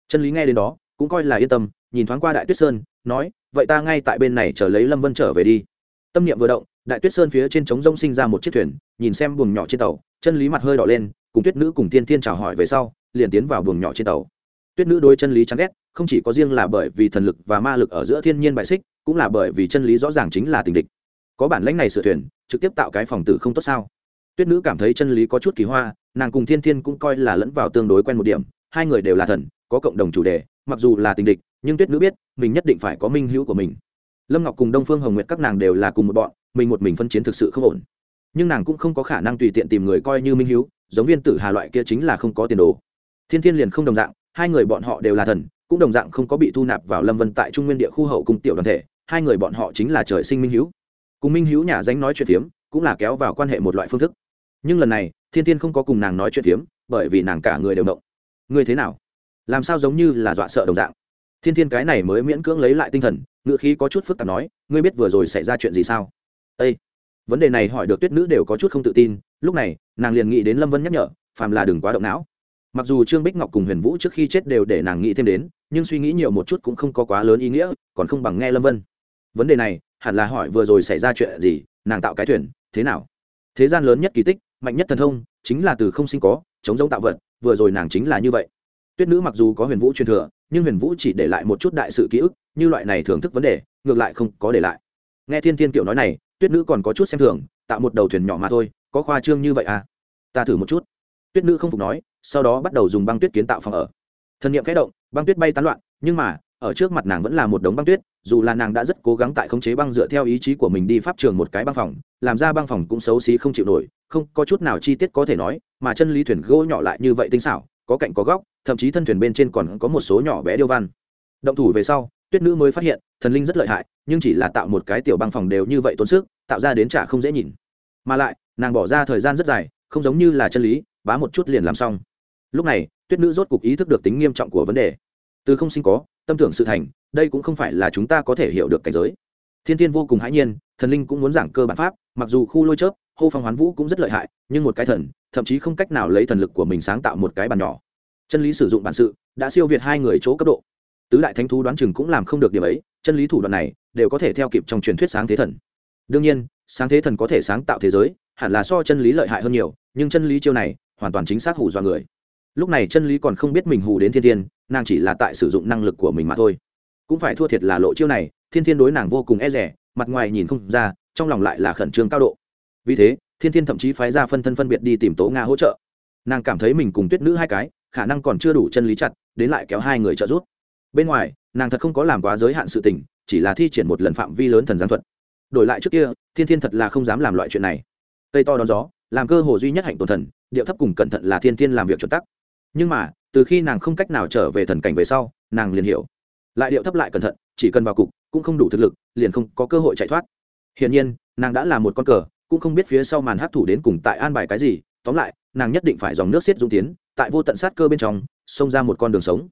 Chân lý nghe đến đó, cũng coi là yên tâm, nhìn thoáng qua đại tuyết sơn, nói, vậy ta ngay tại bên này chờ lấy lâm vân trở về đi. Tâm niệm vừa động, đại tuyết sơn phía trên trống rông sinh ra một chiếc thuyền, nhìn xem buồng nhỏ trên tàu, chân lý mặt hơi đỏ lên, cùng tuyết nữ cùng tiên thiên chào hỏi về sau, liền tiến vào buồng nhỏ trên tàu. Tuyết nữ đối chân lý chán ghét, không chỉ có riêng là bởi vì thần lực và ma lực ở giữa thiên nhiên bại xích, cũng là bởi vì chân lý rõ ràng chính là tình địch. Có bản lãnh này sửa thuyền, trực tiếp tạo cái phòng tử không tốt sao? Tuyết nữ cảm thấy chân lý có chút kỳ hoa, nàng cùng thiên thiên cũng coi là lẫn vào tương đối quen một điểm, hai người đều là thần, có cộng đồng chủ đề, mặc dù là tình địch, nhưng tuyết nữ biết, mình nhất định phải có minh hữu của mình. Lâm ngọc cùng đông phương hồng nguyệt các nàng đều là cùng một bọn, mình một mình phân chiến thực sự không ổn. Nhưng nàng cũng không có khả năng tùy tiện tìm người coi như minh hữu, giống viên tử hà loại kia chính là không có tiền đồ. Thiên thiên liền không đồng dạng, hai người bọn họ đều là thần, cũng đồng dạng không có bị thu nạp vào lâm vân tại trung nguyên địa khu hậu cung tiểu đoàn thể, hai người bọn họ chính là trời sinh minh hữu. Cùng minh hữu nhà danh nói chuyện phiếm, cũng là kéo vào quan hệ một loại phương thức nhưng lần này, thiên thiên không có cùng nàng nói chuyện phiếm, bởi vì nàng cả người đều động. Người thế nào? Làm sao giống như là dọa sợ đồng dạng? Thiên thiên cái này mới miễn cưỡng lấy lại tinh thần ngựa khí có chút phức tạp nói, ngươi biết vừa rồi xảy ra chuyện gì sao? Â vấn đề này hỏi được tuyết nữ đều có chút không tự tin, lúc này, nàng liền nghĩ đến lâm vân nhắc nhở, phàm là đừng quá động não. Mặc dù trương bích ngọc cùng huyền vũ trước khi chết đều để nàng nghĩ thêm đến, nhưng suy nghĩ nhiều một chút cũng không có quá lớn ý nghĩa, còn không bằng nghe lâm vân. Vấn đề này, hẳn là hỏi vừa rồi xảy ra chuyện gì, nàng tạo cái thuyền, thế nào? Thế gian lớn nhất kỳ tích mạnh nhất thần thông chính là từ không sinh có, chống giống tạo vật, vừa rồi nàng chính là như vậy. Tuyết nữ mặc dù có huyền vũ truyền thừa, nhưng huyền vũ chỉ để lại một chút đại sự ký ức, như loại này thưởng thức vấn đề, ngược lại không có để lại. Nghe thiên thiên kiểu nói này, tuyết nữ còn có chút xem thường, tạo một đầu thuyền nhỏ mà thôi, có khoa trương như vậy à? Ta thử một chút. Tuyết nữ không phục nói, sau đó bắt đầu dùng băng tuyết kiến tạo phòng ở. Thần n i ệ m kẽ động, băng tuyết bay tán loạn, nhưng mà ở trước mặt nàng vẫn là một đống băng tuyết, dù là nàng đã rất cố gắng tại khống chế băng dựa theo ý chí của mình đi pháp trường một cái băng phòng, làm ra băng phòng cũng xấu xí không chịu nổi, không có chút nào chi tiết có thể nói, mà chân lý thuyền gỗ nhỏ lại như vậy tinh xảo, có cạnh có góc, thậm chí thân thuyền bên trên còn có một số nhỏ bé điêu văn. Động thủ về sau, tuyết nữ mới phát hiện, thần linh rất lợi hại, nhưng chỉ là tạo một cái tiểu băng phòng đều như vậy tốn sức, tạo ra đến chả không dễ nhìn. Mà lại, nàng bỏ ra thời gian rất dài, không giống như là chân lý, bá một chút liền làm xong. Lúc này, tuyết nữ rốt cục ý thức được tính nghiêm trọng của vấn đề từ không sinh có, tâm tưởng sự thành, đây cũng không phải là chúng ta có thể hiểu được cảnh giới. Thiên thiên vô cùng hãi nhiên, thần linh cũng muốn giảng cơ bản pháp, mặc dù khu lôi chớp, hô phong hoán vũ cũng rất lợi hại, nhưng một cái thần, thậm chí không cách nào lấy thần lực của mình sáng tạo một cái bàn nhỏ. Chân lý sử dụng bản sự, đã siêu việt hai người chỗ cấp độ. Tứ đại thánh thú đoán chừng cũng làm không được điểm ấy, chân lý thủ đoạn này, đều có thể theo kịp trong truyền thuyết sáng thế thần. Đương nhiên, sáng thế thần có thể sáng tạo thế giới, hẳn là so chân lý lợi hại hơn nhiều, nhưng chân lý chiêu này, hoàn toàn chính xác hù dọa người. Lúc này chân lý còn không biết mình hù đến thiên thiên nàng chỉ là tại sử dụng năng lực của mình mà thôi. Cũng phải thua thiệt là lộ chiêu này, thiên thiên đối nàng vô cùng e rẻ mặt ngoài nhìn không ra, trong lòng lại là khẩn trương cao độ. Vì thế, thiên thiên thậm chí phái ra phân thân phân biệt đi tìm tố nga hỗ trợ. Nàng cảm thấy mình cùng tuyết nữ hai cái, khả năng còn chưa đủ chân lý chặt, đến lại kéo hai người trợ giúp. Bên ngoài, nàng thật không có làm quá giới hạn sự tình, chỉ là thi triển một lần phạm vi lớn thần gián thuật. Đổi lại trước kia, thiên thiên thật là không dám làm loại chuyện này. Tây to đón gió, làm cơ hồ duy nhất hạnh tổn thần, điệu thấp cùng cẩn thận là thiên thiên làm việc chuẩn tắc. Nhưng mà từ khi nàng không cách nào trở về thần cảnh về sau, nàng liền hiểu. Lại điệu thấp lại cẩn thận, chỉ cần vào cục, cũng không đủ thực lực, liền không có cơ hội chạy thoát. Hiển nhiên, nàng đã là một con cờ, cũng không biết phía sau màn hát thủ đến cùng tại an bài cái gì. Tóm lại, nàng nhất định phải dòng nước xiết dung tiến, tại vô tận sát cơ bên trong, xông ra một con đường sống.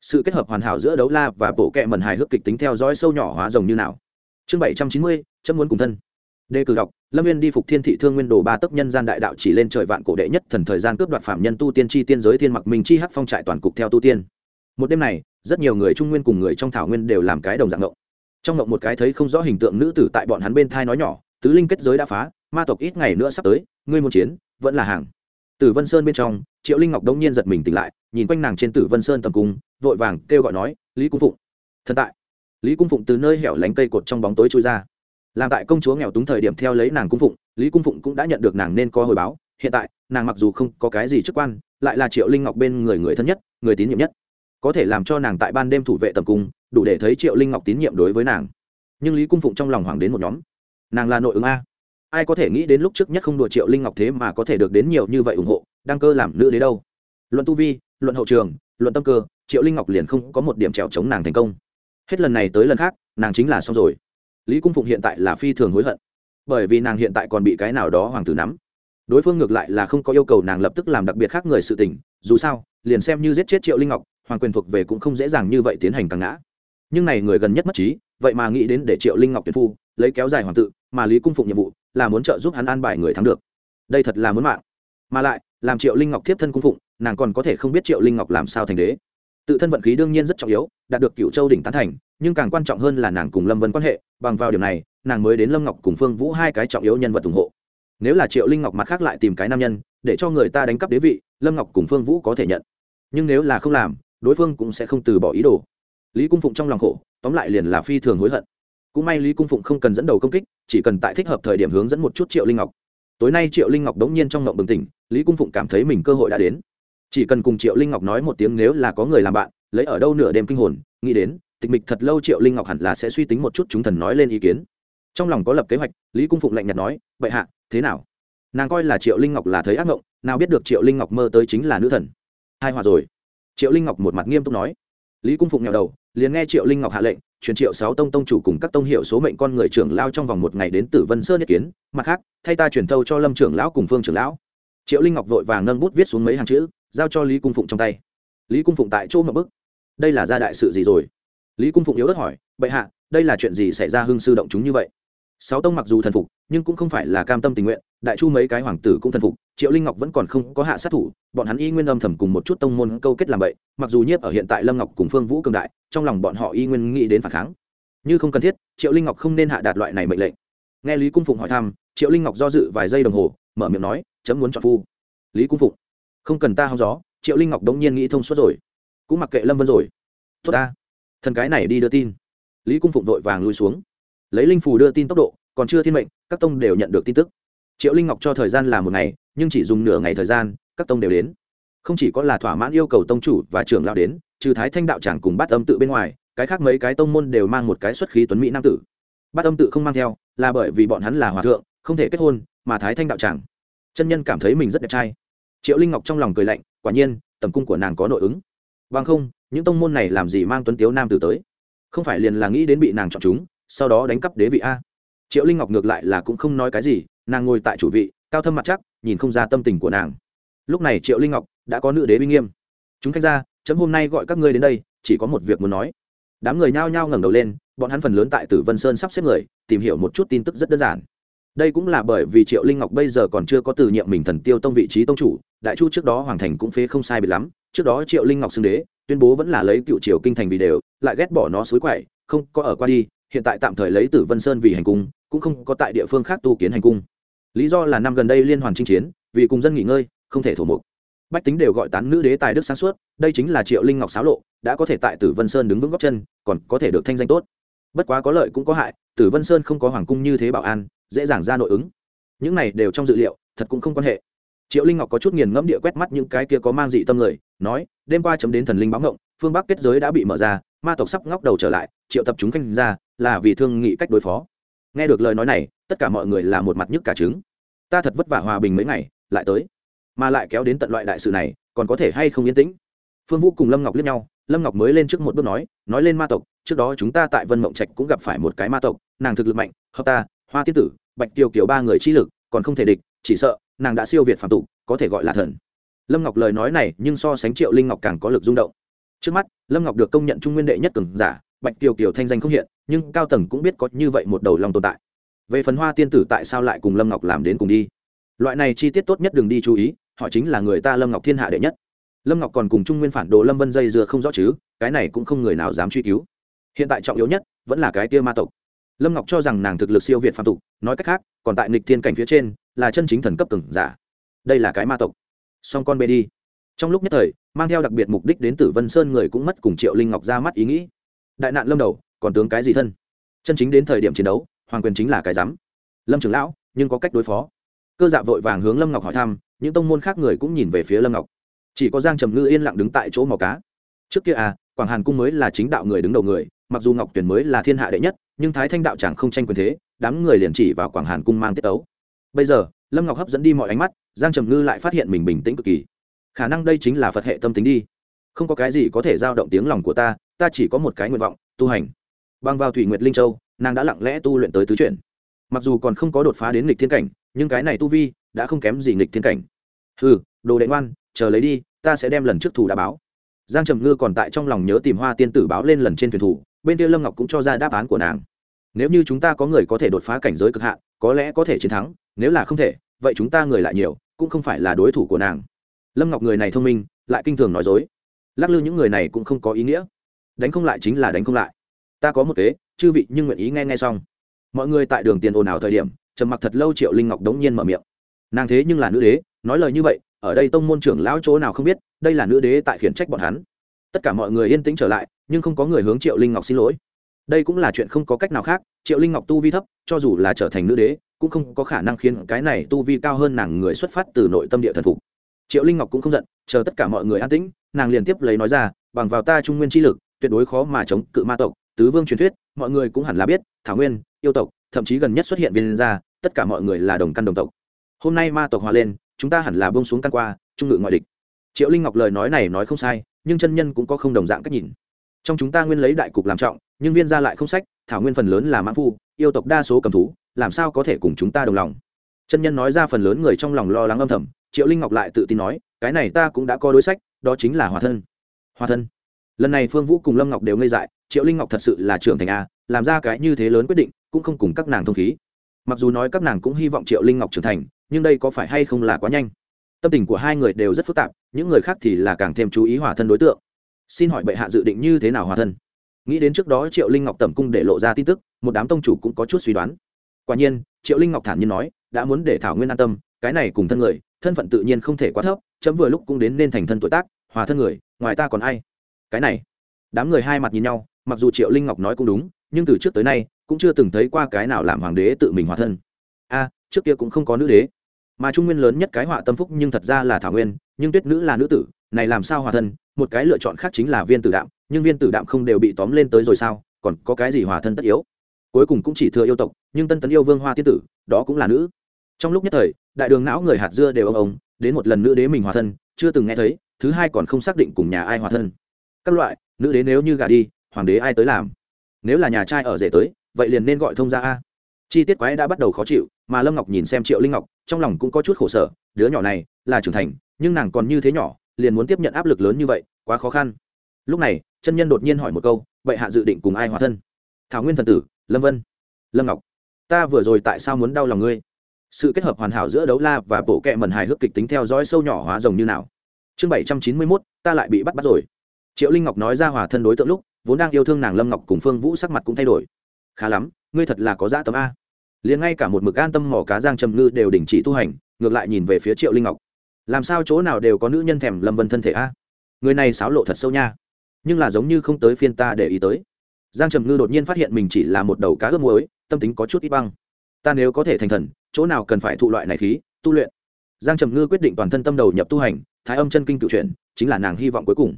Sự kết hợp hoàn hảo giữa đấu la và bộ kẹ mần hài hước kịch tính theo dõi sâu nhỏ hóa rồng như nào. Chương bảy trăm chín mươi, chấm muốn cùng thân đề cử đọc, lâm viên đi phục thiên thị thương nguyên đồ ba tấc nhân gian đại đạo chỉ lên trời vạn cổ đệ nhất thần thời gian cướp đoạt phạm nhân tu tiên tri tiên giới thiên mặc minh chi hắc phong trại toàn cục theo tu tiên. Một đêm này, rất nhiều người trung nguyên cùng người trong thảo nguyên đều làm cái đồng dạng ngộng. Trong ngộng một cái thấy không rõ hình tượng nữ tử tại bọn hắn bên thai nói nhỏ, tứ linh kết giới đã phá, ma tộc ít ngày nữa sắp tới, ngươi muốn chiến, vẫn là hàng. Tử vân sơn bên trong, triệu linh ngọc đống nhiên giật mình tỉnh lại, nhìn quanh nàng trên tử vân sơn tầm cung, vội vàng kêu gọi nói, lý cung phụng, thần tại. Lý cung phụng từ nơi hẻo lánh cây cột trong bóng tối trôi ra làm tại công chúa nghèo túng thời điểm theo lấy nàng cung phụng, lý cung phụng cũng đã nhận được nàng nên có hồi báo. Hiện tại, nàng mặc dù không có cái gì chức quan, lại là triệu linh ngọc bên người người thân nhất, người tín nhiệm nhất. Có thể làm cho nàng tại ban đêm thủ vệ tầm cung, đủ để thấy triệu linh ngọc tín nhiệm đối với nàng. Nhưng lý cung phụng trong lòng hoàng đến một nhóm. Nàng là nội ứng a. Ai có thể nghĩ đến lúc trước nhất không đùa triệu linh ngọc thế mà có thể được đến nhiều như vậy ủng hộ, đăng cơ làm nữ đế đâu? Luận tu vi, luận hậu trường, luận tâm cơ, triệu linh ngọc liền không có một điểm trèo chống nàng thành công. Hết lần này tới lần khác, nàng chính là xong rồi lý cung phụng hiện tại là phi thường hối hận, bởi vì nàng hiện tại còn bị cái nào đó hoàng tử nắm. Đối phương ngược lại là không có yêu cầu nàng lập tức làm đặc biệt khác người sự tình, dù sao, liền xem như giết chết triệu linh ngọc, hoàng quyền thuộc về cũng không dễ dàng như vậy tiến hành càng ngã. Nhưng này người gần nhất mất trí, vậy mà nghĩ đến để triệu linh ngọc tuyệt phu, lấy kéo dài hoàng tự mà lý cung phụng nhiệm vụ là muốn trợ giúp hắn an bài người thắng được. Đây thật là muốn mạng. Mà lại, làm triệu linh ngọc tiếp thân cung phụng, nàng còn có thể không biết triệu linh ngọc làm sao thành đế. Tự thân vận khí đương nhiên rất trọng yếu, đạt được cựu châu đỉnh tán thành, nhưng càng quan trọng hơn là nàng cùng lâm vân quan hệ bằng vào điểm này, nàng mới đến lâm ngọc cùng phương vũ hai cái trọng yếu nhân vật ủng hộ. Nếu là triệu linh ngọc mặt khác lại tìm cái nam nhân, để cho người ta đánh cắp đế vị, lâm ngọc cùng phương vũ có thể nhận. Nhưng nếu là không làm, đối phương cũng sẽ không từ bỏ ý đồ. Lý cung phụng trong lòng khổ, tóm lại liền là phi thường hối hận. Cũng may lý cung phụng không cần dẫn đầu công kích, chỉ cần tại thích hợp thời điểm hướng dẫn một chút triệu linh ngọc. Tối nay triệu linh ngọc đống nhiên trong ngộng bừng tỉnh, lý cung phụng cảm thấy mình cơ hội đã đến. Chỉ cần cùng triệu linh ngọc nói một tiếng nếu là có người làm bạn, lấy ở đâu nửa đêm kinh hồn, nghĩ đến tịch mịch thật lâu triệu linh ngọc hẳn là sẽ suy tính một chút chúng thần nói lên ý kiến. Trong lòng có lập kế hoạch, lý cung phụng lạnh nhạt nói, bệ hạ, thế nào? Nàng coi là triệu linh ngọc là thấy ác mộng nào biết được triệu linh ngọc mơ tới chính là nữ thần. Hai hòa rồi. Triệu linh ngọc một mặt nghiêm túc nói. Lý cung phụng nghèo đầu, liền nghe triệu linh ngọc hạ lệnh, truyền triệu sáu tông tông chủ cùng các tông hiệu số mệnh con người trưởng lao trong vòng một ngày đến tử vân sơn nhất kiến, mặt khác, thay ta truyền thâu cho lâm trưởng lão cùng phương trưởng lão. Triệu linh ngọc vội vàng nâng bút viết xuống mấy hàng chữ, giao cho lý cung phụng trong tay. Lý cung phụng tại chỗ ngập bức. Đây là gia đại sự gì rồi? Lý cung phụng yếu ớt hỏi, bệ hạ, đây là chuyện gì xảy ra hưng sư động chúng như vậy? Sáu tông mặc dù thần phục, nhưng cũng không phải là cam tâm tình nguyện, đại chu mấy cái hoàng tử cũng thần phục, triệu linh ngọc vẫn còn không có hạ sát thủ, bọn hắn y nguyên âm thầm cùng một chút tông môn câu kết làm vậy mặc dù nhiếp ở hiện tại lâm ngọc cùng phương vũ cường đại, trong lòng bọn họ y nguyên nghĩ đến phản kháng. Như không cần thiết, triệu linh ngọc không nên hạ đạt loại này mệnh lệnh. Nghe lý cung phụng hỏi thăm, triệu linh ngọc do dự vài giây đồng hồ, mở miệng nói, chấm muốn chọn phu. Lý cung phụng, không cần ta hóng gió. Triệu linh ngọc đống nhiên nghĩ thông suốt rồi. Cũng mặc kệ lâm vân rồi. Tốt ta thần cái này đi đưa tin. Lý cung phụng vội vàng lui xuống. Lấy linh phù đưa tin tốc độ, còn chưa thiên mệnh, các tông đều nhận được tin tức. Triệu linh ngọc cho thời gian là một ngày, nhưng chỉ dùng nửa ngày thời gian, các tông đều đến. Không chỉ có là thỏa mãn yêu cầu tông chủ và trưởng lao đến, trừ thái thanh đạo tràng cùng bát âm tự bên ngoài, cái khác mấy cái tông môn đều mang một cái xuất khí tuấn mỹ nam tử. Bát âm tự không mang theo, là bởi vì bọn hắn là hòa thượng, không thể kết hôn, mà thái thanh đạo tràng chân nhân cảm thấy mình rất đẹp trai. Triệu linh ngọc trong lòng cười lạnh, quả nhiên, tầm cung của nàng có nội ứng bằng không, những tông môn này làm gì mang tuấn tiếu nam tử tới? Không phải liền là nghĩ đến bị nàng chọn chúng, sau đó đánh cắp đế vị a? Triệu linh ngọc ngược lại là cũng không nói cái gì, nàng ngồi tại chủ vị, cao thâm mặt chắc, nhìn không ra tâm tình của nàng. Lúc này triệu linh ngọc đã có nữ đế uy nghiêm. Chúng khách ra chấm hôm nay gọi các ngươi đến đây, chỉ có một việc muốn nói. Đám người nhao nhao ngẩng đầu lên, bọn hắn phần lớn tại tử vân sơn sắp xếp người, tìm hiểu một chút tin tức rất đơn giản. Đây cũng là bởi vì triệu linh ngọc bây giờ còn chưa có từ nhiệm mình thần tiêu tông vị trí tông chủ, đại chu trước đó hoàng thành cũng phế không sai bị lắm trước đó triệu linh ngọc xưng đế, tuyên bố vẫn là lấy cựu triều kinh thành vì đều, lại ghét bỏ nó suối quậy, không có ở qua đi, hiện tại tạm thời lấy tử vân sơn vì hành cung, cũng không có tại địa phương khác tu kiến hành cung. Lý do là năm gần đây liên hoàn chinh chiến, vì cùng dân nghỉ ngơi, không thể thổ mục. Bách tính đều gọi tán nữ đế tài đức sáng suốt, đây chính là triệu linh ngọc xáo lộ, đã có thể tại tử vân sơn đứng vững góc chân, còn có thể được thanh danh tốt. Bất quá có lợi cũng có hại, tử vân sơn không có hoàng cung như thế bảo an, dễ dàng ra nội ứng. Những này đều trong dự liệu, thật cũng không quan hệ triệu linh ngọc có chút nghiền ngẫm địa quét mắt những cái kia có mang dị tâm người, nói, đêm qua chấm đến thần linh báo ngộng, phương bắc kết giới đã bị mở ra, ma tộc sắp ngóc đầu trở lại, triệu tập chúng canh ra, là vì thương nghị cách đối phó. Nghe được lời nói này, tất cả mọi người là một mặt nhức cả trứng. Ta thật vất vả hòa bình mấy ngày, lại tới. Mà lại kéo đến tận loại đại sự này, còn có thể hay không yên tĩnh? Phương vũ cùng lâm ngọc liếc nhau, lâm ngọc mới lên trước một bước nói nói lên ma tộc, trước đó chúng ta tại vân mộng trạch cũng gặp phải một cái ma tộc, nàng thực lực mạnh, hợp ta, hoa tiết tử, bạch tiêu kiểu ba người chi lực, còn không thể địch, chỉ sợ nàng đã siêu việt phạm tục, có thể gọi là thần. Lâm ngọc lời nói này nhưng so sánh triệu linh ngọc càng có lực rung động. Trước mắt, lâm ngọc được công nhận trung nguyên đệ nhất cường giả, bạch kiều kiều thanh danh không hiện, nhưng cao tầng cũng biết có như vậy một đầu lòng tồn tại. Về phần hoa tiên tử tại sao lại cùng lâm ngọc làm đến cùng đi? Loại này chi tiết tốt nhất đừng đi chú ý, họ chính là người ta lâm ngọc thiên hạ đệ nhất. Lâm ngọc còn cùng trung nguyên phản đồ lâm vân dây dưa không rõ chứ, cái này cũng không người nào dám truy cứu. Hiện tại trọng yếu nhất, vẫn là cái tia ma tộc. Lâm ngọc cho rằng nàng thực lực siêu việt phạm tục, nói cách khác, còn tại nịch thiên cảnh phía trên là chân chính thần cấp từng giả. Đây là cái ma tộc. Song con bê đi. Trong lúc nhất thời, mang theo đặc biệt mục đích đến tử vân sơn người cũng mất cùng triệu linh ngọc ra mắt ý nghĩ. Đại nạn lâm đầu, còn tướng cái gì thân? Chân chính đến thời điểm chiến đấu, hoàng quyền chính là cái rắm. Lâm trưởng lão, nhưng có cách đối phó. Cơ dạ vội vàng hướng lâm ngọc hỏi thăm, những tông môn khác người cũng nhìn về phía lâm ngọc. Chỉ có giang trầm ngư yên lặng đứng tại chỗ màu cá. Trước kia à quảng hàn cung mới là chính đạo người đứng đầu người, mặc dù ngọc tuyển mới là thiên hạ đệ nhất, nhưng thái thanh đạo chẳng không tranh quyền thế, đám người liền chỉ vào quảng hàn cung mang tiết tấu bây giờ, lâm ngọc hấp dẫn đi mọi ánh mắt, giang trầm ngư lại phát hiện mình bình tĩnh cực kỳ. Khả năng đây chính là phật hệ tâm tính đi. Không có cái gì có thể giao động tiếng lòng của ta ta chỉ có một cái nguyện vọng, tu hành. Bằng vào thủy nguyệt linh châu, nàng đã lặng lẽ tu luyện tới tứ chuyển. Mặc dù còn không có đột phá đến nghịch thiên cảnh, nhưng cái này tu vi đã không kém gì nghịch thiên cảnh. Ừ đồ đệ ngoan, chờ lấy đi, ta sẽ đem lần trước thủ đã báo. Giang trầm ngư còn tại trong lòng nhớ tìm hoa tiên tử báo lên lần trên thuyền thủ, bên kia lâm ngọc cũng cho ra đáp án của nàng. Nếu như chúng ta có người có thể đột phá cảnh giới cực hạn, có lẽ có thể chiến thắng nếu là không thể, vậy chúng ta người lại nhiều, cũng không phải là đối thủ của nàng. Lâm ngọc người này thông minh, lại kinh thường nói dối. Lắc lư những người này cũng không có ý nghĩa. Đánh không lại chính là đánh không lại. Ta có một kế, chư vị nhưng nguyện ý nghe nghe xong. Mọi người tại đường tiền ồn ào thời điểm, trầm mặc thật lâu triệu linh ngọc đống nhiên mở miệng. Nàng thế nhưng là nữ đế, nói lời như vậy, ở đây tông môn trưởng lão chỗ nào không biết, đây là nữ đế tại khiển trách bọn hắn. Tất cả mọi người yên tĩnh trở lại, nhưng không có người hướng triệu linh ngọc xin lỗi. Đây cũng là chuyện không có cách nào khác, triệu linh ngọc tu vi thấp, cho dù là trở thành nữ đế cũng không có khả năng khiến cái này tu vi cao hơn nàng người xuất phát từ nội tâm địa thần phục. Triệu linh ngọc cũng không giận, chờ tất cả mọi người an tĩnh, nàng liền tiếp lấy nói ra, bằng vào ta trung nguyên chi lực, tuyệt đối khó mà chống cự ma tộc, tứ vương truyền thuyết, mọi người cũng hẳn là biết, thảo nguyên, yêu tộc, thậm chí gần nhất xuất hiện viên gia, tất cả mọi người là đồng căn đồng tộc. Hôm nay ma tộc hòa lên, chúng ta hẳn là bông xuống căn qua, trung ngự ngoại địch. Triệu linh ngọc lời nói này nói không sai, nhưng chân nhân cũng có không đồng dạng cách nhìn. Trong chúng ta nguyên lấy đại cục làm trọng, nhưng viên gia lại không sách, thảo nguyên phần lớn là mãn phu, yêu tộc đa số cầm thú làm sao có thể cùng chúng ta đồng lòng? Chân nhân nói ra phần lớn người trong lòng lo lắng âm thầm, triệu linh ngọc lại tự tin nói, cái này ta cũng đã có đối sách, đó chính là hòa thân. Hòa thân. Lần này phương vũ cùng lâm ngọc đều ngây dại, triệu linh ngọc thật sự là trưởng thành a, làm ra cái như thế lớn quyết định, cũng không cùng các nàng thông khí. Mặc dù nói các nàng cũng hy vọng triệu linh ngọc trưởng thành, nhưng đây có phải hay không là quá nhanh? Tâm tình của hai người đều rất phức tạp, những người khác thì là càng thêm chú ý hòa thân đối tượng. Xin hỏi bệ hạ dự định như thế nào hòa thân? Nghĩ đến trước đó triệu linh ngọc tẩm cung để lộ ra tin tức, một đám tông chủ cũng có chút suy đoán quả nhiên, triệu linh ngọc thản nhiên nói, đã muốn để thảo nguyên an tâm, cái này cùng thân người, thân phận tự nhiên không thể quá thấp, chấm vừa lúc cũng đến nên thành thân tuổi tác, hòa thân người, ngoài ta còn ai? Cái này, đám người hai mặt nhìn nhau, mặc dù triệu linh ngọc nói cũng đúng, nhưng từ trước tới nay, cũng chưa từng thấy qua cái nào làm hoàng đế tự mình hòa thân. A, trước kia cũng không có nữ đế. Mà trung nguyên lớn nhất cái họa tâm phúc nhưng thật ra là thảo nguyên, nhưng tuyết nữ là nữ tử, này làm sao hòa thân? Một cái lựa chọn khác chính là viên tử đạm, nhưng viên tử đạm không đều bị tóm lên tới rồi sao? Còn có cái gì hòa thân tất yếu? Cuối cùng cũng chỉ thừa yêu tộc nhưng tân tấn yêu vương hoa tiên tử, đó cũng là nữ. Trong lúc nhất thời, đại đường não người hạt dưa đều ông ông, đến một lần nữ đế mình hòa thân, chưa từng nghe thấy, thứ hai còn không xác định cùng nhà ai hòa thân. Các loại, nữ đế nếu như gà đi, hoàng đế ai tới làm? Nếu là nhà trai ở rể tới, vậy liền nên gọi thông gia a. Chi tiết quái đã bắt đầu khó chịu, mà lâm ngọc nhìn xem triệu linh ngọc, trong lòng cũng có chút khổ sở, đứa nhỏ này là trưởng thành, nhưng nàng còn như thế nhỏ, liền muốn tiếp nhận áp lực lớn như vậy, quá khó khăn. Lúc này, chân nhân đột nhiên hỏi một câu vậy hạ dự định cùng ai hòa thân? Thảo nguyên thần tử, lâm vân. Lâm ngọc ta vừa rồi tại sao muốn đau lòng ngươi? Sự kết hợp hoàn hảo giữa đấu la và bộ kệ mần hài hước kịch tính theo dõi sâu nhỏ hóa rồng như nào? Chương bảy trăm chín mươi mốt, ta lại bị bắt bắt rồi. Triệu linh ngọc nói ra hòa thân đối tượng lúc, vốn đang yêu thương nàng lâm ngọc cùng phương vũ sắc mặt cũng thay đổi. Khá lắm, ngươi thật là có dạ dã tấm a. Liền ngay cả một mực an tâm mỏ cá giang trầm ngư đều đình chỉ tu hành, ngược lại nhìn về phía triệu linh ngọc. Làm sao chỗ nào đều có nữ nhân thèm lâm vân thân thể a? Người này xáo lộ thật sâu nha. Nhưng là giống như không tới phiên ta để ý tới. Giang trầm ngư đột nhiên phát hiện mình chỉ là một đầu cá ướp muối tâm tính có chút ít băng. Ta nếu có thể thành thần, chỗ nào cần phải thụ loại này khí, tu luyện. Giang trầm ngư quyết định toàn thân tâm đầu nhập tu hành, thái âm chân kinh cựu truyện, chính là nàng hy vọng cuối cùng.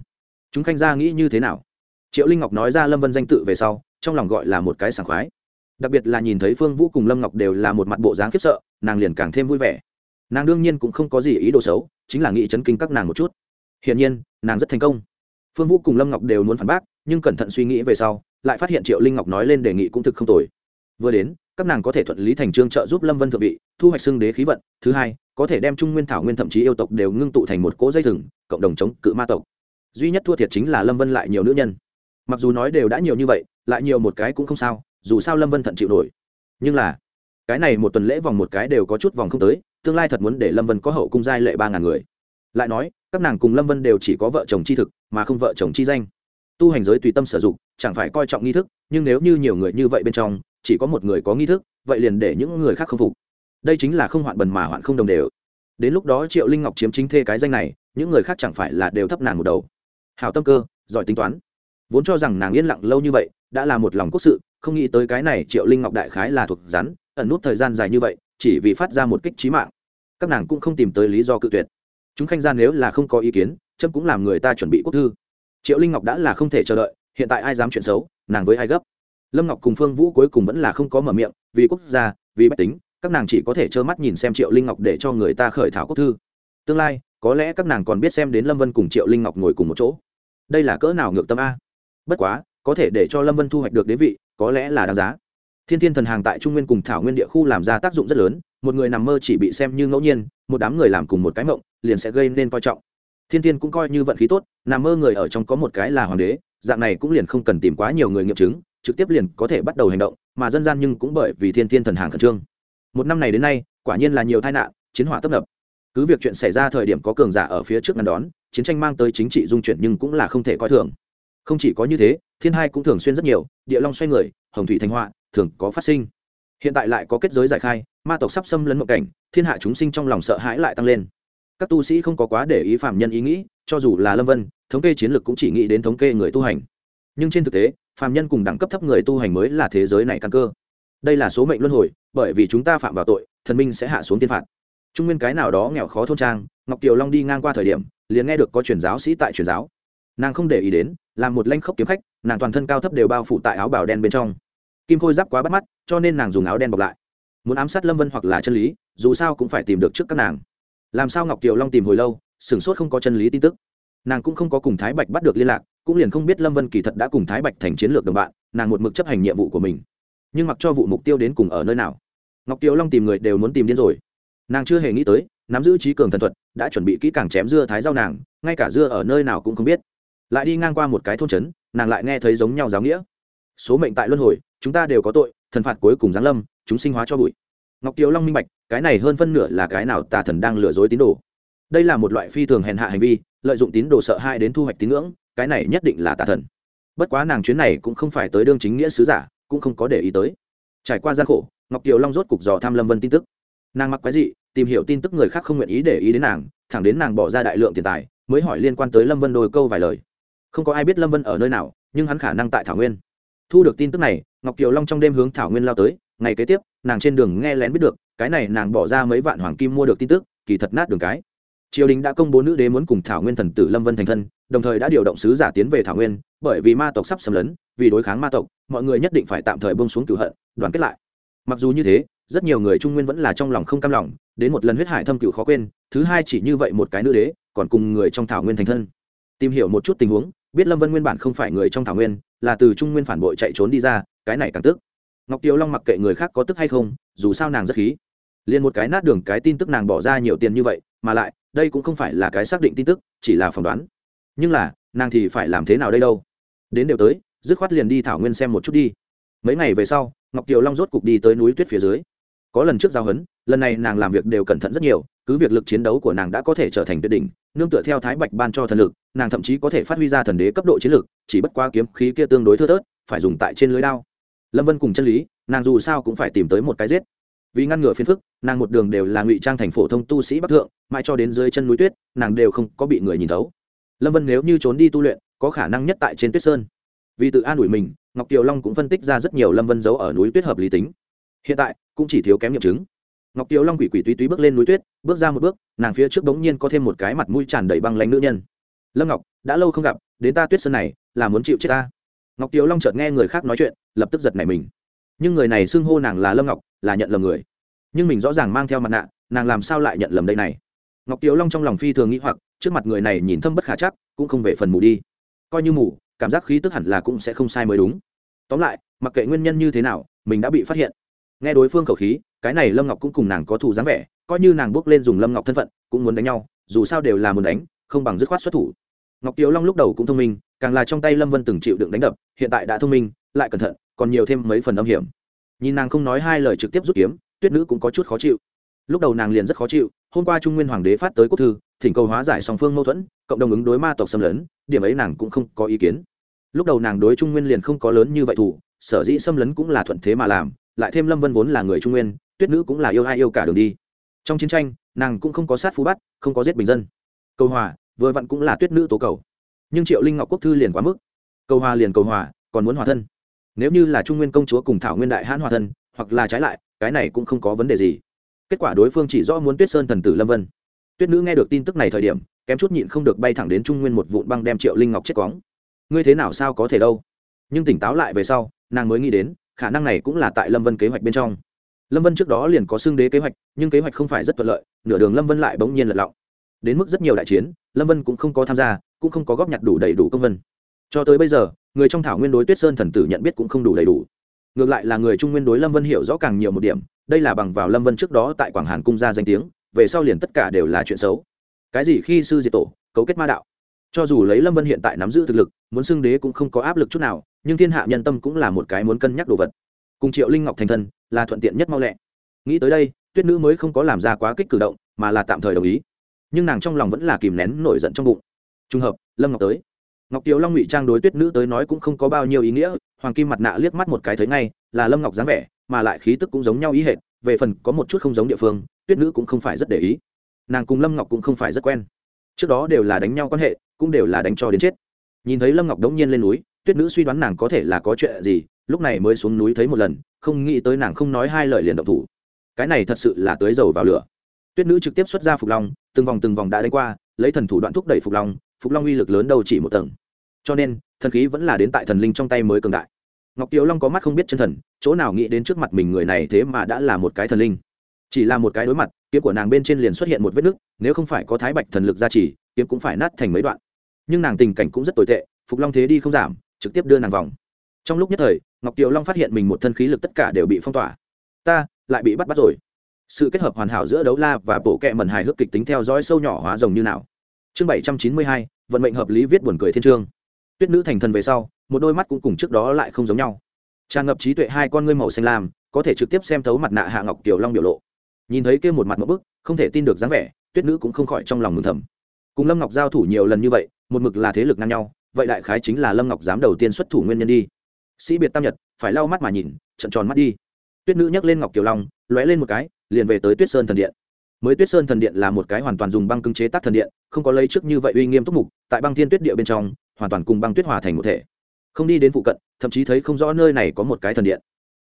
Chúng khanh gia nghĩ như thế nào? Triệu linh ngọc nói ra lâm vân danh tự về sau, trong lòng gọi là một cái sảng khoái. Đặc biệt là nhìn thấy phương vũ cùng lâm ngọc đều là một mặt bộ dáng khiếp sợ, nàng liền càng thêm vui vẻ. Nàng đương nhiên cũng không có gì ý đồ xấu, chính là nghĩ chấn kinh các nàng một chút. Hiển nhiên, nàng rất thành công. Phương vũ cùng lâm ngọc đều muốn phản bác, nhưng cẩn thận suy nghĩ về sau, lại phát hiện triệu linh ngọc nói lên đề nghị cũng thực không tồi vừa đến, các nàng có thể thuận lý thành trương trợ giúp lâm vân thượng vị, thu hoạch xưng đế khí vận. Thứ hai, có thể đem trung nguyên thảo nguyên thậm chí yêu tộc đều ngưng tụ thành một cỗ dây thừng, cộng đồng chống cự ma tộc. Duy nhất thua thiệt chính là lâm vân lại nhiều nữ nhân. Mặc dù nói đều đã nhiều như vậy, lại nhiều một cái cũng không sao, dù sao lâm vân thận chịu nổi. Nhưng là, cái này một tuần lễ vòng một cái đều có chút vòng không tới, tương lai thật muốn để lâm vân có hậu cung giai lệ ba ngàn người. Lại nói, các nàng cùng lâm vân đều chỉ có vợ chồng chi thực, mà không vợ chồng chi danh. Tu hành giới tùy tâm sử dụng, chẳng phải coi trọng nghi thức, nhưng nếu như nhiều người như vậy bên trong chỉ có một người có nghi thức, vậy liền để những người khác không phục. Đây chính là không hoạn bần mà hoạn không đồng đều. Đến lúc đó triệu linh ngọc chiếm chính thê cái danh này, những người khác chẳng phải là đều thấp nàng một đầu. Hào tâm cơ, giỏi tính toán. Vốn cho rằng nàng yên lặng lâu như vậy, đã là một lòng quốc sự, không nghĩ tới cái này triệu linh ngọc đại khái là thuộc rắn, ẩn nút thời gian dài như vậy, chỉ vì phát ra một kích trí mạng. Các nàng cũng không tìm tới lý do cự tuyệt. Chúng khanh gian nếu là không có ý kiến trâm cũng làm người ta chuẩn bị quốc thư. Triệu linh ngọc đã là không thể chờ đợi, hiện tại ai dám chuyện xấu, nàng với ai gấp? Lâm ngọc cùng phương vũ cuối cùng vẫn là không có mở miệng, vì quốc gia, vì bách tính, các nàng chỉ có thể trơ mắt nhìn xem triệu linh ngọc để cho người ta khởi thảo quốc thư. Tương lai, có lẽ các nàng còn biết xem đến lâm vân cùng triệu linh ngọc ngồi cùng một chỗ. Đây là cỡ nào ngược tâm a? Bất quá, có thể để cho lâm vân thu hoạch được đế vị, có lẽ là đáng giá. Thiên thiên thần hàng tại trung nguyên cùng thảo nguyên địa khu làm ra tác dụng rất lớn, một người nằm mơ chỉ bị xem như ngẫu nhiên, một đám người làm cùng một cái mộng, liền sẽ gây nên coi trọng. Thiên thiên cũng coi như vận khí tốt, nằm mơ người ở trong có một cái là hoàng đế, dạng này cũng liền không cần tìm quá nhiều người nghiệm chứng trực tiếp liền có thể bắt đầu hành động, mà dân gian nhưng cũng bởi vì thiên thiên thần hàng khẩn trương. Một năm này đến nay, quả nhiên là nhiều tai nạn, chiến hỏa tấp nập. Cứ việc chuyện xảy ra thời điểm có cường giả ở phía trước ngăn đón, chiến tranh mang tới chính trị dung chuyển nhưng cũng là không thể coi thường. Không chỉ có như thế, thiên hai cũng thường xuyên rất nhiều, địa long xoay người, hồng thủy thành họa, thường có phát sinh. Hiện tại lại có kết giới giải khai, ma tộc sắp xâm lấn mộng cảnh, thiên hạ chúng sinh trong lòng sợ hãi lại tăng lên. Các tu sĩ không có quá để ý phạm nhân ý nghĩ, cho dù là lâm vân, thống kê chiến lược cũng chỉ nghĩ đến thống kê người tu hành. Nhưng trên thực tế Phàm nhân cùng đẳng cấp thấp người tu hành mới là thế giới này căn cơ. Đây là số mệnh luân hồi, bởi vì chúng ta phạm vào tội, thần minh sẽ hạ xuống tiên phạt. Trung nguyên cái nào đó nghèo khó thôn trang, ngọc kiều long đi ngang qua thời điểm, liền nghe được có truyền giáo sĩ tại truyền giáo. Nàng không để ý đến, làm một lanh khốc kiếm khách, nàng toàn thân cao thấp đều bao phủ tại áo bào đen bên trong. Kim khôi giáp quá bắt mắt, cho nên nàng dùng áo đen bọc lại. Muốn ám sát lâm vân hoặc là chân lý, dù sao cũng phải tìm được trước các nàng. Làm sao ngọc kiều long tìm hồi lâu, sửng sốt không có chân lý tin tức nàng cũng không có cùng thái bạch bắt được liên lạc, cũng liền không biết lâm vân kỳ thật đã cùng thái bạch thành chiến lược đồng bạn, nàng một mực chấp hành nhiệm vụ của mình. Nhưng mặc cho vụ mục tiêu đến cùng ở nơi nào, ngọc kiều long tìm người đều muốn tìm đến rồi. Nàng chưa hề nghĩ tới, nắm giữ trí cường thần thuật, đã chuẩn bị kỹ càng chém dưa thái rau nàng, ngay cả dưa ở nơi nào cũng không biết. Lại đi ngang qua một cái thôn trấn, nàng lại nghe thấy giống nhau giáo nghĩa. Số mệnh tại luân hồi, chúng ta đều có tội, thần phạt cuối cùng giáng lâm, chúng sinh hóa cho bụi. Ngọc kiều long minh bạch, cái này hơn phân nửa là cái nào tà thần đang lừa dối tín đồ. Đây là một loại phi thường hèn hạ hành vi lợi dụng tín đồ sợ hãi đến thu hoạch tín ngưỡng, cái này nhất định là tà thần. Bất quá nàng chuyến này cũng không phải tới đương chính nghĩa sứ giả, cũng không có để ý tới. Trải qua gian khổ, ngọc kiều long rốt cục dò tham lâm vân tin tức. Nàng mặc quái dị, tìm hiểu tin tức người khác không nguyện ý để ý đến nàng, thẳng đến nàng bỏ ra đại lượng tiền tài, mới hỏi liên quan tới lâm vân đôi câu vài lời. Không có ai biết lâm vân ở nơi nào, nhưng hắn khả năng tại thảo nguyên. Thu được tin tức này, ngọc kiều long trong đêm hướng thảo nguyên lao tới, ngày kế tiếp, nàng trên đường nghe lén biết được, cái này nàng bỏ ra mấy vạn hoàng kim mua được tin tức, kỳ thật nát đường cái triều đình đã công bố nữ đế muốn cùng thảo nguyên thần tử lâm vân thành thân, đồng thời đã điều động sứ giả tiến về thảo nguyên, bởi vì ma tộc sắp xâm lấn, vì đối kháng ma tộc, mọi người nhất định phải tạm thời bông xuống cửu hận, đoàn kết lại. Mặc dù như thế, rất nhiều người trung nguyên vẫn là trong lòng không cam lòng, đến một lần huyết hải thâm cửu khó quên, thứ hai chỉ như vậy một cái nữ đế, còn cùng người trong thảo nguyên thành thân. Tìm hiểu một chút tình huống, biết lâm vân nguyên bản không phải người trong thảo nguyên, là từ trung nguyên phản bội chạy trốn đi ra, cái này càng tức. Ngọc tiếu long mặc kệ người khác có tức hay không, dù sao nàng rất khí. Liền một cái nát đường cái tin tức nàng bỏ ra nhiều tiền như vậy, mà lại đây cũng không phải là cái xác định tin tức, chỉ là phỏng đoán. Nhưng là, nàng thì phải làm thế nào đây đâu? Đến đều tới, dứt khoát liền đi thảo nguyên xem một chút đi. Mấy ngày về sau, ngọc kiều long rốt cục đi tới núi tuyết phía dưới. Có lần trước giao hấn, lần này nàng làm việc đều cẩn thận rất nhiều, cứ việc lực chiến đấu của nàng đã có thể trở thành tuyệt đỉnh, nương tựa theo thái bạch ban cho thần lực, nàng thậm chí có thể phát huy ra thần đế cấp độ chiến lực, chỉ bất qua kiếm khí kia tương đối thưa thớt, phải dùng tại trên lưới đao. Lâm vân cùng chân lý, nàng dù sao cũng phải tìm tới một cái giết vì ngăn ngừa phiền phức, nàng một đường đều là ngụy trang thành phổ thông tu sĩ bắc thượng, mãi cho đến dưới chân núi tuyết, nàng đều không có bị người nhìn thấu. Lâm vân nếu như trốn đi tu luyện, có khả năng nhất tại trên tuyết sơn. Vì tự an ủi mình, ngọc kiều long cũng phân tích ra rất nhiều lâm vân giấu ở núi tuyết hợp lý tính. Hiện tại, cũng chỉ thiếu kém nghiệm chứng. Ngọc kiều long quỷ quỷ túy túy bước lên núi tuyết, bước ra một bước, nàng phía trước bỗng nhiên có thêm một cái mặt mũi tràn đầy băng lánh nữ nhân. Lâm ngọc, đã lâu không gặp, đến ta tuyết sơn này, là muốn chịu chết ta. Ngọc kiều long chợt nghe người khác nói chuyện, lập tức giật nảy mình nhưng người này xưng hô nàng là lâm ngọc là nhận lầm người nhưng mình rõ ràng mang theo mặt nạ nàng làm sao lại nhận lầm đây này ngọc tiếu long trong lòng phi thường nghĩ hoặc trước mặt người này nhìn thâm bất khả chắc cũng không về phần mù đi coi như mù cảm giác khí tức hẳn là cũng sẽ không sai mới đúng tóm lại mặc kệ nguyên nhân như thế nào mình đã bị phát hiện nghe đối phương khẩu khí cái này lâm ngọc cũng cùng nàng có thù dáng vẻ coi như nàng bước lên dùng lâm ngọc thân phận cũng muốn đánh nhau dù sao đều là muốn đánh không bằng dứt khoát xuất thủ ngọc tiếu long lúc đầu cũng thông minh càng là trong tay lâm vân từng chịu đựng đánh đập hiện tại đã thông minh lại cẩn thận, còn nhiều thêm mấy phần âm hiểm. Nhìn nàng không nói hai lời trực tiếp rút kiếm, tuyết nữ cũng có chút khó chịu. Lúc đầu nàng liền rất khó chịu, hôm qua trung nguyên hoàng đế phát tới quốc thư, thỉnh cầu hóa giải song phương mâu thuẫn, cộng đồng ứng đối ma tộc xâm lấn, điểm ấy nàng cũng không có ý kiến. Lúc đầu nàng đối trung nguyên liền không có lớn như vậy thủ, sở dĩ xâm lấn cũng là thuận thế mà làm, lại thêm lâm vân vốn là người trung nguyên, tuyết nữ cũng là yêu ai yêu cả đường đi. Trong chiến tranh, nàng cũng không có sát phú bắt, không có giết bình dân. Cầu hòa, vừa vặn cũng là tuyết nữ tố cầu. Nhưng triệu linh ngọc quốc thư liền quá mức. Cầu hòa liền cầu hòa, còn muốn hòa thân nếu như là trung nguyên công chúa cùng thảo nguyên đại hãn hòa thân, hoặc là trái lại, cái này cũng không có vấn đề gì. Kết quả đối phương chỉ rõ muốn tuyết sơn thần tử lâm vân. Tuyết nữ nghe được tin tức này thời điểm, kém chút nhịn không được bay thẳng đến trung nguyên một vụn băng đem triệu linh ngọc chết cóng ngươi thế nào sao có thể đâu? Nhưng tỉnh táo lại về sau, nàng mới nghĩ đến, khả năng này cũng là tại lâm vân kế hoạch bên trong. Lâm vân trước đó liền có xưng đế kế hoạch, nhưng kế hoạch không phải rất thuận lợi, nửa đường lâm vân lại bỗng nhiên lật lọng. Đến mức rất nhiều đại chiến, lâm vân cũng không có tham gia, cũng không có góp nhặt đủ đầy đủ công vân cho tới bây giờ, người trong thảo nguyên đối tuyết sơn thần tử nhận biết cũng không đủ đầy đủ. Ngược lại là người trung nguyên đối lâm vân hiểu rõ càng nhiều một điểm, đây là bằng vào lâm vân trước đó tại quảng hàn cung ra danh tiếng, về sau liền tất cả đều là chuyện xấu. Cái gì khi sư diệt tổ, cấu kết ma đạo. Cho dù lấy lâm vân hiện tại nắm giữ thực lực, muốn xưng đế cũng không có áp lực chút nào, nhưng thiên hạ nhân tâm cũng là một cái muốn cân nhắc đồ vật. Cùng triệu linh ngọc thành thân, là thuận tiện nhất mau lẹ. Nghĩ tới đây, tuyết nữ mới không có làm ra quá kích cử động, mà là tạm thời đồng ý. Nhưng nàng trong lòng vẫn là kìm nén nổi giận trong bụng. Trùng hợp, lâm ngọc tới ngọc tiếu long ngụy trang đối tuyết nữ tới nói cũng không có bao nhiêu ý nghĩa, hoàng kim mặt nạ liếc mắt một cái thấy ngay, là lâm ngọc dáng vẻ, mà lại khí tức cũng giống nhau ý hệt, về phần có một chút không giống địa phương, tuyết nữ cũng không phải rất để ý. Nàng cùng lâm ngọc cũng không phải rất quen. Trước đó đều là đánh nhau quan hệ, cũng đều là đánh cho đến chết. Nhìn thấy lâm ngọc đống nhiên lên núi, tuyết nữ suy đoán nàng có thể là có chuyện gì, lúc này mới xuống núi thấy một lần, không nghĩ tới nàng không nói hai lời liền động thủ. Cái này thật sự là tưới dầu vào lửa. Tuyết nữ trực tiếp xuất ra phục long, từng vòng từng vòng đã đánh qua, lấy thần thủ đoạn thúc đẩy phục long phục long uy lực lớn đâu chỉ một tầng cho nên, thần khí vẫn là đến tại thần linh trong tay mới cường đại. Ngọc tiếu long có mắt không biết chân thần, chỗ nào nghĩ đến trước mặt mình người này thế mà đã là một cái thần linh. Chỉ là một cái đối mặt, kiếm của nàng bên trên liền xuất hiện một vết nứt, nếu không phải có thái bạch thần lực gia trì, kiếm cũng phải nát thành mấy đoạn. Nhưng nàng tình cảnh cũng rất tồi tệ, phục long thế đi không giảm, trực tiếp đưa nàng vòng. Trong lúc nhất thời, ngọc tiếu long phát hiện mình một thân khí lực tất cả đều bị phong tỏa. Ta, lại bị bắt bắt rồi. Sự kết hợp hoàn hảo giữa đấu la và bộ kẹ mần hài hước kịch tính theo dõi sâu nhỏ hóa rồng như nào. Chương bảy trăm chín mươi hai, vận mệnh hợp lý viết buồn cười thiên trương tuyết nữ thành thần về sau, một đôi mắt cũng cùng trước đó lại không giống nhau. Tràn ngập trí tuệ hai con ngươi màu xanh lam, có thể trực tiếp xem thấu mặt nạ hạ ngọc tiểu long biểu lộ. Nhìn thấy kia một mặt một bức, không thể tin được dáng vẻ, tuyết nữ cũng không khỏi trong lòng mừng thầm. Cùng lâm ngọc giao thủ nhiều lần như vậy, một mực là thế lực ngang nhau, vậy đại khái chính là lâm ngọc dám đầu tiên xuất thủ nguyên nhân đi. Sĩ biệt tam nhật, phải lau mắt mà nhìn, trận tròn mắt đi. Tuyết nữ nhắc lên ngọc kiều long, lóe lên một cái, liền về tới tuyết sơn thần điện. Mới tuyết sơn thần điện là một cái hoàn toàn dùng băng cứng chế tác thần điện, không có lấy trước như vậy uy nghiêm túc mục, tại băng thiên tuyết địa bên trong hoàn toàn cùng băng tuyết hòa thành một thể. Không đi đến phụ cận thậm chí thấy không rõ nơi này có một cái thần điện.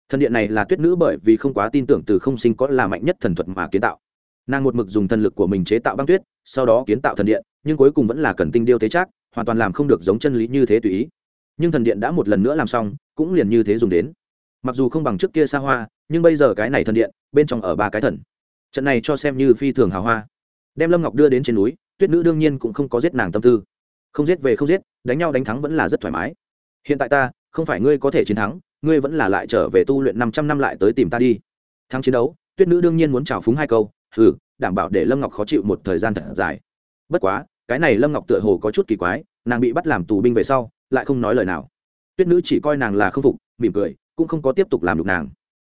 Thần điện này là tuyết nữ bởi vì không quá tin tưởng từ không sinh có là mạnh nhất thần thuật mà kiến tạo. Nàng một mực dùng thần lực của mình chế tạo băng tuyết sau đó kiến tạo thần điện nhưng cuối cùng vẫn là cần tinh điêu thế chắc, hoàn toàn làm không được giống chân lý như thế tùy ý. Nhưng thần điện đã một lần nữa làm xong cũng liền như thế dùng đến. Mặc dù không bằng trước kia xa hoa nhưng bây giờ cái này thần điện bên trong ở ba cái thần. Trận này cho xem như phi thường hào hoa. Đem lâm ngọc đưa đến trên núi tuyết nữ đương nhiên cũng không có giết nàng tâm tư. Không giết về không giết đánh nhau đánh thắng vẫn là rất thoải mái. Hiện tại ta, không phải ngươi có thể chiến thắng, ngươi vẫn là lại trở về tu luyện năm trăm năm lại tới tìm ta đi. Thắng chiến đấu, tuyết nữ đương nhiên muốn trào phúng hai câu ừ đảm bảo để lâm ngọc khó chịu một thời gian thật dài. Bất quá, cái này lâm ngọc tựa hồ có chút kỳ quái, nàng bị bắt làm tù binh về sau, lại không nói lời nào. Tuyết nữ chỉ coi nàng là k phục, mỉm cười, cũng không có tiếp tục làm được nàng.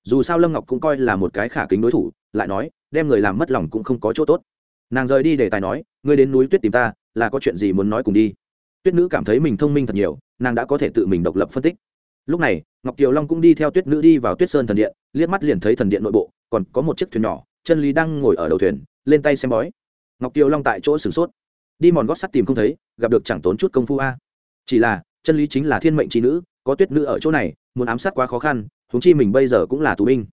Dù sao lâm ngọc cũng coi là một cái khả kính đối thủ, lại nói, đem người làm mất lòng cũng không có chỗ tốt. Nàng rời đi để tài nói, ngươi đến núi tuyết tìm ta, là có chuyện gì muốn nói cùng đi? Tuyết nữ cảm thấy mình thông minh thật nhiều, nàng đã có thể tự mình độc lập phân tích. Lúc này, ngọc kiều long cũng đi theo tuyết nữ đi vào tuyết sơn thần điện, liếc mắt liền thấy thần điện nội bộ, còn có một chiếc thuyền nhỏ, chân lý đang ngồi ở đầu thuyền, lên tay xem bói. Ngọc kiều long tại chỗ sửng sốt. Đi mòn gót sắt tìm không thấy, gặp được chẳng tốn chút công phu a. Chỉ là, chân lý chính là thiên mệnh trí nữ, có tuyết nữ ở chỗ này, muốn ám sát quá khó khăn, huống chi mình bây giờ cũng là tù binh.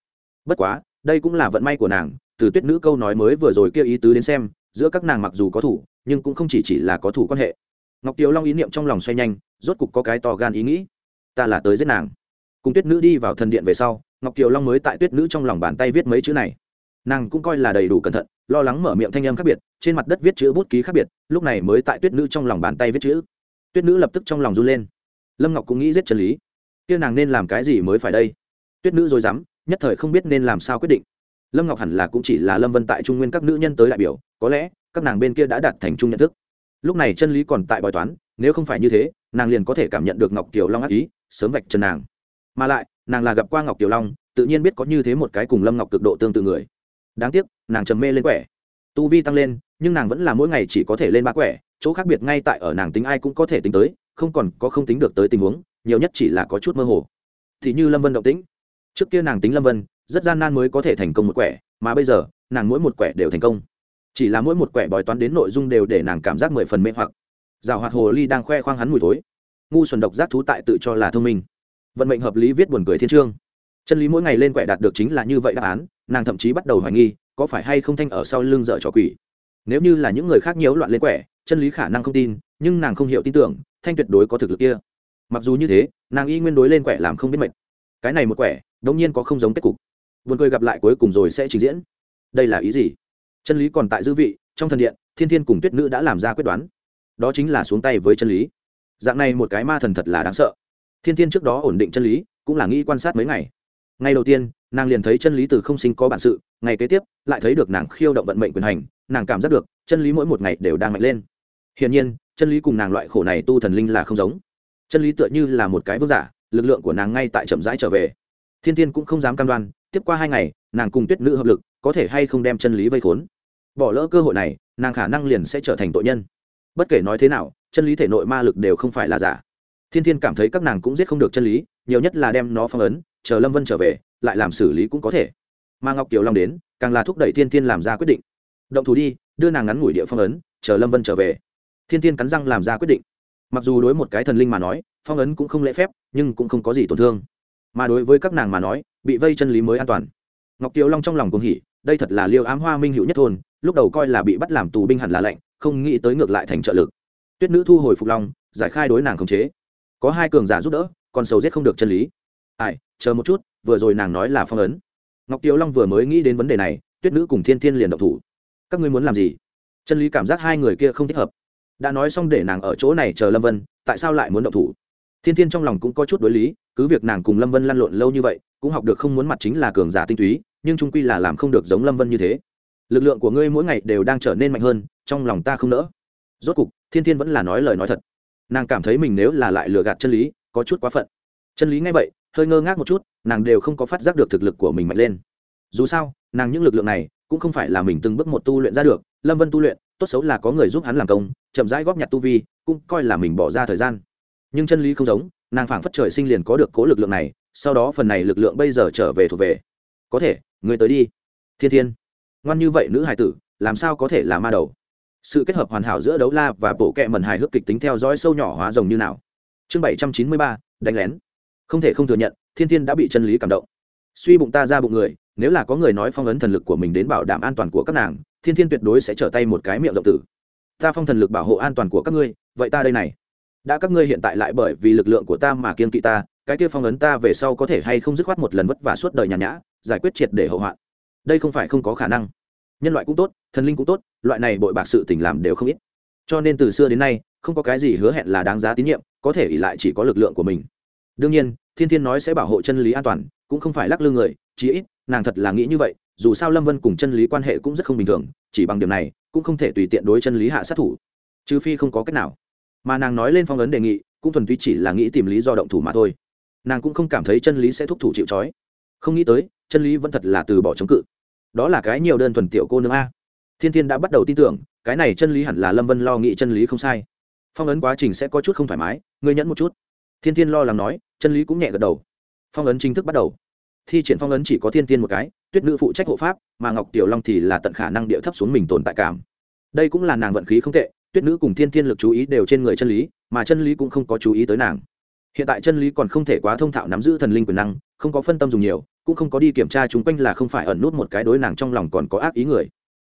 Bất quá, đây cũng là vận may của nàng, từ tuyết nữ câu nói mới vừa rồi kêu ý tứ đến xem, giữa các nàng mặc dù có thủ, nhưng cũng không chỉ chỉ là có thủ quan hệ ngọc tiều long ý niệm trong lòng xoay nhanh, rốt cục có cái to gan ý nghĩ. Ta là tới giết nàng. Cùng tuyết nữ đi vào thần điện về sau, ngọc tiều long mới tại tuyết nữ trong lòng bàn tay viết mấy chữ này. Nàng cũng coi là đầy đủ cẩn thận, lo lắng mở miệng thanh âm khác biệt, trên mặt đất viết chữ bút ký khác biệt, lúc này mới tại tuyết nữ trong lòng bàn tay viết chữ. Tuyết nữ lập tức trong lòng run lên. Lâm ngọc cũng nghĩ giết chân lý. Kia nàng nên làm cái gì mới phải đây? Tuyết nữ rồi dám nhất thời không biết nên làm sao quyết định. Lâm ngọc hẳn là cũng chỉ là lâm vân tại trung nguyên các nữ nhân tới đại biểu, có lẽ các nàng bên kia đã đạt thành chung nhận thức lúc này chân lý còn tại bói toán, nếu không phải như thế, nàng liền có thể cảm nhận được ngọc kiều long ác ý, sớm vạch trần nàng. Mà lại, nàng là gặp qua ngọc kiều long, tự nhiên biết có như thế một cái cùng lâm ngọc cực độ tương tự người. Đáng tiếc, nàng trầm mê lên quẻ. Tu vi tăng lên, nhưng nàng vẫn là mỗi ngày chỉ có thể lên ba quẻ, chỗ khác biệt ngay tại ở nàng tính ai cũng có thể tính tới, không còn có không tính được tới tình huống, nhiều nhất chỉ là có chút mơ hồ. Thì như lâm vân động tĩnh. Trước kia nàng tính lâm vân, rất gian nan mới có thể thành công một quẻ, mà bây giờ, nàng mỗi một quẻ đều thành công chỉ là mỗi một quẻ bói toán đến nội dung đều để nàng cảm giác mười phần mê hoặc. Rào hoạt hồ ly đang khoe khoang hắn mùi thối. Ngu xuẩn độc giác thú tại tự cho là thông minh. Vận mệnh hợp lý viết buồn cười thiên trương chân lý mỗi ngày lên quẻ đạt được chính là như vậy đáp án, nàng thậm chí bắt đầu hoài nghi, có phải hay không thanh ở sau lưng dở trò quỷ. Nếu như là những người khác nhiễu loạn lên quẻ, chân lý khả năng không tin, nhưng nàng không hiểu tin tưởng, thanh tuyệt đối có thực lực kia. Mặc dù như thế, nàng y nguyên đối lên quẻ làm không biết mệt. Cái này một quẻ, đống nhiên có không giống kết cục. Buồn cười gặp lại cuối cùng rồi sẽ trình diễn. Đây là ý gì? Chân lý còn tại dư vị, trong thần điện, thiên thiên cùng tuyết nữ đã làm ra quyết đoán. Đó chính là xuống tay với chân lý. Dạng này một cái ma thần thật là đáng sợ. Thiên thiên trước đó ổn định chân lý, cũng là nghĩ quan sát mấy ngày. Ngày đầu tiên, nàng liền thấy chân lý từ không sinh có bản sự, ngày kế tiếp, lại thấy được nàng khiêu động vận mệnh quyền hành, nàng cảm giác được, chân lý mỗi một ngày đều đang mạnh lên. Hiển nhiên, chân lý cùng nàng loại khổ này tu thần linh là không giống. Chân lý tựa như là một cái vương giả, lực lượng của nàng ngay tại chậm rãi trở về. Thiên thiên cũng không dám cam đoan, tiếp qua hai ngày, nàng cùng tuyết nữ hợp lực, có thể hay không đem chân lý vây khốn bỏ lỡ cơ hội này, nàng khả năng liền sẽ trở thành tội nhân. Bất kể nói thế nào, chân lý thể nội ma lực đều không phải là giả. Thiên thiên cảm thấy các nàng cũng giết không được chân lý, nhiều nhất là đem nó phong ấn, chờ lâm vân trở về, lại làm xử lý cũng có thể. Mà ngọc kiều long đến, càng là thúc đẩy thiên thiên làm ra quyết định. Động thủ đi, đưa nàng ngắn ngủi địa phong ấn, chờ lâm vân trở về. Thiên thiên cắn răng làm ra quyết định. Mặc dù đối một cái thần linh mà nói, phong ấn cũng không lễ phép, nhưng cũng không có gì tổn thương. Mà đối với các nàng mà nói, bị vây chân lý mới an toàn. Ngọc kiều long trong lòng cũng hỉ, đây thật là liêu ám hoa minh hữu nhất thôn lúc đầu coi là bị bắt làm tù binh hẳn là lệnh không nghĩ tới ngược lại thành trợ lực. Tuyết nữ thu hồi phục long giải khai đối nàng khống chế. Có hai cường giả giúp đỡ, còn sầu giết không được chân lý. Ai, chờ một chút, vừa rồi nàng nói là phong ấn. Ngọc kiều long vừa mới nghĩ đến vấn đề này, tuyết nữ cùng thiên thiên liền động thủ. Các ngươi muốn làm gì? Chân lý cảm giác hai người kia không thích hợp. Đã nói xong để nàng ở chỗ này chờ lâm vân, tại sao lại muốn động thủ? Thiên thiên trong lòng cũng có chút đối lý, cứ việc nàng cùng lâm vân lăn lộn lâu như vậy, cũng học được không muốn mặt chính là cường giả tinh túy, nhưng trung quy là làm không được giống lâm vân như thế lực lượng của ngươi mỗi ngày đều đang trở nên mạnh hơn, trong lòng ta không nỡ. Rốt cục, thiên thiên vẫn là nói lời nói thật. Nàng cảm thấy mình nếu là lại lừa gạt chân lý, có chút quá phận. Chân lý ngay vậy, hơi ngơ ngác một chút, nàng đều không có phát giác được thực lực của mình mạnh lên. Dù sao, nàng những lực lượng này cũng không phải là mình từng bước một tu luyện ra được, lâm vân tu luyện, tốt xấu là có người giúp hắn làm công, chậm rãi góp nhặt tu vi, cũng coi là mình bỏ ra thời gian. Nhưng chân lý không giống, nàng phảng phất trời sinh liền có được cố lực lượng này, sau đó phần này lực lượng bây giờ trở về thuộc về. Có thể người tới đi. Thiên thiên ngoan như vậy nữ hải tử, làm sao có thể là ma đầu? Sự kết hợp hoàn hảo giữa đấu la và bộ kệ mẩn hài hước kịch tính theo dõi sâu nhỏ hóa rồng như nào? Chương bảy trăm chín mươi ba, đánh lén. Không thể không thừa nhận, thiên thiên đã bị chân lý cảm động. Suy bụng ta ra bụng người, nếu là có người nói phong ấn thần lực của mình đến bảo đảm an toàn của các nàng, thiên thiên tuyệt đối sẽ trở tay một cái miệng rộng tử. Ta phong thần lực bảo hộ an toàn của các ngươi, vậy ta đây này. Đã các ngươi hiện tại lại bởi vì lực lượng của ta mà kiên kỵ ta, cái kia phong ấn ta về sau có thể hay không dứt khoát một lần vất vả suốt đời nhàn nhã, giải quyết triệt để hậu hoạn? Đây không phải không có khả năng nhân loại cũng tốt, thần linh cũng tốt, loại này bội bạc sự tình làm đều không ít. Cho nên từ xưa đến nay, không có cái gì hứa hẹn là đáng giá tín nhiệm, có thể ỉ lại chỉ có lực lượng của mình. Đương nhiên, thiên thiên nói sẽ bảo hộ chân lý an toàn, cũng không phải lắc lư người, chí ít, nàng thật là nghĩ như vậy, dù sao lâm vân cùng chân lý quan hệ cũng rất không bình thường, chỉ bằng điểm này, cũng không thể tùy tiện đối chân lý hạ sát thủ. Trừ phi không có cách nào. Mà nàng nói lên phong ấn đề nghị, cũng thuần túy chỉ là nghĩ tìm lý do động thủ mà thôi. Nàng cũng không cảm thấy chân lý sẽ thúc thủ chịu c không nghĩ tới, chân lý vẫn thật là từ bỏ chống cự đó là cái nhiều đơn thuần tiểu cô nương a. Thiên thiên đã bắt đầu tin tưởng, cái này chân lý hẳn là lâm vân lo nghĩ chân lý không sai. Phong ấn quá trình sẽ có chút không thoải mái, ngươi nhẫn một chút. Thiên thiên lo lắng nói, chân lý cũng nhẹ gật đầu. Phong ấn chính thức bắt đầu. Thi triển phong ấn chỉ có thiên tiên một cái, tuyết nữ phụ trách hộ pháp, mà ngọc tiểu long thì là tận khả năng địa thấp xuống mình tồn tại cảm. Đây cũng là nàng vận khí không tệ, tuyết nữ cùng thiên thiên lực chú ý đều trên người chân lý, mà chân lý cũng không có chú ý tới nàng. Hiện tại chân lý còn không thể quá thông thạo nắm giữ thần linh quyền năng, không có phân tâm dùng nhiều cũng không có đi kiểm tra chúng quanh là không phải ẩn nút một cái đối nàng trong lòng còn có ác ý người.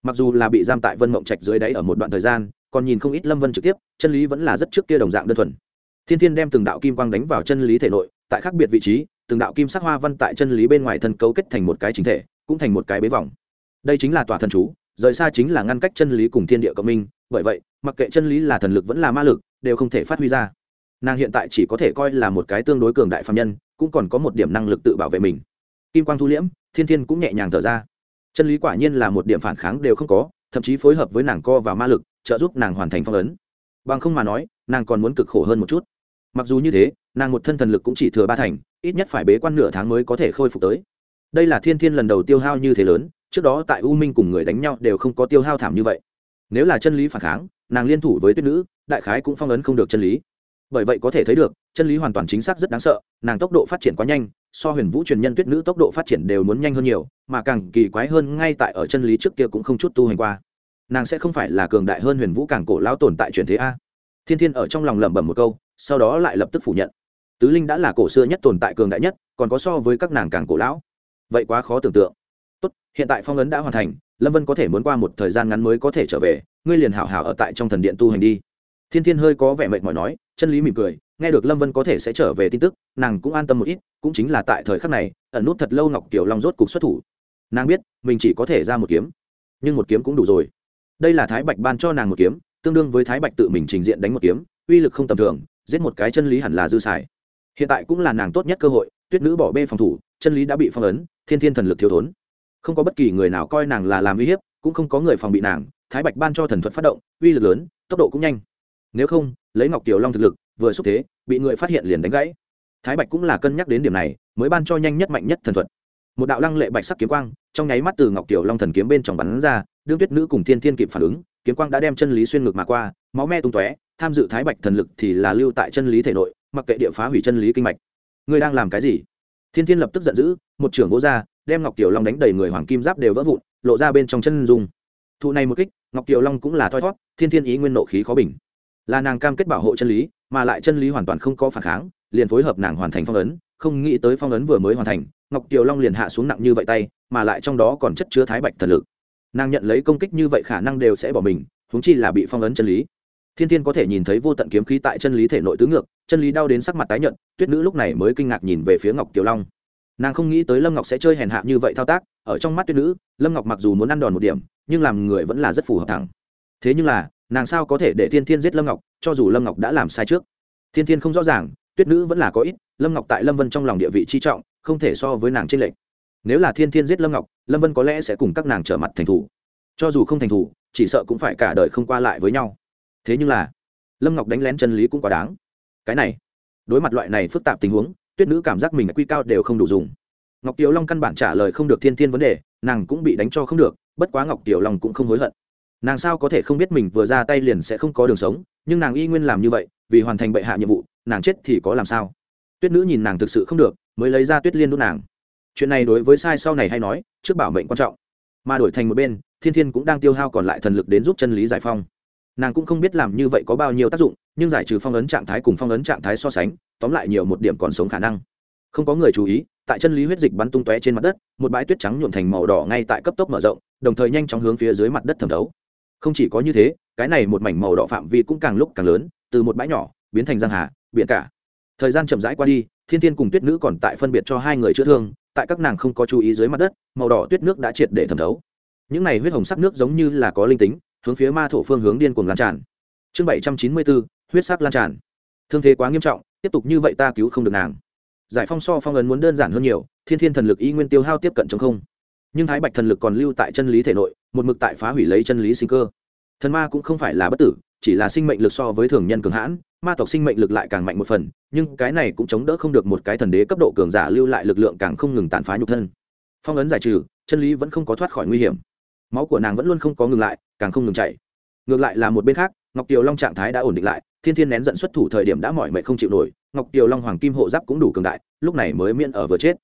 Mặc dù là bị giam tại vân mộng trạch dưới đáy ở một đoạn thời gian, còn nhìn không ít lâm vân trực tiếp, chân lý vẫn là rất trước kia đồng dạng đơn thuần. Thiên thiên đem từng đạo kim quang đánh vào chân lý thể nội, tại khác biệt vị trí, từng đạo kim sắc hoa văn tại chân lý bên ngoài thân cấu kết thành một cái chính thể, cũng thành một cái bế vòng. Đây chính là tòa thần chú, rời xa chính là ngăn cách chân lý cùng thiên địa cộng minh, bởi vậy, mặc kệ chân lý là thần lực vẫn là ma lực, đều không thể phát huy ra. Nàng hiện tại chỉ có thể coi là một cái tương đối cường đại phạm nhân, cũng còn có một điểm năng lực tự bảo vệ mình kim quang thu liễm, thiên thiên cũng nhẹ nhàng thở ra. Chân lý quả nhiên là một điểm phản kháng đều không có, thậm chí phối hợp với nàng co và ma lực, trợ giúp nàng hoàn thành phong ấn. Bằng không mà nói, nàng còn muốn cực khổ hơn một chút. Mặc dù như thế, nàng một thân thần lực cũng chỉ thừa ba thành, ít nhất phải bế quan nửa tháng mới có thể khôi phục tới. Đây là thiên thiên lần đầu tiêu hao như thế lớn, trước đó tại u minh cùng người đánh nhau đều không có tiêu hao thảm như vậy. Nếu là chân lý phản kháng, nàng liên thủ với tuyết nữ, đại khái cũng phong ấn không được chân lý. Bởi vậy có thể thấy được, chân lý hoàn toàn chính xác rất đáng sợ, nàng tốc độ phát triển quá nhanh so huyền vũ truyền nhân tuyết nữ tốc độ phát triển đều muốn nhanh hơn nhiều, mà càng kỳ quái hơn ngay tại ở chân lý trước kia cũng không chút tu hành qua. Nàng sẽ không phải là cường đại hơn huyền vũ càng cổ lão tồn tại truyền thế a. Thiên thiên ở trong lòng lẩm bẩm một câu, sau đó lại lập tức phủ nhận. Tứ linh đã là cổ xưa nhất tồn tại cường đại nhất, còn có so với các nàng càng cổ lão. Vậy quá khó tưởng tượng. Tốt, hiện tại phong ấn đã hoàn thành, lâm vân có thể muốn qua một thời gian ngắn mới có thể trở về, ngươi liền hảo hảo ở tại trong thần điện tu hành đi. Thiên thiên hơi có vẻ mệt mỏi nói, chân lý mỉm cười nghe được lâm vân có thể sẽ trở về tin tức, nàng cũng an tâm một ít, cũng chính là tại thời khắc này, ẩn nút thật lâu ngọc kiều long rốt cục xuất thủ. Nàng biết, mình chỉ có thể ra một kiếm. Nhưng một kiếm cũng đủ rồi. Đây là thái bạch ban cho nàng một kiếm, tương đương với thái bạch tự mình trình diện đánh một kiếm, uy lực không tầm thường, giết một cái chân lý hẳn là dư xài. Hiện tại cũng là nàng tốt nhất cơ hội, tuyết nữ bỏ bê phòng thủ, chân lý đã bị phong ấn, thiên thiên thần lực thiếu thốn. Không có bất kỳ người nào coi nàng là làm uy hiếp, cũng không có người phòng bị nàng, thái bạch ban cho thần thuật phát động, uy lực lớn, tốc độ cũng nhanh. Nếu không, lấy ngọc tiểu long thực lực, vừa xúc thế bị người phát hiện liền đánh gãy. Thái bạch cũng là cân nhắc đến điểm này, mới ban cho nhanh nhất mạnh nhất thần thuật. Một đạo lăng lệ bạch sắc kiếm quang, trong nháy mắt từ ngọc tiểu long thần kiếm bên trong bắn ra, đương tuyết nữ cùng thiên thiên kịp phản ứng, kiếm quang đã đem chân lý xuyên ngược mà qua, máu me tung tóe, tham dự thái bạch thần lực thì là lưu tại chân lý thể nội, mặc kệ địa phá hủy chân lý kinh mạch. Ngươi đang làm cái gì? Thiên thiên lập tức giận dữ, một trưởng gỗ ra, đem ngọc tiểu long đánh đầy người hoàng kim giáp đều vỡ vụn, lộ ra bên trong chân dung. Thụ này một kích, ngọc tiểu long cũng là thoi thót, thiên thiên ý nguyên nộ khí khó bình là nàng cam kết bảo hộ chân lý, mà lại chân lý hoàn toàn không có phản kháng, liền phối hợp nàng hoàn thành phong ấn, không nghĩ tới phong ấn vừa mới hoàn thành, ngọc kiều long liền hạ xuống nặng như vậy tay, mà lại trong đó còn chất chứa thái bạch thần lực. Nàng nhận lấy công kích như vậy khả năng đều sẽ bỏ mình húng chi là bị phong ấn chân lý. Thiên thiên có thể nhìn thấy vô tận kiếm khí tại chân lý thể nội tứ ngược, chân lý đau đến sắc mặt tái nhận tuyết nữ lúc này mới kinh ngạc nhìn về phía ngọc kiều long. Nàng không nghĩ tới lâm ngọc sẽ chơi hèn hạ như vậy thao tác, ở trong mắt tuyết nữ, lâm ngọc mặc dù muốn ăn đòn một điểm, nhưng làm người vẫn là rất phù hợp thẳng. Thế nhưng là nàng sao có thể để thiên thiên giết lâm ngọc, cho dù lâm ngọc đã làm sai trước. Thiên thiên không rõ ràng, tuyết nữ vẫn là có ít, lâm ngọc tại lâm vân trong lòng địa vị chi trọng, không thể so với nàng t r ê n lệch. Nếu là thiên thiên giết lâm ngọc, lâm vân có lẽ sẽ cùng các nàng trở mặt thành thủ. Cho dù không thành thủ, chỉ sợ cũng phải cả đời không qua lại với nhau. Thế nhưng là, lâm ngọc đánh lén chân lý cũng quá đáng. Cái này, đối mặt loại này phức tạp tình huống, tuyết nữ cảm giác mình quy cao đều không đủ dùng. Ngọc tiểu long căn bản trả lời không được thiên thiên vấn đề, nàng cũng bị đánh cho không được, bất quá ngọc tiểu long cũng không hối hận nàng sao có thể không biết mình vừa ra tay liền sẽ không có đường sống, nhưng nàng y nguyên làm như vậy, vì hoàn thành bệ hạ nhiệm vụ, nàng chết thì có làm sao? Tuyết nữ nhìn nàng thực sự không được, mới lấy ra tuyết liên đốt nàng. Chuyện này đối với sai sau này hay nói, trước bảo mệnh quan trọng. Mà đổi thành một bên, thiên thiên cũng đang tiêu hao còn lại thần lực đến giúp chân lý giải phong. Nàng cũng không biết làm như vậy có bao nhiêu tác dụng, nhưng giải trừ phong ấn trạng thái cùng phong ấn trạng thái so sánh, tóm lại nhiều một điểm còn sống khả năng. Không có người chú ý, tại chân lý huyết dịch bắn tung tóe trên mặt đất, một bãi tuyết trắng nhuộm thành màu đỏ ngay tại cấp tốc mở rộng, đồng thời nhanh chóng hướng phía dưới mặt đất thẩm thấu không chỉ có như thế, cái này một mảnh màu đỏ phạm vi cũng càng lúc càng lớn, từ một bãi nhỏ, biến thành giang hà, biển cả. Thời gian chậm rãi qua đi, thiên thiên cùng tuyết nữ còn tại phân biệt cho hai người chữa thương, tại các nàng không có chú ý dưới mặt đất, màu đỏ tuyết nước đã triệt để thẩm thấu. Những này huyết hồng sắc nước giống như là có linh tính, hướng phía ma thổ phương hướng điên cuồng lan tràn. Chương bảy trăm chín mươi bốn, huyết sắc lan tràn. Thương thế quá nghiêm trọng, tiếp tục như vậy ta cứu không được nàng. Giải phong so phong ấn muốn đơn giản hơn nhiều, thiên thiên thần lực y nguyên tiêu hao tiếp cận chống không. Nhưng thái bạch thần lực còn lưu tại chân lý thể nội một mực tại phá hủy lấy chân lý sinh cơ. Thần ma cũng không phải là bất tử, chỉ là sinh mệnh lực so với thường nhân cường hãn, ma tộc sinh mệnh lực lại càng mạnh một phần, nhưng cái này cũng chống đỡ không được một cái thần đế cấp độ cường giả lưu lại lực lượng càng không ngừng tàn phá nhục thân. Phong ấn giải trừ, chân lý vẫn không có thoát khỏi nguy hiểm. Máu của nàng vẫn luôn không có ngừng lại, càng không ngừng chạy ngược lại là một bên khác, ngọc kiều long trạng thái đã ổn định lại, thiên thiên nén giận xuất thủ thời điểm đã mỏi mệt không chịu nổi, ngọc kiều long hoàng kim hộ giáp cũng đủ cường đại, lúc này mới miễn ở vừa chết.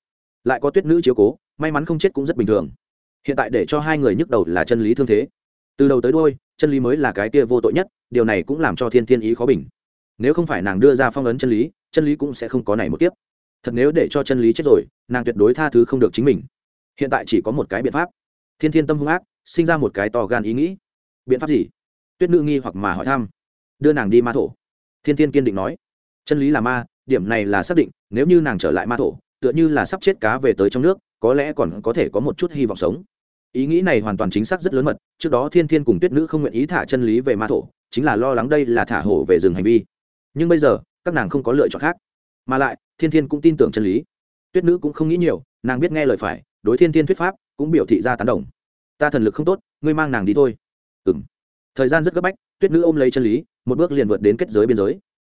Lại có tuyết nữ chiếu cố, may mắn không chết cũng rất bình thường hiện tại để cho hai người nhức đầu là chân lý thương thế. Từ đầu tới đôi chân lý mới là cái kia vô tội nhất, điều này cũng làm cho thiên thiên ý khó bình. Nếu không phải nàng đưa ra phong ấn chân lý chân lý cũng sẽ không có này một tiếp thật nếu để cho chân lý chết rồi, nàng tuyệt đối tha thứ không được chính mình. Hiện tại chỉ có một cái biện pháp. Thiên thiên tâm hung ác, sinh ra một cái to gan ý nghĩ. Biện pháp gì? Tuyết nữ nghi hoặc mà hỏi thăm. Đưa nàng đi ma thổ. Thiên thiên kiên định nói. Chân lý là ma, điểm này là xác định, nếu như nàng trở lại ma thổ, tựa như là sắp chết cá về tới trong nước, có lẽ còn có thể có một chút hy vọng sống ý nghĩ này hoàn toàn chính xác rất lớn mật, trước đó thiên thiên cùng tuyết nữ không nguyện ý thả chân lý về ma thổ, chính là lo lắng đây là thả hổ về rừng hành vi. Nhưng bây giờ, các nàng không có lựa chọn khác. Mà lại, thiên thiên cũng tin tưởng chân lý. Tuyết nữ cũng không nghĩ nhiều, nàng biết nghe lời phải, đối thiên thiên thuyết pháp, cũng biểu thị ra tán đồng. Ta thần lực không tốt, ngươi mang nàng đi thôi. Ừ m thời gian rất gấp bách, tuyết nữ ôm lấy chân lý, một bước liền vượt đến kết giới biên giới.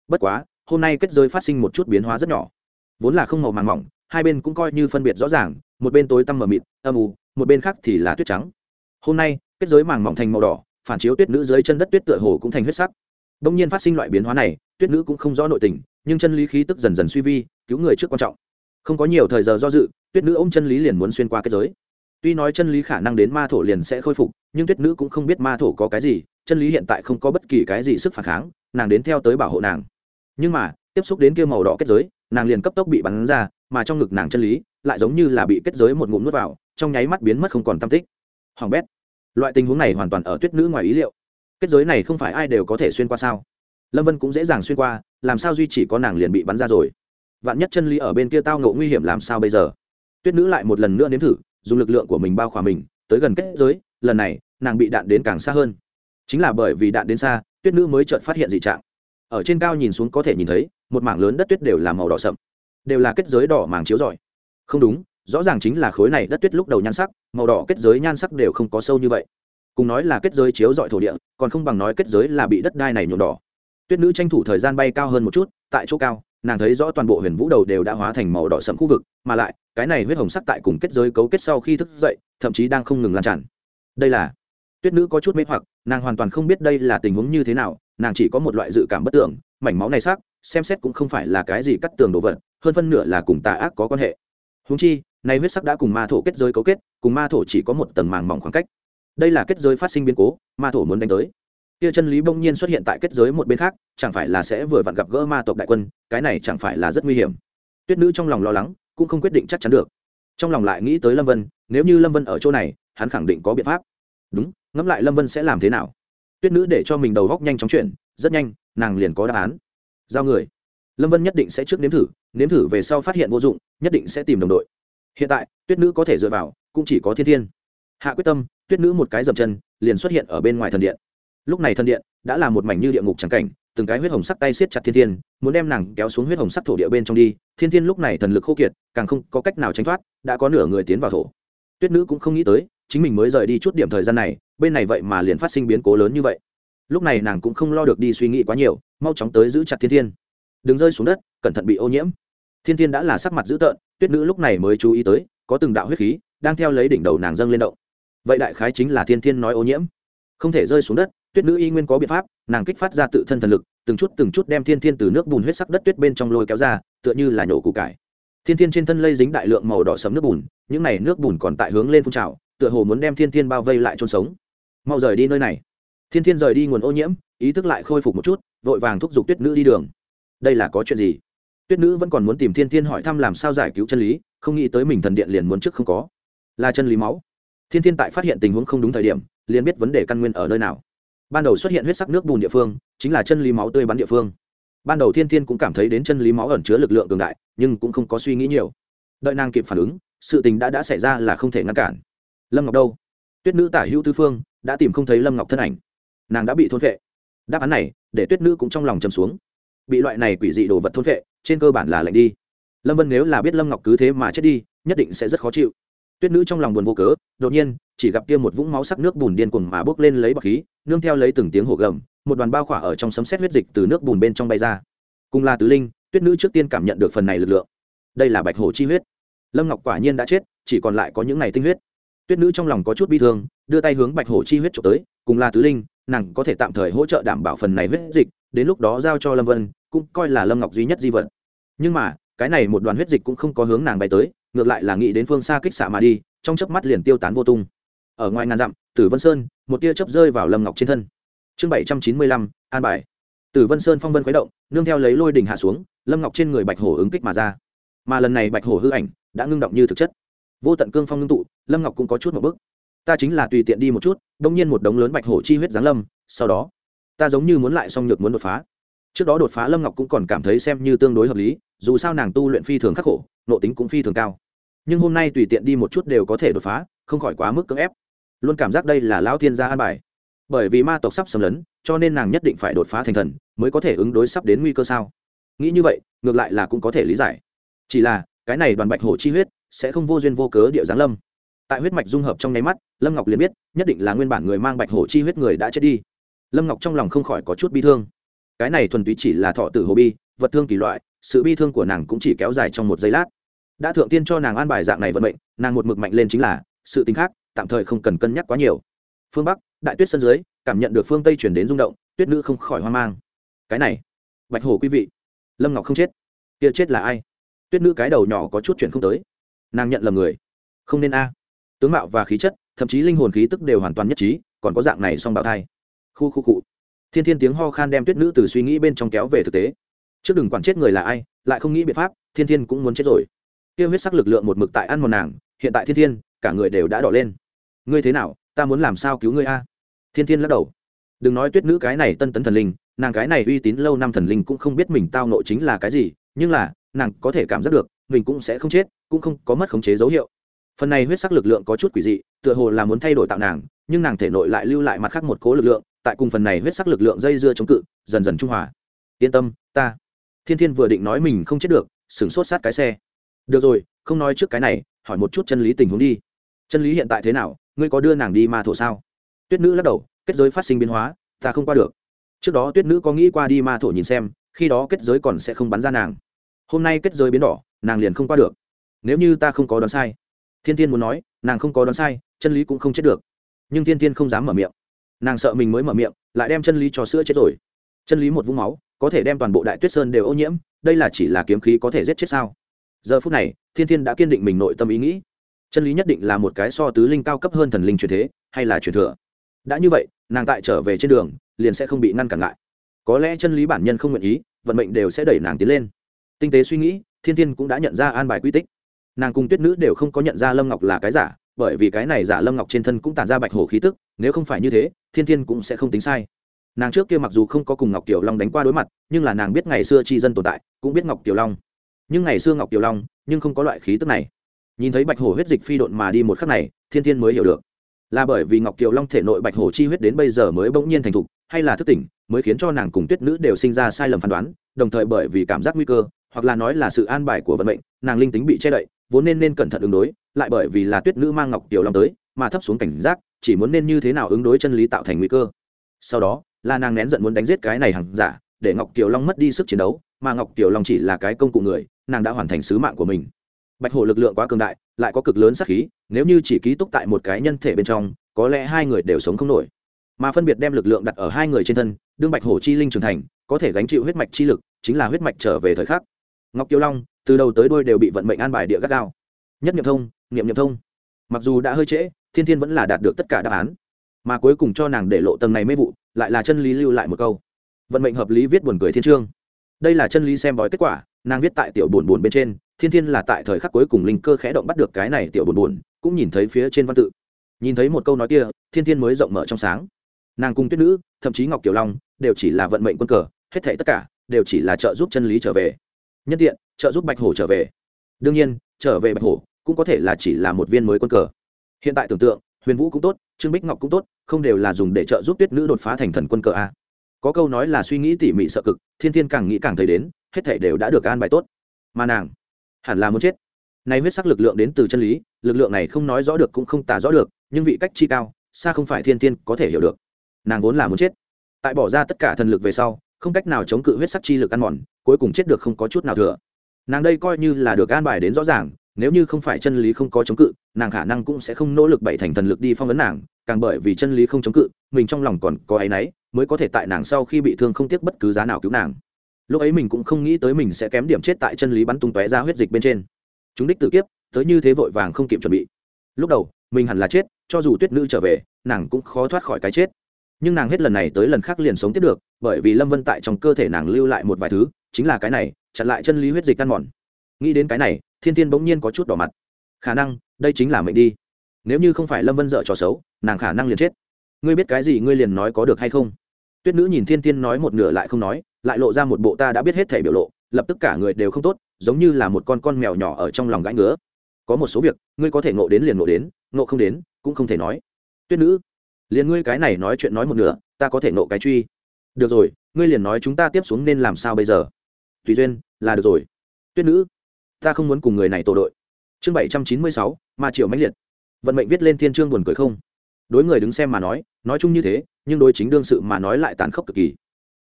Bất quá, hôm nay kết giới phát sinh một chút biến hóa rất nhỏ. Vốn là không màu màng mỏng, hai bên cũng coi như phân biệt rõ ràng một bên tối tăm mờ mịt, âm u, một bên khác thì là tuyết trắng. Hôm nay, kết giới màng mỏng thành màu đỏ, phản chiếu tuyết nữ dưới chân đất tuyết tựa hồ cũng thành huyết sắc. Đông nhiên phát sinh loại biến hóa này, tuyết nữ cũng không rõ nội tình, nhưng chân lý khí tức dần dần suy vi, cứu người trước quan trọng. Không có nhiều thời giờ do dự, tuyết nữ ôm chân lý liền muốn xuyên qua kết giới. Tuy nói chân lý khả năng đến ma thổ liền sẽ khôi phục, nhưng tuyết nữ cũng không biết ma thổ có cái gì, chân lý hiện tại không có bất kỳ cái gì sức phản kháng, nàng đến theo tới bảo hộ nàng. Nhưng mà, tiếp xúc đến kia màu đỏ kết giới, nàng liền cấp tốc bị bắn ra, mà trong ngực nàng chân lý lại giống như là bị kết giới một ngụm nuốt vào, trong nháy mắt biến mất không còn tam tích. Hoàng bét, loại tình huống này hoàn toàn ở tuyết nữ ngoài ý liệu. Kết giới này không phải ai đều có thể xuyên qua sao? Lâm vân cũng dễ dàng xuyên qua, làm sao duy chỉ có nàng liền bị bắn ra rồi? Vạn nhất chân lý ở bên kia tao ngộ nguy hiểm làm sao bây giờ? Tuyết nữ lại một lần nữa nếm thử, dùng lực lượng của mình bao khỏa mình, tới gần kết giới, lần này, nàng bị đạn đến càng xa hơn. Chính là bởi vì đạn đến xa, tuyết nữ mới chợt phát hiện dị trạng. Ở trên cao nhìn xuống có thể nhìn thấy, một mảng lớn đất tuyết đều là màu đỏ sậm, đều là kết giới đỏ màng chiếu rọi không đúng, rõ ràng chính là khối này đất tuyết lúc đầu nhan sắc, màu đỏ kết giới nhan sắc đều không có sâu như vậy. Cùng nói là kết giới chiếu dọi thổ địa, còn không bằng nói kết giới là bị đất đai này nhuộm đỏ. Tuyết nữ tranh thủ thời gian bay cao hơn một chút, tại chỗ cao, nàng thấy rõ toàn bộ huyền vũ đầu đều đã hóa thành màu đỏ sẫm khu vực, mà lại, cái này huyết hồng sắc tại cùng kết giới cấu kết sau khi thức dậy, thậm chí đang không ngừng lan tràn. Đây là, tuyết nữ có chút mê hoặc, nàng hoàn toàn không biết đây là tình huống như thế nào, nàng chỉ có một loại dự cảm bất tưởng, mảnh máu này sắc, xem xét cũng không phải là cái gì cắt tường đồ vật, hơn phân nửa là cùng tà ác có quan hệ húng chi, nay huyết sắc đã cùng ma thổ kết giới cấu kết, cùng ma thổ chỉ có một tầng màng mỏng khoảng cách. Đây là kết giới phát sinh biến cố, ma thổ muốn đánh tới. Kia chân lý bỗng nhiên xuất hiện tại kết giới một bên khác, chẳng phải là sẽ vừa vặn gặp gỡ ma tộc đại quân, cái này chẳng phải là rất nguy hiểm. Tuyết nữ trong lòng lo lắng, cũng không quyết định chắc chắn được. Trong lòng lại nghĩ tới lâm vân, nếu như lâm vân ở chỗ này, hắn khẳng định có biện pháp. Đúng, ngẫm lại lâm vân sẽ làm thế nào? Tuyết nữ để cho mình đầu góc nhanh chóng chuyển, rất nhanh, nàng liền có đáp án. Giao người lâm vân nhất định sẽ trước nếm thử nếm thử về sau phát hiện vô dụng, nhất định sẽ tìm đồng đội. Hiện tại, tuyết nữ có thể dựa vào, cũng chỉ có thiên thiên. Hạ quyết tâm, tuyết nữ một cái dầm chân, liền xuất hiện ở bên ngoài thần điện. Lúc này thần điện đã là một mảnh như địa ngục trắng cảnh, từng cái huyết hồng sắc tay siết chặt thiên thiên, muốn đem nàng kéo xuống huyết hồng sắc thổ địa bên trong đi, thiên thiên lúc này thần lực khô kiệt, càng không có cách nào tránh thoát, đã có nửa người tiến vào thổ. Tuyết nữ cũng không nghĩ tới, chính mình mới rời đi chút điểm thời gian này, bên này vậy mà liền phát sinh biến cố lớn như vậy. Lúc này nàng cũng không lo được đi suy nghĩ quá nhiều, mau chóng tới giữ chặt thiên thiên đừng rơi xuống đất, cẩn thận bị ô nhiễm. Thiên thiên đã là sắc mặt dữ tợn, tuyết nữ lúc này mới chú ý tới, có từng đạo huyết khí đang theo lấy đỉnh đầu nàng dâng lên động. Vậy đại khái chính là thiên thiên nói ô nhiễm. Không thể rơi xuống đất, tuyết nữ y nguyên có biện pháp, nàng kích phát ra tự thân thần lực, từng chút từng chút đem thiên thiên từ nước bùn huyết sắc đất tuyết bên trong lôi kéo ra, tựa như là nhổ củ cải. Thiên thiên trên thân lây dính đại lượng màu đỏ sấm nước bùn, những này nước bùn còn tại hướng lên phun trào, tựa hồ muốn đem thiên thiên bao vây lại chôn sống. Mau rời đi nơi này. Thiên thiên rời đi nguồn ô nhiễm, ý thức lại khôi phục một chút, vội vàng thúc giục tuyết nữ đi đường đây là có chuyện gì? Tuyết nữ vẫn còn muốn tìm thiên thiên hỏi thăm làm sao giải cứu chân lý, không nghĩ tới mình thần điện liền muốn trước không có. Là chân lý máu. Thiên thiên tại phát hiện tình huống không đúng thời điểm, liền biết vấn đề căn nguyên ở nơi nào. Ban đầu xuất hiện huyết sắc nước bùn địa phương, chính là chân lý máu tươi bắn địa phương. Ban đầu thiên thiên cũng cảm thấy đến chân lý máu ẩn chứa lực lượng cường đại, nhưng cũng không có suy nghĩ nhiều. Đợi nàng kịp phản ứng, sự tình đã đã xảy ra là không thể ngăn cản. Lâm ngọc đâu? Tuyết nữ tả hữu tư phương, đã tìm không thấy lâm ngọc thân ảnh. Nàng đã bị thôn vệ đáp án này, để tuyết nữ cũng trong lòng chầm xuống bị loại này quỷ dị đồ vật thôn vệ trên cơ bản là lạnh đi. Lâm vân nếu là biết lâm ngọc cứ thế mà chết đi, nhất định sẽ rất khó chịu. Tuyết nữ trong lòng buồn vô cớ, đột nhiên, chỉ gặp kia một vũng máu sắc nước bùn điên cuồng mà bốc lên lấy bọc khí, nương theo lấy từng tiếng hổ gầm, một đoàn bao khỏa ở trong sấm xét huyết dịch từ nước bùn bên trong bay ra. Cùng là tứ linh, tuyết nữ trước tiên cảm nhận được phần này lực lượng. Đây là bạch hổ chi huyết. Lâm ngọc quả nhiên đã chết, chỉ còn lại có những ngày tinh huyết. Tuyết nữ trong lòng có chút bi thương, đưa tay hướng bạch hổ chi huyết trộm tới, cùng là tứ linh, nàng có thể tạm thời hỗ trợ đảm bảo phần này huyết dịch, đến lúc đó giao cho lâm vân cũng coi là lâm ngọc duy nhất di vật. Nhưng mà, cái này một đoàn huyết dịch cũng không có hướng nàng bay tới, ngược lại là nghĩ đến phương xa kích xạ mà đi, trong chớp mắt liền tiêu tán vô tung. Ở ngoài ngàn dặm, tử vân sơn, một tia chớp rơi vào lâm ngọc trên thân. Chương bảy trăm chín mươi lăm, an bài. Tử vân sơn phong vân khuấy động, nương theo lấy lôi đỉnh hạ xuống, lâm ngọc trên người bạch hổ ứng kích mà ra. Mà lần này bạch hổ hư ảnh đã ngưng động như thực chất. Vô tận cương phong ngưng tụ, lâm ngọc cũng có chút một bước. Ta chính là tùy tiện đi một chút, đông nhiên một đống lớn bạch hổ chi huyết giáng lâm, sau đó, ta giống như muốn lại xong nhược muốn đột phá trước đó đột phá lâm ngọc cũng còn cảm thấy xem như tương đối hợp lý, dù sao nàng tu luyện phi thường khắc khổ, nộ tính cũng phi thường cao. Nhưng hôm nay tùy tiện đi một chút đều có thể đột phá, không khỏi quá mức cưỡng ép. Luôn cảm giác đây là lão thiên gia an bài. Bởi vì ma tộc sắp xâm lấn, cho nên nàng nhất định phải đột phá thành thần, mới có thể ứng đối sắp đến nguy cơ sao? Nghĩ như vậy, ngược lại là cũng có thể lý giải. Chỉ là, cái này đoàn bạch hổ chi huyết, sẽ không vô duyên vô cớ địa giáng lâm. Tại huyết mạch dung hợp trong nháy mắt, lâm ngọc liền biết, nhất định là nguyên bản người mang bạch hổ chi huyết người đã chết đi. Lâm ngọc trong lòng không khỏi có chút bi thương cái này thuần túy chỉ là thọ tử hồ bi, vật thương kỳ loại, sự bi thương của nàng cũng chỉ kéo dài trong một giây lát. Đã thượng tiên cho nàng an bài dạng này vận mệnh, nàng một mực mạnh lên chính là, sự tính khác, tạm thời không cần cân nhắc quá nhiều. Phương bắc, đại tuyết sân dưới, cảm nhận được phương tây chuyển đến rung động, tuyết nữ không khỏi hoang mang. Cái này, bạch hồ quý vị, lâm ngọc không chết, kia chết là ai? Tuyết nữ cái đầu nhỏ có chút chuyện không tới. Nàng nhận là người. Không nên a. Tướng mạo và khí chất, thậm chí linh hồn khí tức đều hoàn toàn nhất trí, còn có dạng này song bào thai. Khu khu cụ thiên thiên tiếng ho khan đem tuyết nữ từ suy nghĩ bên trong kéo về thực tế. Trước đừng quản chết người là ai, lại không nghĩ biện pháp, thiên thiên cũng muốn chết rồi. Tiêu huyết sắc lực lượng một mực tại ăn một nàng, hiện tại thiên thiên, cả người đều đã đỏ lên. Ngươi thế nào, ta muốn làm sao cứu ngươi a? Thiên thiên lắc đầu. Đừng nói tuyết nữ cái này tân tấn thần linh, nàng cái này uy tín lâu năm thần linh cũng không biết mình tao nội chính là cái gì, nhưng là, nàng có thể cảm giác được, mình cũng sẽ không chết, cũng không có mất khống chế dấu hiệu. Phần này huyết sắc lực lượng có chút quỷ dị, tựa hồ là muốn thay đổi tạo nàng, nhưng nàng thể nội lại lưu lại mặt khác một cố lực lượng tại cùng phần này huyết sắc lực lượng dây dưa chống cự, dần dần trung hòa. Yên tâm, ta. Thiên thiên vừa định nói mình không chết được, sửng sốt sát cái xe. Được rồi, không nói trước cái này, hỏi một chút chân lý tình huống đi. Chân lý hiện tại thế nào, ngươi có đưa nàng đi ma thổ sao? Tuyết nữ lắc đầu, kết giới phát sinh biến hóa, ta không qua được. Trước đó tuyết nữ có nghĩ qua đi ma thổ nhìn xem, khi đó kết giới còn sẽ không bắn ra nàng. Hôm nay kết giới biến đỏ, nàng liền không qua được. Nếu như ta không có đoán sai. Thiên thiên muốn nói, nàng không có đoán sai, chân lý cũng không chết được. Nhưng thiên thiên không dám mở miệng nàng sợ mình mới mở miệng, lại đem chân lý cho sữa chết rồi. Chân lý một vũng máu, có thể đem toàn bộ đại tuyết sơn đều ô nhiễm, đây là chỉ là kiếm khí có thể giết chết sao? Giờ phút này, thiên thiên đã kiên định mình nội tâm ý nghĩ. Chân lý nhất định là một cái so tứ linh cao cấp hơn thần linh truyền thế, hay là truyền thừa? Đã như vậy, nàng tại trở về trên đường, liền sẽ không bị ngăn cản lại. Có lẽ chân lý bản nhân không nguyện ý, vận mệnh đều sẽ đẩy nàng tiến lên. Tinh tế suy nghĩ, thiên thiên cũng đã nhận ra an bài quy tích. Nàng cùng tuyết nữ đều không có nhận ra lâm ngọc là cái giả bởi vì cái này giả lâm ngọc trên thân cũng tản ra bạch hổ khí tức, nếu không phải như thế, thiên thiên cũng sẽ không tính sai. Nàng trước kia mặc dù không có cùng ngọc tiểu long đánh qua đối mặt, nhưng là nàng biết ngày xưa tri dân tồn tại, cũng biết ngọc tiểu long. Nhưng ngày xưa ngọc tiểu long, nhưng không có loại khí tức này. Nhìn thấy bạch hổ huyết dịch phi độn mà đi một khắc này, thiên thiên mới hiểu được. Là bởi vì ngọc kiều long thể nội bạch hổ chi huyết đến bây giờ mới bỗng nhiên thành thục, hay là thức tỉnh, mới khiến cho nàng cùng tuyết nữ đều sinh ra sai lầm phán đoán, đồng thời bởi vì cảm giác nguy cơ, hoặc là nói là sự an bài của vận mệnh, nàng linh tính bị che đậy vốn nên nên cẩn thận ứng đối, lại bởi vì là tuyết nữ mang ngọc tiểu long tới, mà thấp xuống cảnh giác, chỉ muốn nên như thế nào ứng đối chân lý tạo thành nguy cơ. Sau đó, là nàng nén giận muốn đánh giết cái này hàng giả, để ngọc tiểu long mất đi sức chiến đấu, mà ngọc tiểu long chỉ là cái công cụ người, nàng đã hoàn thành sứ mạng của mình. Bạch hổ lực lượng quá cường đại, lại có cực lớn sát khí, nếu như chỉ ký túc tại một cái nhân thể bên trong, có lẽ hai người đều sống không nổi. Mà phân biệt đem lực lượng đặt ở hai người trên thân, đương bạch hổ chi linh trưởng thành, có thể gánh chịu huyết mạch chi lực, chính là huyết mạch trở về thời khắc. Ngọc kiều long từ đầu tới đôi đều bị vận mệnh an bài địa gắt gao. Nhất niệm thông, niệm niệm thông. Mặc dù đã hơi trễ, thiên thiên vẫn là đạt được tất cả đáp án. Mà cuối cùng cho nàng để lộ tầng này mê vụ, lại là chân lý lưu lại một câu. Vận mệnh hợp lý viết buồn cười thiên trương. Đây là chân lý xem bói kết quả, nàng viết tại tiểu buồn buồn bên trên, thiên thiên là tại thời khắc cuối cùng linh cơ khẽ động bắt được cái này tiểu buồn buồn, cũng nhìn thấy phía trên văn tự. Nhìn thấy một câu nói kia, thiên thiên mới rộng mở trong sáng. Nàng cùng tuyết nữ, thậm chí ngọc kiều long, đều chỉ là vận mệnh quân cờ, hết thảy tất cả đều chỉ là trợ giúp chân lý trở về nhân tiện, trợ giúp bạch hổ trở về. Đương nhiên, trở về bạch hổ cũng có thể là chỉ là một viên mới quân cờ. Hiện tại tưởng tượng, huyền vũ cũng tốt, trương bích ngọc cũng tốt, không đều là dùng để trợ giúp tuyết nữ đột phá thành thần quân cờ a có câu nói là suy nghĩ tỉ mỉ sợ cực, thiên thiên càng nghĩ càng thấy đến, hết thể đều đã được an bài tốt. Mà nàng, hẳn là muốn chết. Nay huyết sắc lực lượng đến từ chân lý, lực lượng này không nói rõ được cũng không tả rõ được, nhưng vị cách chi cao, xa không phải thiên thiên có thể hiểu được. Nàng vốn là muốn chết. Tại bỏ ra tất cả thần lực về sau không cách nào chống cự huyết sắc chi lực ăn mòn, cuối cùng chết được không có chút nào thừa. Nàng đây coi như là được an bài đến rõ ràng, nếu như không phải chân lý không có chống cự, nàng khả năng cũng sẽ không nỗ lực bảy thành thần lực đi phong ấn nàng, càng bởi vì chân lý không chống cự, mình trong lòng còn có áy náy, mới có thể tại nàng sau khi bị thương không tiếc bất cứ giá nào cứu nàng. Lúc ấy mình cũng không nghĩ tới mình sẽ kém điểm chết tại chân lý bắn tung tóe ra huyết dịch bên trên. Chúng đích tự kiếp, tới như thế vội vàng không kịp chuẩn bị. Lúc đầu, mình hẳn là chết, cho dù tuyết nữ trở về, nàng cũng khó thoát khỏi cái chết nhưng nàng hết lần này tới lần khác liền sống tiếp được, bởi vì lâm vân tại trong cơ thể nàng lưu lại một vài thứ, chính là cái này, chặn lại chân lý huyết dịch căn mòn. Nghĩ đến cái này, thiên tiên bỗng nhiên có chút đỏ mặt. Khả năng, đây chính là mệnh đi. Nếu như không phải lâm vân dợ trò xấu, nàng khả năng liền chết. Ngươi biết cái gì, ngươi liền nói có được hay không? Tuyết nữ nhìn thiên tiên nói một nửa lại không nói, lại lộ ra một bộ ta đã biết hết thể biểu lộ, lập tức cả người đều không tốt, giống như là một con con mèo nhỏ ở trong lòng gãi ngứa. Có một số việc, ngươi có thể ngộ đến liền ngộ đến, ngộ không đến, cũng không thể nói. Tuyết nữ liền ngươi cái này nói chuyện nói một nửa, ta có thể nộ cái truy. Được rồi, ngươi liền nói chúng ta tiếp xuống nên làm sao bây giờ? Tùy duyên, là được rồi. Tuyết nữ, ta không muốn cùng người này tổ đội. Chương bảy trăm chín mươi sáu, ma triệu mãnh liệt. Vận mệnh viết lên thiên chương buồn cười không? Đối người đứng xem mà nói nói chung như thế, nhưng đối chính đương sự mà nói lại tàn khốc cực kỳ.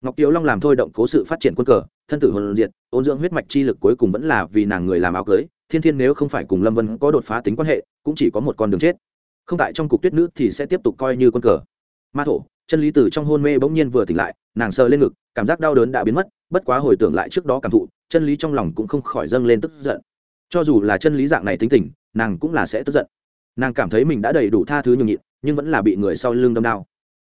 Ngọc tiếu long làm thôi động cố sự phát triển quân cờ, thân tử hồn diệt, ôn dưỡng huyết mạch chi lực cuối cùng vẫn là vì nàng người làm áo cưới. Thiên thiên nếu không phải cùng lâm vân có đột phá tính quan hệ, cũng chỉ có một con đường chết không tại trong cục tuyết nữ thì sẽ tiếp tục coi như con cờ. Ma thổ, chân lý tử trong hôn mê bỗng nhiên vừa tỉnh lại, nàng sờ lên ngực, cảm giác đau đớn đã biến mất, bất quá hồi tưởng lại trước đó cảm thụ, chân lý trong lòng cũng không khỏi dâng lên tức giận. Cho dù là chân lý dạng này tính tình, nàng cũng là sẽ tức giận. Nàng cảm thấy mình đã đầy đủ tha thứ nhường nhịn, nhưng vẫn là bị người sau lưng đâm đao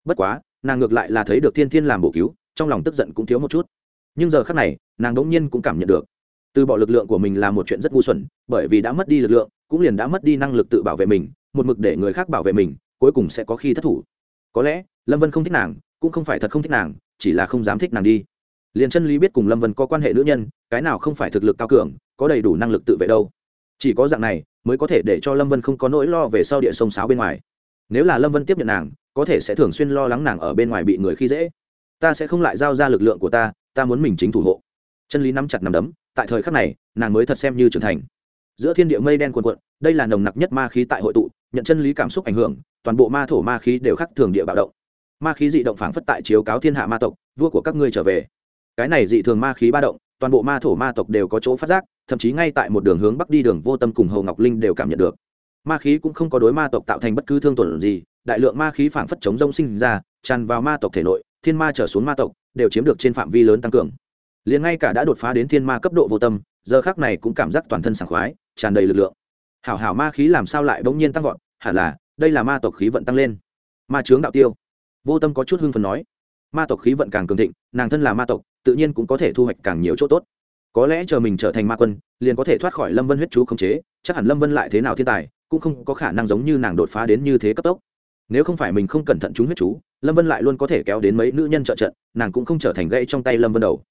bất quá, nàng ngược lại là thấy được thiên thiên làm bổ cứu, trong lòng tức giận cũng thiếu một chút. Nhưng giờ khác này, nàng đ ỗ n g nhiên cũng cảm nhận được. Từ bỏ lực lượng của mình là một chuyện rất ngu xuẩn, bởi vì đã mất đi lực lượng, cũng liền đã mất đi năng lực tự bảo vệ mình một mực để người khác bảo vệ mình, cuối cùng sẽ có khi thất thủ. Có lẽ, lâm vân không thích nàng, cũng không phải thật không thích nàng, chỉ là không dám thích nàng đi. Liền chân lý biết cùng lâm vân có quan hệ nữ nhân, cái nào không phải thực lực cao cường, có đầy đủ năng lực tự vệ đâu. Chỉ có dạng này, mới có thể để cho lâm vân không có nỗi lo về sau địa sông sáo bên ngoài. Nếu là lâm vân tiếp nhận nàng, có thể sẽ thường xuyên lo lắng nàng ở bên ngoài bị người khi dễ. Ta sẽ không lại giao ra lực lượng của ta ta muốn mình chính thủ hộ. Chân lý nắm chặt nắm đấm, tại thời khắc này, nàng mới thật xem như trưởng thành. Giữa thiên địa mây đen cuồn cuộn, đây là nồng nặc nhất ma khí tại hội tụ nhận chân lý cảm xúc ảnh hưởng, toàn bộ ma thổ ma khí đều khắc thường địa bạo động. Ma khí dị động phảng phất tại chiếu cáo thiên hạ ma tộc, vua của các ngươi trở về. Cái này dị thường ma khí ba động, toàn bộ ma thổ ma tộc đều có chỗ phát giác, thậm chí ngay tại một đường hướng bắc đi đường vô tâm cùng hầu ngọc linh đều cảm nhận được. Ma khí cũng không có đối ma tộc tạo thành bất cứ thương tổn gì, đại lượng ma khí phảng phất chống rông sinh ra, tràn vào ma tộc thể nội, thiên ma trở xuống ma tộc, đều chiếm được trên phạm vi lớn tăng cường. Liền ngay cả đã đột phá đến thiên ma cấp độ vô tâm, giờ khác này cũng cảm giác toàn thân sảng khoái, tràn đầy lực lượng. Hảo hảo ma khí làm sao lại bỗng nhiên tăng vọt? Hẳn là, đây là ma tộc khí vận tăng lên. Ma chướng đạo tiêu. Vô tâm có chút hưng phần nói. Ma tộc khí vận càng cường thịnh, nàng thân là ma tộc, tự nhiên cũng có thể thu hoạch càng nhiều chỗ tốt. Có lẽ chờ mình trở thành ma quân, liền có thể thoát khỏi lâm vân huyết chú khống chế, chắc hẳn lâm vân lại thế nào thiên tài, cũng không có khả năng giống như nàng đột phá đến như thế cấp tốc. Nếu không phải mình không cẩn thận trúng huyết chú, lâm vân lại luôn có thể kéo đến mấy nữ nhân trợ trận, nàng cũng không trở thành gãy trong tay lâm vân đầu.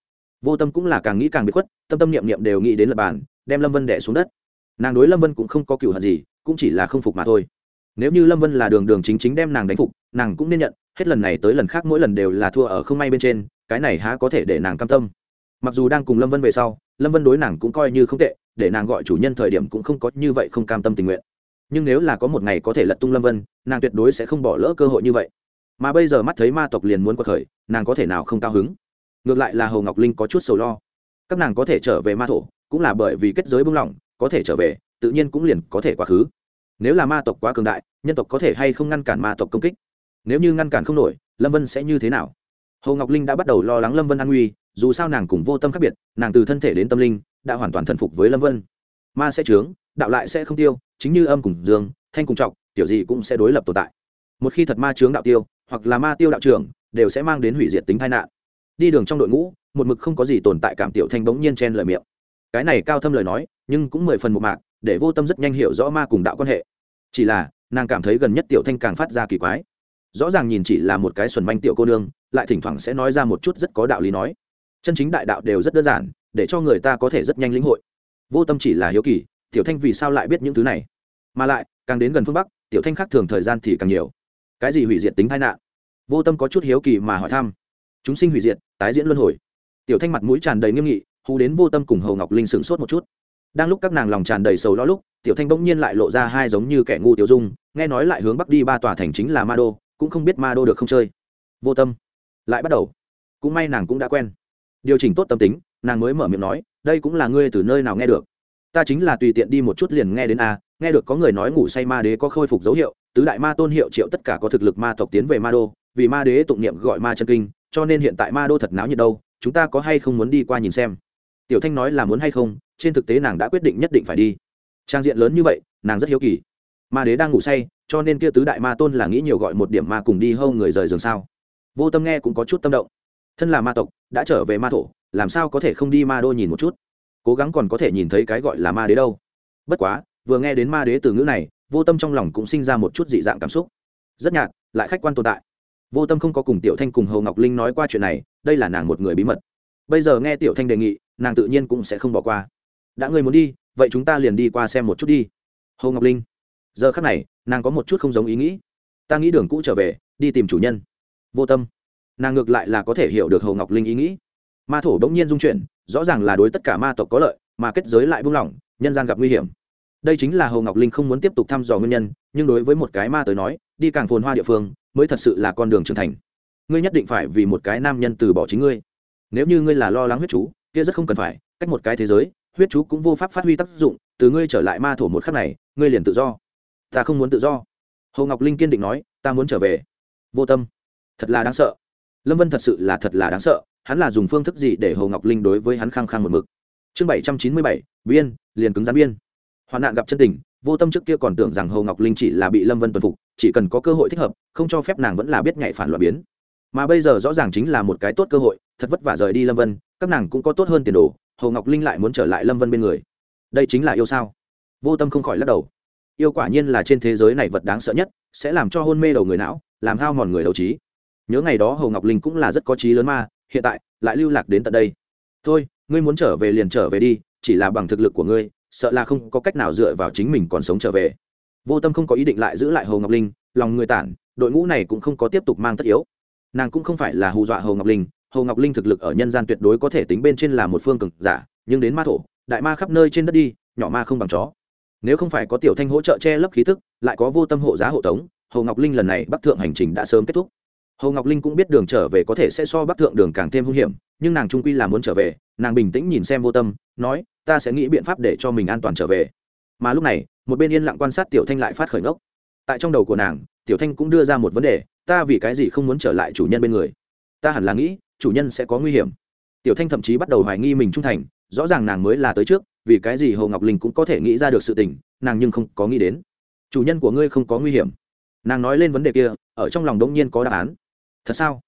Vô tâm cũng là càng nghĩ càng bị khuất, tâm tâm niệm niệm đều nghĩ đến lập bàn, đem lâm vân đẻ xuống đất. Nàng đối lâm vân cũng không có cựu hận gì, cũng chỉ là không phục mà thôi nếu như lâm vân là đường đường chính chính đem nàng đánh phục, nàng cũng nên nhận, hết lần này tới lần khác mỗi lần đều là thua ở không may bên trên, cái này há có thể để nàng cam tâm. Mặc dù đang cùng lâm vân về sau, lâm vân đối nàng cũng coi như không tệ, để nàng gọi chủ nhân thời điểm cũng không có như vậy không cam tâm tình nguyện. Nhưng nếu là có một ngày có thể lật tung lâm vân, nàng tuyệt đối sẽ không bỏ lỡ cơ hội như vậy. Mà bây giờ mắt thấy ma tộc liền muốn quật khởi, nàng có thể nào không cao hứng? Ngược lại là hầu ngọc linh có chút sầu lo. Các nàng có thể trở về ma thổ, cũng là bởi vì kết giới bung lỏng có thể trở về, tự nhiên cũng liền có thể quá khứ nếu là ma tộc quá cường đại, nhân tộc có thể hay không ngăn cản ma tộc công kích? Nếu như ngăn cản không nổi, lâm vân sẽ như thế nào? Hồ ngọc linh đã bắt đầu lo lắng lâm vân an nguy, dù sao nàng cùng vô tâm khác biệt, nàng từ thân thể đến tâm linh, đã hoàn toàn thần phục với lâm vân. Ma sẽ trướng đạo lại sẽ không tiêu, chính như âm cùng dương, thanh cùng trọc, tiểu gì cũng sẽ đối lập tồn tại. Một khi thật ma trướng đạo tiêu, hoặc là ma tiêu đạo trưởng, đều sẽ mang đến hủy diệt tính tai nạn. Đi đường trong đội ngũ, một mực không có gì tồn tại cảm tiểu thanh bỗng nhiên chen lời miệng. Cái này cao thâm lời nói, nhưng cũng mười phần một mạc để vô tâm rất nhanh hiểu rõ ma cùng đạo quan hệ. Chỉ là, nàng cảm thấy gần nhất tiểu thanh càng phát ra kỳ quái. Rõ ràng nhìn chỉ là một cái xuẩn manh tiểu cô nương, lại thỉnh thoảng sẽ nói ra một chút rất có đạo lý nói. Chân chính đại đạo đều rất đơn giản, để cho người ta có thể rất nhanh lĩnh hội. Vô tâm chỉ là hiếu kỳ, tiểu thanh vì sao lại biết những thứ này? Mà lại, càng đến gần phương bắc, tiểu thanh khác thường thời gian thì càng nhiều. Cái gì hủy diệt tính tai nạn? Vô tâm có chút hiếu kỳ mà hỏi thăm. Chúng sinh hủy diệt, tái diễn luân hồi. Tiểu thanh mặt mũi tràn đầy nghiêm nghị hù đến vô tâm cùng hầu ngọc linh sửng sốt một chút đang lúc các nàng lòng tràn đầy sầu lo lúc, tiểu thanh bỗng nhiên lại lộ ra hai giống như kẻ ngu tiểu dung, nghe nói lại hướng bắc đi ba tòa thành chính là ma đô, cũng không biết ma đô được không chơi. Vô tâm. Lại bắt đầu. Cũng may nàng cũng đã quen. Điều chỉnh tốt tâm tính, nàng mới mở miệng nói, đây cũng là ngươi từ nơi nào nghe được? Ta chính là tùy tiện đi một chút liền nghe đến a, nghe được có người nói ngủ say ma đế có khôi phục dấu hiệu, tứ đại ma tôn hiệu triệu tất cả có thực lực ma tộc tiến về ma đô, vì ma đế tụng niệm gọi ma chân kinh, cho nên hiện tại ma đô thật náo nhiệt đâu, chúng ta có hay không muốn đi qua nhìn xem? Tiểu thanh nói là muốn hay không trên thực tế nàng đã quyết định nhất định phải đi. Trang diện lớn như vậy, nàng rất hiếu kỳ. Ma đế đang ngủ say, cho nên kia tứ đại ma tôn là nghĩ nhiều gọi một điểm ma cùng đi hâu người rời giường sao? Vô tâm nghe cũng có chút tâm động. Thân là ma tộc, đã trở về ma thổ, làm sao có thể không đi ma đô nhìn một chút? Cố gắng còn có thể nhìn thấy cái gọi là ma đế đâu. Bất quá, vừa nghe đến ma đế từ ngữ này, vô tâm trong lòng cũng sinh ra một chút dị dạng cảm xúc. Rất nhạt, lại khách quan tồn tại. Vô tâm không có cùng tiểu thanh cùng hầu ngọc linh nói qua chuyện này, đây là nàng một người bí mật. Bây giờ nghe tiểu thanh đề nghị, nàng tự nhiên cũng sẽ không bỏ qua đã ngươi muốn đi, vậy chúng ta liền đi qua xem một chút đi. Hồ ngọc linh, giờ khắc này, nàng có một chút không giống ý nghĩ. Ta nghĩ đường cũ trở về, đi tìm chủ nhân. Vô tâm. Nàng ngược lại là có thể hiểu được Hồ ngọc linh ý nghĩ. Ma thổ bỗng nhiên dung chuyển, rõ ràng là đối tất cả ma tộc có lợi, mà kết giới lại buông lỏng, nhân gian gặp nguy hiểm. Đây chính là Hồ ngọc linh không muốn tiếp tục thăm dò nguyên nhân, nhưng đối với một cái ma tới nói, đi càng phồn hoa địa phương, mới thật sự là con đường trưởng thành. Ngươi nhất định phải vì một cái nam nhân từ bỏ chính ngươi. Nếu như ngươi là lo lắng huyết chú, kia rất không cần phải, cách một cái thế giới huyết chú cũng vô pháp phát huy tác dụng, từ ngươi trở lại ma thổ một khắc này, ngươi liền tự do. Ta không muốn tự do. Hồ ngọc linh kiên định nói, ta muốn trở về. Vô tâm. Thật là đáng sợ. Lâm vân thật sự là thật là đáng sợ, hắn là dùng phương thức gì để hồ ngọc linh đối với hắn khăng khăng một mực? Chương bảy trăm chín mươi bảy, biên, liền cứng rắn biên. Hoạn nạn gặp chân tình, vô tâm trước kia còn tưởng rằng hồ ngọc linh chỉ là bị lâm vân tuần phục, chỉ cần có cơ hội thích hợp, không cho phép nàng vẫn là biết nhạy phản loạn biến. Mà bây giờ rõ ràng chính là một cái tốt cơ hội, thật vất vả rời đi lâm vân, các nàng cũng có tốt hơn tiền đồ hồ ngọc linh lại muốn trở lại lâm vân bên người. Đây chính là yêu sao? Vô tâm không khỏi lắc đầu. Yêu quả nhiên là trên thế giới này vật đáng sợ nhất, sẽ làm cho hôn mê đầu người não, làm hao mòn người đầu trí. Nhớ ngày đó hồ ngọc linh cũng là rất có trí lớn ma hiện tại, lại lưu lạc đến tận đây. Thôi, ngươi muốn trở về liền trở về đi, chỉ là bằng thực lực của ngươi, sợ là không có cách nào dựa vào chính mình còn sống trở về. Vô tâm không có ý định lại giữ lại hồ ngọc linh, lòng người tản, đội ngũ này cũng không có tiếp tục mang tất yếu. Nàng cũng không phải là hù dọa hồ ngọc linh hồ ngọc linh thực lực ở nhân gian tuyệt đối có thể tính bên trên là một phương cực giả, nhưng đến ma thổ, đại ma khắp nơi trên đất đi, nhỏ ma không bằng chó. Nếu không phải có tiểu thanh hỗ trợ che lấp khí tức, lại có vô tâm hộ giá hộ tống, hồ ngọc linh lần này bắc thượng hành trình đã sớm kết thúc. Hồ ngọc linh cũng biết đường trở về có thể sẽ so bắc thượng đường càng thêm hung hiểm, nhưng nàng trung quy là muốn trở về, nàng bình tĩnh nhìn xem vô tâm, nói, ta sẽ nghĩ biện pháp để cho mình an toàn trở về. Mà lúc này, một bên yên lặng quan sát tiểu thanh lại phát khởi ngốc. Tại trong đầu của nàng, tiểu thanh cũng đưa ra một vấn đề, ta vì cái gì không muốn trở lại chủ nhân bên người? Ta hẳn là nghĩ chủ nhân sẽ có nguy hiểm. Tiểu thanh thậm chí bắt đầu hoài nghi mình trung thành, rõ ràng nàng mới là tới trước, vì cái gì hồ ngọc linh cũng có thể nghĩ ra được sự tình, nàng nhưng không có nghĩ đến. Chủ nhân của ngươi không có nguy hiểm. Nàng nói lên vấn đề kia, ở trong lòng đống nhiên có đáp án. Thật sao?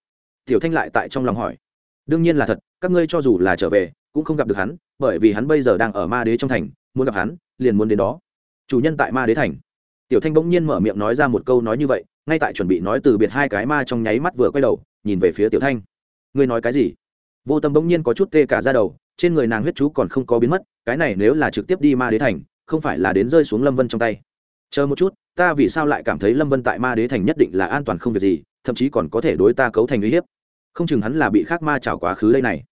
Tiểu thanh lại tại trong lòng hỏi. Đương nhiên là thật, các ngươi cho dù là trở về, cũng không gặp được hắn, bởi vì hắn bây giờ đang ở ma đế trong thành, muốn gặp hắn, liền muốn đến đó. Chủ nhân tại ma đế thành. Tiểu thanh bỗng nhiên mở miệng nói ra một câu nói như vậy, ngay tại chuẩn bị nói từ biệt hai cái ma trong nháy mắt vừa quay đầu, nhìn về phía tiểu thanh ngươi nói cái gì? Vô tâm bỗng nhiên có chút tê cả ra đầu, trên người nàng huyết chú còn không có biến mất, cái này nếu là trực tiếp đi ma đế thành, không phải là đến rơi xuống lâm vân trong tay. Chờ một chút, ta vì sao lại cảm thấy lâm vân tại ma đế thành nhất định là an toàn không việc gì, thậm chí còn có thể đối ta cấu thành uy hiếp. Không chừng hắn là bị khác ma trảo quá khứ đây này.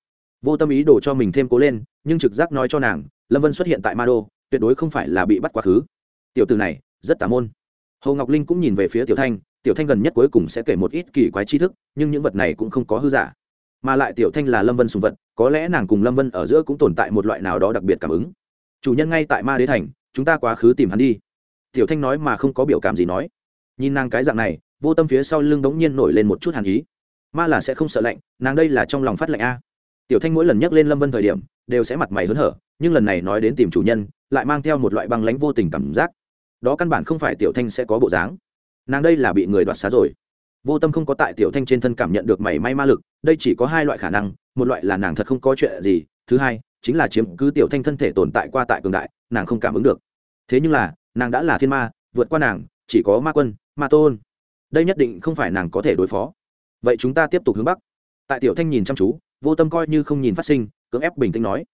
Vô tâm ý đồ cho mình thêm cố lên, nhưng trực giác nói cho nàng, lâm vân xuất hiện tại ma đô, tuyệt đối không phải là bị bắt quá khứ. Tiểu từ này, rất tà môn. Hồ ngọc linh cũng nhìn về phía tiểu thanh tiểu thanh gần nhất cuối cùng sẽ kể một ít kỳ quái tri thức, nhưng những vật này cũng không có hư giả mà lại tiểu thanh là lâm vân sùng vật, có lẽ nàng cùng lâm vân ở giữa cũng tồn tại một loại nào đó đặc biệt cảm ứng. Chủ nhân ngay tại ma đế thành, chúng ta quá khứ tìm hắn đi. Tiểu thanh nói mà không có biểu cảm gì nói. Nhìn nàng cái dạng này, vô tâm phía sau lưng đống nhiên nổi lên một chút hàn ý. Ma là sẽ không sợ lạnh, nàng đây là trong lòng phát lạnh a. Tiểu thanh mỗi lần nhắc lên lâm vân thời điểm, đều sẽ mặt mày hớn hở, nhưng lần này nói đến tìm chủ nhân, lại mang theo một loại băng lánh vô tình cảm giác. Đó căn bản không phải tiểu thanh sẽ có bộ dáng. Nàng đây là bị người đoạt xá rồi vô tâm không có tại tiểu thanh trên thân cảm nhận được mảy may ma lực, đây chỉ có hai loại khả năng, một loại là nàng thật không có chuyện gì, thứ hai, chính là chiếm cứ tiểu thanh thân thể tồn tại qua tại cường đại, nàng không cảm ứng được. Thế nhưng là, nàng đã là thiên ma, vượt qua nàng, chỉ có ma quân, ma tôn. Đây nhất định không phải nàng có thể đối phó. Vậy chúng ta tiếp tục hướng bắc. Tại tiểu thanh nhìn chăm chú, vô tâm coi như không nhìn phát sinh, cưỡng ép bình tĩnh nói.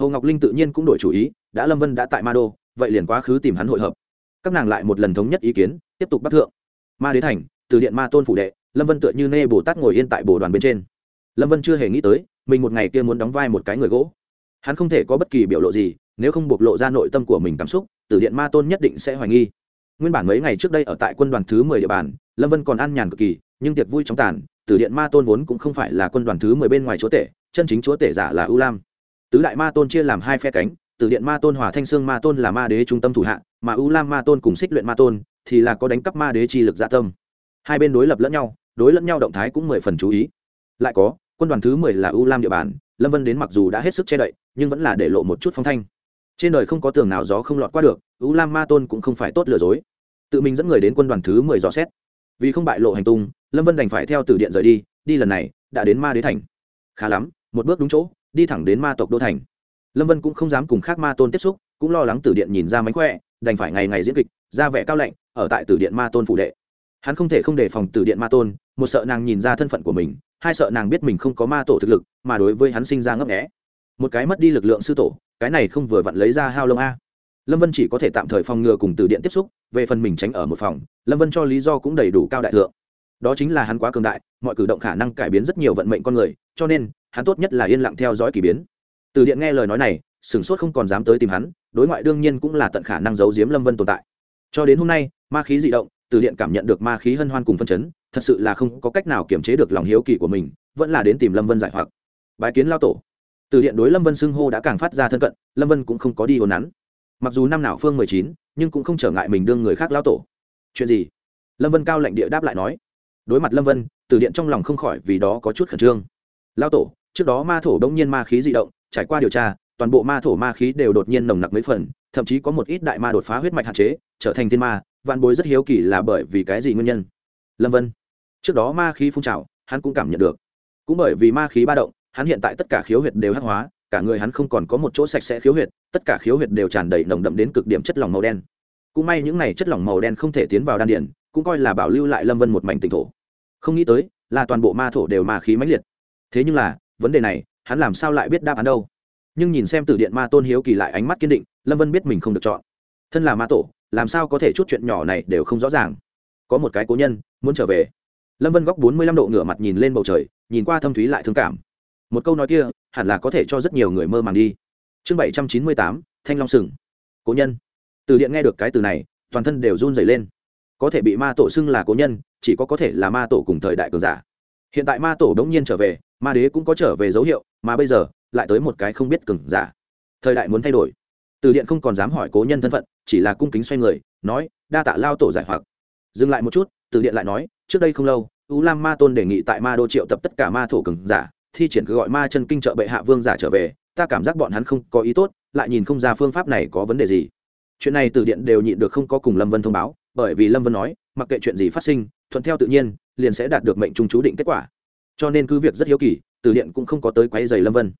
Hồ ngọc linh tự nhiên cũng đổi chủ ý, đã lâm vân đã tại ma đô, vậy liền quá khứ tìm hắn hội hợp. Các nàng lại một lần thống nhất ý kiến, tiếp tục bắt thượng. Ma đế thành từ điện ma tôn phủ đệ, lâm vân tựa như nê bồ tát ngồi yên tại bồ đoàn bên trên. Lâm vân chưa hề nghĩ tới, mình một ngày kia muốn đóng vai một cái người gỗ. Hắn không thể có bất kỳ biểu lộ gì, nếu không bộc lộ ra nội tâm của mình cảm xúc, từ điện ma tôn nhất định sẽ hoài nghi. Nguyên bản mấy ngày trước đây ở tại quân đoàn thứ mười địa bàn, lâm vân còn ăn nhàn cực kỳ, nhưng tiệc vui trong tàn, từ điện ma tôn vốn cũng không phải là quân đoàn thứ mười bên ngoài chúa tể, chân chính chúa tể giả là ưu lam. Tứ đại ma tôn chia làm hai phe cánh, từ điện ma tôn hòa thanh sương ma tôn là ma đế trung tâm thủ hạ, mà ưu lam ma tôn cùng xích luyện ma tôn thì là có đánh cắp ma đế chi lực dạ tâm hai bên đối lập lẫn nhau, đối lẫn nhau động thái cũng mười phần chú ý. Lại có, quân đoàn thứ mười là U lam địa bàn, lâm vân đến mặc dù đã hết sức che đậy, nhưng vẫn là để lộ một chút phong thanh. Trên đời không có tường nào gió không lọt qua được, U lam ma tôn cũng không phải tốt lừa dối. Tự mình dẫn người đến quân đoàn thứ mười dò xét. Vì không bại lộ hành tung, lâm vân đành phải theo từ điện rời đi đi lần này, đã đến ma đế thành. Khá lắm, một bước đúng chỗ, đi thẳng đến ma tộc đô thành. Lâm vân cũng không dám cùng khác ma tôn tiếp xúc, cũng lo lắng từ điện nhìn ra mánh khỏe, đành phải ngày ngày diễn kịch, ra vẻ cao lạnh, ở tại từ điện ma tôn phủ đệ hắn không thể không đề phòng từ điện ma tôn, một sợ nàng nhìn ra thân phận của mình, hai sợ nàng biết mình không có ma tổ thực lực, mà đối với hắn sinh ra ngấp nghẽ một cái mất đi lực lượng sư tổ, cái này không vừa vặn lấy ra hao lông a. Lâm vân chỉ có thể tạm thời phòng ngừa cùng từ điện tiếp xúc, về phần mình tránh ở một phòng, lâm vân cho lý do cũng đầy đủ cao đại thượng. Đó chính là hắn quá cường đại, mọi cử động khả năng cải biến rất nhiều vận mệnh con người, cho nên, hắn tốt nhất là yên lặng theo dõi k ỳ biến. Từ điện nghe lời nói này, sửng sốt không còn dám tới tìm hắn, đối ngoại đương nhiên cũng là tận khả năng giấu giếm lâm vân tồn tại. Cho đến hôm nay, ma khí dị động từ điện cảm nhận được ma khí hân hoan cùng phân chấn, thật sự là không có cách nào kiềm chế được lòng hiếu kỳ của mình, vẫn là đến tìm lâm vân giải hoặc. Bài kiến lao tổ. Từ điện đối lâm vân xưng hô đã càng phát ra thân cận, lâm vân cũng không có đi hồn nắn mặc dù năm nào phương mười chín, nhưng cũng không trở ngại mình đương người khác lao tổ. Chuyện gì? Lâm vân cao lệnh địa đáp lại nói. Đối mặt lâm vân, từ điện trong lòng không khỏi vì đó có chút khẩn trương. Lao tổ, trước đó ma thổ đông nhiên ma khí di động, trải qua điều tra, toàn bộ ma thổ ma khí đều đột nhiên nồng nặc mấy phần, thậm chí có một ít đại ma đột phá huyết mạch hạn chế, trở thành thiên ma vạn bối rất hiếu kỳ là bởi vì cái gì nguyên nhân? Lâm vân. Trước đó ma khí phun trào, hắn cũng cảm nhận được. Cũng bởi vì ma khí ba động, hắn hiện tại tất cả khiếu huyệt đều hắc hóa, cả người hắn không còn có một chỗ sạch sẽ khiếu huyệt, tất cả khiếu huyệt đều tràn đầy nồng đậm đến cực điểm chất lỏng màu đen. Cũng may những này chất lỏng màu đen không thể tiến vào đan điển cũng coi là bảo lưu lại lâm vân một mảnh tỉnh thổ. Không nghĩ tới, là toàn bộ ma thổ đều ma khí mãnh liệt. Thế nhưng là, vấn đề này, hắn làm sao lại biết đáp án đâu? Nhưng nhìn xem từ điện ma tôn hiếu kỳ lại ánh mắt kiên định, lâm vân biết mình không được chọn thân là ma tổ, làm sao có thể chút chuyện nhỏ này đều không rõ ràng. Có một cái cố nhân, muốn trở về. Lâm vân góc bốn mươi lăm độ ngửa mặt nhìn lên bầu trời, nhìn qua thâm thúy lại thương cảm. Một câu nói kia, hẳn là có thể cho rất nhiều người mơ màng đi. Chương bảy trăm chín mươi tám, thanh long sừng. Cố nhân. Từ điện nghe được cái từ này, toàn thân đều run dày lên. Có thể bị ma tổ xưng là cố nhân, chỉ có có thể là ma tổ cùng thời đại cường giả. Hiện tại ma tổ đống nhiên trở về, ma đế cũng có trở về dấu hiệu, mà bây giờ, lại tới một cái không biết cường giả. Thời đại muốn thay đổi từ điện không còn dám hỏi cố nhân thân phận, chỉ là cung kính xoay người, nói, đa tạ lao tổ giải hoặc. Dừng lại một chút, từ điện lại nói, trước đây không lâu, u lam ma tôn đề nghị tại ma đô triệu tập tất cả ma thổ cường giả, thi triển cứ gọi ma chân kinh trợ bệ hạ vương giả trở về, ta cảm giác bọn hắn không có ý tốt, lại nhìn không ra phương pháp này có vấn đề gì. Chuyện này từ điện đều nhịn được không có cùng lâm vân thông báo, bởi vì lâm vân nói, mặc kệ chuyện gì phát sinh, thuận theo tự nhiên, liền sẽ đạt được mệnh trung chú định kết quả. Cho nên cứ việc rất hiếu kỳ, từ điện cũng không có tới quấy giày lâm vân.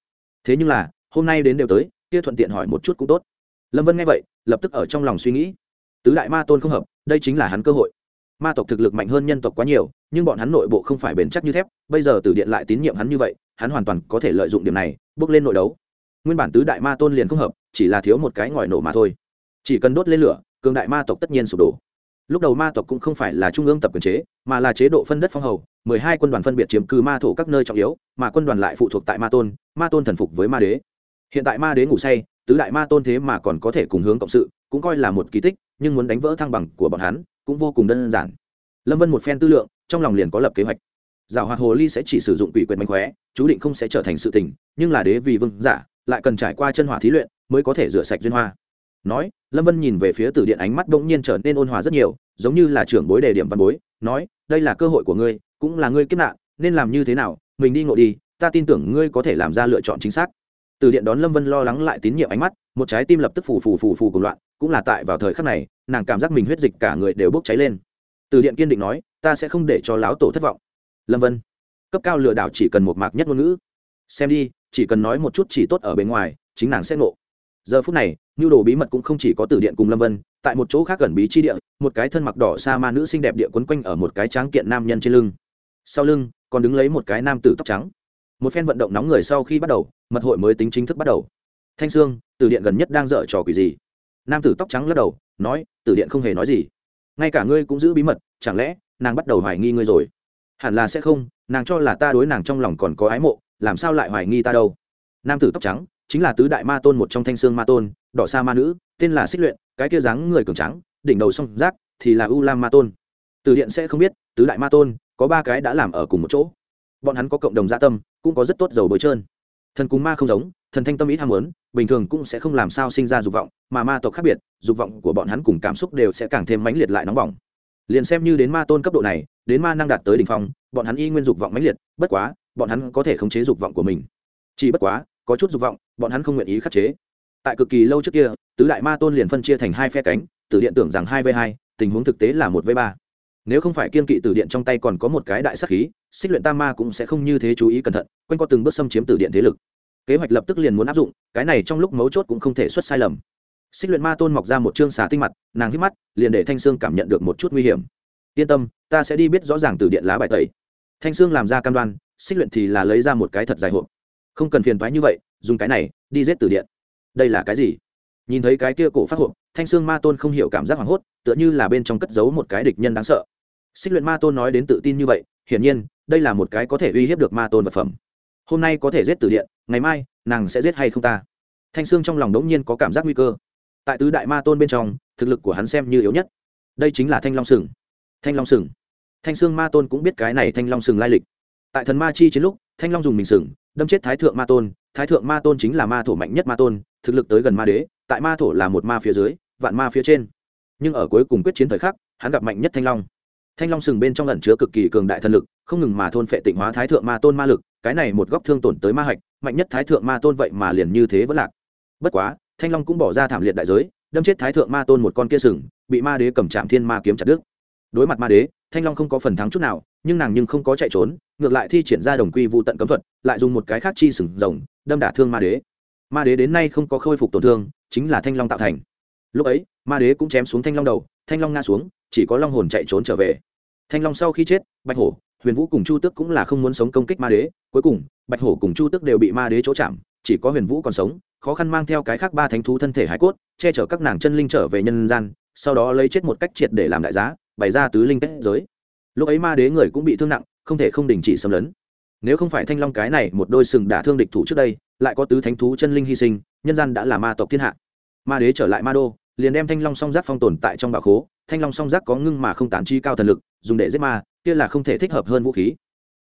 Thế nhưng là, hôm nay đến đều tới kia thuận tiện hỏi một chút cũng tốt. Lâm vân nghe vậy, lập tức ở trong lòng suy nghĩ. Tứ đại ma tôn không hợp, đây chính là hắn cơ hội. Ma tộc thực lực mạnh hơn nhân tộc quá nhiều, nhưng bọn hắn nội bộ không phải bền chắc như thép, bây giờ từ điện lại tín nhiệm hắn như vậy, hắn hoàn toàn có thể lợi dụng điểm này, bước lên nội đấu. Nguyên bản tứ đại ma tôn liền không hợp, chỉ là thiếu một cái ngòi nổ mà thôi. Chỉ cần đốt lên lửa, cường đại ma tộc tất nhiên sụp đổ. Lúc đầu ma tộc cũng không phải là trung ương tập quyền chế, mà là chế độ phân đất phong hầu, mười hai quân đoàn phân biệt chiếm cư ma thổ các nơi trọng yếu, mà quân đoàn lại phụ thuộc tại ma tôn ma tôn thần phục với ma đế hiện tại ma đế ngủ say, tứ đại ma tôn thế mà còn có thể cùng hướng cộng sự, cũng coi là một kỳ tích, nhưng muốn đánh vỡ thăng bằng của bọn hắn cũng vô cùng đơn giản. Lâm vân một phen tư lượng, trong lòng liền có lập kế hoạch. Giảo hoạt hồ ly sẽ chỉ sử dụng quỷ quyền mạnh khóe, chú định không sẽ trở thành sự tình, nhưng là đế vì vương giả, lại cần trải qua chân hỏa thí luyện mới có thể rửa sạch duyên hoa. Nói, lâm vân nhìn về phía từ điện ánh mắt đ ỗ n g nhiên trở nên ôn hòa rất nhiều, giống như là trưởng bối đề điểm văn bối, nói, đây là cơ hội của ngươi, cũng là ngươi kiếp nạn, nên làm như thế nào, mình đi ngộ đi, ta tin tưởng ngươi có thể làm ra lựa chọn chính xác từ điện đón lâm vân lo lắng lại tín nhiệm ánh mắt, một trái tim lập tức phù phù phù phù cùng loạn, cũng là tại vào thời khắc này, nàng cảm giác mình huyết dịch cả người đều bốc cháy lên. Từ điện kiên định nói, ta sẽ không để cho lão tổ thất vọng. Lâm vân, cấp cao lừa đảo chỉ cần một mạc nhất ngôn ngữ. Xem đi, chỉ cần nói một chút chỉ tốt ở bên ngoài, chính nàng sẽ ngộ. Giờ phút này, nhu đồ bí mật cũng không chỉ có từ điện cùng lâm vân, tại một chỗ khác gần bí chi địa, một cái thân mặc đỏ xa ma nữ xinh đẹp địa quấn quanh ở một cái tráng kiện nam nhân trên lưng. Sau lưng, còn đứng lấy một cái nam tử tóc trắng một phen vận động nóng người sau khi bắt đầu, mật hội mới tính chính thức bắt đầu. Thanh sương, từ điện gần nhất đang dở trò quỷ gì? Nam tử tóc trắng lắc đầu, nói, từ điện không hề nói gì. Ngay cả ngươi cũng giữ bí mật, chẳng lẽ nàng bắt đầu hoài nghi ngươi rồi? Hẳn là sẽ không, nàng cho là ta đối nàng trong lòng còn có ái mộ, làm sao lại hoài nghi ta đâu? Nam tử tóc trắng, chính là tứ đại ma tôn một trong thanh sương ma tôn, đỏ sa ma nữ, tên là xích luyện, cái kia dáng người cường trắng đỉnh đầu song giác, thì là u lam ma tôn. Từ điện sẽ không biết, tứ đại ma tôn, có ba cái đã làm ở cùng một chỗ. Bọn hắn có cộng đồng gia tâm cũng có rất tốt dầu bôi trơn. Thần cúng ma không giống, thần thanh tâm ít ham muốn, bình thường cũng sẽ không làm sao sinh ra dục vọng, mà ma tộc khác biệt, dục vọng của bọn hắn cùng cảm xúc đều sẽ càng thêm mãnh liệt lại nóng bỏng. Liền xem như đến ma tôn cấp độ này, đến ma năng đạt tới đ ỉ n h phong, bọn hắn y nguyên dục vọng mãnh liệt, bất quá, bọn hắn có thể khống chế dục vọng của mình. Chỉ bất quá, có chút dục vọng, bọn hắn không nguyện ý khắc chế. Tại cực kỳ lâu trước kia, tứ đại ma tôn liền phân chia thành hai phe cánh, tử điện tưởng rằng hai v hai, tình huống thực tế là một v ba nếu không phải kiên kỵ tử điện trong tay còn có một cái đại sắc khí, xích luyện tam ma cũng sẽ không như thế chú ý cẩn thận, quanh co từng bước xâm chiếm tử điện thế lực. Kế hoạch lập tức liền muốn áp dụng, cái này trong lúc mấu chốt cũng không thể xuất sai lầm. Xích luyện ma tôn mọc ra một chương xà tinh mặt, nàng hít mắt, liền để thanh sương cảm nhận được một chút nguy hiểm. Yên tâm, ta sẽ đi biết rõ ràng từ điện lá bài tẩy. Thanh sương làm ra cam đoan, xích luyện thì là lấy ra một cái thật dài hộp. Không cần phiền thoái như vậy, dùng cái này, đi giết từ điện. Đây là cái gì? Nhìn thấy cái kia cổ phát hộp, thanh sương ma tôn không hiểu cảm giác hoảng hốt, tựa như là bên trong cất giấu một cái địch nhân đáng sợ xích luyện ma tôn nói đến tự tin như vậy, hiển nhiên, đây là một cái có thể uy hiếp được ma tôn vật phẩm. Hôm nay có thể giết từ điện, ngày mai, nàng sẽ giết hay không ta? Thanh sương trong lòng đống nhiên có cảm giác nguy cơ. Tại tứ đại ma tôn bên trong, thực lực của hắn xem như yếu nhất. Đây chính là thanh long sừng. Thanh long sừng. Thanh sương ma tôn cũng biết cái này thanh long sừng lai lịch. Tại thần ma chi chiến lúc, thanh long dùng mình sừng, đâm chết thái thượng ma tôn. Thái thượng ma tôn chính là ma thổ mạnh nhất ma tôn, thực lực tới gần ma đế, tại ma thổ là một ma phía dưới, vạn ma phía trên. Nhưng ở cuối cùng quyết chiến thời khắc, hắn gặp mạnh nhất thanh long thanh long sừng bên trong lẩn chứa cực kỳ cường đại thần lực, không ngừng mà thôn phệ tịnh hóa thái thượng ma tôn ma lực, cái này một góc thương tổn tới ma hạch, mạnh nhất thái thượng ma tôn vậy mà liền như thế vẫn lạc. Bất quá, thanh long cũng bỏ ra thảm liệt đại giới, đâm chết thái thượng ma tôn một con kia sừng, bị ma đế cầm chạm thiên ma kiếm chặt đứt. Đối mặt ma đế, thanh long không có phần thắng chút nào, nhưng nàng nhưng không có chạy trốn, ngược lại thi triển ra đồng quy vụ tận cấm thuật, lại dùng một cái khác chi sừng rồng, đâm đả thương ma đế. Ma đế đến nay không có khôi phục tổn thương, chính là thanh long tạo thành. Lúc ấy, ma đế cũng chém xuống thanh long đầu, thanh long ngã xuống, chỉ có long hồn chạy trốn trở về thanh long sau khi chết, bạch hổ, huyền vũ cùng chu tước cũng là không muốn sống công kích ma đế. Cuối cùng, bạch hổ cùng chu tước đều bị ma đế chỗ chạm, chỉ có huyền vũ còn sống, khó khăn mang theo cái khác ba thánh thú thân thể hải cốt, che chở các nàng chân linh trở về nhân gian, sau đó lấy chết một cách triệt để làm đại giá, bày ra tứ linh kết giới. Lúc ấy ma đế người cũng bị thương nặng, không thể không đình chỉ xâm lấn. Nếu không phải thanh long cái này một đôi sừng đả thương địch thủ trước đây, lại có tứ thánh thú chân linh hy sinh, nhân gian đã là ma tộc thiên hạ. Ma đế trở lại ma đô, liền đem thanh long song giác phong tồn tại trong bà khố thanh long song giác có ngưng mà không tán chi cao thần lực, dùng để giết ma, kia là không thể thích hợp hơn vũ khí.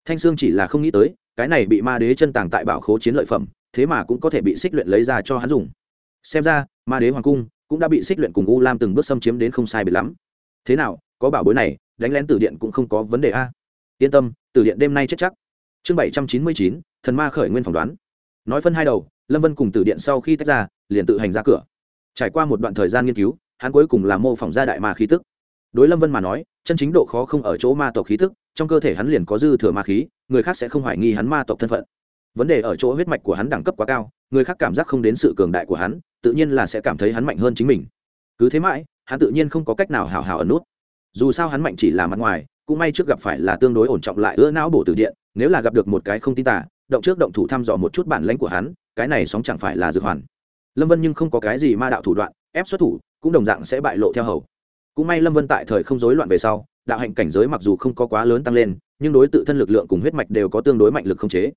Thanh sương chỉ là không nghĩ tới, cái này bị ma đế chân tàng tại bảo khố chiến lợi phẩm, thế mà cũng có thể bị xích luyện lấy ra cho hắn dùng. Xem ra, ma đế hoàng cung cũng đã bị xích luyện cùng u lam từng bước xâm chiếm đến không sai biệt lắm. Thế nào, có bảo bối này, đánh lén từ điện cũng không có vấn đề a. Yên tâm từ điện đêm nay chết chắc. Chương bảy trăm chín mươi chín, thần ma khởi nguyên phỏng đoán. Nói phân hai đầu, lâm vân cùng từ điện sau khi tách ra, liền tự hành ra cửa. Trải qua một đoạn thời gian nghiên cứu hắn cuối cùng là mô phỏng ra đại ma khí tức. Đối lâm vân mà nói, chân chính độ khó không ở chỗ ma tộc khí tức, trong cơ thể hắn liền có dư thừa ma khí, người khác sẽ không hoài nghi hắn ma tộc thân phận. Vấn đề ở chỗ huyết mạch của hắn đẳng cấp quá cao, người khác cảm giác không đến sự cường đại của hắn, tự nhiên là sẽ cảm thấy hắn mạnh hơn chính mình. Cứ thế mãi, hắn tự nhiên không có cách nào hào hào ẩn nút. Dù sao hắn mạnh chỉ là mặt ngoài, cũng may trước gặp phải là tương đối ổn trọng lại ưa não bổ từ điện, nếu là gặp được một cái không tin tả động trước động thủ thăm dò một chút bản lãnh của hắn, cái này sóng chẳng phải là dược hoàn. Lâm vân nhưng không có cái gì ma đạo thủ đoạn, ép xuất thủ cũng đồng dạng sẽ bại lộ theo hầu. Cũng may lâm vân tại thời không rối loạn về sau, đạo hạnh cảnh giới mặc dù không có quá lớn tăng lên, nhưng đối tự thân lực lượng cùng huyết mạch đều có tương đối mạnh lực không chế.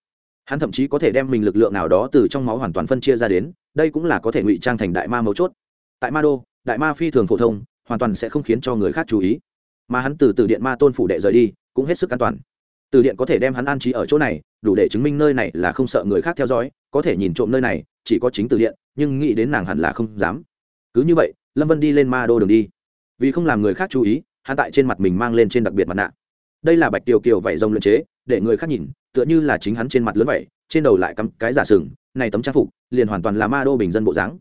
Hắn thậm chí có thể đem mình lực lượng nào đó từ trong máu hoàn toàn phân chia ra đến, đây cũng là có thể ngụy trang thành đại ma mấu chốt. Tại ma đô, đại ma phi thường phổ thông, hoàn toàn sẽ không khiến cho người khác chú ý. Mà hắn từ từ điện ma tôn phủ đệ rời đi, cũng hết sức an toàn. Từ điện có thể đem hắn an trí ở chỗ này, đủ để chứng minh nơi này là không sợ người khác theo dõi, có thể nhìn trộm nơi này, chỉ có chính từ điện, nhưng nghĩ đến nàng hẳn là không dám. Cứ như vậy lâm vân đi lên ma đô đường đi vì không làm người khác chú ý hắn tại trên mặt mình mang lên trên đặc biệt mặt nạ đây là bạch tiều kiều vẩy rồng luyện chế để người khác nhìn tựa như là chính hắn trên mặt lớn vậy trên đầu lại cắm cái giả sừng này tấm trang phục liền hoàn toàn là ma đô bình dân bộ dáng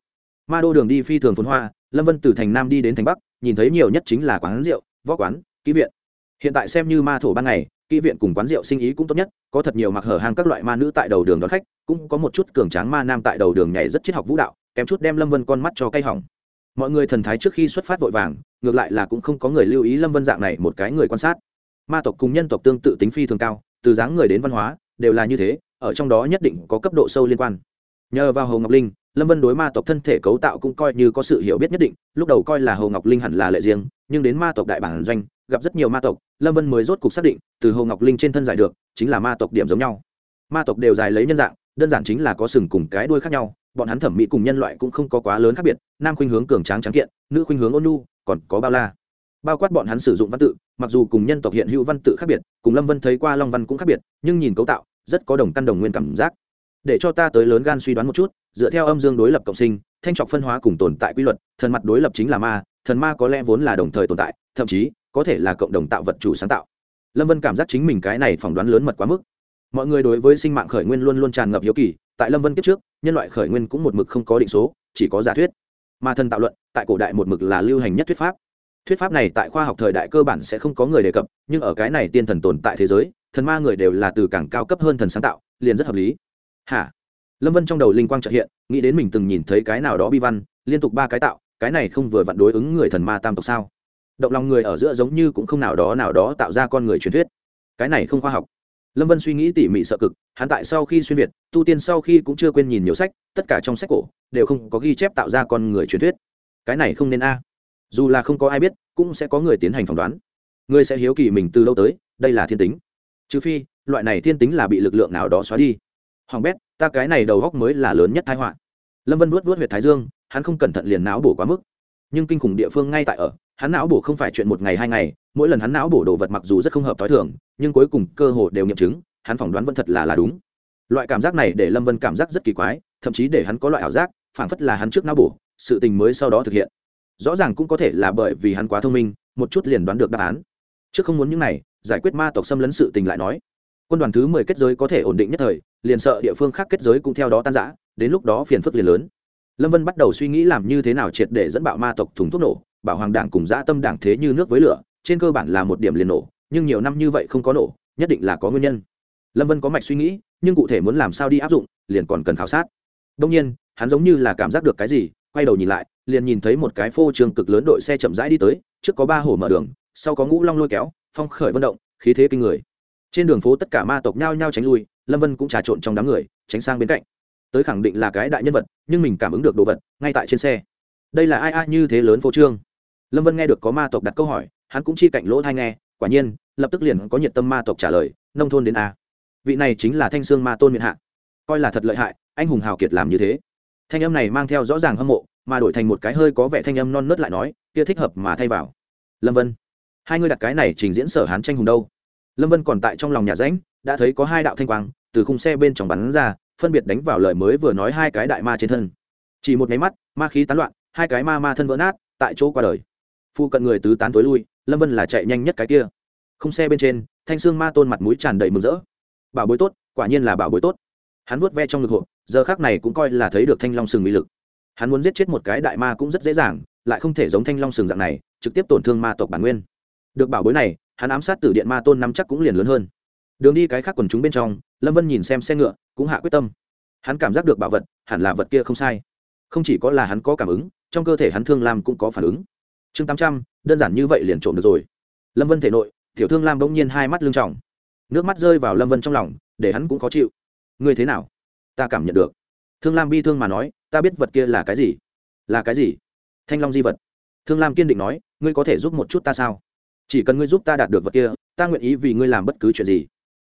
ma đô đường đi phi thường phồn hoa lâm vân từ thành nam đi đến thành bắc nhìn thấy nhiều nhất chính là quán rượu võ quán ký viện hiện tại xem như ma thổ ban ngày kỹ viện cùng quán rượu sinh ý cũng tốt nhất có thật nhiều mặc hở hàng các loại ma nữ tại đầu đường đón khách cũng có một chút cường tráng ma nam tại đầu đường nhảy rất triết học vũ đạo kém chút đem lâm vân con mắt cho cay hỏng mọi người thần thái trước khi xuất phát vội vàng, ngược lại là cũng không có người lưu ý lâm vân dạng này một cái người quan sát. Ma tộc cùng nhân tộc tương tự tính phi thường cao, từ dáng người đến văn hóa, đều là như thế, ở trong đó nhất định có cấp độ sâu liên quan. Nhờ vào hồ ngọc linh, lâm vân đối ma tộc thân thể cấu tạo cũng coi như có sự hiểu biết nhất định, lúc đầu coi là hồ ngọc linh hẳn là lệ riêng, nhưng đến ma tộc đại bản doanh, gặp rất nhiều ma tộc, lâm vân mới rốt cục xác định, từ hồ ngọc linh trên thân giải được, chính là ma tộc điểm giống nhau. Ma tộc đều dài lấy nhân dạng, đơn giản chính là có sừng cùng cái đuôi khác nhau bọn hắn thẩm mỹ cùng nhân loại cũng không có quá lớn khác biệt, nam khuynh hướng cường tráng tráng kiện, nữ khuynh hướng ôn nhu, còn có bao la. Bao quát bọn hắn sử dụng văn tự, mặc dù cùng nhân tộc hiện hữu văn tự khác biệt, cùng lâm vân thấy qua long văn cũng khác biệt, nhưng nhìn cấu tạo, rất có đồng căn đồng nguyên cảm giác. Để cho ta tới lớn gan suy đoán một chút, dựa theo âm dương đối lập cộng sinh, thanh trọc phân hóa cùng tồn tại quy luật, thần mặt đối lập chính là ma, thần ma có lẽ vốn là đồng thời tồn tại, thậm chí, có thể là cộng đồng tạo vật chủ sáng tạo. Lâm vân cảm giác chính mình cái này phỏng đoán lớn mật quá mức. Mọi người đối với sinh mạng khởi nguyên luôn luôn tràn ngập hiếu kỳ, tại lâm vân kiếp trước nhân loại khởi nguyên cũng một mực không có định số, chỉ có giả thuyết. Mà thần tạo luận, tại cổ đại một mực là lưu hành nhất thuyết pháp. Thuyết pháp này tại khoa học thời đại cơ bản sẽ không có người đề cập, nhưng ở cái này tiên thần tồn tại thế giới, thần ma người đều là từ càng cao cấp hơn thần sáng tạo, liền rất hợp lý. Hả? Lâm vân trong đầu linh quang trợ hiện, nghĩ đến mình từng nhìn thấy cái nào đó bi văn, liên tục ba cái tạo, cái này không vừa vặn đối ứng người thần ma tam tộc sao? Động lòng người ở giữa giống như cũng không nào đó nào đó tạo ra con người truyền thuyết. Cái này không khoa học lâm vân suy nghĩ tỉ mỉ sợ cực, hắn tại sau khi xuyên việt, tu tiên sau khi cũng chưa quên nhìn nhiều sách, tất cả trong sách cổ, đều không có ghi chép tạo ra con người truyền thuyết. Cái này không nên a. Dù là không có ai biết, cũng sẽ có người tiến hành phỏng đoán. Người sẽ hiếu kỳ mình từ lâu tới, đây là thiên tính. Trừ phi, loại này thiên tính là bị lực lượng nào đó xóa đi. Hoàng bét, ta cái này đầu góc mới là lớn nhất thái họa. Lâm vân vuốt vuốt huyệt thái dương, hắn không cẩn thận liền não bổ quá mức. Nhưng kinh khủng địa phương ngay tại ở, hắn não bổ không phải chuyện một ngày hai ngày mỗi lần hắn não bổ đồ vật mặc dù rất không hợp t h o i thường, nhưng cuối cùng cơ hồ đều nghiệm chứng, hắn phỏng đoán vẫn thật là là đúng. Loại cảm giác này để lâm vân cảm giác rất kỳ quái, thậm chí để hắn có loại ảo giác, phảng phất là hắn trước não bổ, sự tình mới sau đó thực hiện. Rõ ràng cũng có thể là bởi vì hắn quá thông minh, một chút liền đoán được đáp án. Trước không muốn những này, giải quyết ma tộc xâm lấn sự tình lại nói. Quân đoàn thứ mười kết giới có thể ổn định nhất thời, liền sợ địa phương khác kết giới cũng theo đó tan giã đến lúc đó phiền phức liền lớn. Lâm vân bắt đầu suy nghĩ làm như thế nào triệt để dẫn bạo ma tộc thùng thuốc nổ, bảo hoàng đảng cùng dã tâm đảng thế như nước với lửa trên cơ bản là một điểm liền nổ, nhưng nhiều năm như vậy không có nổ, nhất định là có nguyên nhân. Lâm vân có mạch suy nghĩ, nhưng cụ thể muốn làm sao đi áp dụng, liền còn cần khảo sát. Đông nhiên, hắn giống như là cảm giác được cái gì, quay đầu nhìn lại, liền nhìn thấy một cái phô trường cực lớn đội xe chậm rãi đi tới, trước có ba hổ mở đường, sau có ngũ long lôi kéo, phong khởi vận động, khí thế kinh người. Trên đường phố tất cả ma tộc nhao nhao tránh lui, lâm vân cũng trà trộn trong đám người, tránh sang bên cạnh. Tới khẳng định là cái đại nhân vật, nhưng mình cảm ứng được đồ vật, ngay tại trên xe. Đây là ai ai như thế lớn phô trương. Lâm vân nghe được có ma tộc đặt câu hỏi hắn cũng chi cạnh lỗ thai nghe, quả nhiên, lập tức liền có nhiệt tâm ma tộc trả lời, nông thôn đến a. Vị này chính là thanh sương ma tôn miệng hạ. Coi là thật lợi hại, anh hùng hào kiệt làm như thế. Thanh âm này mang theo rõ ràng hâm mộ, mà đổi thành một cái hơi có vẻ thanh âm non nớt lại nói, kia thích hợp mà thay vào. Lâm vân. Hai người đặt cái này trình diễn sở hán tranh hùng đâu? Lâm vân còn tại trong lòng nhà rãnh, đã thấy có hai đạo thanh quang, từ khung xe bên trong bắn ra, phân biệt đánh vào lời mới vừa nói hai cái đại ma trên thân. Chỉ một nháy mắt, ma khí tán loạn, hai cái ma ma thân vỡ nát, tại chỗ qua đời. Phu cận người tứ tán tối lui lâm vân là chạy nhanh nhất cái kia không xe bên trên thanh sương ma tôn mặt mũi tràn đầy mừng rỡ bảo bối tốt quả nhiên là bảo bối tốt hắn vuốt ve trong ngực hộp giờ khác này cũng coi là thấy được thanh long sừng mỹ lực hắn muốn giết chết một cái đại ma cũng rất dễ dàng lại không thể giống thanh long sừng dạng này trực tiếp tổn thương ma tộc bản nguyên được bảo bối này hắn ám sát tử điện ma tôn nắm chắc cũng liền lớn hơn đường đi cái khác quần chúng bên trong lâm vân nhìn xem xe ngựa cũng hạ quyết tâm hắn cảm giác được bảo vật hẳn là vật kia không sai không chỉ có là hắn có cảm ứng trong cơ thể hắn thương lam cũng có phản ứng chương tám trăm đơn giản như vậy liền trộm được rồi. Lâm vân thể nội, tiểu thương lam bỗng nhiên hai mắt lưng trọng. Nước mắt rơi vào lâm vân trong lòng, để hắn cũng khó chịu. Ngươi thế nào? Ta cảm nhận được. Thương lam bi thương mà nói, ta biết vật kia là cái gì? Là cái gì? Thanh long di vật. Thương lam kiên định nói, ngươi có thể giúp một chút ta sao? Chỉ cần ngươi giúp ta đạt được vật kia, ta nguyện ý vì ngươi làm bất cứ chuyện gì.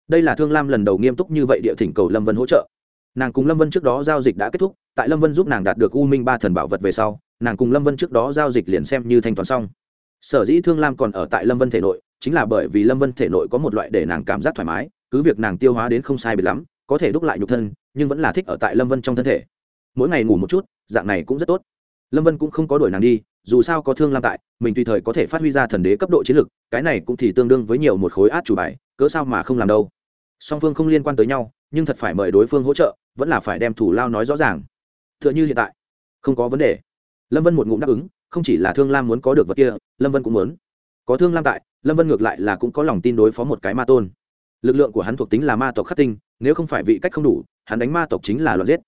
Đây là thương lam lần đầu nghiêm túc như vậy địa thỉnh cầu lâm vân hỗ trợ. Nàng cùng lâm vân trước đó giao dịch đã kết thúc, tại lâm vân giúp nàng đạt được u minh ba thần bảo vật về sau, nàng cùng lâm vân trước đó giao dịch liền xem như thanh toán xong sở dĩ thương lam còn ở tại lâm vân thể nội, chính là bởi vì lâm vân thể nội có một loại để nàng cảm giác thoải mái, cứ việc nàng tiêu hóa đến không sai biệt lắm, có thể đúc lại nhục thân, nhưng vẫn là thích ở tại lâm vân trong thân thể. Mỗi ngày ngủ một chút, dạng này cũng rất tốt. Lâm vân cũng không có đuổi nàng đi, dù sao có thương lam tại, mình tùy thời có thể phát huy ra thần đế cấp độ chiến lược cái này cũng thì tương đương với nhiều một khối át chủ bài, cớ sao mà không làm đâu. Song phương không liên quan tới nhau, nhưng thật phải mời đối phương hỗ trợ, vẫn là phải đem thủ lao nói rõ ràng. T h ư ợ n h ư hiện tại, không có vấn đề. Lâm vân một ngụm đáp ứng không chỉ là thương lam muốn có được vật kia, lâm vân cũng muốn. Có thương lam tại, lâm vân ngược lại là cũng có lòng tin đối phó một cái ma tôn. Lực lượng của hắn thuộc tính là ma tộc khắc tinh, nếu không phải vị cách không đủ, hắn đánh ma tộc chính là loạt giết.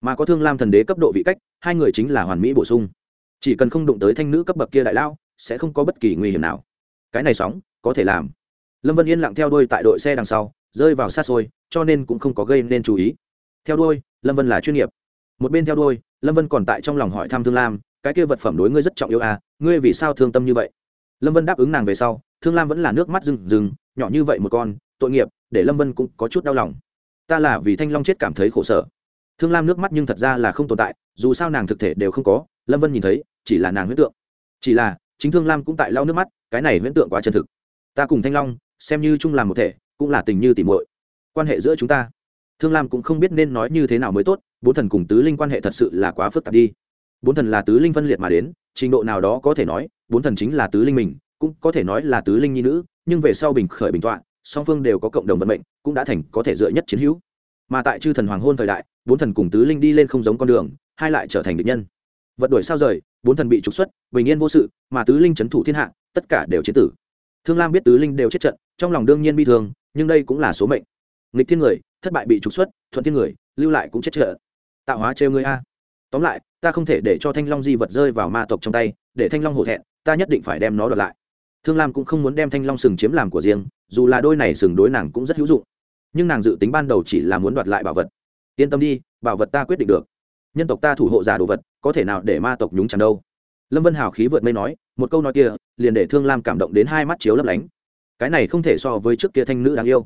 Mà có thương lam thần đế cấp độ vị cách, hai người chính là hoàn mỹ bổ sung. Chỉ cần không đụng tới thanh nữ cấp bậc kia đại lao sẽ không có bất kỳ nguy hiểm nào. Cái này sóng, có thể làm. Lâm vân yên lặng theo đuôi tại đội xe đằng sau, rơi vào xa xôi, cho nên cũng không có gây nên chú ý. Theo đuôi, lâm vân là chuyên nghiệp. Một bên theo đuôi, lâm vân còn tại trong lòng hỏi thăm thương lam cái kia vật phẩm đối ngươi rất trọng yếu à ngươi vì sao thương tâm như vậy? Lâm vân đáp ứng nàng về sau, thương lam vẫn là nước mắt rừng rừng nhỏ như vậy một con, tội nghiệp, để lâm vân cũng có chút đau lòng. Ta là vì thanh long chết cảm thấy khổ sở. Thương lam nước mắt nhưng thật ra là không tồn tại, dù sao nàng thực thể đều không có, lâm vân nhìn thấy, chỉ là nàng huyễn tượng. Chỉ là, chính thương lam cũng tại lau nước mắt, cái này huyễn tượng quá chân thực. Ta cùng thanh long, xem như chung làm một thể, cũng là tình như tỉ muội. Quan hệ giữa chúng ta. Thương lam cũng không biết nên nói như thế nào mới tốt, bốn thần cùng tứ linh quan hệ thật sự là quá phức tạp đi bốn thần là tứ linh phân liệt mà đến, trình độ nào đó có thể nói, bốn thần chính là tứ linh mình, cũng có thể nói là tứ linh nhi nữ, nhưng về sau bình khởi bình tọa, song phương đều có cộng đồng vận mệnh, cũng đã thành có thể dựa nhất chiến hữu. Mà tại chư thần hoàng hôn thời đại, bốn thần cùng tứ linh đi lên không giống con đường, hai lại trở thành địch nhân. Vật đuổi sao rời, bốn thần bị trục xuất, bình yên vô sự, mà tứ linh c h ấ n thủ thiên hạ, tất cả đều chế tử. Thương lam biết tứ linh đều chết trận, trong lòng đương nhiên bi thương, nhưng đây cũng là số mệnh. Nghịch thiên người, thất bại bị trục xuất, thuận thiên người, lưu lại cũng chết trợ. Tạo hóa trêu người a. Tóm lại ta không thể để cho thanh long di vật rơi vào ma tộc trong tay, để thanh long hổ thẹn, ta nhất định phải đem nó đoạt lại. Thương lam cũng không muốn đem thanh long sừng chiếm làm của riêng, dù là đôi này sừng đối nàng cũng rất hữu dụng. Nhưng nàng dự tính ban đầu chỉ là muốn đoạt lại bảo vật. Yên tâm đi, bảo vật ta quyết định được. Nhân tộc ta thủ hộ giả đồ vật, có thể nào để ma tộc nhúng chẳng đâu? Lâm vân hào khí vượt mây nói, một câu nói kia, liền để thương lam cảm động đến hai mắt chiếu lấp lánh. Cái này không thể so với trước kia thanh nữ đáng yêu.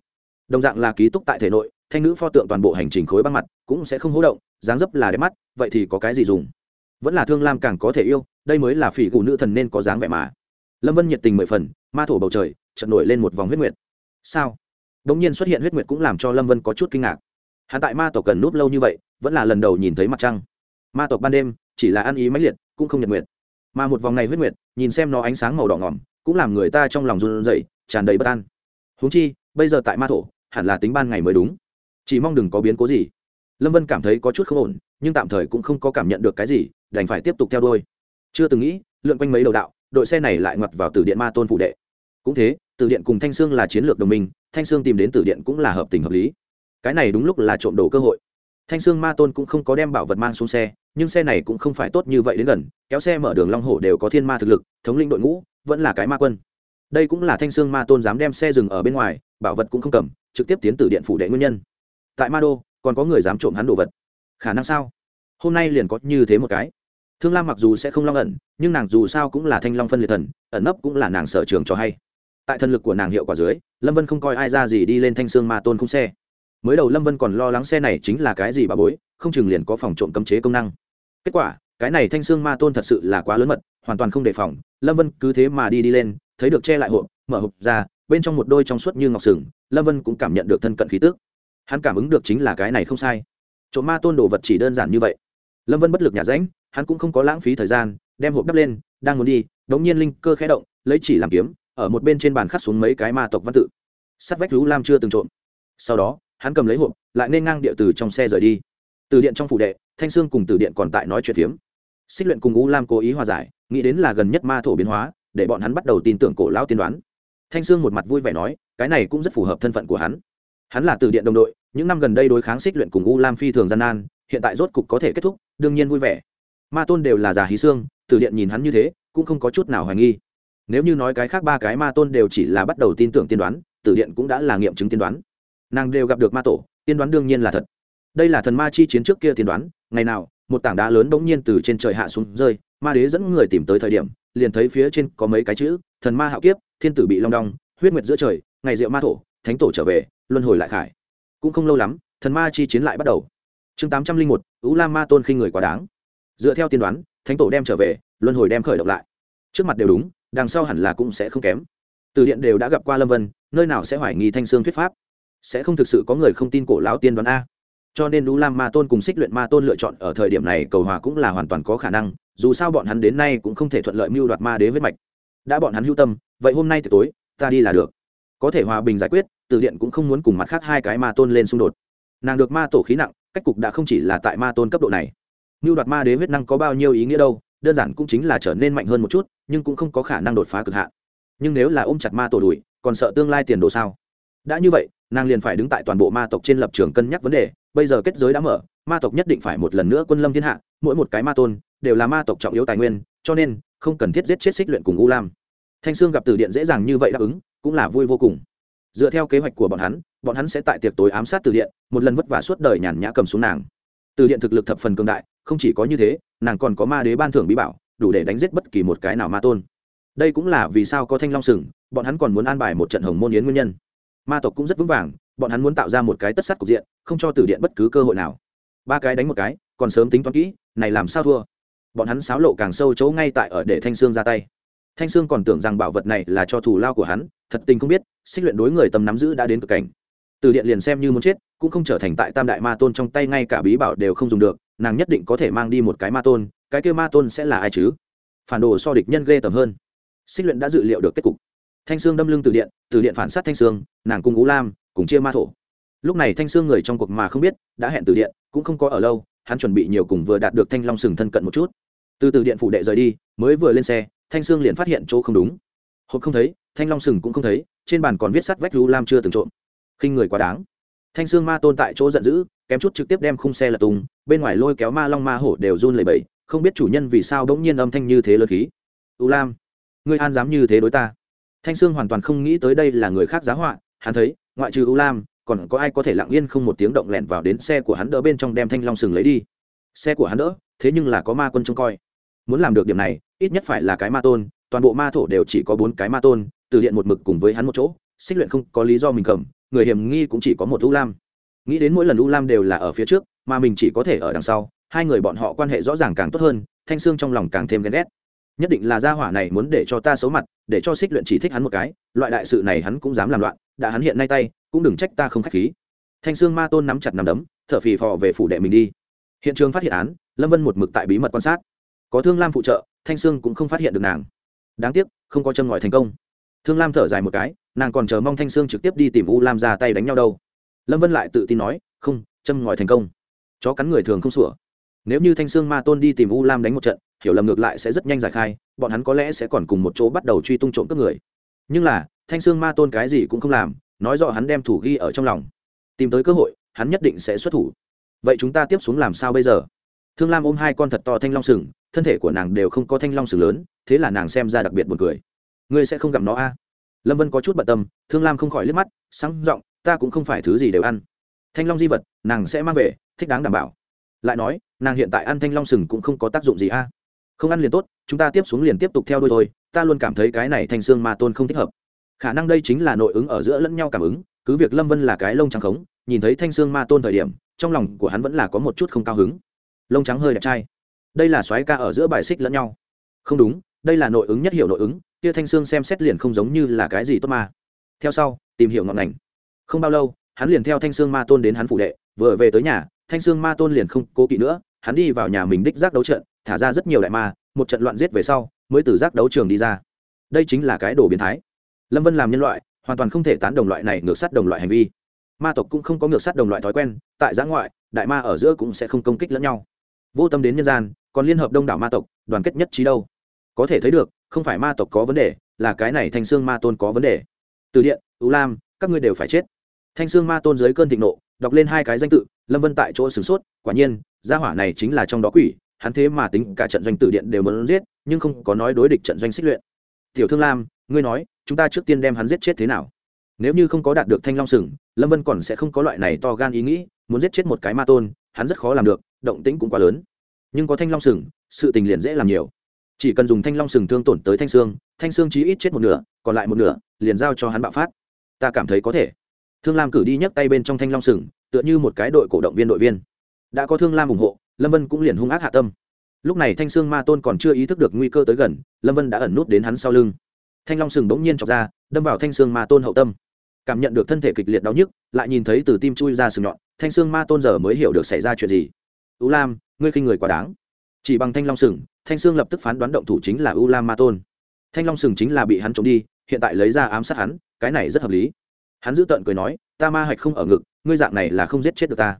Đồng dạng là ký túc tại thể nội, thanh nữ pho tượng toàn bộ hành trình khối băng mặt cũng sẽ không hỗ động, dáng dấp là đẹp mắt, vậy thì có cái gì dùng? Vẫn là thương lam càng có thể yêu, đây mới là phỉ gù nữ thần nên có dáng vẻ mà. Lâm vân nhiệt tình mười phần, ma thổ bầu trời, chợt nổi lên một vòng huyết nguyệt. Sao? Đ ỗ n g nhiên xuất hiện huyết nguyệt cũng làm cho lâm vân có chút kinh ngạc. Hắn tại ma tộc cần núp lâu như vậy, vẫn là lần đầu nhìn thấy mặt trăng. Ma tộc ban đêm, chỉ là ăn ý mãnh liệt, cũng không nhật nguyệt. Mà một vòng này huyết nguyệt, nhìn xem nó ánh sáng màu đỏ ngỏm, cũng làm người ta trong lòng run rẩy, tràn đầy bất an. Húng chi, bây giờ tại ma thổ, hẳn là tính ban ngày mới đúng. Chỉ mong đừng có biến cố gì lâm vân cảm thấy có chút không ổn, nhưng tạm thời cũng không có cảm nhận được cái gì, đành phải tiếp tục theo đôi chưa từng nghĩ, lượn quanh mấy đầu đạo, đội xe này lại ngoặt vào tử điện ma tôn phụ đệ. Cũng thế, tử điện cùng thanh sương là chiến lược đồng minh, thanh sương tìm đến tử điện cũng là hợp tình hợp lý. Cái này đúng lúc là trộm đồ cơ hội. Thanh sương ma tôn cũng không có đem bảo vật mang xuống xe, nhưng xe này cũng không phải tốt như vậy đến gần, kéo xe mở đường long hổ đều có thiên ma thực lực, thống linh đội ngũ, vẫn là cái ma quân. Đây cũng là thanh sương ma tôn dám đem xe dừng ở bên ngoài, bảo vật cũng không cầm, trực tiếp tiến tử điện phủ đệ nguyên nhân. Tại ma đô còn có người dám trộm hắn đồ vật. Khả năng sao? Hôm nay liền có như thế một cái. Thương lam mặc dù sẽ không long ẩn, nhưng nàng dù sao cũng là thanh long phân liệt thần, ẩn nấp cũng là nàng sở trường cho hay. Tại thân lực của nàng hiệu quả dưới, lâm vân không coi ai ra gì đi lên thanh sương ma tôn không xe. Mới đầu lâm vân còn lo lắng xe này chính là cái gì bà bối, không chừng liền có phòng trộm cấm chế công năng. Kết quả, cái này thanh sương ma tôn thật sự là quá lớn mật, hoàn toàn không đề phòng, lâm vân cứ thế mà đi đi lên, thấy được che lại hộp, mở hộp ra, bên trong một đôi trong suốt như ngọc sừng, lâm vân cũng cảm nhận được thân cận khí tước hắn cảm ứng được chính là cái này không sai. Trộm ma tôn đồ vật chỉ đơn giản như vậy. Lâm vân bất lực nhà ránh hắn cũng không có lãng phí thời gian, đem hộp đắp lên, đang muốn đi, đống nhiên linh cơ khẽ động, lấy chỉ làm kiếm, ở một bên trên bàn khắc xuống mấy cái ma tộc văn tự. Sắt vách rú lam chưa từng trộm. Sau đó, hắn cầm lấy hộp, lại nên ngang địa từ trong xe rời đi. Từ điện trong phủ đệ, thanh sương cùng từ điện còn tại nói chuyện phiếm. Xích luyện cùng u lam cố ý hòa giải, nghĩ đến là gần nhất ma thổ biến hóa, để bọn hắn bắt đầu tin tưởng cổ lão tiên đoán. Thanh sương một mặt vui vẻ nói, cái này cũng rất phù hợp thân phận của hắn. Hắn là từ điện đồng đội những năm gần đây đối kháng xích luyện cùng u lam phi thường gian nan, hiện tại rốt cục có thể kết thúc, đương nhiên vui vẻ. Ma tôn đều là già hí xương, từ điện nhìn hắn như thế, cũng không có chút nào hoài nghi. Nếu như nói cái khác ba cái ma tôn đều chỉ là bắt đầu tin tưởng tiên đoán tử điện cũng đã là nghiệm chứng tiên đoán. Nàng đều gặp được ma tổ, tiên đoán đương nhiên là thật. Đây là thần ma chi chiến trước kia tiên đoán, ngày nào, một tảng đá lớn bỗng nhiên từ trên trời hạ xuống rơi, ma đế dẫn người tìm tới thời điểm, liền thấy phía trên có mấy cái chữ, thần ma hạo kiếp, thiên tử bị long đong, huyết nguyệt giữa trời, ngày rượu ma tổ thánh tổ trở về, luân hồi lại khải cũng không lâu lắm, thần ma chi chiến lại bắt đầu. Chương tám trăm linh một ứ la ma tôn khinh người quá đáng. Dựa theo tiên đoán, thánh tổ đem trở về, luân hồi đem khởi động lại. Trước mặt đều đúng, đằng sau hẳn là cũng sẽ không kém. Từ điện đều đã gặp qua lâm vân, nơi nào sẽ hoài nghi thanh sương thuyết pháp? Sẽ không thực sự có người không tin cổ lão tiên đoán a. Cho nên lũ lam ma tôn cùng xích luyện ma tôn lựa chọn ở thời điểm này cầu hòa cũng là hoàn toàn có khả năng, dù sao bọn hắn đến nay cũng không thể thuận lợi mưu đoạt ma đế huyết mạch. Đã bọn hắn hưu tâm, vậy hôm nay thì tối, ta đi là được. Có thể hòa bình giải quyết từ điện cũng không muốn cùng mặt khác hai cái ma tôn lên xung đột. Nàng được ma tổ khí nặng, cách cục đã không chỉ là tại ma tôn cấp độ này. Như đoạt ma đế huyết năng có bao nhiêu ý nghĩa đâu, đơn giản cũng chính là trở nên mạnh hơn một chút, nhưng cũng không có khả năng đột phá cực hạn. Nhưng nếu là ôm chặt ma tổ đùi còn sợ tương lai tiền đồ sao? Đã như vậy, nàng liền phải đứng tại toàn bộ ma tộc trên lập trường cân nhắc vấn đề, bây giờ kết giới đã mở, ma tộc nhất định phải một lần nữa quân lâm thiên hạ, mỗi một cái ma tôn đều là ma tộc trọng yếu tài nguyên, cho nên không cần thiết giết chết xích luyện cùng u lam. Thanh sương gặp từ điện dễ dàng như vậy đáp ứng, cũng là vui vô cùng dựa theo kế hoạch của bọn hắn bọn hắn sẽ tại tiệc tối ám sát từ điện, một lần vất vả suốt đời nhàn nhã cầm xuống nàng. Từ điện thực lực thập phần cường đại, không chỉ có như thế, nàng còn có ma đế ban thưởng bí bảo, đủ để đánh giết bất kỳ một cái nào ma tôn. Đây cũng là vì sao có thanh long sừng, bọn hắn còn muốn an bài một trận hồng môn yến nguyên nhân. Ma tộc cũng rất vững vàng, bọn hắn muốn tạo ra một cái tất sắt cục diện, không cho từ điện bất cứ cơ hội nào. Ba cái đánh một cái, còn sớm tính toán kỹ, này làm sao thua? Bọn hắn xáo lộ càng sâu chỗ ngay tại ở để thanh sương ra tay. Thanh sương còn tưởng rằng bảo vật này là cho thù lao của hắn, thật tình không biết xích luyện đối người tầm nắm giữ đã đến cực cảnh. Từ điện liền xem như muốn chết, cũng không trở thành tại tam đại ma tôn trong tay, ngay cả bí bảo đều không dùng được, nàng nhất định có thể mang đi một cái ma tôn, cái kêu ma tôn sẽ là ai chứ? Phản đồ so địch nhân ghê tầm hơn. Xích luyện đã dự liệu được kết cục. Thanh sương đâm lưng từ điện từ điện phản sát thanh sương, nàng cùng ú lam, cùng chia ma thổ. Lúc này thanh sương người trong cuộc mà không biết, đã hẹn từ điện, cũng không có ở lâu, hắn chuẩn bị nhiều cùng vừa đạt được thanh long sừng thân cận một chút. Từ từ điện phủ đệ rời đi, mới vừa lên xe, thanh sương liền phát hiện chỗ không đúng hộp không thấy, thanh long sừng cũng không thấy, trên bàn còn viết sắt vách ru lam chưa từng trộm. Khinh người quá đáng. Thanh sương ma tôn tại chỗ giận dữ, kém chút trực tiếp đem khung xe lật tung, bên ngoài lôi kéo ma long ma hổ đều run lẩy bẩy, không biết chủ nhân vì sao bỗng nhiên âm thanh như thế lớn khí. U lam, ngươi an dám như thế đối ta? Thanh sương hoàn toàn không nghĩ tới đây là người khác giá họa, hắn thấy, ngoại trừ u lam, còn có ai có thể lặng yên không một tiếng động lẹn vào đến xe của hắn đỡ bên trong đem thanh long sừng lấy đi. Xe của hắn đỡ, thế nhưng là có ma quân trông coi. Muốn làm được điểm này, ít nhất phải là cái ma tôn toàn bộ ma thổ đều chỉ có bốn cái ma tôn, từ điện một mực cùng với hắn một chỗ, xích luyện không có lý do mình cầm, người hiểm nghi cũng chỉ có một u lam. Nghĩ đến mỗi lần u lam đều là ở phía trước, mà mình chỉ có thể ở đằng sau, hai người bọn họ quan hệ rõ ràng càng tốt hơn, thanh xương trong lòng càng thêm ghen ghét. Nhất định là gia hỏa này muốn để cho ta xấu mặt, để cho xích luyện chỉ thích hắn một cái, loại đại sự này hắn cũng dám làm loạn, đã hắn hiện nay tay, cũng đừng trách ta không k h á c h khí. Thanh sương ma tôn nắm chặt nằm đấm t h ở phì phò về phủ đệ mình đi. Hiện trường phát hiện án, lâm vân một mực tại bí mật quan sát. Có thương lam phụ trợ, thanh sương cũng không phát hiện được nàng đáng tiếc, không có chân ngòi thành công. Thương lam thở dài một cái, nàng còn chờ mong thanh sương trực tiếp đi tìm u lam ra tay đánh nhau đâu. Lâm vân lại tự tin nói, không, châm ngòi thành công. Chó cắn người thường không sủa. Nếu như thanh sương ma tôn đi tìm u lam đánh một trận, hiểu lầm ngược lại sẽ rất nhanh giải khai, bọn hắn có lẽ sẽ còn cùng một chỗ bắt đầu truy tung trộm cướp người. Nhưng là, thanh sương ma tôn cái gì cũng không làm, nói rõ hắn đem thủ ghi ở trong lòng. Tìm tới cơ hội, hắn nhất định sẽ xuất thủ. Vậy chúng ta tiếp xuống làm sao bây giờ? Thương lam ôm hai con thật to thanh long sừng thân thể của nàng đều không có thanh long sừng lớn, thế là nàng xem ra đặc biệt buồn cười. Ngươi sẽ không gặp nó a? Lâm vân có chút bận tâm, thương lam không khỏi liếc mắt, sáng r ộ n g ta cũng không phải thứ gì đều ăn. Thanh long di vật, nàng sẽ mang về, thích đáng đảm bảo. Lại nói, nàng hiện tại ăn thanh long sừng cũng không có tác dụng gì a. Không ăn liền tốt, chúng ta tiếp xuống liền tiếp tục theo đôi thôi, ta luôn cảm thấy cái này thanh xương ma tôn không thích hợp. Khả năng đây chính là nội ứng ở giữa lẫn nhau cảm ứng, cứ việc lâm vân là cái lông trắng khống, nhìn thấy thanh xương ma tôn thời điểm, trong lòng của hắn vẫn là có một chút không cao hứng. Lông trắng hơi đẹp trai đây là soái ca ở giữa bài xích lẫn nhau. Không đúng, đây là nội ứng nhất hiệu nội ứng, kia thanh xương xem xét liền không giống như là cái gì tốt ma. Theo sau, tìm hiểu ngọn ngành. Không bao lâu, hắn liền theo thanh xương ma tôn đến hắn phủ đệ, vừa về tới nhà, thanh sương ma tôn liền không cố kỵ nữa, hắn đi vào nhà mình đích giác đấu trận, thả ra rất nhiều đại ma, một trận loạn giết về sau, mới từ giác đấu trường đi ra. Đây chính là cái đồ biến thái. Lâm vân làm nhân loại, hoàn toàn không thể tán đồng loại này ngược sát đồng loại hành vi. Ma tộc cũng không có ngược sát đồng loại thói quen, tại giã ngoại, đại ma ở giữa cũng sẽ không công kích lẫn nhau. Vô tâm đến nhân gian còn liên hợp đông đảo ma tộc, đoàn kết nhất trí đâu? Có thể thấy được, không phải ma tộc có vấn đề, là cái này thanh sương ma tôn có vấn đề. Từ điện ưu lam, các ngươi đều phải chết. Thanh sương ma tôn dưới cơn thịnh nộ, đọc lên hai cái danh tự, lâm vân tại chỗ sửng sốt, quả nhiên, gia hỏa này chính là trong đó quỷ, hắn thế mà tính cả trận doanh tử điện đều muốn giết, nhưng không có nói đối địch trận doanh xích luyện. Tiểu thương lam, ngươi nói, chúng ta trước tiên đem hắn giết chết thế nào? Nếu như không có đạt được thanh long sừng, lâm vân còn sẽ không có loại này to gan ý nghĩ, muốn giết chết một cái ma tôn, hắn rất khó làm được, động tĩnh cũng quá lớn nhưng có thanh long sừng, sự tình liền dễ làm nhiều. Chỉ cần dùng thanh long sừng thương tổn tới thanh sương thanh sương chí ít chết một nửa, còn lại một nửa, liền giao cho hắn bạo phát. Ta cảm thấy có thể. Thương lam cử đi nhấc tay bên trong thanh long sừng, tựa như một cái đội cổ động viên đội viên. Đã có thương lam ủng hộ, lâm vân cũng liền hung ác hạ tâm. Lúc này thanh sương ma tôn còn chưa ý thức được nguy cơ tới gần, lâm vân đã ẩn nút đến hắn sau lưng. Thanh long sừng bỗng nhiên chọc ra, đâm vào thanh sương ma tôn hậu tâm. Cảm nhận được thân thể kịch liệt đau nhức, lại nhìn thấy từ tim chui ra sừng nhọn, thanh sương ma tôn giờ mới hiểu được xảy ra chuyện gì. U lam ngươi khinh người quá đáng. Chỉ bằng thanh long sừng, thanh sương lập tức phán đoán động thủ chính là u lam ma tôn thanh long sừng chính là bị hắn trộm đi, hiện tại lấy ra ám sát hắn, cái này rất hợp lý. Hắn giữ tợn cười nói, ta ma hạch không ở ngực, ngươi dạng này là không giết chết được ta.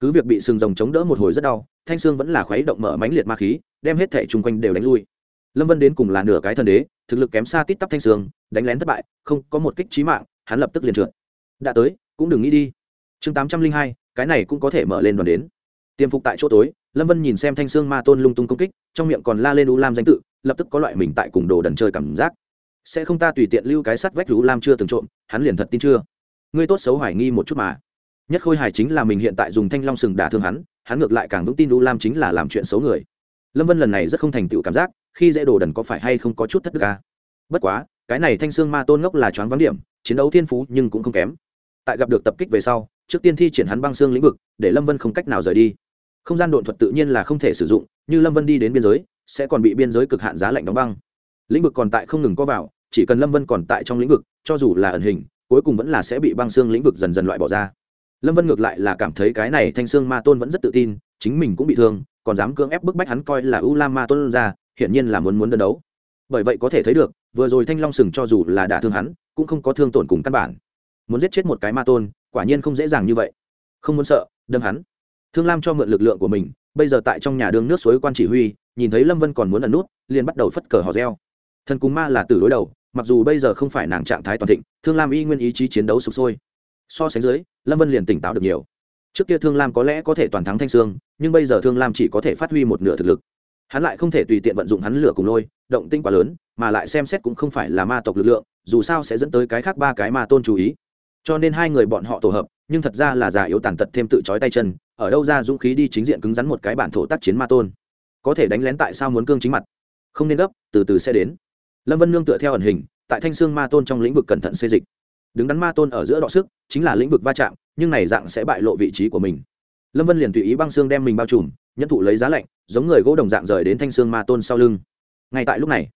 Cứ việc bị sừng rồng chống đỡ một hồi rất đau, thanh sương vẫn là khuấy động mở mánh liệt ma khí, đem hết thẻ chung quanh đều đánh lui. Lâm vân đến cùng là nửa cái thần đế, thực lực kém xa tít tắp thanh sương, đánh lén thất bại, không có một kích trí mạng, hắn lập tức liền trượt. Đã tới, cũng đừng nghĩ đi. Chương tám trăm linh hai, cái này cũng có thể mở lên đoàn đến. Tiêm phục tại chỗ tối lâm vân nhìn xem thanh sương ma tôn lung tung công kích, trong miệng còn la lên u lam danh tự, lập tức có loại mình tại cùng đồ đần chơi cảm giác. Sẽ không ta tùy tiện lưu cái sắt vách u lam chưa từng trộm, hắn liền thật tin chưa? Ngươi tốt xấu hoài nghi một chút mà. Nhất khôi hài chính là mình hiện tại dùng thanh long sừng đả thương hắn hắn ngược lại càng vững tin u lam chính là làm chuyện xấu người. Lâm vân lần này rất không thành tựu cảm giác, khi dễ đồ đần có phải hay không có chút thất đức ca bất quá, cái này thanh sương ma tôn ngốc là choáng vắng điểm, chiến đấu thiên phú nhưng cũng không kém. Tại gặp được tập kích về sau, trước tiên thi triển hắn băng xương lĩnh vực, để lâm vân không cách nào rời đi không gian độn thuật tự nhiên là không thể sử dụng, như lâm vân đi đến biên giới, sẽ còn bị biên giới cực hạn giá lạnh đóng băng. Lĩnh vực còn tại không ngừng có vào, chỉ cần lâm vân còn tại trong lĩnh vực, cho dù là ẩn hình, cuối cùng vẫn là sẽ bị băng xương lĩnh vực dần dần loại bỏ ra. Lâm vân ngược lại là cảm thấy cái này thanh xương ma tôn vẫn rất tự tin, chính mình cũng bị thương, còn dám cưỡng ép bức bách hắn coi là u la ma tôn ra, hiển nhiên là muốn muốn đơn đấu. Bởi vậy có thể thấy được, vừa rồi thanh long sừng cho dù là đả thương hắn, cũng không có thương tổn cùng căn bản. Muốn giết chết một cái ma tôn, quả nhiên không dễ dàng như vậy. Không muốn sợ, đâm hắn thương lam cho mượn lực lượng của mình, bây giờ tại trong nhà đường nước suối quan chỉ huy, nhìn thấy lâm vân còn muốn ẩn nút, liền bắt đầu phất cờ hò reo. Thần cùng ma là tử đối đầu, mặc dù bây giờ không phải nàng trạng thái toàn thịnh, thương lam y nguyên ý chí chiến đấu sụp sôi. So sánh dưới, lâm vân liền tỉnh táo được nhiều. Trước kia thương lam có lẽ có thể toàn thắng thanh sương, nhưng bây giờ thương lam chỉ có thể phát huy một nửa thực lực. Hắn lại không thể tùy tiện vận dụng hắn lửa cùng lôi, động tinh quá lớn, mà lại xem xét cũng không phải là ma tộc lực lượng, dù sao sẽ dẫn tới cái khác ba cái ma tôn chú ý. Cho nên hai người bọn họ tổ hợp, nhưng thật ra là già yếu tàn tật thêm tự trói tay chân ở đâu ra dũng khí đi chính diện cứng rắn một cái bản thổ tác chiến ma tôn. Có thể đánh lén tại sao muốn cương chính mặt? Không nên gấp, từ từ sẽ đến. Lâm vân nương tựa theo ẩn hình, tại thanh sương ma tôn trong lĩnh vực cẩn thận xê dịch. Đứng đắn ma tôn ở giữa đọ sức, chính là lĩnh vực va chạm, nhưng này dạng sẽ bại lộ vị trí của mình. Lâm vân liền tùy ý băng xương đem mình bao trùm nhân thụ lấy giá lạnh, giống người gỗ đồng dạng rời đến thanh sương ma tôn sau lưng. Ngay tại lúc này,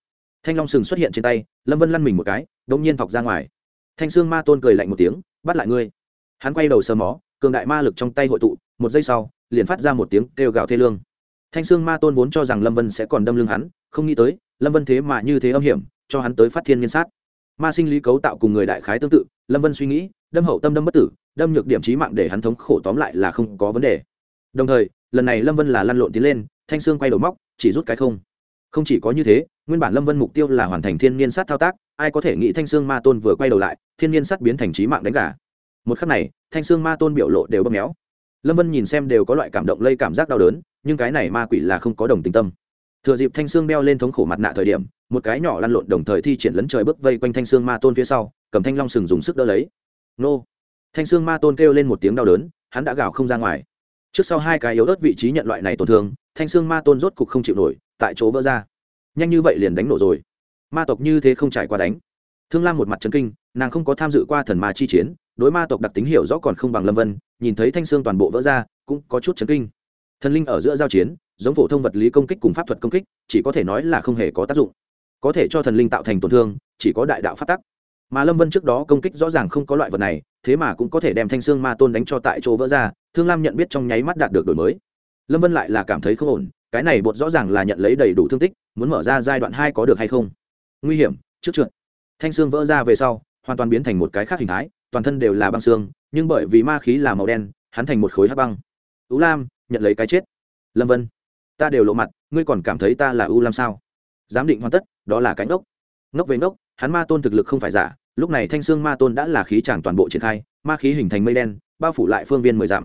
thanh long sừng xuất hiện trên tay, lâm vân lăn mình một cái đ ỗ n g nhiên thọc ra ngoài. Thanh sương ma tôn cười lạnh một tiếng, bắt lại ngươi. Hắn quay đầu sờ mó, cường đại ma lực trong tay hội tụ một giây sau, liền phát ra một tiếng kêu gào thê lương. Thanh sương ma tôn vốn cho rằng lâm vân sẽ còn đâm lưng hắn, không nghĩ tới, lâm vân thế mà như thế âm hiểm, cho hắn tới phát thiên nghiên sát. Ma sinh lý cấu tạo cùng người đại khái tương tự, lâm vân suy nghĩ, đâm hậu tâm đâm bất tử, đâm nhược điểm trí mạng để hắn thống khổ tóm lại là không có vấn đề. Đồng thời, lần này lâm vân là lăn lộn tiến lên, thanh sương quay đầu móc, chỉ rút cái không. Không chỉ có như thế, nguyên bản lâm vân mục tiêu là hoàn thành thiên niên sát thao tác, ai có thể nghĩ thanh sương ma tôn vừa quay đầu lại, thiên niên sát biến thành trí mạng đánh gà. Một khắc này, thanh sương ma tôn biểu lộ đều bấm méo lâm vân nhìn xem đều có loại cảm động lây cảm giác đau đớn, nhưng cái này ma quỷ là không có đồng tình tâm. Thừa dịp thanh sương đeo lên thống khổ mặt nạ thời điểm, một cái nhỏ lăn lộn đồng thời thi triển lấn trời bước vây quanh thanh sương ma tôn phía sau, cầm thanh long sừng dùng sức đỡ lấy. Nô! Thanh sương ma tôn kêu lên một tiếng đau đớn, hắn đã gào không ra ngoài. Trước sau hai cái yếu ớt vị trí nhận loại này tổn thương, thanh sương ma tôn rốt cục không chịu nổi, tại chỗ vỡ ra. Nhanh như vậy liền đánh nổ rồi. Ma tộc như thế không trải qua đánh. Thương lam một mặt trấn kinh, nàng không có tham dự qua thần ma chi chiến đối ma tộc đặc tính hiểu rõ còn không bằng lâm vân, nhìn thấy thanh xương toàn bộ vỡ ra, cũng có chút chấn kinh. Thần linh ở giữa giao chiến, giống phổ thông vật lý công kích cùng pháp thuật công kích, chỉ có thể nói là không hề có tác dụng. Có thể cho thần linh tạo thành tổn thương, chỉ có đại đạo phát tắc. Mà lâm vân trước đó công kích rõ ràng không có loại vật này, thế mà cũng có thể đem thanh xương ma tôn đánh cho tại chỗ vỡ ra, thương lam nhận biết trong nháy mắt đạt được đổi mới. Lâm vân lại là cảm thấy không ổn, cái này bột rõ ràng là nhận lấy đầy đủ thương tích, muốn mở ra giai đoạn hai có được hay không? Nguy hiểm, trước trượt. Thanh xương vỡ ra về sau, hoàn toàn biến thành một cái khác hình thái toàn thân đều là băng xương, nhưng bởi vì ma khí là màu đen, hắn thành một khối hát băng. U lam, nhận lấy cái chết. Lâm vân, ta đều lộ mặt, ngươi còn cảm thấy ta là u lam sao? Giám định hoàn tất, đó là cánh ốc ngốc về ngốc, hắn ma tôn thực lực không phải giả, lúc này thanh xương ma tôn đã là khí tràng toàn bộ triển khai, ma khí hình thành mây đen, bao phủ lại phương viên mười dặm.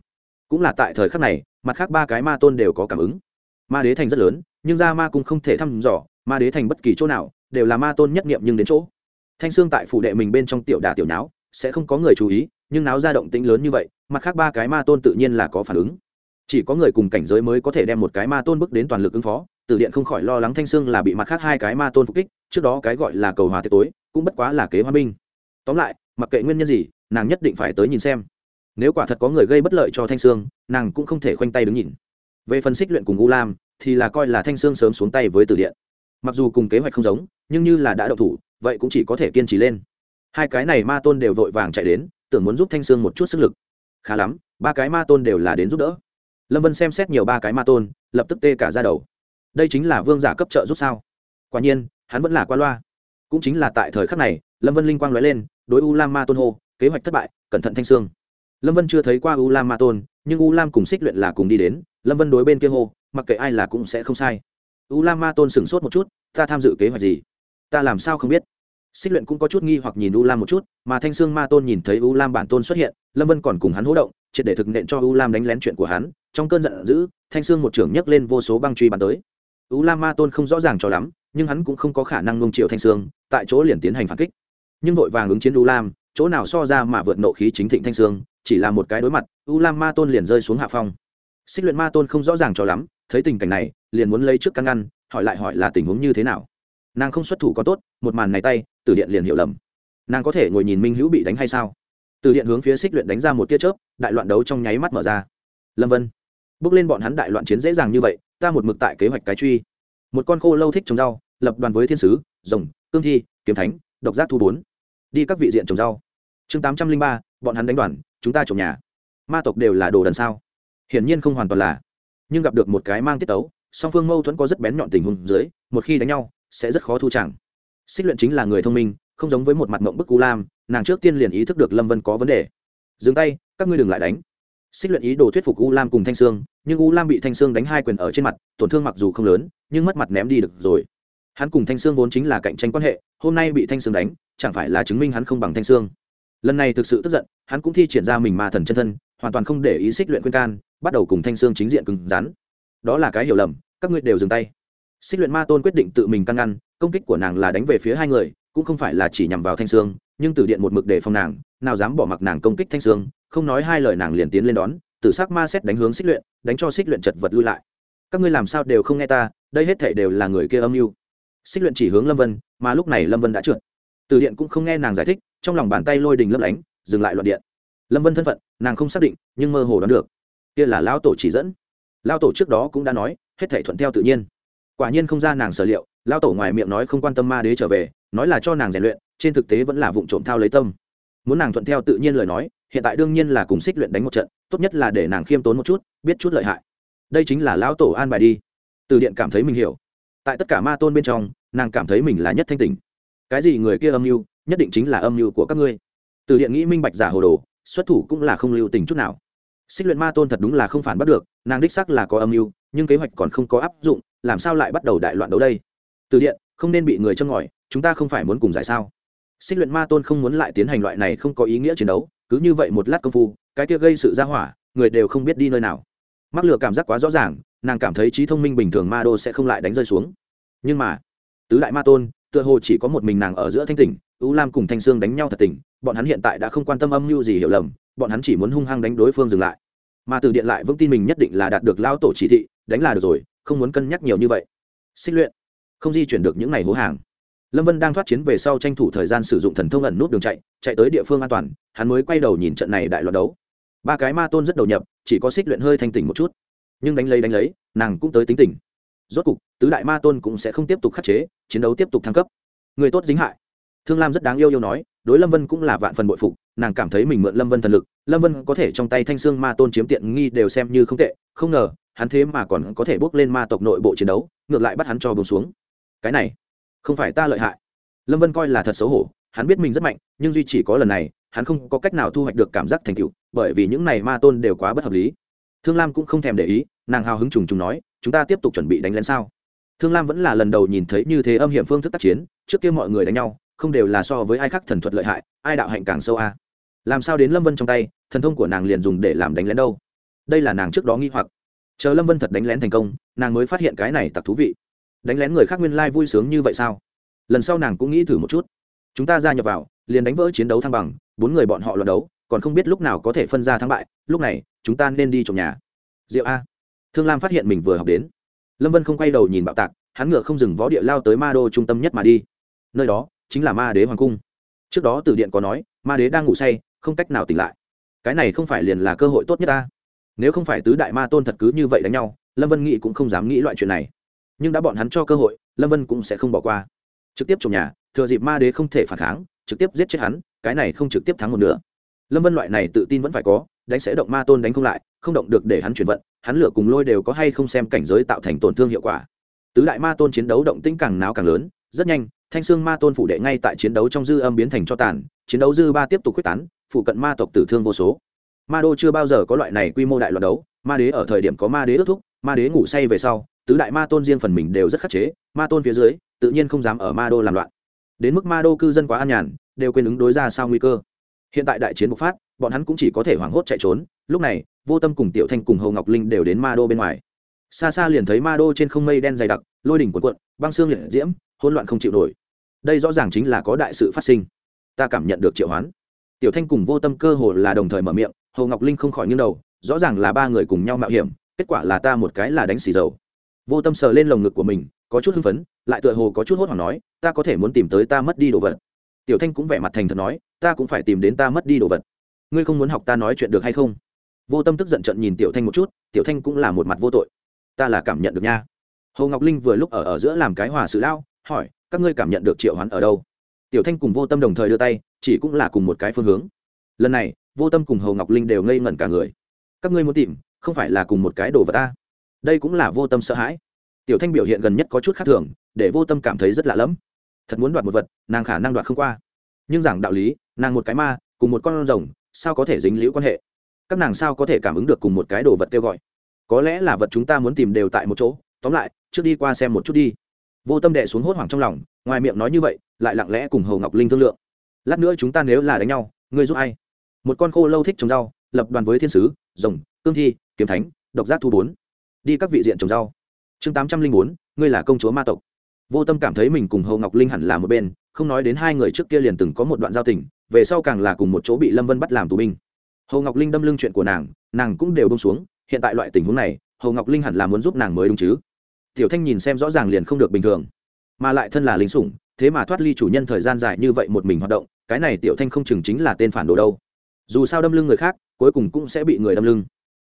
Cũng là tại thời khắc này, mặt khác ba cái ma tôn đều có cảm ứng. Ma đế thành rất lớn, nhưng ra ma cũng không thể thăm dò, ma đế thành bất kỳ chỗ nào, đều là ma tôn nhất nghiệm nhưng đến chỗ. Thanh xương tại phủ đệ mình bên trong tiểu đà tiểu nháo sẽ không có người chú ý, nhưng náo ra động tĩnh lớn như vậy, mặt khác ba cái ma tôn tự nhiên là có phản ứng. Chỉ có người cùng cảnh giới mới có thể đem một cái ma tôn bước đến toàn lực ứng phó từ điện không khỏi lo lắng thanh sương là bị mặt khác hai cái ma tôn phục kích, trước đó cái gọi là cầu hòa tiệc tối, cũng bất quá là kế hoa binh. Tóm lại, mặc kệ nguyên nhân gì, nàng nhất định phải tới nhìn xem. Nếu quả thật có người gây bất lợi cho thanh sương, nàng cũng không thể khoanh tay đứng nhìn. Về phần xích luyện cùng u lam, thì là coi là thanh sương sớm xuống tay với từ điện. Mặc dù cùng kế hoạch không giống, nhưng như là đã đậu thủ, vậy cũng chỉ có thể kiên trì lên hai cái này ma tôn đều vội vàng chạy đến, tưởng muốn giúp thanh sương một chút sức lực. Khá lắm, ba cái ma tôn đều là đến giúp đỡ. Lâm vân xem xét nhiều ba cái ma tôn, lập tức tê cả ra đầu. Đây chính là vương giả cấp trợ giúp sao? Quả nhiên, hắn vẫn là qua loa. Cũng chính là tại thời khắc này, lâm vân linh quang nói lên, đối u lam ma tôn hô, kế hoạch thất bại, cẩn thận thanh sương. Lâm vân chưa thấy qua u lam ma tôn, nhưng u lam cùng xích luyện là cùng đi đến, lâm vân đối bên kia hô, mặc kệ ai là cũng sẽ không sai. U lam ma tôn sửng sốt một chút, ta tham dự kế hoạch gì? Ta làm sao không biết? Xích luyện cũng có chút nghi hoặc nhìn u lam một chút, mà thanh sương ma tôn nhìn thấy u lam bản tôn xuất hiện, lâm vân còn cùng hắn hỗ động, triệt để thực nện cho u lam đánh lén chuyện của hắn. Trong cơn giận dữ, thanh sương một trưởng nhấc lên vô số băng truy bắn tới. U lam ma tôn không rõ ràng cho lắm, nhưng hắn cũng không có khả năng nung triệu thanh sương, tại chỗ liền tiến hành phản kích. Nhưng vội vàng ứng chiến u lam, chỗ nào so ra mà vượt nộ khí chính thịnh thanh sương, chỉ là một cái đối mặt, u lam ma tôn liền rơi xuống hạ phong. Xích luyện ma tôn không rõ ràng cho lắm, thấy tình cảnh này, liền muốn lấy trước căn ngăn, hỏi lại hỏi là tình huống như thế nào. Nàng không xuất thủ có tốt, một màn này tay từ điện liền hiểu lầm. Nàng có thể ngồi nhìn minh hữu bị đánh hay sao? Từ điện hướng phía xích luyện đánh ra một tia chớp, đại loạn đấu trong nháy mắt mở ra. Lâm vân, bước lên bọn hắn đại loạn chiến dễ dàng như vậy, ta một mực tại kế hoạch cái truy. Một con khô lâu thích trồng rau, lập đoàn với thiên sứ, rồng, cương thi, kiếm thánh, độc giác thu bốn. Đi các vị diện trồng rau. Chương tám trăm linh ba, bọn hắn đánh đoàn, chúng ta trồng nhà. Ma tộc đều là đồ đần sao? Hiển nhiên không hoàn toàn là. Nhưng gặp được một cái mang tiết tấu, song phương mâu thuẫn có rất bén nhọn tình huống dưới, một khi đánh nhau, sẽ rất khó thu chẳng xích luyện chính là người thông minh, không giống với một mặt mộng bức cú lam, nàng trước tiên liền ý thức được lâm vân có vấn đề. Dừng tay, các ngươi đừng lại đánh. Xích luyện ý đồ thuyết phục u lam cùng thanh sương, nhưng u lam bị thanh sương đánh hai quyền ở trên mặt, tổn thương mặc dù không lớn, nhưng mất mặt ném đi được rồi. Hắn cùng thanh sương vốn chính là cạnh tranh quan hệ, hôm nay bị thanh sương đánh, chẳng phải là chứng minh hắn không bằng thanh sương. Lần này thực sự tức giận, hắn cũng thi triển ra mình ma thần chân thân, hoàn toàn không để ý xích luyện khuyên can, bắt đầu cùng thanh sương chính diện cứng rắn. Đó là cái hiểu lầm, các ngươi đều dừng tay. Xích luyện ma tôn quyết định tự mình căn ngăn công kích của nàng là đánh về phía hai người, cũng không phải là chỉ nhằm vào thanh sương, nhưng từ điện một mực để phòng nàng, nào dám bỏ mặc nàng công kích thanh sương, không nói hai lời nàng liền tiến lên đón tử s ắ c ma xét đánh hướng xích luyện, đánh cho xích luyện chật vật lui lại. Các ngươi làm sao đều không nghe ta, đây hết thể đều là người kia âm mưu. Xích luyện chỉ hướng lâm vân, mà lúc này lâm vân đã trượt. Từ điện cũng không nghe nàng giải thích, trong lòng bàn tay lôi đình lấp lánh, dừng lại loạn điện. Lâm vân thân phận, nàng không xác định, nhưng mơ hồ đoán được. Kia là lao tổ chỉ dẫn. Lao tổ trước đó cũng đã nói, hết thể thuận theo tự nhiên. Quả nhiên không ra nàng sở liệu lao tổ ngoài miệng nói không quan tâm ma đế trở về, nói là cho nàng rèn luyện, trên thực tế vẫn là vụ trộm thao lấy tâm. Muốn nàng thuận theo tự nhiên lời nói, hiện tại đương nhiên là cùng xích luyện đánh một trận, tốt nhất là để nàng khiêm tốn một chút, biết chút lợi hại. Đây chính là lão tổ an bài đi. Từ điện cảm thấy mình hiểu. Tại tất cả ma tôn bên trong, nàng cảm thấy mình là nhất thanh tỉnh. Cái gì người kia âm mưu, nhất định chính là âm mưu của các ngươi. Từ điện nghĩ minh bạch giả hồ đồ, xuất thủ cũng là không lưu tình chút nào. Xích luyện ma tôn thật đúng là không phản bắt được, nàng đích sắc là có âm mưu, nhưng kế hoạch còn không có áp dụng, làm sao lại bắt đầu đại loạn đấu đây? Từ điện, không nên bị người châm ngòi, chúng ta không phải muốn cùng giải sao. Xích luyện ma tôn không muốn lại tiến hành loại này không có ý nghĩa chiến đấu, cứ như vậy một lát công phu, cái kia gây sự ra hỏa, người đều không biết đi nơi nào. Mắc lừa cảm giác quá rõ ràng, nàng cảm thấy trí thông minh bình thường ma đô sẽ không lại đánh rơi xuống. Nhưng mà, tứ đại ma tôn, tựa hồ chỉ có một mình nàng ở giữa thanh tỉnh ưu lam cùng thanh sương đánh nhau thật tỉnh, bọn hắn hiện tại đã không quan tâm âm mưu gì hiểu lầm, bọn hắn chỉ muốn hung hăng đánh đối phương dừng lại. Mà từ điện lại vững tin mình nhất định là đạt được lao tổ chỉ thị, đánh là được rồi, không muốn cân nhắc nhiều như vậy. Xích luyện không di chuyển được những ngày hố hàng. Lâm vân đang thoát chiến về sau tranh thủ thời gian sử dụng thần thông ẩn nút đường chạy chạy tới địa phương an toàn, hắn mới quay đầu nhìn trận này đại loạt đấu. Ba cái ma tôn rất đầu nhập, chỉ có xích luyện hơi thanh tỉnh một chút. Nhưng đánh lấy đánh lấy, nàng cũng tới tính tình. Rốt cục, tứ đại ma tôn cũng sẽ không tiếp tục khắc chế, chiến đấu tiếp tục thăng cấp. Người tốt dính hại. Thương lam rất đáng yêu yêu nói, đối lâm vân cũng là vạn phần bội phục, nàng cảm thấy mình mượn lâm vân thần lực, lâm vân có thể trong tay thanh sương ma tôn chiếm tiện nghi đều xem như không tệ, không ngờ, hắn thế mà còn có thể bước lên ma tộc nội bộ chiến đấu, ngược lại bắt hắn cho bùng xuống cái này không phải ta lợi hại. Lâm vân coi là thật xấu hổ, hắn biết mình rất mạnh, nhưng duy chỉ có lần này, hắn không có cách nào thu hoạch được cảm giác thành tựu, bởi vì những này ma tôn đều quá bất hợp lý. Thương lam cũng không thèm để ý, nàng hào hứng trùng trùng nói, chúng ta tiếp tục chuẩn bị đánh lén sao? Thương lam vẫn là lần đầu nhìn thấy như thế âm hiểm phương thức tác chiến, trước kia mọi người đánh nhau, không đều là so với ai khác thần thuật lợi hại, ai đạo hạnh càng sâu a. Làm sao đến lâm vân trong tay, thần thông của nàng liền dùng để làm đánh lén đâu? Đây là nàng trước đó nghi hoặc. Chờ lâm vân thật đánh lén thành công, nàng mới phát hiện cái này tặc thú vị đánh lén người khác nguyên lai vui sướng như vậy sao? Lần sau nàng cũng nghĩ thử một chút. Chúng ta gia nhập vào, liền đánh vỡ chiến đấu thăng bằng, bốn người bọn họ luận đấu, còn không biết lúc nào có thể phân ra thắng bại, lúc này, chúng ta nên đi trồng nhà. Diệu a. Thương lam phát hiện mình vừa học đến. Lâm vân không quay đầu nhìn bạo tạc, hắn ngựa không dừng võ địa lao tới ma đô trung tâm nhất mà đi. Nơi đó, chính là ma đế hoàng cung. Trước đó từ điện có nói, ma đế đang ngủ say, không cách nào tỉnh lại. Cái này không phải liền là cơ hội tốt nhất ta. Nếu không phải tứ đại ma tôn thật cứ như vậy đánh nhau, lâm vân nghĩ cũng không dám nghĩ loại chuyện này nhưng đã bọn hắn cho cơ hội, lâm vân cũng sẽ không bỏ qua. Trực tiếp trồng nhà, thừa dịp ma đế không thể phản kháng, trực tiếp giết chết hắn, cái này không trực tiếp thắng một nữa lâm vân loại này tự tin vẫn phải có, đánh sẽ động ma tôn đánh không lại, không động được để hắn chuyển vận, hắn lửa cùng lôi đều có hay không xem cảnh giới tạo thành tổn thương hiệu quả. Tứ đại ma tôn chiến đấu động tĩnh càng náo càng lớn, rất nhanh, thanh sương ma tôn phủ đệ ngay tại chiến đấu trong dư âm biến thành cho tàn, chiến đấu dư ba tiếp tục quyết tán, phụ cận ma tộc tử thương vô số. Ma đô chưa bao giờ có loại này quy mô đại loạt đấu, ma đế ở thời điểm có ma đế ước thúc, ma đế ngủ say về sau tứ đại ma tôn riêng phần mình đều rất khắc chế, ma tôn phía dưới, tự nhiên không dám ở ma đô làm loạn. Đến mức ma đô cư dân quá an nhàn, đều quên ứng đối ra sao nguy cơ. Hiện tại đại chiến bộc phát, bọn hắn cũng chỉ có thể hoảng hốt chạy trốn, lúc này, vô tâm cùng tiểu thanh cùng hầu ngọc linh đều đến ma đô bên ngoài. Xa xa liền thấy ma đô trên không mây đen dày đặc, lôi đỉnh cuộn cuộn, băng xương liệt diễm, hỗn loạn không chịu nổi. Đây rõ ràng chính là có đại sự phát sinh. Ta cảm nhận được triệu hoán. Tiểu thanh cùng vô tâm cơ hồ là đồng thời mở miệng, hồ ngọc linh không khỏi nghiêng đầu, rõ ràng là ba người cùng nhau mạo hiểm, kết quả là ta một cái là đánh xì dầu vô tâm sờ lên lồng ngực của mình, có chút hưng phấn, lại tựa hồ có chút hốt hoảng nói, ta có thể muốn tìm tới ta mất đi đồ vật. Tiểu thanh cũng vẻ mặt thành thật nói, ta cũng phải tìm đến ta mất đi đồ vật. Ngươi không muốn học ta nói chuyện được hay không? Vô tâm tức giận trận nhìn tiểu thanh một chút, tiểu thanh cũng là một mặt vô tội. Ta là cảm nhận được nha. Hồ ngọc linh vừa lúc ở ở giữa làm cái hòa sự lao hỏi, các ngươi cảm nhận được triệu hoán ở đâu? Tiểu thanh cùng vô tâm đồng thời đưa tay, chỉ cũng là cùng một cái phương hướng. Lần này, vô tâm cùng hồ ngọc linh đều ngây ngẩn cả người. Các ngươi muốn tìm, không phải là cùng một cái đồ vật ta? Đây cũng là vô tâm sợ hãi. Tiểu thanh biểu hiện gần nhất có chút khác thường, để vô tâm cảm thấy rất lạ lẫm. Thật muốn đoạt một vật, nàng khả năng đoạt không qua. Nhưng giảng đạo lý, nàng một cái ma, cùng một con rồng, sao có thể dính liễu quan hệ? Các nàng sao có thể cảm ứng được cùng một cái đồ vật kêu gọi? Có lẽ là vật chúng ta muốn tìm đều tại một chỗ, tóm lại, trước đi qua xem một chút đi. Vô tâm đệ xuống hốt hoảng trong lòng, ngoài miệng nói như vậy, lại lặng lẽ cùng hầu ngọc linh thương lượng. Lát nữa chúng ta nếu là đánh nhau, ngươi giúp ai? Một con khô lâu thích trồng rau, lập đoàn với thiên sứ, rồng, cương thi, kiếm thánh, độc giác thu bốn đi các vị diện trồng rau. Chương tám trăm linh bốn, ngươi là công chúa ma tộc. Vô tâm cảm thấy mình cùng hầu ngọc linh hẳn là một bên, không nói đến hai người trước kia liền từng có một đoạn giao tình, về sau càng là cùng một chỗ bị lâm vân bắt làm tù binh. Hầu ngọc linh đâm lưng chuyện của nàng nàng cũng đều bông xuống, hiện tại loại tình huống này hầu ngọc linh hẳn là muốn giúp nàng mới đúng chứ. Tiểu thanh nhìn xem rõ ràng liền không được bình thường. Mà lại thân là lính sủng, thế mà thoát ly chủ nhân thời gian dài như vậy một mình hoạt động, cái này tiểu thanh không chừng chính là tên phản đồ đâu. Dù sao đâm lưng người khác, cuối cùng cũng sẽ bị người đâm lưng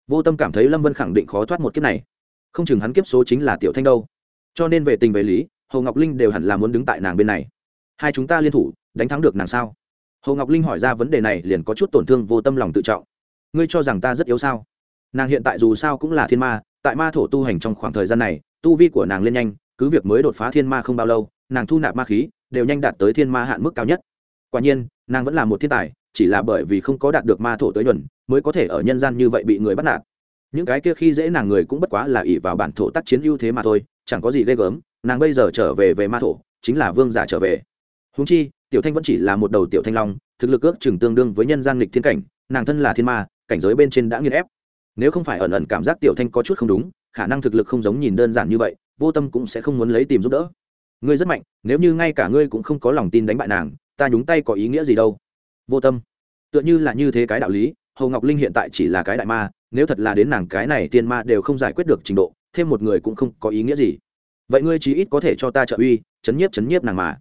vô tâm cảm thấy lâm vân khẳng định khó thoát một kiếp này. Không chừng hắn kiếp số chính là tiểu thanh đâu. Cho nên về tình về lý, hồ ngọc linh đều hẳn là muốn đứng tại nàng bên này. Hai chúng ta liên thủ, đánh thắng được nàng sao? Hồ ngọc linh hỏi ra vấn đề này liền có chút tổn thương vô tâm lòng tự trọng. Ngươi cho rằng ta rất yếu sao? Nàng hiện tại dù sao cũng là thiên ma, tại ma thổ tu hành trong khoảng thời gian này, tu vi của nàng lên nhanh, cứ việc mới đột phá thiên ma không bao lâu, nàng thu nạp ma khí, đều nhanh đạt tới thiên ma hạn mức cao nhất. Quả nhiên, nàng vẫn là một thiên tài chỉ là bởi vì không có đạt được ma thổ tới nhuần, mới có thể ở nhân gian như vậy bị người bắt nạt. Những cái kia khi dễ nàng người cũng bất quá là ỷ vào bản thổ tác chiến ưu thế mà thôi, chẳng có gì ghê gớm, nàng bây giờ trở về về ma thổ, chính là vương giả trở về. Húng chi, tiểu thanh vẫn chỉ là một đầu tiểu thanh long, thực lực ước chừng tương đương với nhân gian lịch thiên cảnh, nàng thân là thiên ma, cảnh giới bên trên đã nghiên ép. Nếu không phải ẩn ẩn cảm giác tiểu thanh có chút không đúng, khả năng thực lực không giống nhìn đơn giản như vậy, vô tâm cũng sẽ không muốn lấy tìm giúp đỡ. Ngươi rất mạnh, nếu như ngay cả ngươi cũng không có lòng tin đánh bại nàng, ta nhúng tay có ý nghĩa gì đâu? Vô tâm. Tựa như là như thế cái đạo lý hầu ngọc linh hiện tại chỉ là cái đại ma nếu thật là đến nàng cái này tiên ma đều không giải quyết được trình độ thêm một người cũng không có ý nghĩa gì. Vậy ngươi chí ít có thể cho ta trợ uy chấn nhiếp chấn nhiếp nàng mà.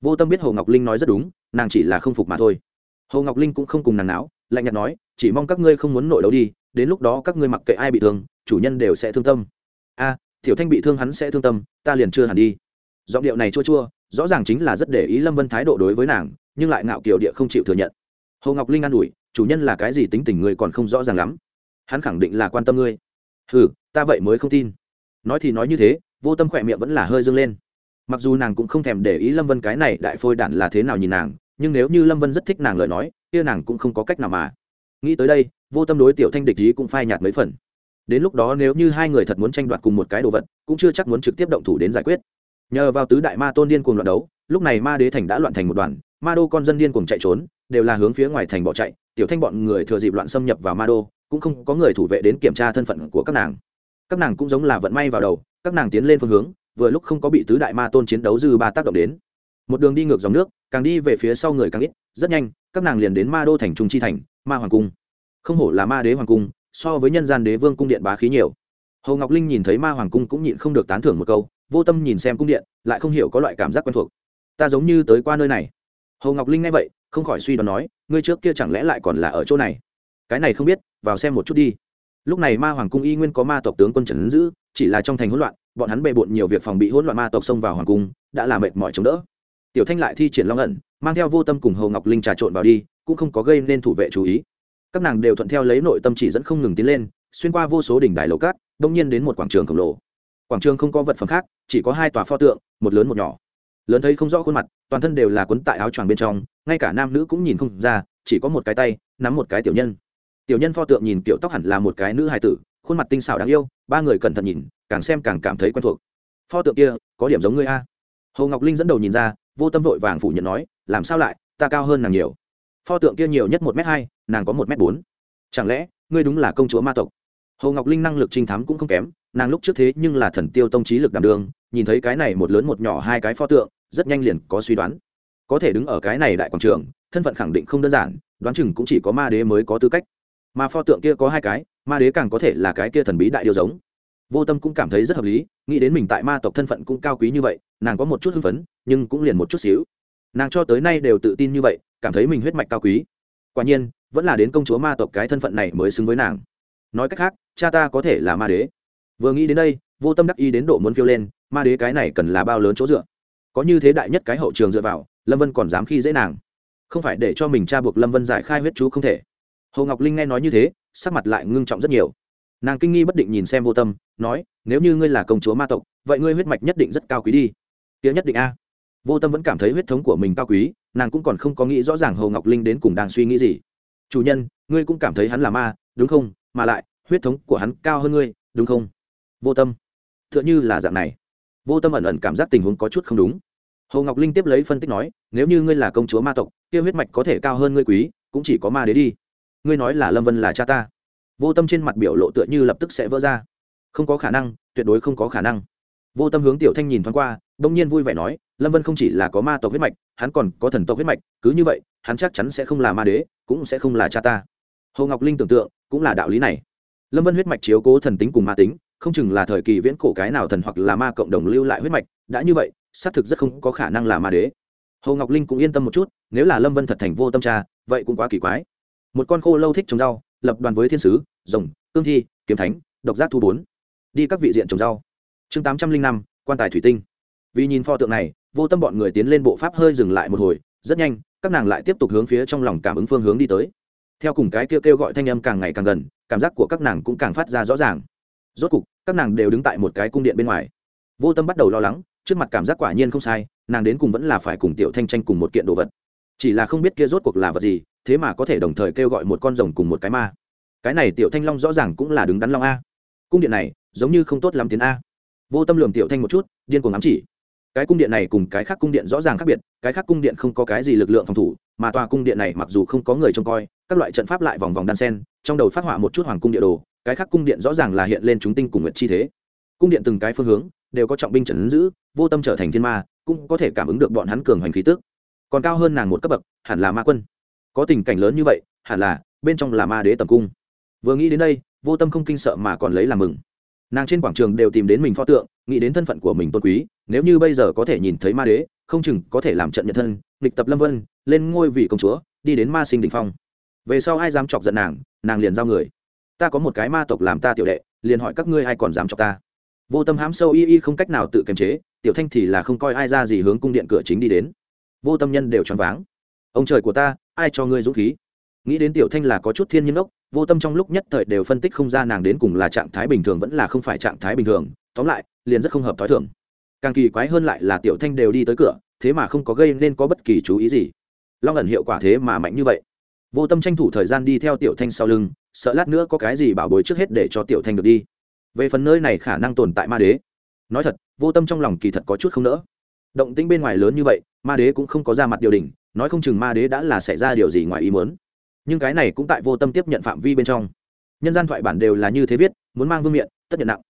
Vô tâm biết hồ ngọc linh nói rất đúng nàng chỉ là không phục mà thôi. Hồ ngọc linh cũng không cùng nàng não lạnh nhạt nói chỉ mong các ngươi không muốn nội đấu đi đến lúc đó các ngươi mặc kệ ai bị thương chủ nhân đều sẽ thương tâm. A à, thanh bị thương hắn sẽ thương tâm ta liền chưa hẳn đi. Giọng điệu này chua chua rõ ràng chính là rất để ý lâm vân thái độ đối với nàng nhưng lại ngạo kiều địa không chịu thừa nhận. Hồ ngọc linh an ủi, chủ nhân là cái gì tính tình người còn không rõ ràng lắm? Hắn khẳng định là quan tâm ngươi. Ừ ta vậy mới không tin. Nói thì nói như thế, vô tâm khỏe miệng vẫn là hơi dâng lên. Mặc dù nàng cũng không thèm để ý lâm vân cái này đại phôi đản là thế nào nhìn nàng, nhưng nếu như lâm vân rất thích nàng lời nói, kia nàng cũng không có cách nào mà. Nghĩ tới đây, vô tâm đối tiểu thanh địch ý cũng phai nhạt mấy phần. Đến lúc đó nếu như hai người thật muốn tranh đoạt cùng một cái đồ vật, cũng chưa chắc muốn trực tiếp động thủ đến giải quyết. Nhờ vào tứ đại ma tôn điên cuồng loạn đấu, lúc này ma đế thành đã loạn thành một đoàn ma đô con dân điên cùng chạy trốn, đều là hướng phía ngoài thành bỏ chạy, tiểu thanh bọn người thừa dịp loạn xâm nhập vào ma đô, cũng không có người thủ vệ đến kiểm tra thân phận của các nàng. Các nàng cũng giống là vận may vào đầu, các nàng tiến lên phương hướng, vừa lúc không có bị tứ đại ma tôn chiến đấu dư ba tác động đến. Một đường đi ngược dòng nước, càng đi về phía sau người càng ít, rất nhanh, các nàng liền đến ma đô thành trung chi thành, ma hoàng cung. Không hổ là ma đế hoàng cung, so với nhân gian đế vương cung điện bá khí nhiều. Hầu ngọc linh nhìn thấy ma hoàng cung cũng nhịn không được tán thưởng một câu, vô tâm nhìn xem cung điện, lại không hiểu có loại cảm giác quen thuộc. Ta giống như tới qua nơi này. Hồ ngọc linh nghe vậy, không khỏi suy đoán nói, ngươi trước kia chẳng lẽ lại còn là ở chỗ này? Cái này không biết, vào xem một chút đi. Lúc này ma hoàng cung y nguyên có ma tộc tướng quân trần giữ, chỉ là trong thành hỗn loạn, bọn hắn bề bộn nhiều việc phòng bị hỗn loạn ma tộc xông vào hoàng cung, đã làm mệt mỏi chống đỡ. Tiểu thanh lại thi triển long ẩn, mang theo vô tâm cùng Hồ ngọc linh trà trộn vào đi, cũng không có gây nên thủ vệ chú ý. Các nàng đều thuận theo lấy nội tâm chỉ dẫn không ngừng tiến lên, xuyên qua vô số đỉnh đài lầu cát, đông nhiên đến một quảng trường khổng lồ. Quảng trường không có vật phẩm khác, chỉ có hai tòa pho tượng, một lớn một nhỏ lớn thấy không rõ khuôn mặt, toàn thân đều là quấn tại áo choàng bên trong, ngay cả nam nữ cũng nhìn không ra, chỉ có một cái tay, nắm một cái tiểu nhân. Tiểu nhân pho tượng nhìn tiểu tóc hẳn là một cái nữ hài tử, khuôn mặt tinh xảo đáng yêu, ba người cẩn thận nhìn, càng xem càng cảm thấy quen thuộc. Pho tượng kia, có điểm giống ngươi a. Hồ ngọc linh dẫn đầu nhìn ra, vô tâm vội vàng phủ nhận nói, làm sao lại, ta cao hơn nàng nhiều. Pho tượng kia nhiều nhất một m hai, nàng có một m bốn. Chẳng lẽ, ngươi đúng là công chúa ma tộc? Hồ ngọc linh năng lực trinh thám cũng không kém, nàng lúc trước thế nhưng là thần tiêu tông trí lực đảm đường nhìn thấy cái này một lớn một nhỏ hai cái pho tượng rất nhanh liền có suy đoán. Có thể đứng ở cái này đại quảng trường, thân phận khẳng định không đơn giản, đoán chừng cũng chỉ có ma đế mới có tư cách. Mà pho tượng kia có hai cái, ma đế càng có thể là cái kia thần bí đại điều giống. Vô tâm cũng cảm thấy rất hợp lý, nghĩ đến mình tại ma tộc thân phận cũng cao quý như vậy, nàng có một chút hưng phấn, nhưng cũng liền một chút xíu. Nàng cho tới nay đều tự tin như vậy, cảm thấy mình huyết mạch cao quý. Quả nhiên, vẫn là đến công chúa ma tộc cái thân phận này mới xứng với nàng. Nói cách khác, cha ta có thể là ma đế. Vừa nghĩ đến đây, vô tâm đắc ý đến độ muốn phiêu lên, ma đế cái này cần là bao lớn chỗ dựa có như thế đại nhất cái hậu trường dựa vào, lâm vân còn dám khi dễ nàng. Không phải để cho mình cha buộc lâm vân giải khai huyết chú không thể. Hồ ngọc linh nghe nói như thế, sắc mặt lại ngưng trọng rất nhiều. Nàng kinh nghi bất định nhìn xem vô tâm, nói, nếu như ngươi là công chúa ma tộc, vậy ngươi huyết mạch nhất định rất cao quý đi. Tiếng nhất định a. Vô tâm vẫn cảm thấy huyết thống của mình cao quý, nàng cũng còn không có nghĩ rõ ràng hồ ngọc linh đến cùng đang suy nghĩ gì. Chủ nhân, ngươi cũng cảm thấy hắn là ma, đúng không? Mà lại, huyết thống của hắn cao hơn ngươi, đúng không? Vô tâm t h ư ợ n h ư là dạng này vô tâm ẩn ẩn cảm giác tình huống có chút không đúng. Hồ ngọc linh tiếp lấy phân tích nói, nếu như ngươi là công chúa ma tộc, kia huyết mạch có thể cao hơn ngươi quý, cũng chỉ có ma đế đi. Ngươi nói là lâm vân là cha ta. Vô tâm trên mặt biểu lộ tựa như lập tức sẽ vỡ ra. Không có khả năng, tuyệt đối không có khả năng. Vô tâm hướng tiểu thanh nhìn thoáng qua đ ỗ n g nhiên vui vẻ nói, lâm vân không chỉ là có ma tộc huyết mạch, hắn còn có thần tộc huyết mạch, cứ như vậy, hắn chắc chắn sẽ không là ma đế, cũng sẽ không là cha ta. Hồ ngọc linh tưởng tượng, cũng là đạo lý này. Lâm vân huyết mạch chiếu cố thần tính cùng ma tính không chừng là thời kỳ viễn cổ cái nào thần hoặc là ma cộng đồng lưu lại huyết mạch, đã như vậy, xác thực rất không có khả năng là ma đế. Hồ ngọc linh cũng yên tâm một chút, nếu là lâm vân thật thành vô tâm cha, vậy cũng quá kỳ quái. Một con khô lâu thích trồng rau, lập đoàn với thiên sứ, rồng tương thi, kiếm thánh, độc giác thu bốn. Đi các vị diện trồng rau. Chương tám trăm linh năm, quan tài thủy tinh. Vì nhìn pho tượng này, vô tâm bọn người tiến lên bộ pháp hơi dừng lại một hồi, rất nhanh, các nàng lại tiếp tục hướng phía trong lòng cảm ứng phương hướng đi tới. Theo cùng cái kêu kêu gọi thanh âm càng ngày càng gần, cảm giác của các nàng cũng càng phát ra rõ ràng rốt cục, các nàng đều đứng tại một cái cung điện bên ngoài. Vô tâm bắt đầu lo lắng, trước mặt cảm giác quả nhiên không sai, nàng đến cùng vẫn là phải cùng tiểu thanh tranh cùng một kiện đồ vật. Chỉ là không biết kia rốt cuộc là vật gì, thế mà có thể đồng thời kêu gọi một con rồng cùng một cái ma. Cái này tiểu thanh long rõ ràng cũng là đứng đắn long a. Cung điện này, giống như không tốt lắm tiến a. Vô tâm lường tiểu thanh một chút, điên cuồng ám chỉ. Cái cung điện này cùng cái khác cung điện rõ ràng khác biệt, cái khác cung điện không có cái gì lực lượng phòng thủ, mà tòa cung điện này mặc dù không có người trông coi, các loại trận pháp lại vòng vòng đan sen, trong đầu phát họa một chút hoàng cung địa đồ cái khác cung điện rõ ràng là hiện lên chúng tinh cùng nguyện chi thế. Cung điện từng cái phương hướng đều có trọng binh trần giữ, vô tâm trở thành thiên ma, cũng có thể cảm ứng được bọn hắn cường hoành khí tức. Còn cao hơn nàng một cấp bậc, hẳn là ma quân. Có tình cảnh lớn như vậy, hẳn là bên trong là ma đế tầm cung. Vừa nghĩ đến đây, vô tâm không kinh sợ mà còn lấy làm mừng. Nàng trên quảng trường đều tìm đến mình pho tượng, nghĩ đến thân phận của mình tôn quý, nếu như bây giờ có thể nhìn thấy ma đế, không chừng có thể làm trận nhận thân, nghịch tập lâm vân, lên ngôi vị công chúa, đi đến ma sinh đình phong. Về sau ai dám chọc giận nàng nàng liền giao người ta có một cái ma tộc làm ta tiểu đệ, liền hỏi các ngươi ai còn dám chọc ta. Vô tâm hám sâu y y không cách nào tự kiềm chế, tiểu thanh thì là không coi ai ra gì hướng cung điện cửa chính đi đến. Vô tâm nhân đều choáng váng. Ông trời của ta, ai cho ngươi dũng khí? Nghĩ đến tiểu thanh là có chút thiên nhiên ốc, vô tâm trong lúc nhất thời đều phân tích không ra nàng đến cùng là trạng thái bình thường vẫn là không phải trạng thái bình thường, tóm lại, liền rất không hợp t h ó i thường. Càng kỳ quái hơn lại là tiểu thanh đều đi tới cửa, thế mà không có gây nên có bất kỳ chú ý gì. Long ẩn hiệu quả thế mà mạnh như vậy. Vô tâm tranh thủ thời gian đi theo tiểu thanh sau lưng sợ lát nữa có cái gì bảo bối trước hết để cho tiểu thanh được đi. Về phần nơi này khả năng tồn tại ma đế. Nói thật, vô tâm trong lòng kỳ thật có chút không nỡ. Động tĩnh bên ngoài lớn như vậy, ma đế cũng không có ra mặt điều đình nói không chừng ma đế đã là xảy ra điều gì ngoài ý muốn. Nhưng cái này cũng tại vô tâm tiếp nhận phạm vi bên trong. Nhân gian thoại bản đều là như thế viết, muốn mang vương miện, tất nhận nặng.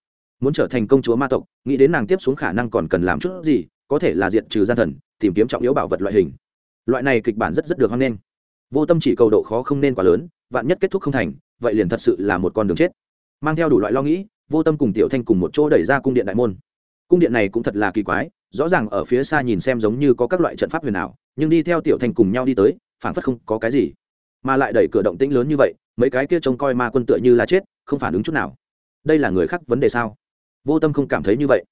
Muốn trở thành công chúa ma tộc, nghĩ đến nàng tiếp xuống khả năng còn cần làm chút gì, có thể là diện trừ gian thần, tìm kiếm trọng yếu bảo vật loại hình. Loại này kịch bản rất rất được hoan nghênh. Vô tâm chỉ cầu độ khó không nên quá lớn, vạn nhất kết thúc không thành vậy liền thật sự là một con đường chết. Mang theo đủ loại lo nghĩ, vô tâm cùng tiểu thanh cùng một chỗ đẩy ra cung điện đại môn. Cung điện này cũng thật là kỳ quái, rõ ràng ở phía xa nhìn xem giống như có các loại trận pháp huyền ảo, nhưng đi theo tiểu thanh cùng nhau đi tới, phảng phất không có cái gì. Mà lại đẩy cửa động tĩnh lớn như vậy, mấy cái kia trông coi ma quân tựa như là chết, không phản ứng chút nào. Đây là người khác vấn đề sao? Vô tâm không cảm thấy như vậy.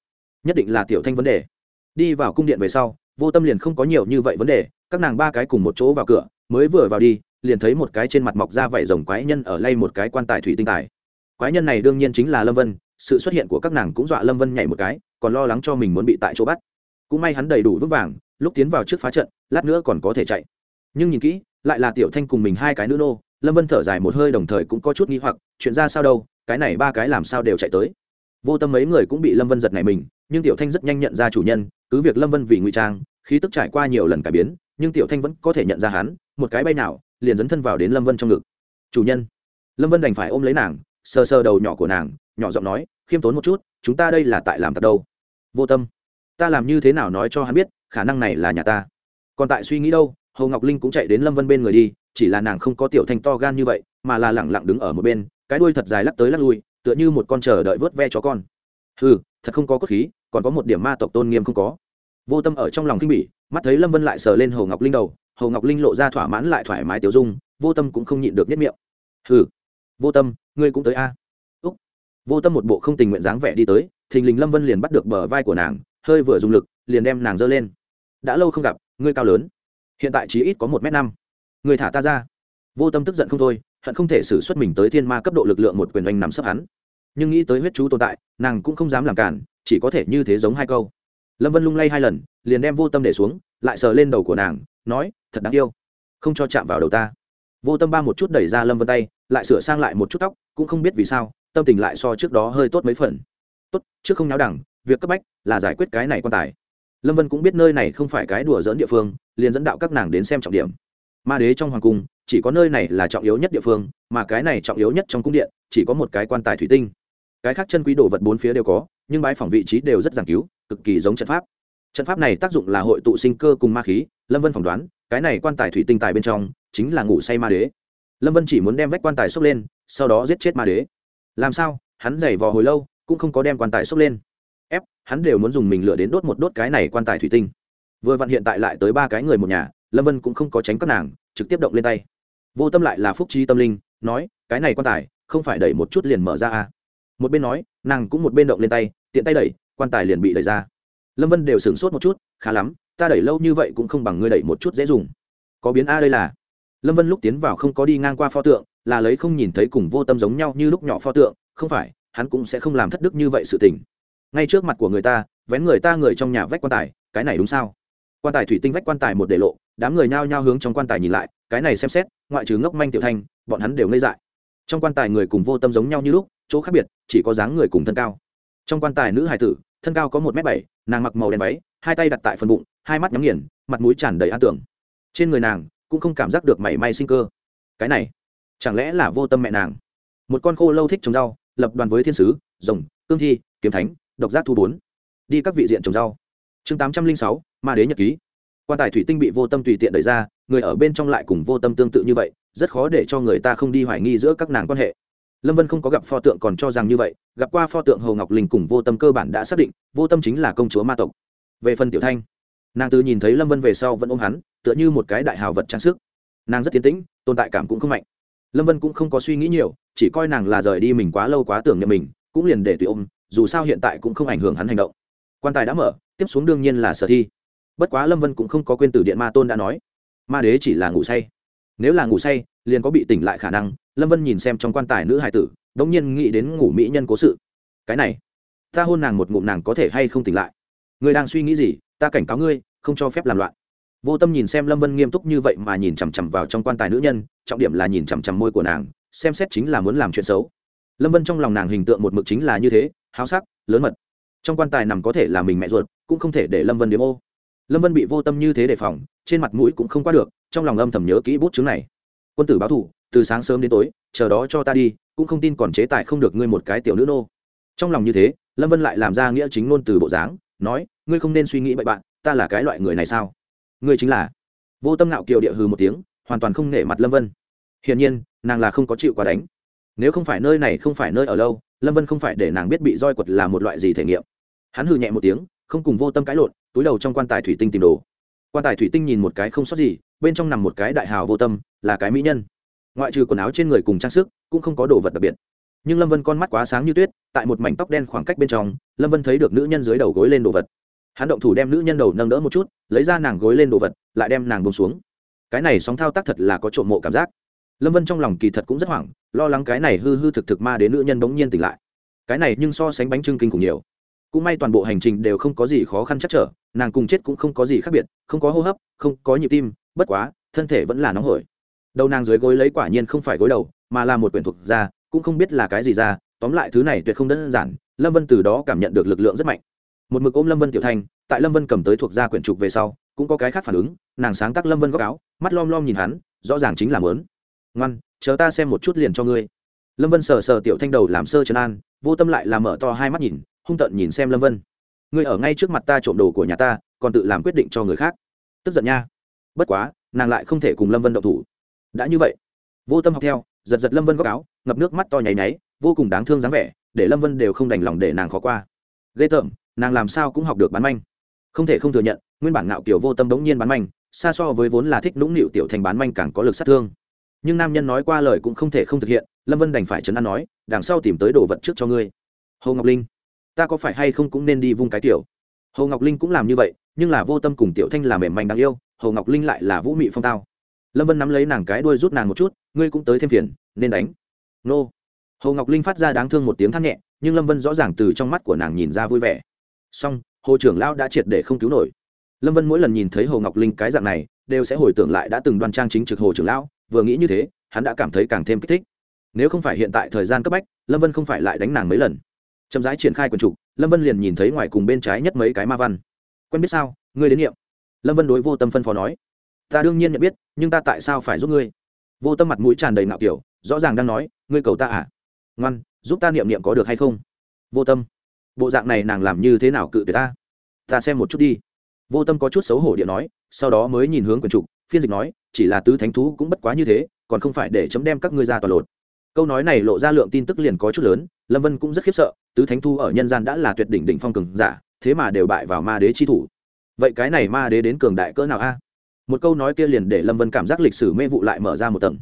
Nhất định là tiểu thanh vấn đề. Đi vào cung điện về sau, vô tâm liền không có nhiều như vậy vấn đề, các nàng ba cái cùng một chỗ vào cửa mới vừa vào đi, liền thấy một cái trên mặt mọc ra vảy rồng quái nhân ở lay một cái quan tài thủy tinh tài. Quái nhân này đương nhiên chính là lâm vân, sự xuất hiện của các nàng cũng dọa lâm vân nhảy một cái, còn lo lắng cho mình muốn bị tại chỗ bắt. Cũng may hắn đầy đủ vững vàng, lúc tiến vào trước phá trận, lát nữa còn có thể chạy. Nhưng nhìn kỹ, lại là tiểu thanh cùng mình hai cái nữ nô, lâm vân thở dài một hơi đồng thời cũng có chút nghi hoặc, chuyện ra sao đâu, cái này ba cái làm sao đều chạy tới. Vô tâm mấy người cũng bị lâm vân giật này mình, nhưng tiểu thanh rất nhanh nhận ra chủ nhân, cứ việc lâm vân vì ngụy trang khí tức trải qua nhiều lần cải biến, nhưng tiểu thanh vẫn có thể nhận ra hắn, một cái bay nào, liền dấn thân vào đến lâm vân trong ngực. Chủ nhân. Lâm vân đành phải ôm lấy nàng, sờ sờ đầu nhỏ của nàng, nhỏ giọng nói, khiêm tốn một chút, chúng ta đây là tại làm thật đâu. Vô tâm. Ta làm như thế nào nói cho hắn biết, khả năng này là nhà ta. Còn tại suy nghĩ đâu, hồ ngọc linh cũng chạy đến lâm vân bên người đi, chỉ là nàng không có tiểu thanh to gan như vậy, mà là lẳng lặng đứng ở một bên, cái đuôi thật dài lắc tới lắc lui, tựa như một con chờ đợi vớt ve chó con. Ừ thật không có cốt khí, còn có một điểm ma tộc tôn nghiêm không có vô tâm ở trong lòng kinh bỉ, mắt thấy lâm vân lại sờ lên hồ ngọc linh đầu, hồ ngọc linh lộ ra thỏa mãn lại thoải mái tiểu dung, vô tâm cũng không nhịn được nhất miệng. Ừ vô tâm, ngươi cũng tới a. Úc. Vô tâm một bộ không tình nguyện dáng vẻ đi tới, thình lình lâm vân liền bắt được bờ vai của nàng, hơi vừa dùng lực, liền đem nàng giơ lên. Đã lâu không gặp, ngươi cao lớn, hiện tại chỉ ít có một m năm. Người thả ta ra. Vô tâm tức giận không thôi, hận không thể xử xuất mình tới thiên ma cấp độ lực lượng một quyền oanh nằm sấp hắn. Nhưng nghĩ tới huyết chú tồn tại, nàng cũng không dám làm cản, chỉ có thể như thế giống hai câu lâm vân lung lay hai lần, liền đem vô tâm để xuống, lại sờ lên đầu của nàng, nói, thật đáng yêu. Không cho chạm vào đầu ta. Vô tâm ba một chút đẩy ra lâm vân tay, lại sửa sang lại một chút tóc, cũng không biết vì sao, tâm tình lại so trước đó hơi tốt mấy phần. Tốt, trước không náo đẳng, việc cấp bách là giải quyết cái này quan tài. Lâm vân cũng biết nơi này không phải cái đùa dỡn địa phương, liền dẫn đạo các nàng đến xem trọng điểm. Ma đế trong hoàng cung, chỉ có nơi này là trọng yếu nhất địa phương, mà cái này trọng yếu nhất trong cung điện, chỉ có một cái quan tài thủy tinh. Cái khác chân quý đồ vật bốn phía đều có, nhưng bãi phòng vị trí đều rất giảng cứu cực kỳ giống trận pháp. Trận pháp này tác dụng là hội tụ sinh cơ cùng ma khí, lâm vân phỏng đoán, cái này quan tài thủy tinh tài bên trong chính là ngủ say ma đế. Lâm vân chỉ muốn đem vách quan tài xốc lên, sau đó giết chết ma đế. Làm sao? Hắn giày vò hồi lâu, cũng không có đem quan tài xốc lên. Ép, hắn đều muốn dùng mình lửa đến đốt một đốt cái này quan tài thủy tinh. Vừa vặn hiện tại lại tới ba cái người một nhà, lâm vân cũng không có tránh các nàng, trực tiếp động lên tay. Vô tâm lại là phúc trí tâm linh, nói, cái này quan tài, không phải đẩy một chút liền mở ra à. một bên nói, nàng cũng một bên động lên tay, tiện tay đẩy quan tài liền bị đẩy ra. Lâm vân đều sửng sốt một chút, khá lắm, ta đẩy lâu như vậy cũng không bằng ngươi đẩy một chút dễ dùng. Có biến a đây là. Lâm vân lúc tiến vào không có đi ngang qua pho tượng, là lấy không nhìn thấy cùng vô tâm giống nhau như lúc nhỏ pho tượng, không phải, hắn cũng sẽ không làm thất đức như vậy sự tình. Ngay trước mặt của người ta, vén người ta người trong nhà vách quan tài, cái này đúng sao? Quan tài thủy tinh vách quan tài một để lộ, đám người nhao nhao hướng trong quan tài nhìn lại, cái này xem xét, ngoại trừ ngốc manh tiểu thanh, bọn hắn đều ngây dại. Trong quan tài người cùng vô tâm giống nhau như lúc, chỗ khác biệt, chỉ có dáng người cùng thân cao. Trong quan tài nữ hài tử thân cao có một m bảy, nàng mặc màu đen váy, hai tay đặt tại phần bụng, hai mắt nhắm nghiền, mặt mũi tràn đầy an tưởng. Trên người nàng cũng không cảm giác được mảy may sinh cơ. Cái này, chẳng lẽ là vô tâm mẹ nàng? Một con khô lâu thích trồng rau, lập đoàn với thiên sứ, rồng, cương thi, kiếm thánh, độc giác thu bốn. Đi các vị diện trồng rau. Chương tám trăm linh sáu, ma đế nhật ký. Quan tài thủy tinh bị vô tâm tùy tiện đẩy ra, người ở bên trong lại cùng vô tâm tương tự như vậy, rất khó để cho người ta không đi hoài nghi giữa các nàng quan hệ lâm vân không có gặp pho tượng còn cho rằng như vậy, gặp qua pho tượng hầu ngọc linh cùng vô tâm cơ bản đã xác định, vô tâm chính là công chúa ma tộc. Về phần tiểu thanh, nàng từ nhìn thấy lâm vân về sau vẫn ôm hắn, tựa như một cái đại hào vật trang sức. Nàng rất tiến tĩnh, tồn tại cảm cũng không mạnh. Lâm vân cũng không có suy nghĩ nhiều, chỉ coi nàng là rời đi mình quá lâu quá tưởng nhầm mình, cũng liền để tùy ôm, dù sao hiện tại cũng không ảnh hưởng hắn hành động. Quan tài đã mở, tiếp xuống đương nhiên là sở thi. Bất quá lâm vân cũng không có quên từ điện ma tôn đã nói, ma đế chỉ là ngủ say. Nếu là ngủ say, liền có bị tỉnh lại khả năng lâm vân nhìn xem trong quan tài nữ hải tử đ ỗ n g nhiên nghĩ đến ngủ mỹ nhân cố sự. Cái này, ta hôn nàng một ngụm nàng có thể hay không tỉnh lại? Người đang suy nghĩ gì, ta cảnh cáo ngươi, không cho phép làm loạn. Vô tâm nhìn xem lâm vân nghiêm túc như vậy mà nhìn chằm chằm vào trong quan tài nữ nhân, trọng điểm là nhìn chằm chằm môi của nàng, xem xét chính là muốn làm chuyện xấu. Lâm vân trong lòng nàng hình tượng một mực chính là như thế, háo sắc, lớn mật. Trong quan tài nằm có thể là mình mẹ ruột, cũng không thể để lâm vân điếm ô. Lâm vân bị vô tâm như thế đề phòng, trên mặt mũi cũng không qua được, trong lòng âm thầm nhớ kỹ bút chứng này. Quân tử báo thủ từ sáng sớm đến tối, chờ đó cho ta đi, cũng không tin còn chế tài không được ngươi một cái tiểu nữ nô. Trong lòng như thế, lâm vân lại làm ra nghĩa chính ngôn từ bộ dáng, nói, ngươi không nên suy nghĩ bậy bạn, ta là cái loại người này sao? Ngươi chính là. Vô tâm ngạo kiều địa hừ một tiếng, hoàn toàn không nể mặt lâm vân. Hiển nhiên, nàng là không có chịu quá đánh. Nếu không phải nơi này không phải nơi ở lâu, lâm vân không phải để nàng biết bị roi quật là một loại gì thể nghiệm. Hắn hừ nhẹ một tiếng, không cùng vô tâm cãi lộn, túi đầu trong quan tài thủy tinh tìm đồ. Quan tài thủy tinh nhìn một cái không sót gì, bên trong nằm một cái đại hào vô tâm, là cái mỹ nhân ngoại trừ quần áo trên người cùng trang sức, cũng không có đồ vật đặc biệt. Nhưng lâm vân con mắt quá sáng như tuyết, tại một mảnh tóc đen khoảng cách bên trong, lâm vân thấy được nữ nhân dưới đầu gối lên đồ vật. Hắn động thủ đem nữ nhân đầu nâng đỡ một chút, lấy ra nàng gối lên đồ vật, lại đem nàng bông xuống. Cái này sóng thao tác thật là có trộm mộ cảm giác. Lâm vân trong lòng kỳ thật cũng rất hoảng, lo lắng cái này hư hư thực thực ma đến nữ nhân bỗng nhiên tỉnh lại. Cái này nhưng so sánh bánh trưng kinh cùng nhiều. Cũng may toàn bộ hành trình đều không có gì khó khăn chắc trở, nàng cùng chết cũng không có gì khác biệt, không có hô hấp, không có nhịp tim, bất quá, thân thể vẫn là nóng hổi đầu nàng dưới gối lấy quả nhiên không phải gối đầu, mà là một quyển thuộc da, cũng không biết là cái gì ra tóm lại thứ này tuyệt không đơn giản, lâm vân từ đó cảm nhận được lực lượng rất mạnh. Một mực ôm lâm vân tiểu thanh, tại lâm vân cầm tới thuộc da quyển trục về sau, cũng có cái khác phản ứng, nàng sáng tác lâm vân góc áo, mắt lom lom nhìn hắn, rõ ràng chính là mớn. Ngoan, chờ ta xem một chút liền cho ngươi. Lâm vân sờ sờ tiểu thanh đầu làm sơ trấn an, vô tâm lại làm mở to hai mắt nhìn, hung tợn nhìn xem lâm vân. Ngươi ở ngay trước mặt ta trộm đồ của nhà ta, còn tự làm quyết định cho người khác. Tức giận nha. Bất quá, nàng lại không thể cùng lâm vân động thủ đã như vậy, vô tâm học theo, giật giật lâm vân góc áo, ngập nước mắt to nháy nháy, vô cùng đáng thương dáng vẻ, để lâm vân đều không đành lòng để nàng khó qua. Ghê tởm, nàng làm sao cũng học được bán manh. Không thể không thừa nhận, nguyên bản ngạo kiểu vô tâm bỗng nhiên bán manh, xa so với vốn là thích nũng nịu tiểu thành bán manh càng có lực sát thương. Nhưng nam nhân nói qua lời cũng không thể không thực hiện, lâm vân đành phải chấn an nói, đằng sau tìm tới đồ vật trước cho ngươi. Hồ ngọc linh, ta có phải hay không cũng nên đi vung cái tiểu? Hồ ngọc linh cũng làm như vậy, nhưng là vô tâm cùng tiểu thanh là mềm manh đáng yêu, hồ ngọc linh lại là vũ mị phong tao lâm vân nắm lấy nàng cái đuôi rút nàng một chút, ngươi cũng tới thêm phiền, nên đánh. Nô. Hồ ngọc linh phát ra đáng thương một tiếng thắt nhẹ, nhưng lâm vân rõ ràng từ trong mắt của nàng nhìn ra vui vẻ. Song hồ trưởng lão đã triệt để không cứu nổi. Lâm vân mỗi lần nhìn thấy hồ ngọc linh cái dạng này, đều sẽ hồi tưởng lại đã từng đoan trang chính trực hồ trưởng lão, vừa nghĩ như thế, hắn đã cảm thấy càng thêm kích thích. Nếu không phải hiện tại thời gian cấp bách, lâm vân không phải lại đánh nàng mấy lần. Chậm rãi triển khai quần trục lâm vân liền nhìn thấy ngoài cùng bên trái nhất mấy cái ma văn. Quen biết sao? Ngươi đến nghiệm. Lâm vân đối vô tâm phân phó nói ta đương nhiên nhận biết, nhưng ta tại sao phải giúp ngươi? Vô tâm mặt mũi tràn đầy ngạo kiểu, rõ ràng đang nói, ngươi cầu ta à? Ngoan, giúp ta niệm niệm có được hay không? Vô tâm. Bộ dạng này nàng làm như thế nào cự tuyệt ta? Ta xem một chút đi. Vô tâm có chút xấu hổ điện nói, sau đó mới nhìn hướng quần trục phiên dịch nói, chỉ là tứ thánh thú cũng bất quá như thế, còn không phải để chấm đem các ngươi ra toàn lột. Câu nói này lộ ra lượng tin tức liền có chút lớn, lâm vân cũng rất khiếp sợ, tứ thánh thu ở nhân gian đã là tuyệt đỉnh đỉnh phong cường giả, thế mà đều bại vào ma đế chi thủ. Vậy cái này ma đế đến cường đại cỡ nào a? Một câu nói kia liền để lâm vân cảm giác lịch sử mê vụ lại mở ra một tầng.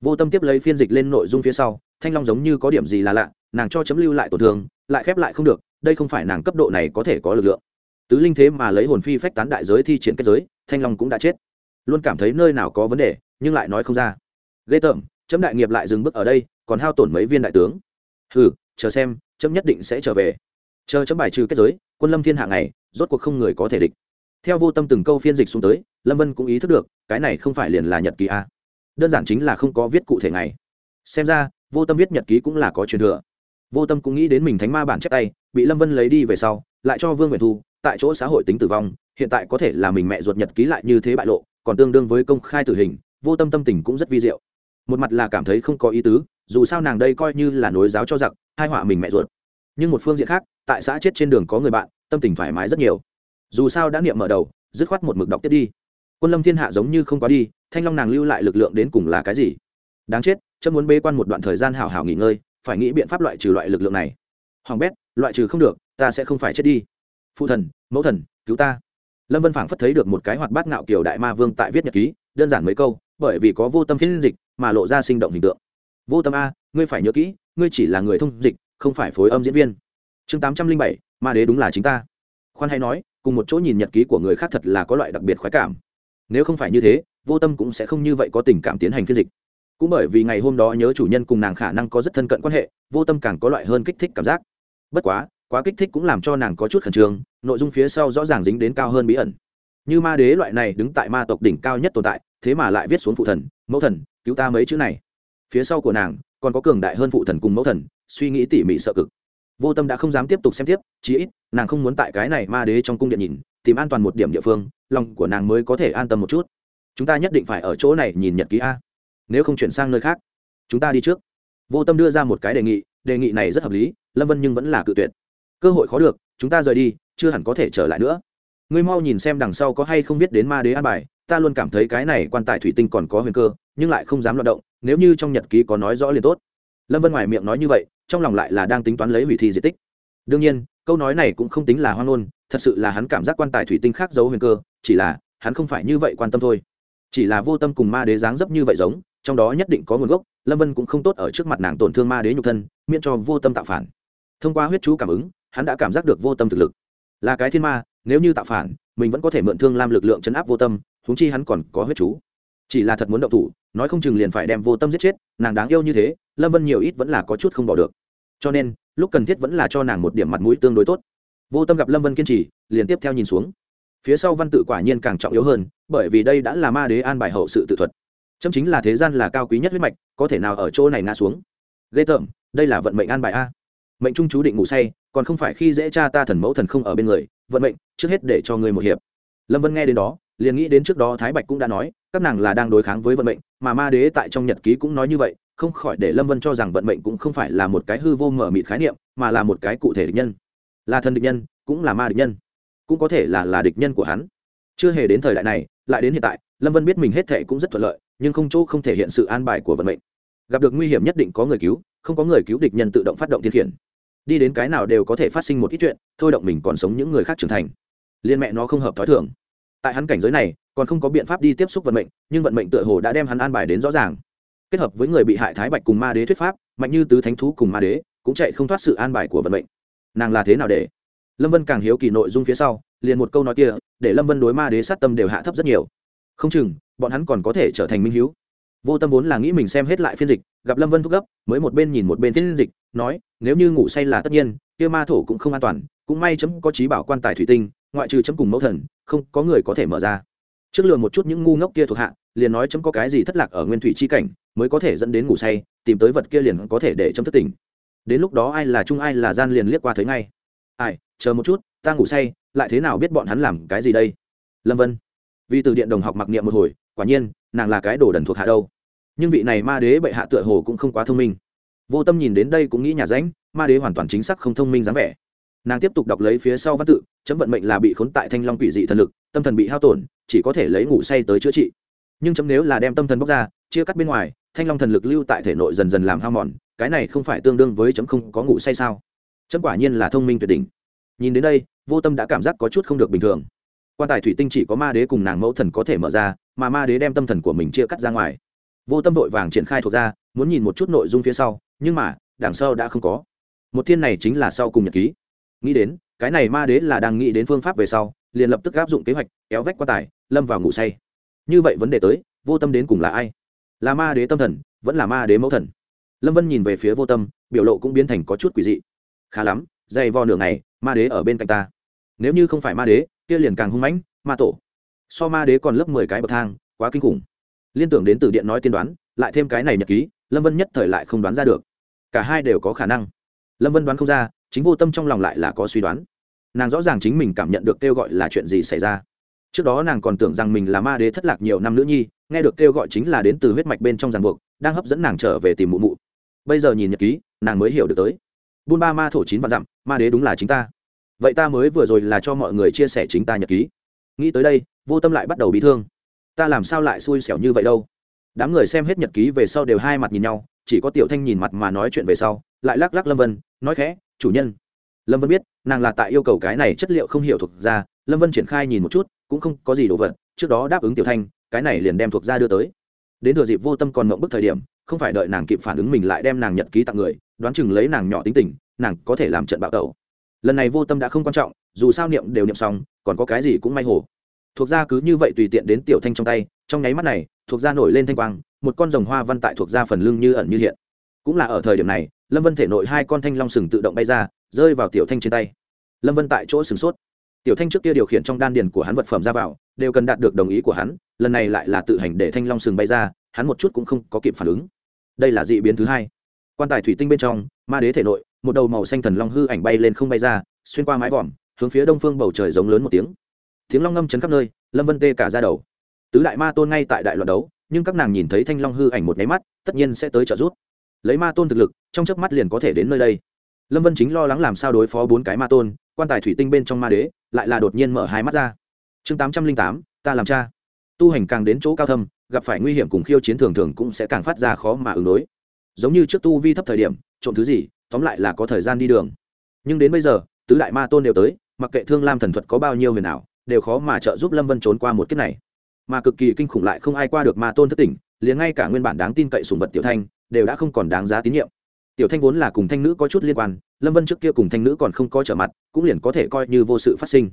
Vô tâm tiếp lấy phiên dịch lên nội dung phía sau, thanh long giống như có điểm gì là lạ, nàng cho chấm lưu lại tổn thương, lại khép lại không được, đây không phải nàng cấp độ này có thể có lực lượng. Tứ linh thế mà lấy hồn phi phách tán đại giới thi triển kết giới, thanh long cũng đã chết. Luôn cảm thấy nơi nào có vấn đề, nhưng lại nói không ra. Ghê tởm, chấm đại nghiệp lại dừng bước ở đây, còn hao tổn mấy viên đại tướng. Hừ, chờ xem, chấm nhất định sẽ trở về. Chờ chấm bài trừ kết giới, quân lâm thiên hạ này rốt cuộc không người có thể địch. Theo vô tâm từng câu phiên dịch xuống tới lâm vân cũng ý thức được, cái này không phải liền là nhật ký a. Đơn giản chính là không có viết cụ thể ngày. Xem ra, vô tâm viết nhật ký cũng là có truyền thừa. Vô tâm cũng nghĩ đến mình thánh ma bản chép tay, bị lâm vân lấy đi về sau, lại cho vương nguyện thu, tại chỗ xã hội tính tử vong, hiện tại có thể là mình mẹ ruột nhật ký lại như thế bại lộ, còn tương đương với công khai tử hình, vô tâm tâm tình cũng rất vi diệu. Một mặt là cảm thấy không có ý tứ, dù sao nàng đây coi như là nối giáo cho giặc, hai họa mình mẹ ruột. Nhưng một phương diện khác, tại xã chết trên đường có người bạn, tâm tình thoải mái rất nhiều. Dù sao đã niệm mở đầu, dứt khoát một mực đọc tiếp đi quân lâm thiên hạ giống như không quá đi, thanh long nàng lưu lại lực lượng đến cùng là cái gì? Đáng chết, chấm muốn bê quan một đoạn thời gian hào hào nghỉ ngơi, phải nghĩ biện pháp loại trừ loại lực lượng này. Hoàng bét, loại trừ không được, ta sẽ không phải chết đi. Phụ thần, mẫu thần, cứu ta. Lâm vân phảng phất thấy được một cái hoạt bát ngạo kiểu đại ma vương tại viết nhật ký, đơn giản mấy câu, bởi vì có vô tâm phiên dịch mà lộ ra sinh động hình tượng. Vô tâm a, ngươi phải nhớ kỹ, ngươi chỉ là người thông dịch, không phải phối âm diễn viên. Chương tám trăm linh bảy, ma đế đúng là chính ta. Khoan hay nói, cùng một chỗ nhìn nhật ký của người khác thật là có loại đặc biệt khoái cảm nếu không phải như thế, vô tâm cũng sẽ không như vậy có tình cảm tiến hành phiên dịch. Cũng bởi vì ngày hôm đó nhớ chủ nhân cùng nàng khả năng có rất thân cận quan hệ, vô tâm càng có loại hơn kích thích cảm giác. Bất quá quá kích thích cũng làm cho nàng có chút khẩn trương, nội dung phía sau rõ ràng dính đến cao hơn bí ẩn. Như ma đế loại này đứng tại ma tộc đỉnh cao nhất tồn tại, thế mà lại viết xuống phụ thần, mẫu thần, cứu ta mấy chữ này. Phía sau của nàng, còn có cường đại hơn phụ thần cùng mẫu thần, suy nghĩ tỉ mỉ sợ cực vô tâm đã không dám tiếp tục xem tiếp, chí ít, nàng không muốn tại cái này ma đế trong cung điện nhìn, tìm an toàn một điểm địa phương, lòng của nàng mới có thể an tâm một chút. Chúng ta nhất định phải ở chỗ này nhìn nhật ký a. Nếu không chuyển sang nơi khác, chúng ta đi trước. Vô tâm đưa ra một cái đề nghị đề nghị này rất hợp lý, lâm vân nhưng vẫn là cự tuyệt. Cơ hội khó được, chúng ta rời đi, chưa hẳn có thể trở lại nữa. Ngươi mau nhìn xem đằng sau có hay không biết đến ma đế an bài, ta luôn cảm thấy cái này quan tài thủy tinh còn có huyền cơ, nhưng lại không dám loạt động, nếu như trong nhật ký có nói rõ liền tốt. Lâm vân ngoài miệng nói như vậy trong lòng lại là đang tính toán lấy hủy thi di tích. Đương nhiên, câu nói này cũng không tính là hoang ngôn, thật sự là hắn cảm giác quan tài thủy tinh khác giấu huyền cơ, chỉ là hắn không phải như vậy quan tâm thôi. Chỉ là vô tâm cùng ma đế dáng dấp như vậy giống, trong đó nhất định có nguồn gốc, lâm vân cũng không tốt ở trước mặt nàng tổn thương ma đế nhục thân, miễn cho vô tâm tạo phản. Thông qua huyết chú cảm ứng, hắn đã cảm giác được vô tâm thực lực. Là cái thiên ma, nếu như tạo phản, mình vẫn có thể mượn thương lam lực lượng chấn áp vô tâm húng chi hắn còn có huyết chú. Chỉ là thật muốn động thủ, nói không chừng liền phải đem vô tâm giết chết, nàng đáng yêu như thế, lâm vân nhiều ít vẫn là có chút không bỏ được cho nên, lúc cần thiết vẫn là cho nàng một điểm mặt mũi tương đối tốt. Vô tâm gặp lâm vân kiên trì, liền tiếp theo nhìn xuống. Phía sau văn tự quả nhiên càng trọng yếu hơn, bởi vì đây đã là ma đế an bài hậu sự tự thuật. Chấm chính là thế gian là cao quý nhất huyết mạch, có thể nào ở chỗ này ngã xuống? Ghê tởm, đây là vận mệnh an bài a. Mệnh trung chú định ngủ say, còn không phải khi dễ cha ta thần mẫu thần không ở bên người, vận mệnh, trước hết để cho ngươi một hiệp. Lâm vân nghe đến đó, liền nghĩ đến trước đó thái bạch cũng đã nói, các nàng là đang đối kháng với vận mệnh, mà ma đế tại trong nhật ký cũng nói như vậy không khỏi để lâm vân cho rằng vận mệnh cũng không phải là một cái hư vô mở mịt khái niệm, mà là một cái cụ thể địch nhân. Là thần địch nhân, cũng là ma địch nhân. Cũng có thể là là địch nhân của hắn. Chưa hề đến thời đại này, lại đến hiện tại, lâm vân biết mình hết thệ cũng rất thuận lợi, nhưng không chỗ không thể hiện sự an bài của vận mệnh. Gặp được nguy hiểm nhất định có người cứu, không có người cứu địch nhân tự động phát động thiên khiển. Đi đến cái nào đều có thể phát sinh một ít chuyện, thôi động mình còn sống những người khác trưởng thành. Liên mẹ nó không hợp t h ó i thường. Tại hắn cảnh giới này, còn không có biện pháp đi tiếp xúc vận mệnh, nhưng vận mệnh tựa hồ đã đem hắn an bài đến rõ ràng kết hợp với người bị hại thái bạch cùng ma đế thuyết pháp, mạnh như tứ thánh thú cùng ma đế, cũng chạy không thoát sự an bài của vận mệnh. Nàng là thế nào để? Lâm vân càng hiếu kỳ nội dung phía sau, liền một câu nói kia, để lâm vân đối ma đế sát tâm đều hạ thấp rất nhiều. Không chừng, bọn hắn còn có thể trở thành minh h vô tâm vốn là nghĩ mình xem hết lại phiên dịch, gặp lâm vân thúc gấp, mới một bên nhìn một bên phiên dịch, nói, nếu như ngủ say là tất nhiên, kia ma thổ cũng không an toàn, cũng may chấm có trí bảo quan tài thủy tinh, ngoại trừ chấm cùng mẫu thần, không có người có thể mở ra. Trước lừa một chút những ngu ngốc kia thuộc hạ, liền nói chấm có cái gì thất lạc ở nguyên thủy chi cảnh mới có thể dẫn đến ngủ say, tìm tới vật kia liền có thể để châm thất tỉnh đến lúc đó ai là trung ai là gian liền liếc qua thấy ngay. Ai, chờ một chút, ta ngủ say, lại thế nào biết bọn hắn làm cái gì đây? Lâm vân. Vì từ điện đồng học mặc niệm một hồi, quả nhiên, nàng là cái đồ đần thuộc hạ đâu. Nhưng vị này ma đế bệ hạ tựa hồ cũng không quá thông minh. Vô tâm nhìn đến đây cũng nghĩ nhà ránh, ma đế hoàn toàn chính xác không thông minh dáng vẻ. Nàng tiếp tục đọc lấy phía sau văn tự, chấm vận mệnh là bị khốn tại thanh long quỷ dị thần lực, tâm thần bị hao tổn, chỉ có thể lấy ngủ say tới chữa trị. Nhưng chấm nếu là đem tâm thần bóc ra, chia cắt bên ngoài thanh long thần lực lưu tại thể nội dần dần làm hao mòn, cái này không phải tương đương với chấm không có ngủ say sao? Chấm quả nhiên là thông minh tuyệt đỉnh. Nhìn đến đây, vô tâm đã cảm giác có chút không được bình thường. Quan tài thủy tinh chỉ có ma đế cùng nàng mẫu thần có thể mở ra, mà ma đế đem tâm thần của mình chia cắt ra ngoài. Vô tâm vội vàng triển khai thuộc ra, muốn nhìn một chút nội dung phía sau, nhưng mà, đằng sau đã không có. Một thiên này chính là sau cùng nhật ký. Nghĩ đến, cái này ma đế là đang nghĩ đến phương pháp về sau, liền lập tức áp dụng kế hoạch, kéo vách quan tài, lâm vào ngủ say. Như vậy vấn đề tới, vô tâm đến cùng là ai? Là ma đế tâm thần, vẫn là ma đế mẫu thần. Lâm vân nhìn về phía vô tâm, biểu lộ cũng biến thành có chút quỷ dị. Khá lắm, dày vò nửa ngày, ma đế ở bên cạnh ta. Nếu như không phải ma đế, kia liền càng hung mãnh, ma tổ. So ma đế còn lớp mười cái bậc thang, quá kinh khủng. Liên tưởng đến từ điện nói tiên đoán, lại thêm cái này nhật ký, lâm vân nhất thời lại không đoán ra được. Cả hai đều có khả năng. Lâm vân đoán không ra, chính vô tâm trong lòng lại là có suy đoán. Nàng rõ ràng chính mình cảm nhận được kêu gọi là chuyện gì xảy ra. Trước đó nàng còn tưởng rằng mình là ma đế thất lạc nhiều năm nữ nhi nghe được kêu gọi chính là đến từ huyết mạch bên trong ràng buộc, đang hấp dẫn nàng trở về tìm mụ mụ. Bây giờ nhìn nhật ký, nàng mới hiểu được tới. Buôn ba ma thổ chín và dặm, ma đế đúng là chính ta. Vậy ta mới vừa rồi là cho mọi người chia sẻ chính ta nhật ký. Nghĩ tới đây, vô tâm lại bắt đầu bị thương. Ta làm sao lại xui xẻo như vậy đâu? Đám người xem hết nhật ký về sau đều hai mặt nhìn nhau, chỉ có tiểu thanh nhìn mặt mà nói chuyện về sau, lại lắc lắc lâm vân, nói khẽ, chủ nhân. Lâm vân biết, nàng là tại yêu cầu cái này chất liệu không hiểu thuộc ra, lâm vân triển khai nhìn một chút, cũng không có gì đồ vật, trước đó đáp ứng tiểu thanh cái này liền đem thuộc ra đưa tới. Đến thừa dịp vô tâm còn mộng bức thời điểm, không phải đợi nàng kịp phản ứng mình lại đem nàng nhật ký tặng người, đoán chừng lấy nàng nhỏ tính tình, nàng có thể làm trận bạo tẩu. Lần này vô tâm đã không quan trọng, dù sao niệm đều niệm xong, còn có cái gì cũng may hồ. Thuộc ra cứ như vậy tùy tiện đến tiểu thanh trong tay, trong nháy mắt này, thuộc ra nổi lên thanh quang, một con rồng hoa văn tại thuộc ra phần lưng như ẩn như hiện. Cũng là ở thời điểm này, lâm vân thể nội hai con thanh long sừng tự động bay ra, rơi vào tiểu thanh trên tay. Lâm vân tại chỗ sửng sốt tiểu thanh trước kia điều khiển trong đan điền của hắn vật phẩm ra vào, đều cần đạt được đồng ý của hắn, lần này lại là tự hành để thanh long sừng bay ra, hắn một chút cũng không có kịp phản ứng. Đây là dị biến thứ hai. Quan tài thủy tinh bên trong, ma đế thể nội, một đầu màu xanh thần long hư ảnh bay lên không bay ra, xuyên qua mái vòm, hướng phía đông phương bầu trời giống lớn một tiếng. Tiếng long ngâm chấn khắp nơi, lâm vân tê cả ra đầu. Tứ đại ma tôn ngay tại đại loạn đấu, nhưng các nàng nhìn thấy thanh long hư ảnh một nháy mắt, tất nhiên sẽ tới trợ giúp. Lấy ma tôn thực lực, trong chớp mắt liền có thể đến nơi đây. Lâm vân chính lo lắng làm sao đối phó bốn cái ma tôn quan tài thủy tinh bên trong ma đế lại là đột nhiên mở hai mắt ra. Chương tám trăm linh tám, ta làm cha. Tu hành càng đến chỗ cao thâm, gặp phải nguy hiểm cùng khiêu chiến thường thường cũng sẽ càng phát ra khó mà ứng đối. Giống như trước tu vi thấp thời điểm, trộm thứ gì, tóm lại là có thời gian đi đường. Nhưng đến bây giờ, tứ đại ma tôn đều tới, mặc kệ thương lam thần thuật có bao nhiêu huyền ảo, đều khó mà trợ giúp lâm vân trốn qua một kiếp này. Mà cực kỳ kinh khủng lại không ai qua được ma tôn thất tỉnh, liền ngay cả nguyên bản đáng tin cậy sùng vật tiểu thanh, đều đã không còn đáng giá tín nhiệm tiểu thanh vốn là cùng thanh nữ có chút liên quan, lâm vân trước kia cùng thanh nữ còn không có trở mặt, cũng liền có thể coi như vô sự phát sinh.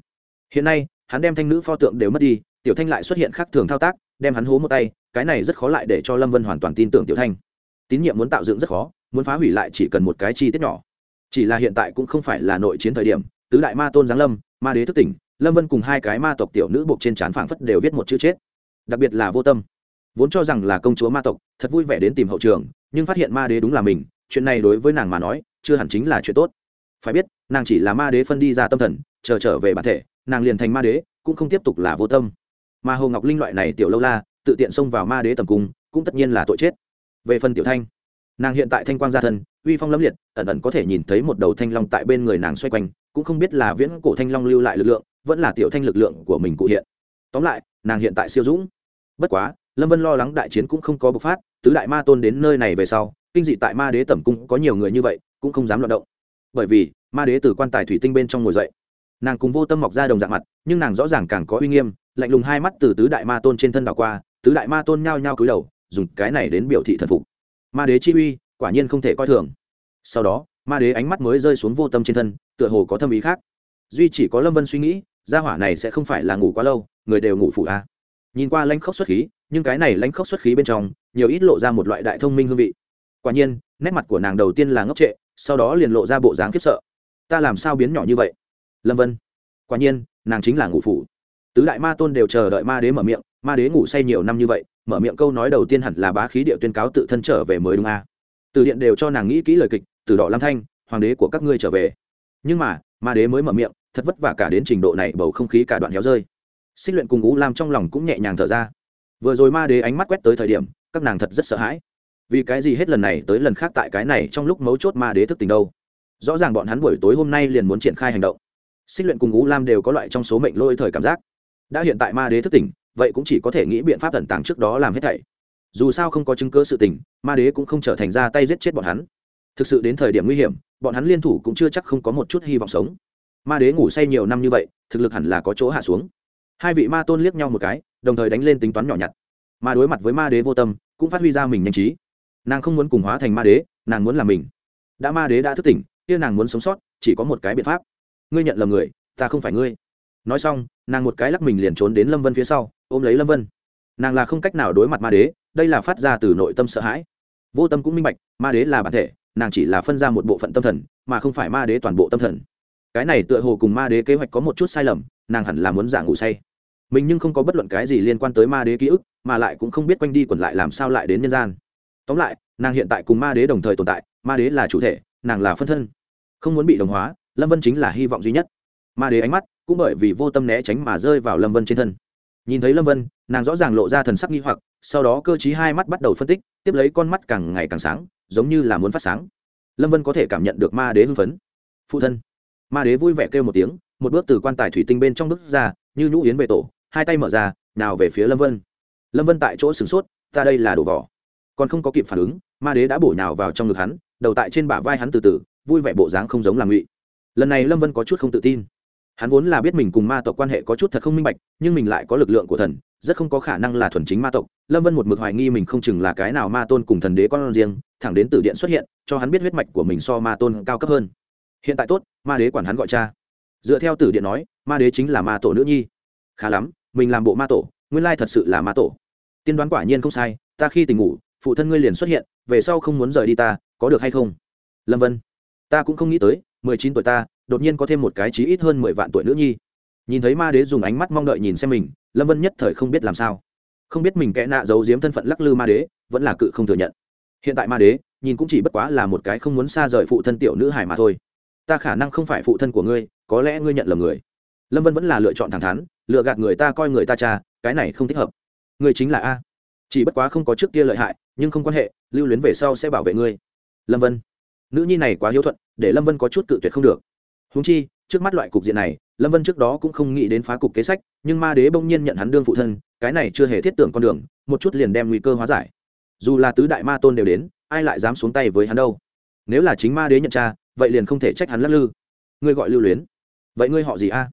Hiện nay, hắn đem thanh nữ pho tượng đều mất đi, tiểu thanh lại xuất hiện khác thường thao tác, đem hắn hố một tay, cái này rất khó lại để cho lâm vân hoàn toàn tin tưởng tiểu thanh. Tín nhiệm muốn tạo dựng rất khó, muốn phá hủy lại chỉ cần một cái chi tiết nhỏ. Chỉ là hiện tại cũng không phải là nội chiến thời điểm, tứ đại ma tôn giáng lâm, ma đế thức tỉnh, lâm vân cùng hai cái ma tộc tiểu nữ buộc trên trán phảng phất đều viết một chữ chết. Đặc biệt là vô tâm. Vốn cho rằng là công chúa ma tộc, thật vui vẻ đến tìm hậu trường, nhưng phát hiện ma đế đúng là mình chuyện này đối với nàng mà nói, chưa hẳn chính là chuyện tốt. Phải biết, nàng chỉ là ma đế phân đi ra tâm thần, chờ trở về bản thể, nàng liền thành ma đế, cũng không tiếp tục là vô tâm. Mà hồ ngọc linh loại này tiểu lâu la, tự tiện xông vào ma đế tầm cung, cũng tất nhiên là tội chết. Về phần tiểu thanh, nàng hiện tại thanh quang gia thân uy phong lâm liệt, ẩn ẩn có thể nhìn thấy một đầu thanh long tại bên người nàng xoay quanh, cũng không biết là viễn cổ thanh long lưu lại lực lượng, vẫn là tiểu thanh lực lượng của mình cụ hiện. Tóm lại, nàng hiện tại siêu dũng. Bất quá, lâm vân lo lắng đại chiến cũng không có bộc phát, tứ đại ma tôn đến nơi này về sau kinh dị tại ma đế tẩm cung có nhiều người như vậy, cũng không dám loạt động. Bởi vì, ma đế từ quan tài thủy tinh bên trong ngồi dậy. Nàng cùng vô tâm mọc ra đồng dạng mặt, nhưng nàng rõ ràng càng có uy nghiêm, lạnh lùng hai mắt từ tứ đại ma tôn trên thân đảo qua, tứ đại ma tôn nhao nhao cúi đầu, dùng cái này đến biểu thị thần phục. Ma đế chi uy, quả nhiên không thể coi thường. Sau đó, ma đế ánh mắt mới rơi xuống vô tâm trên thân, tựa hồ có thâm ý khác. Duy chỉ có lâm vân suy nghĩ, gia hỏa này sẽ không phải là ngủ quá lâu, người đều ngủ phụ a à. nhìn qua lãnh khốc xuất khí, nhưng cái này lãnh khốc xuất khí bên trong, nhiều ít lộ ra một loại đại thông minh hương vị quả nhiên, nét mặt của nàng đầu tiên là ngốc trệ, sau đó liền lộ ra bộ dáng khiếp sợ. Ta làm sao biến nhỏ như vậy? Lâm vân. Quả nhiên, nàng chính là ngủ phủ. Tứ đại ma tôn đều chờ đợi ma đế mở miệng, ma đế ngủ say nhiều năm như vậy, mở miệng câu nói đầu tiên hẳn là bá khí địa tuyên cáo tự thân trở về mới đúng a. À. từ điện đều cho nàng nghĩ kỹ lời kịch, từ đỏ lam thanh, hoàng đế của các ngươi trở về. Nhưng mà, ma đế mới mở miệng, thật vất vả cả đến trình độ này bầu không khí cả đoạn héo rơi. Xích luyện cùng ngũ lam trong lòng cũng nhẹ nhàng thở ra. Vừa rồi ma đế ánh mắt quét tới thời điểm, các nàng thật rất sợ hãi vì cái gì hết lần này tới lần khác tại cái này trong lúc mấu chốt ma đế thức tình đâu? Rõ ràng bọn hắn buổi tối hôm nay liền muốn triển khai hành động. Xích luyện cùng ngũ lam đều có loại trong số mệnh lôi thời cảm giác. Đã hiện tại ma đế thức tỉnh, vậy cũng chỉ có thể nghĩ biện pháp tận tàng trước đó làm hết thảy. Dù sao không có chứng cơ sự tình, ma đế cũng không trở thành ra tay giết chết bọn hắn. Thực sự đến thời điểm nguy hiểm, bọn hắn liên thủ cũng chưa chắc không có một chút hy vọng sống. Ma đế ngủ say nhiều năm như vậy, thực lực hẳn là có chỗ hạ xuống. Hai vị ma tôn liếc nhau một cái, đồng thời đánh lên tính toán nhỏ nhặt. Mà đối mặt với ma đế vô tâm, cũng phát huy ra mình nhanh trí nàng không muốn cùng hóa thành ma đế, nàng muốn làm mình. Đã ma đế đã thức tỉnh, kia nàng muốn sống sót, chỉ có một cái biện pháp. Ngươi nhận lầm người, ta không phải ngươi. Nói xong, nàng một cái lắc mình liền trốn đến lâm vân phía sau, ôm lấy lâm vân. Nàng là không cách nào đối mặt ma đế, đây là phát ra từ nội tâm sợ hãi. Vô tâm cũng minh bạch, ma đế là bản thể, nàng chỉ là phân ra một bộ phận tâm thần, mà không phải ma đế toàn bộ tâm thần. Cái này tựa hồ cùng ma đế kế hoạch có một chút sai lầm, nàng hẳn là muốn giả ngủ say. Mình nhưng không có bất luận cái gì liên quan tới ma đế ký ức, mà lại cũng không biết quanh đi quẩn lại làm sao lại đến nhân gian tóm lại, nàng hiện tại cùng ma đế đồng thời tồn tại, ma đế là chủ thể, nàng là phân thân. Không muốn bị đồng hóa, lâm vân chính là hy vọng duy nhất. Ma đế ánh mắt cũng bởi vì vô tâm né tránh mà rơi vào lâm vân trên thân. Nhìn thấy lâm vân, nàng rõ ràng lộ ra thần sắc nghi hoặc, sau đó cơ t hai mắt bắt đầu phân tích, tiếp lấy con mắt càng ngày càng sáng, giống như là muốn phát sáng. Lâm vân có thể cảm nhận được ma đế hưng phấn. Phụ thân. Ma đế vui vẻ kêu một tiếng, một bước từ quan tài thủy tinh bên trong bước ra, như nhũ yến về tổ, hai tay mở ra, nào về phía lâm vân. Lâm vân tại chỗ sửng sốt, ta đây là đồ vỏ còn không có kịp phản ứng, ma đế đã bổ nhào vào trong ngực hắn, đầu tại trên bả vai hắn từ từ, vui vẻ bộ dáng không giống làm ngụy. Lần này lâm vân có chút không tự tin. Hắn vốn là biết mình cùng ma tộc quan hệ có chút thật không minh bạch, nhưng mình lại có lực lượng của thần, rất không có khả năng là thuần chính ma tộc. Lâm vân một mực hoài nghi mình không chừng là cái nào ma tôn cùng thần đế con riêng, thẳng đến từ điện xuất hiện, cho hắn biết huyết mạch của mình so ma tôn cao cấp hơn. Hiện tại tốt, ma đế quản hắn gọi cha. Dựa theo tử điện nói, ma đế chính là ma tổ nữ nhi. Khá lắm, mình làm bộ ma tổ, nguyên lai thật sự là ma tổ. Tiên đoán quả nhiên không sai, ta khi tỉnh ngủ phụ thân ngươi liền xuất hiện, về sau không muốn rời đi ta, có được hay không? Lâm vân, ta cũng không nghĩ tới, mười chín tuổi ta, đột nhiên có thêm một cái chí ít hơn mười vạn tuổi nữ nhi. Nhìn thấy ma đế dùng ánh mắt mong đợi nhìn xem mình, lâm vân nhất thời không biết làm sao. Không biết mình kẽ nạ giấu giếm thân phận lắc lư ma đế, vẫn là cự không thừa nhận. Hiện tại ma đế, nhìn cũng chỉ bất quá là một cái không muốn xa rời phụ thân tiểu nữ hải mà thôi. Ta khả năng không phải phụ thân của ngươi, có lẽ ngươi nhận lầm người. Lâm vân vẫn là lựa chọn thẳng thắn lựa gạt người ta coi người ta cha, cái này không thích hợp. Ngươi chính là a chỉ bất quá không có trước kia lợi hại, nhưng không quan hệ, lưu luyến về sau sẽ bảo vệ ngươi. Lâm vân. Nữ nhi này quá hiếu thuận, để lâm vân có chút cự tuyệt không được. Húng chi, trước mắt loại cục diện này, lâm vân trước đó cũng không nghĩ đến phá cục kế sách, nhưng ma đế bỗng nhiên nhận hắn đương phụ thân, cái này chưa hề thiết tưởng con đường, một chút liền đem nguy cơ hóa giải. Dù là tứ đại ma tôn đều đến, ai lại dám xuống tay với hắn đâu? Nếu là chính ma đế nhận cha vậy liền không thể trách hắn lắc lư. Ngươi gọi lưu luyến. Vậy ngươi họ gì a?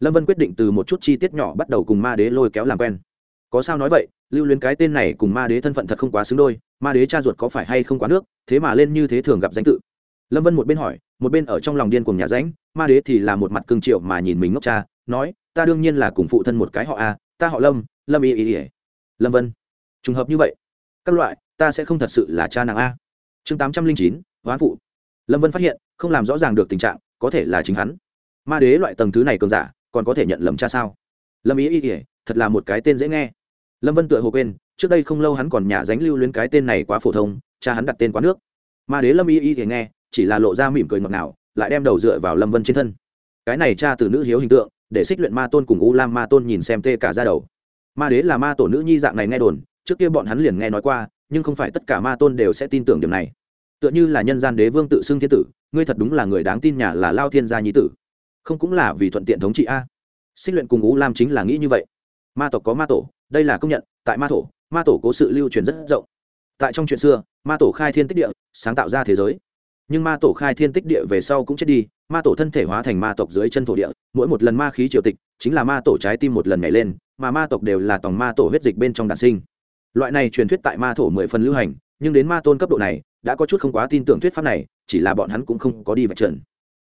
Lâm vân quyết định từ một chút chi tiết nhỏ bắt đầu cùng ma đế lôi kéo làm quen. Có sao nói vậy? Lưu luyến cái tên này cùng ma đế thân phận thật không quá xứng đôi, ma đế cha ruột có phải hay không quá nước, thế mà lên như thế thường gặp danh tự. Lâm vân một bên hỏi, một bên ở trong lòng điên cùng nhà ránh ma đế thì là một mặt cương triệu mà nhìn mình ngốc cha, nói, ta đương nhiên là cùng phụ thân một cái họ a, ta họ lâm lâm y y y. Lâm vân, trùng hợp như vậy, các loại, ta sẽ không thật sự là cha nàng a. Chương tám trăm linh chín, hoán phụ. Lâm vân phát hiện, không làm rõ ràng được tình trạng, có thể là chính hắn. Ma đế loại tầng thứ này cường giả, còn có thể nhận lầm cha sao? Lâm ý y ỉa thật là một cái tên dễ nghe lâm vân tựa hồ quên, trước đây không lâu hắn còn nhả dánh lưu lên cái tên này quá phổ thông, cha hắn đặt tên quá nước. Ma đế lâm y y thì nghe, chỉ là lộ ra mỉm cười ngọt ngào, lại đem đầu dựa vào lâm vân trên thân. Cái này cha từ nữ hiếu hình tượng, để xích luyện ma tôn cùng u lam ma tôn nhìn xem tê cả ra đầu. Ma đế là ma tổ nữ nhi dạng này nghe đồn, trước kia bọn hắn liền nghe nói qua, nhưng không phải tất cả ma tôn đều sẽ tin tưởng điểm này. Tựa như là nhân gian đế vương tự xưng thiên tử, ngươi thật đúng là người đáng tin nhà là lao thiên gia nhí tử. Không cũng là vì thuận tiện thống trị a. Xích luyện cùng U lam chính là nghĩ như vậy. Ma tộc có ma tổ đây là công nhận, tại ma tổ ma tổ có sự lưu truyền rất rộng. Tại trong chuyện xưa, ma tổ khai thiên tích địa, sáng tạo ra thế giới. Nhưng ma tổ khai thiên tích địa về sau cũng chết đi, ma tổ thân thể hóa thành ma tộc dưới chân thổ địa, mỗi một lần ma khí triều tịch, chính là ma tổ trái tim một lần nhảy lên, mà ma tộc đều là tòng ma tổ huyết dịch bên trong đàn sinh. Loại này truyền thuyết tại ma thổ mười phần lưu hành, nhưng đến ma tôn cấp độ này, đã có chút không quá tin tưởng thuyết pháp này, chỉ là bọn hắn cũng không có đi vạch trần.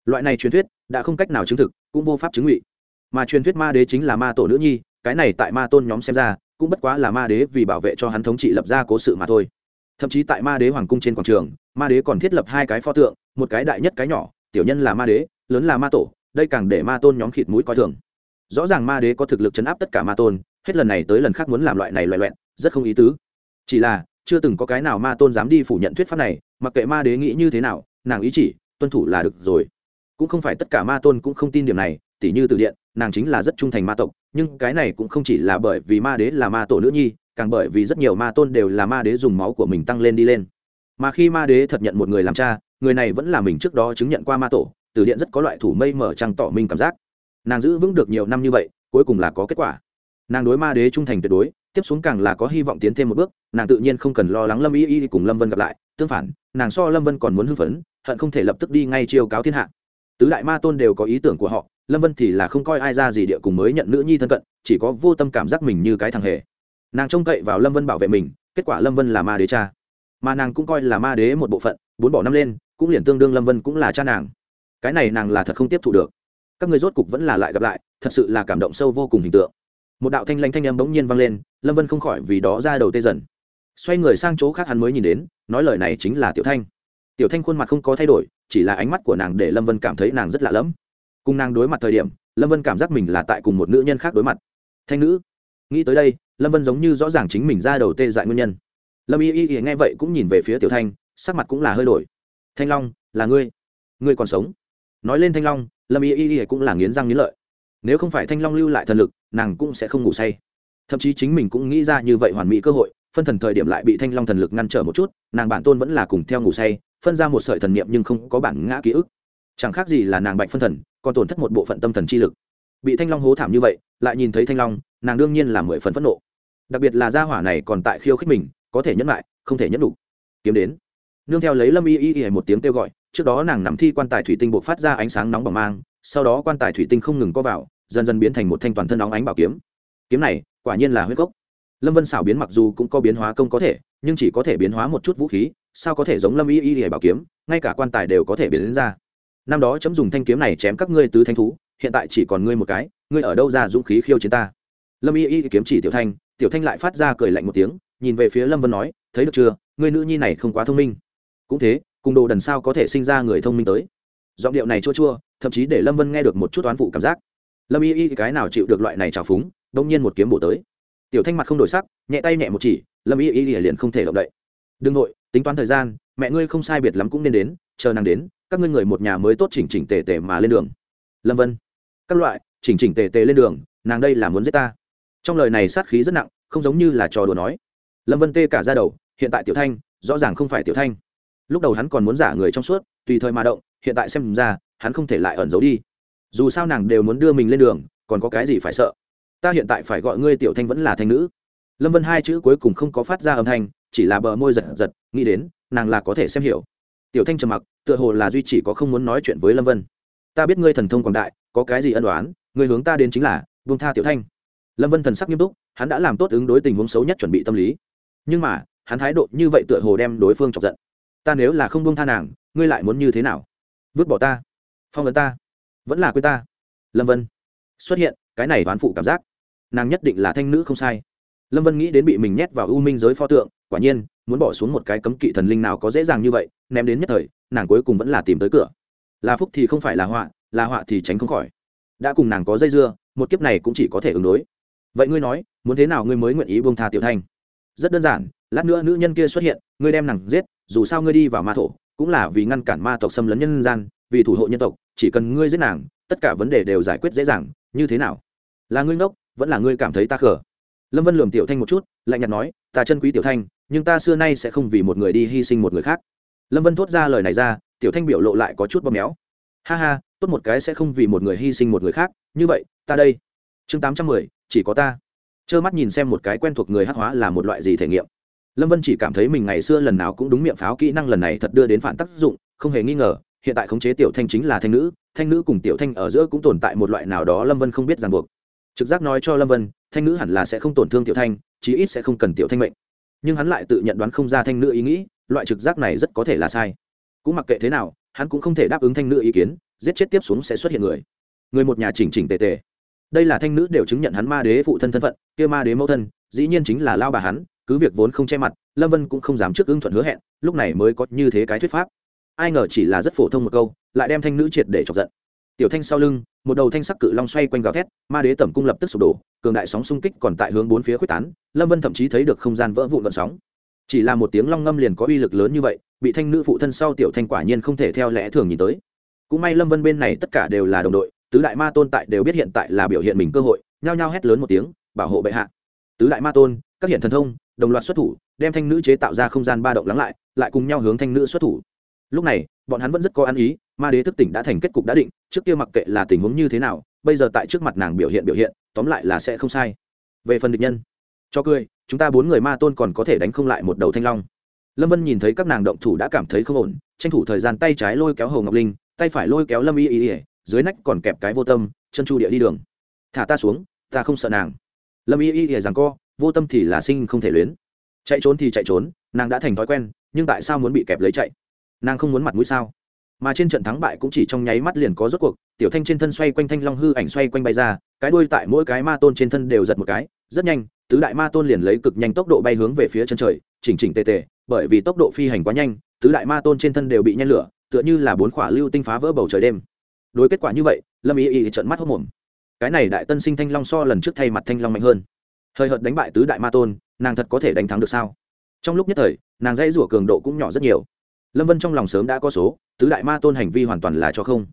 Loại này truyền thuyết, đã không cách nào chứng thực, cũng vô pháp chứng ngụy. Mà truyền thuyết ma đế chính là ma tổ nữ nhi cái này tại ma tôn nhóm xem ra, cũng bất quá là ma đế vì bảo vệ cho hắn thống trị lập ra cố sự mà thôi. Thậm chí tại ma đế hoàng cung trên quảng trường, ma đế còn thiết lập hai cái pho tượng, một cái đại nhất cái nhỏ, tiểu nhân là ma đế, lớn là ma tổ, đây càng để ma tôn nhóm khịt mũi coi thường. Rõ ràng ma đế có thực lực chấn áp tất cả ma tôn, hết lần này tới lần khác muốn làm loại này loại loẹn rất không ý tứ. Chỉ là, chưa từng có cái nào ma tôn dám đi phủ nhận thuyết pháp này, mặc kệ ma đế nghĩ như thế nào, nàng ý chỉ, tuân thủ là được rồi. Cũng không phải tất cả ma tôn cũng không tin điểm này, tỉ như từ điện, nàng chính là rất trung thành ma tộc nhưng cái này cũng không chỉ là bởi vì ma đế là ma tổ nữ nhi, càng bởi vì rất nhiều ma tôn đều là ma đế dùng máu của mình tăng lên đi lên. Mà khi ma đế thật nhận một người làm cha, người này vẫn là mình trước đó chứng nhận qua ma tổ, từ điện rất có loại thủ mây mở trăng tỏ minh cảm giác. Nàng giữ vững được nhiều năm như vậy, cuối cùng là có kết quả. Nàng đối ma đế trung thành tuyệt đối, tiếp xuống càng là có hy vọng tiến thêm một bước, nàng tự nhiên không cần lo lắng lâm y y cùng lâm vân gặp lại, tương phản, nàng so lâm vân còn muốn hưng phấn, hận không thể lập tức đi ngay chiêu cáo thiên hạ. Tứ đại ma tôn đều có ý tưởng của họ lâm vân thì là không coi ai ra gì địa cùng mới nhận nữ nhi thân cận, chỉ có vô tâm cảm giác mình như cái thằng hề. Nàng trông cậy vào lâm vân bảo vệ mình, kết quả lâm vân là ma đế cha. Mà nàng cũng coi là ma đế một bộ phận, bốn bỏ năm lên, cũng liền tương đương lâm vân cũng là cha nàng. Cái này nàng là thật không tiếp thu được. Các người rốt cục vẫn là lại gặp lại, thật sự là cảm động sâu vô cùng hình tượng. Một đạo thanh lanh thanh âm bỗng nhiên vang lên, lâm vân không khỏi vì đó ra đầu tê dần. Xoay người sang chỗ khác hắn mới nhìn đến, nói lời này chính là tiểu thanh. Tiểu thanh khuôn mặt không có thay đổi, chỉ là ánh mắt của nàng để lâm vân cảm thấy nàng rất lạ lẫm cùng nàng đối mặt thời điểm, lâm vân cảm giác mình là tại cùng một nữ nhân khác đối mặt. Thanh nữ, nghĩ tới đây, lâm vân giống như rõ ràng chính mình ra đầu tê dại nguyên nhân. Lâm y y y nghe vậy cũng nhìn về phía tiểu thanh, sắc mặt cũng là hơi đổi. Thanh long, là ngươi. Ngươi còn sống. Nói lên thanh long, lâm y y y cũng là nghiến răng nghiến lợi. Nếu không phải thanh long lưu lại thần lực, nàng cũng sẽ không ngủ say. Thậm chí chính mình cũng nghĩ ra như vậy hoàn mỹ cơ hội, phân thần thời điểm lại bị thanh long thần lực ngăn trở một chút, nàng bản tôn vẫn là cùng theo ngủ say, phân ra một sợi thần niệm nhưng không có bản ngã ký ức. Chẳng khác gì là nàng bạch phân thần còn tổn thất một bộ phận tâm thần chi lực. Bị thanh long hố thảm như vậy, lại nhìn thấy thanh long, nàng đương nhiên là mười phần phẫn nộ. Đặc biệt là gia hỏa này còn tại khiêu khích mình, có thể nhẫn lại, không thể nhẫn đủ. Kiếm đến. Nương theo lấy lâm y y y một tiếng kêu gọi, trước đó nàng nằm thi quan tài thủy tinh buộc phát ra ánh sáng nóng bỏng mang, sau đó quan tài thủy tinh không ngừng có vào, dần dần biến thành một thanh toàn thân nóng ánh bảo kiếm. Kiếm này, quả nhiên là huyết cốc lâm vân xảo biến mặc dù cũng có biến hóa công có thể, nhưng chỉ có thể biến hóa một chút vũ khí, sao có thể giống lâm y y y bảo kiếm, ngay cả quan tài đều có thể biến đến ra năm đó chấm dùng thanh kiếm này chém các ngươi tứ thanh thú, hiện tại chỉ còn ngươi một cái, ngươi ở đâu ra dũng khí khiêu chiến ta? Lâm y y kiếm chỉ tiểu thanh tiểu thanh lại phát ra cười lạnh một tiếng, nhìn về phía lâm vân nói, thấy được chưa? Ngươi nữ nhi này không quá thông minh. Cũng thế, cùng đồ đần sao có thể sinh ra người thông minh tới? Giọng điệu này chua chua, thậm chí để lâm vân nghe được một chút oán phụ cảm giác. Lâm y y cái nào chịu được loại này trào phúng đông nhiên một kiếm bổ tới. Tiểu thanh mặt không đổi sắc, nhẹ tay nhẹ một chỉ, lâm y y liền không thể động đậy. Đừng vội, tính toán thời gian, mẹ ngươi không sai biệt lắm cũng nên đến chờ nàng đến, các ngươi người một nhà mới tốt chỉnh chỉnh tề tề mà lên đường. Lâm vân, các loại, chỉnh chỉnh tề tề lên đường, nàng đây là muốn giết ta. Trong lời này sát khí rất nặng, không giống như là trò đùa nói. Lâm vân tê cả ra đầu, hiện tại tiểu thanh, rõ ràng không phải tiểu thanh. Lúc đầu hắn còn muốn giả người trong suốt, tùy thời mà động, hiện tại xem ra, hắn không thể lại ẩn giấu đi. Dù sao nàng đều muốn đưa mình lên đường, còn có cái gì phải sợ? Ta hiện tại phải gọi ngươi tiểu thanh vẫn là thanh nữ. Lâm vân hai chữ cuối cùng không có phát ra âm thanh, chỉ là bờ môi giật giật, nghĩ đến, nàng là có thể xem hiểu tiểu thanh trầm mặc, tựa hồ là duy chỉ có không muốn nói chuyện với lâm vân. Ta biết ngươi thần thông quảng đại, có cái gì ân đoán người hướng ta đến chính là, buông tha tiểu thanh. Lâm vân thần sắc nghiêm túc, hắn đã làm tốt ứng đối tình huống xấu nhất chuẩn bị tâm lý. Nhưng mà, hắn thái độ như vậy tựa hồ đem đối phương chọc giận. Ta nếu là không buông tha nàng, ngươi lại muốn như thế nào? Vứt bỏ ta. Phong ấn ta. Vẫn là quê ta. Lâm vân. Xuất hiện, cái này đoán phụ cảm giác. Nàng nhất định là thanh nữ không sai lâm vân nghĩ đến bị mình nhét vào U minh giới pho tượng, quả nhiên, muốn bỏ xuống một cái cấm kỵ thần linh nào có dễ dàng như vậy, ném đến nhất thời, nàng cuối cùng vẫn là tìm tới cửa. Là phúc thì không phải là họa là họa thì tránh không khỏi. Đã cùng nàng có dây dưa, một kiếp này cũng chỉ có thể ứng đối. Vậy ngươi nói, muốn thế nào ngươi mới nguyện ý buông tha tiểu thanh? Rất đơn giản, lát nữa nữ nhân kia xuất hiện, ngươi đem nàng giết, dù sao ngươi đi vào ma thổ, cũng là vì ngăn cản ma tộc xâm lấn nhân gian, vì thủ hộ nhân tộc, chỉ cần ngươi giết nàng, tất cả vấn đề đều giải quyết dễ dàng, như thế nào? Là ngươi ngốc, vẫn là ngươi cảm thấy ta khờ? Lâm vân lườm tiểu thanh một chút, lạnh nhạt nói, ta chân quý tiểu thanh, nhưng ta xưa nay sẽ không vì một người đi hy sinh một người khác. Lâm vân thốt ra lời này ra, tiểu thanh biểu lộ lại có chút bóp méo. Ha ha, tốt một cái sẽ không vì một người hy sinh một người khác, như vậy, ta đây. Chương tám trăm mười, chỉ có ta. Trơ mắt nhìn xem một cái quen thuộc người hát hóa là một loại gì thể nghiệm. Lâm vân chỉ cảm thấy mình ngày xưa lần nào cũng đúng miệng pháo kỹ năng lần này thật đưa đến phản tác dụng, không hề nghi ngờ, hiện tại khống chế tiểu thanh chính là thanh nữ thanh nữ cùng tiểu thanh ở giữa cũng tồn tại một loại nào đó lâm vân không biết ràng buộc. Trực giác nói cho lâm vân thanh nữ hẳn là sẽ không tổn thương tiểu thanh, chí ít sẽ không cần tiểu thanh mệnh. Nhưng hắn lại tự nhận đoán không ra thanh nữ ý nghĩ, loại trực giác này rất có thể là sai. Cũng mặc kệ thế nào, hắn cũng không thể đáp ứng thanh nữ ý kiến, giết chết tiếp xuống sẽ xuất hiện người. Người một nhà chỉnh chỉnh tề tề. Đây là thanh nữ đều chứng nhận hắn ma đế phụ thân thân phận, kia ma đế mẫu thân, dĩ nhiên chính là lao bà hắn, cứ việc vốn không che mặt, lâm vân cũng không dám trước ưng thuận hứa hẹn, lúc này mới có như thế cái thuyết pháp. Ai ngờ chỉ là rất phổ thông một câu, lại đem thanh nữ triệt để chọc giận tiểu thanh sau lưng, một đầu thanh sắc cự long xoay quanh gào thét, ma đế tẩm cung lập tức sụp đổ, cường đại sóng xung kích còn tại hướng bốn phía quyết tán, lâm vân thậm chí thấy được không gian vỡ vụn vận sóng. Chỉ là một tiếng long ngâm liền có uy lực lớn như vậy, bị thanh nữ phụ thân sau tiểu thanh quả nhiên không thể theo lẽ thường nhìn tới. Cũng may lâm vân bên này tất cả đều là đồng đội, tứ đại ma tôn tại đều biết hiện tại là biểu hiện mình cơ hội, nhao nhao hét lớn một tiếng, bảo hộ bệ hạ. Tứ đại ma tôn, các hiện thần thông, đồng loạt xuất thủ, đem thanh nữ chế tạo ra không gian ba động lắng lại lại cùng nhau hướng thanh nữ xuất thủ. Lúc này bọn hắn vẫn rất có ăn ý, ma đế thức tỉnh đã thành kết cục đã định, trước kia mặc kệ là tình huống như thế nào, bây giờ tại trước mặt nàng biểu hiện biểu hiện, tóm lại là sẽ không sai. Về phần địch nhân, cho cười, chúng ta bốn người ma tôn còn có thể đánh không lại một đầu thanh long. Lâm vân nhìn thấy các nàng động thủ đã cảm thấy không ổn, tranh thủ thời gian tay trái lôi kéo hầu ngọc linh, tay phải lôi kéo lâm y y y, dưới nách còn kẹp cái vô tâm, chân chu địa đi đường. Thả ta xuống, ta không sợ nàng. Lâm y y y rằng co, vô tâm thì là sinh không thể luyến. Chạy trốn thì chạy trốn, nàng đã thành thói quen, nhưng tại sao muốn bị kẹp lấy chạy? Nàng không muốn mặt mũi sao? Mà trên trận thắng bại cũng chỉ trong nháy mắt liền có rốt cuộc, tiểu thanh trên thân xoay quanh thanh long hư ảnh xoay quanh bay ra, cái đuôi tại mỗi cái ma tôn trên thân đều giật một cái, rất nhanh, tứ đại ma tôn liền lấy cực nhanh tốc độ bay hướng về phía chân trời, chỉnh chỉnh tề tề, bởi vì tốc độ phi hành quá nhanh, tứ đại ma tôn trên thân đều bị nhen lửa, tựa như là bốn khỏa lưu tinh phá vỡ bầu trời đêm. Đối kết quả như vậy, lâm ý ý trận mắt hốc mồm. Cái này đại tân sinh thanh long so lần trước thay mặt thanh long mạnh hơn. Hơi hợt đánh bại tứ đại ma tôn, nàng thật có thể đánh thắng được sao? Trong lúc nhất thời, nàng dây rủa cường độ cũng nhỏ rất nhiều lâm vân trong lòng sớm đã có số, tứ đại ma tôn hành vi hoàn toàn là cho không.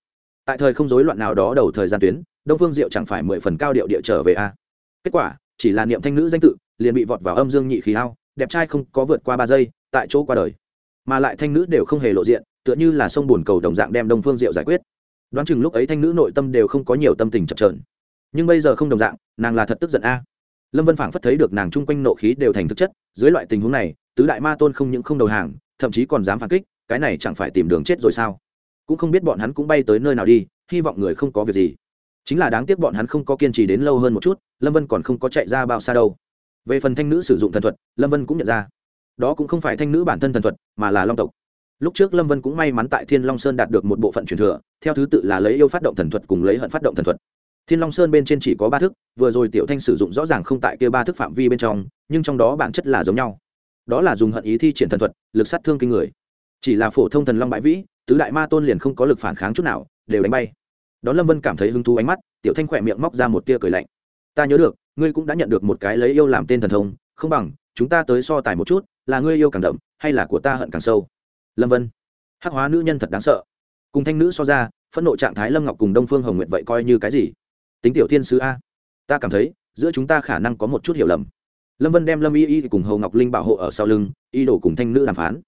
Tại thời không rối loạn nào đó đầu thời gian tuyến, đông phương diệu chẳng phải mười phần cao điệu địa trở về a. Kết quả, chỉ là niệm thanh nữ danh tự, liền bị vọt vào âm dương nhị khí hao đẹp trai không có vượt qua ba giây, tại chỗ qua đời. Mà lại thanh nữ đều không hề lộ diện, tựa như là sông buồn cầu đồng dạng đem đông phương diệu giải quyết. Đoán chừng lúc ấy thanh nữ nội tâm đều không có nhiều tâm tình chập trờn nhưng bây giờ không đồng dạng, nàng là thật tức giận a. Lâm vân phảng phất thấy được nàng chung quanh nộ khí đều thành thực chất, dưới loại tình huống này, tứ đại ma tôn không những không đầu hàng thậm chí còn dám phản kích, cái này chẳng phải tìm đường chết rồi sao? Cũng không biết bọn hắn cũng bay tới nơi nào đi, hy vọng người không có việc gì. Chính là đáng tiếc bọn hắn không có kiên trì đến lâu hơn một chút, lâm vân còn không có chạy ra bao xa đâu. Về phần thanh nữ sử dụng thần thuật, lâm vân cũng nhận ra. Đó cũng không phải thanh nữ bản thân thần thuật, mà là long tộc. Lúc trước lâm vân cũng may mắn tại thiên long sơn đạt được một bộ phận truyền thừa, theo thứ tự là lấy yêu phát động thần thuật cùng lấy hận phát động thần thuật. Thiên long sơn bên trên chỉ có ba thức, vừa rồi tiểu thanh sử dụng rõ ràng không tại kia ba thức phạm vi bên trong, nhưng trong đó bản chất là giống nhau đó là dùng hận ý thi triển thần thuật, lực sát thương kinh người. Chỉ là phổ thông thần long bãi vĩ, tứ đại ma tôn liền không có lực phản kháng chút nào, đều đánh bay. Đón lâm vân cảm thấy hứng thú ánh mắt, tiểu thanh khỏe miệng móc ra một tia cười lạnh. Ta nhớ được, ngươi cũng đã nhận được một cái lấy yêu làm tên thần thông, không bằng, chúng ta tới so tài một chút, là ngươi yêu càng đậm, hay là của ta hận càng sâu? Lâm vân. Hắc hóa nữ nhân thật đáng sợ. Cùng thanh nữ so ra, phẫn nộ trạng thái lâm ngọc cùng đông phương hồng nguyện vậy coi như cái gì? Tính tiểu thiên sứ a. Ta cảm thấy, giữa chúng ta khả năng có một chút hiểu lầm lâm vân đem lâm y y cùng hầu ngọc linh bảo hộ ở sau lưng, y đổ cùng thanh nữ đàm phán.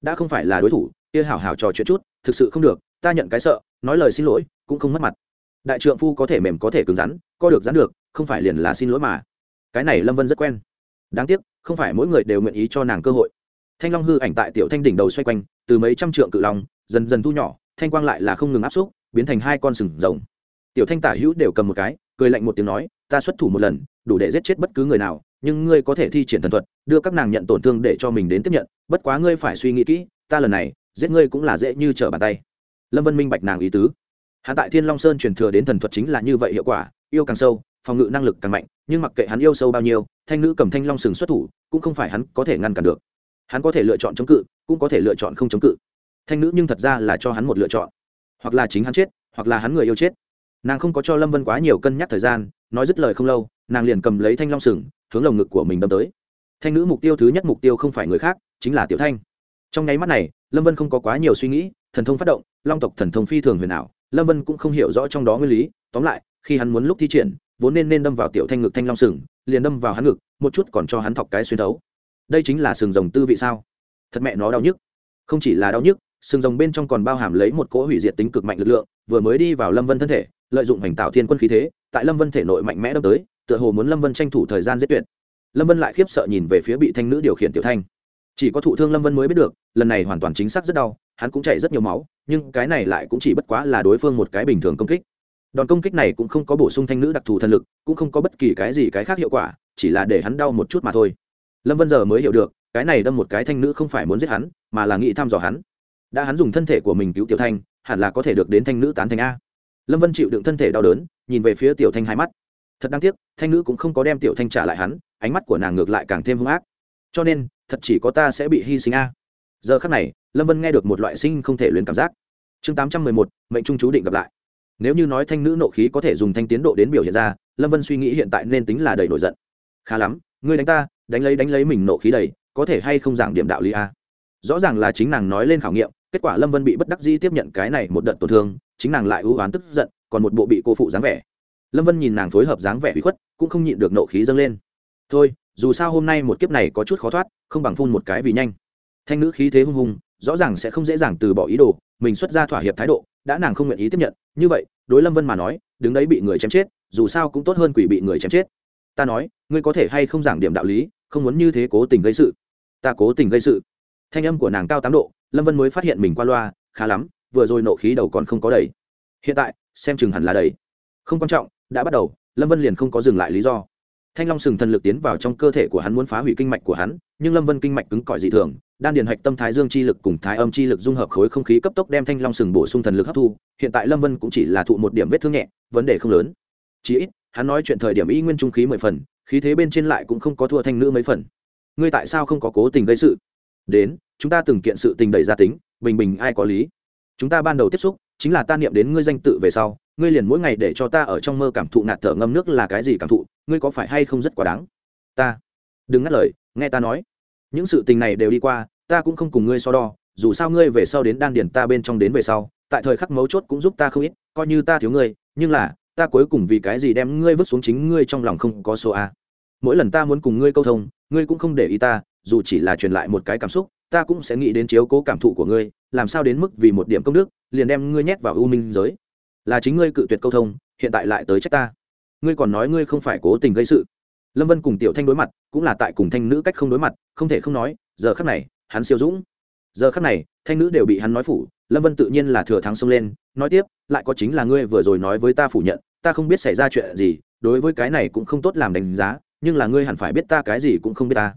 Đã không phải là đối thủ, kia hảo hảo trò chuyện chút, thực sự không được, ta nhận cái sợ, nói lời xin lỗi, cũng không mất mặt. Đại trượng phu có thể mềm có thể cứng rắn co được rắn được, không phải liền là xin lỗi mà. Cái này lâm vân rất quen. Đáng tiếc, không phải mỗi người đều nguyện ý cho nàng cơ hội. Thanh long hư ảnh tại tiểu thanh đỉnh đầu xoay quanh, từ mấy trăm trượng cự long, dần dần thu nhỏ, thanh quang lại là không ngừng áp xúc, biến thành hai con sừng rồng. Tiểu thanh tả hữu đều cầm một cái, cười lạnh một tiếng nói, ta xuất thủ một lần, đủ để giết chết bất cứ người nào nhưng ngươi có thể thi triển thần thuật, đưa các nàng nhận tổn thương để cho mình đến tiếp nhận, bất quá ngươi phải suy nghĩ kỹ, ta lần này, giết ngươi cũng là dễ như trở bàn tay. Lâm vân minh bạch nàng ý tứ. Hạ tại thiên long sơn truyền thừa đến thần thuật chính là như vậy hiệu quả, yêu càng sâu, phòng ngự năng lực càng mạnh, nhưng mặc kệ hắn yêu sâu bao nhiêu, thanh nữ cầm thanh long sừng xuất thủ, cũng không phải hắn có thể ngăn cản được. Hắn có thể lựa chọn chống cự, cũng có thể lựa chọn không chống cự. Thanh nữ nhưng thật ra là cho hắn một lựa chọn. Hoặc là chính hắn chết, hoặc là hắn người yêu chết. Nàng không có cho lâm vân quá nhiều cân nhắc thời gian, nói dứt lời không lâu nàng liền cầm lấy thanh long sừng, hướng lồng ngực của mình đâm tới. Thanh nữ mục tiêu thứ nhất mục tiêu không phải người khác, chính là tiểu thanh. Trong nháy mắt này, lâm vân không có quá nhiều suy nghĩ, thần thông phát động, long tộc thần thông phi thường huyền ảo, lâm vân cũng không hiểu rõ trong đó nguyên lý, tóm lại, khi hắn muốn lúc thi triển, vốn nên nên đâm vào tiểu thanh ngực thanh long sừng, liền đâm vào hắn ngực, một chút còn cho hắn thọc cái xuyên thấu. Đây chính là sừng rồng tư vị sao? Thật mẹ nó đau nhức. Không chỉ là đau nhức, sừng rồng bên trong còn bao hàm lấy một cỗ hủy diệt tính cực mạnh lực lượng, vừa mới đi vào lâm vân thân thể, lợi dụng hành tạo thiên quân khí thế, tại lâm vân thể nội mạnh mẽ đâm tới tựa hồ muốn lâm vân tranh thủ thời gian giết tuyệt. Lâm vân lại khiếp sợ nhìn về phía bị thanh nữ điều khiển tiểu thanh. Chỉ có thụ thương lâm vân mới biết được, lần này hoàn toàn chính xác rất đau, hắn cũng chảy rất nhiều máu, nhưng cái này lại cũng chỉ bất quá là đối phương một cái bình thường công kích. Đòn công kích này cũng không có bổ sung thanh nữ đặc thù thần lực, cũng không có bất kỳ cái gì cái khác hiệu quả, chỉ là để hắn đau một chút mà thôi. Lâm vân giờ mới hiểu được, cái này đâm một cái thanh nữ không phải muốn giết hắn, mà là nghĩ thăm dò hắn. Đã hắn dùng thân thể của mình cứu tiểu thanh, hẳn là có thể được đến thanh nữ tán thành a. Lâm vân chịu đựng thân thể đau đớn, nhìn về phía tiểu thanh hai mắt thật đáng tiếc, thanh nữ cũng không có đem tiểu thanh trả lại hắn, ánh mắt của nàng ngược lại càng thêm hung ác. Cho nên, thật chỉ có ta sẽ bị hy sinh a. Giờ khắc này, lâm vân nghe được một loại sinh không thể luyến cảm giác. Chương tám trăm mười một, mệnh trung chú định gặp lại. Nếu như nói thanh nữ nộ khí có thể dùng thanh tiến độ đến biểu hiện ra, lâm vân suy nghĩ hiện tại nên tính là đầy nổi giận. Khá lắm, ngươi đánh ta, đánh lấy đánh lấy mình nộ khí đầy, có thể hay không giảng điểm đạo lý a? Rõ ràng là chính nàng nói lên khảo nghiệm, kết quả lâm vân bị bất đắc dĩ tiếp nhận cái này một đợt tổn thương, chính nàng lại ưu oán tức giận, còn một bộ bị cô phụ dáng vẻ lâm vân nhìn nàng phối hợp dáng vẻ bị khuất, cũng không nhịn được nộ khí dâng lên. Thôi, dù sao hôm nay một kiếp này có chút khó thoát, không bằng phun một cái vì nhanh. Thanh nữ khí thế hung hùng, rõ ràng sẽ không dễ dàng từ bỏ ý đồ, mình xuất ra thỏa hiệp thái độ, đã nàng không nguyện ý tiếp nhận. Như vậy, đối lâm vân mà nói, đứng đấy bị người chém chết, dù sao cũng tốt hơn quỷ bị người chém chết. Ta nói, ngươi có thể hay không giảng điểm đạo lý, không muốn như thế cố tình gây sự. Ta cố tình gây sự. Thanh âm của nàng cao tám độ, lâm vân mới phát hiện mình qua loa, khá lắm, vừa rồi nộ khí đầu còn không có đầy. Hiện tại, xem chừng hẳn là đầy. Không quan trọng đã bắt đầu, lâm vân liền không có dừng lại lý do. Thanh long sừng thần lực tiến vào trong cơ thể của hắn muốn phá hủy kinh mạch của hắn, nhưng lâm vân kinh mạch cứng cỏi dị thường, đan điền hạch tâm thái dương chi lực cùng thái âm chi lực dung hợp khối không khí cấp tốc đem thanh long sừng bổ sung thần lực hấp thu, hiện tại lâm vân cũng chỉ là thụ một điểm vết thương nhẹ, vấn đề không lớn. Chỉ ít, hắn nói chuyện thời điểm y nguyên trung khí mười phần, khí thế bên trên lại cũng không có thua thanh nữ mấy phần. Ngươi tại sao không có cố tình gây sự? Đến, chúng ta từng kiện sự tình đẩy ra tính, bình bình ai có lý? Chúng ta ban đầu tiếp xúc, chính là ta niệm đến ngươi danh tự về sau ngươi liền mỗi ngày để cho ta ở trong mơ cảm thụ ngạt thở ngâm nước là cái gì cảm thụ, ngươi có phải hay không rất quá đáng? Ta. Đừng ngắt lời, nghe ta nói. Những sự tình này đều đi qua, ta cũng không cùng ngươi so đo, dù sao ngươi về sau đến đan điển ta bên trong đến về sau, tại thời khắc mấu chốt cũng giúp ta không ít, coi như ta thiếu ngươi, nhưng là, ta cuối cùng vì cái gì đem ngươi vứt xuống chính ngươi trong lòng không có số a. Mỗi lần ta muốn cùng ngươi câu thông, ngươi cũng không để ý ta, dù chỉ là truyền lại một cái cảm xúc, ta cũng sẽ nghĩ đến chiếu cố cảm thụ của ngươi, làm sao đến mức vì một điểm công đức, liền đem ngươi nhét vào ưu minh giới là chính ngươi cự tuyệt câu thông, hiện tại lại tới trách ta. Ngươi còn nói ngươi không phải cố tình gây sự. Lâm vân cùng tiểu thanh đối mặt, cũng là tại cùng thanh nữ cách không đối mặt, không thể không nói, giờ khắc này, hắn siêu dũng. Giờ khắc này, thanh nữ đều bị hắn nói phủ, lâm vân tự nhiên là thừa thắng xông lên, nói tiếp, lại có chính là ngươi vừa rồi nói với ta phủ nhận, ta không biết xảy ra chuyện gì, đối với cái này cũng không tốt làm đánh giá, nhưng là ngươi hẳn phải biết ta cái gì cũng không biết ta.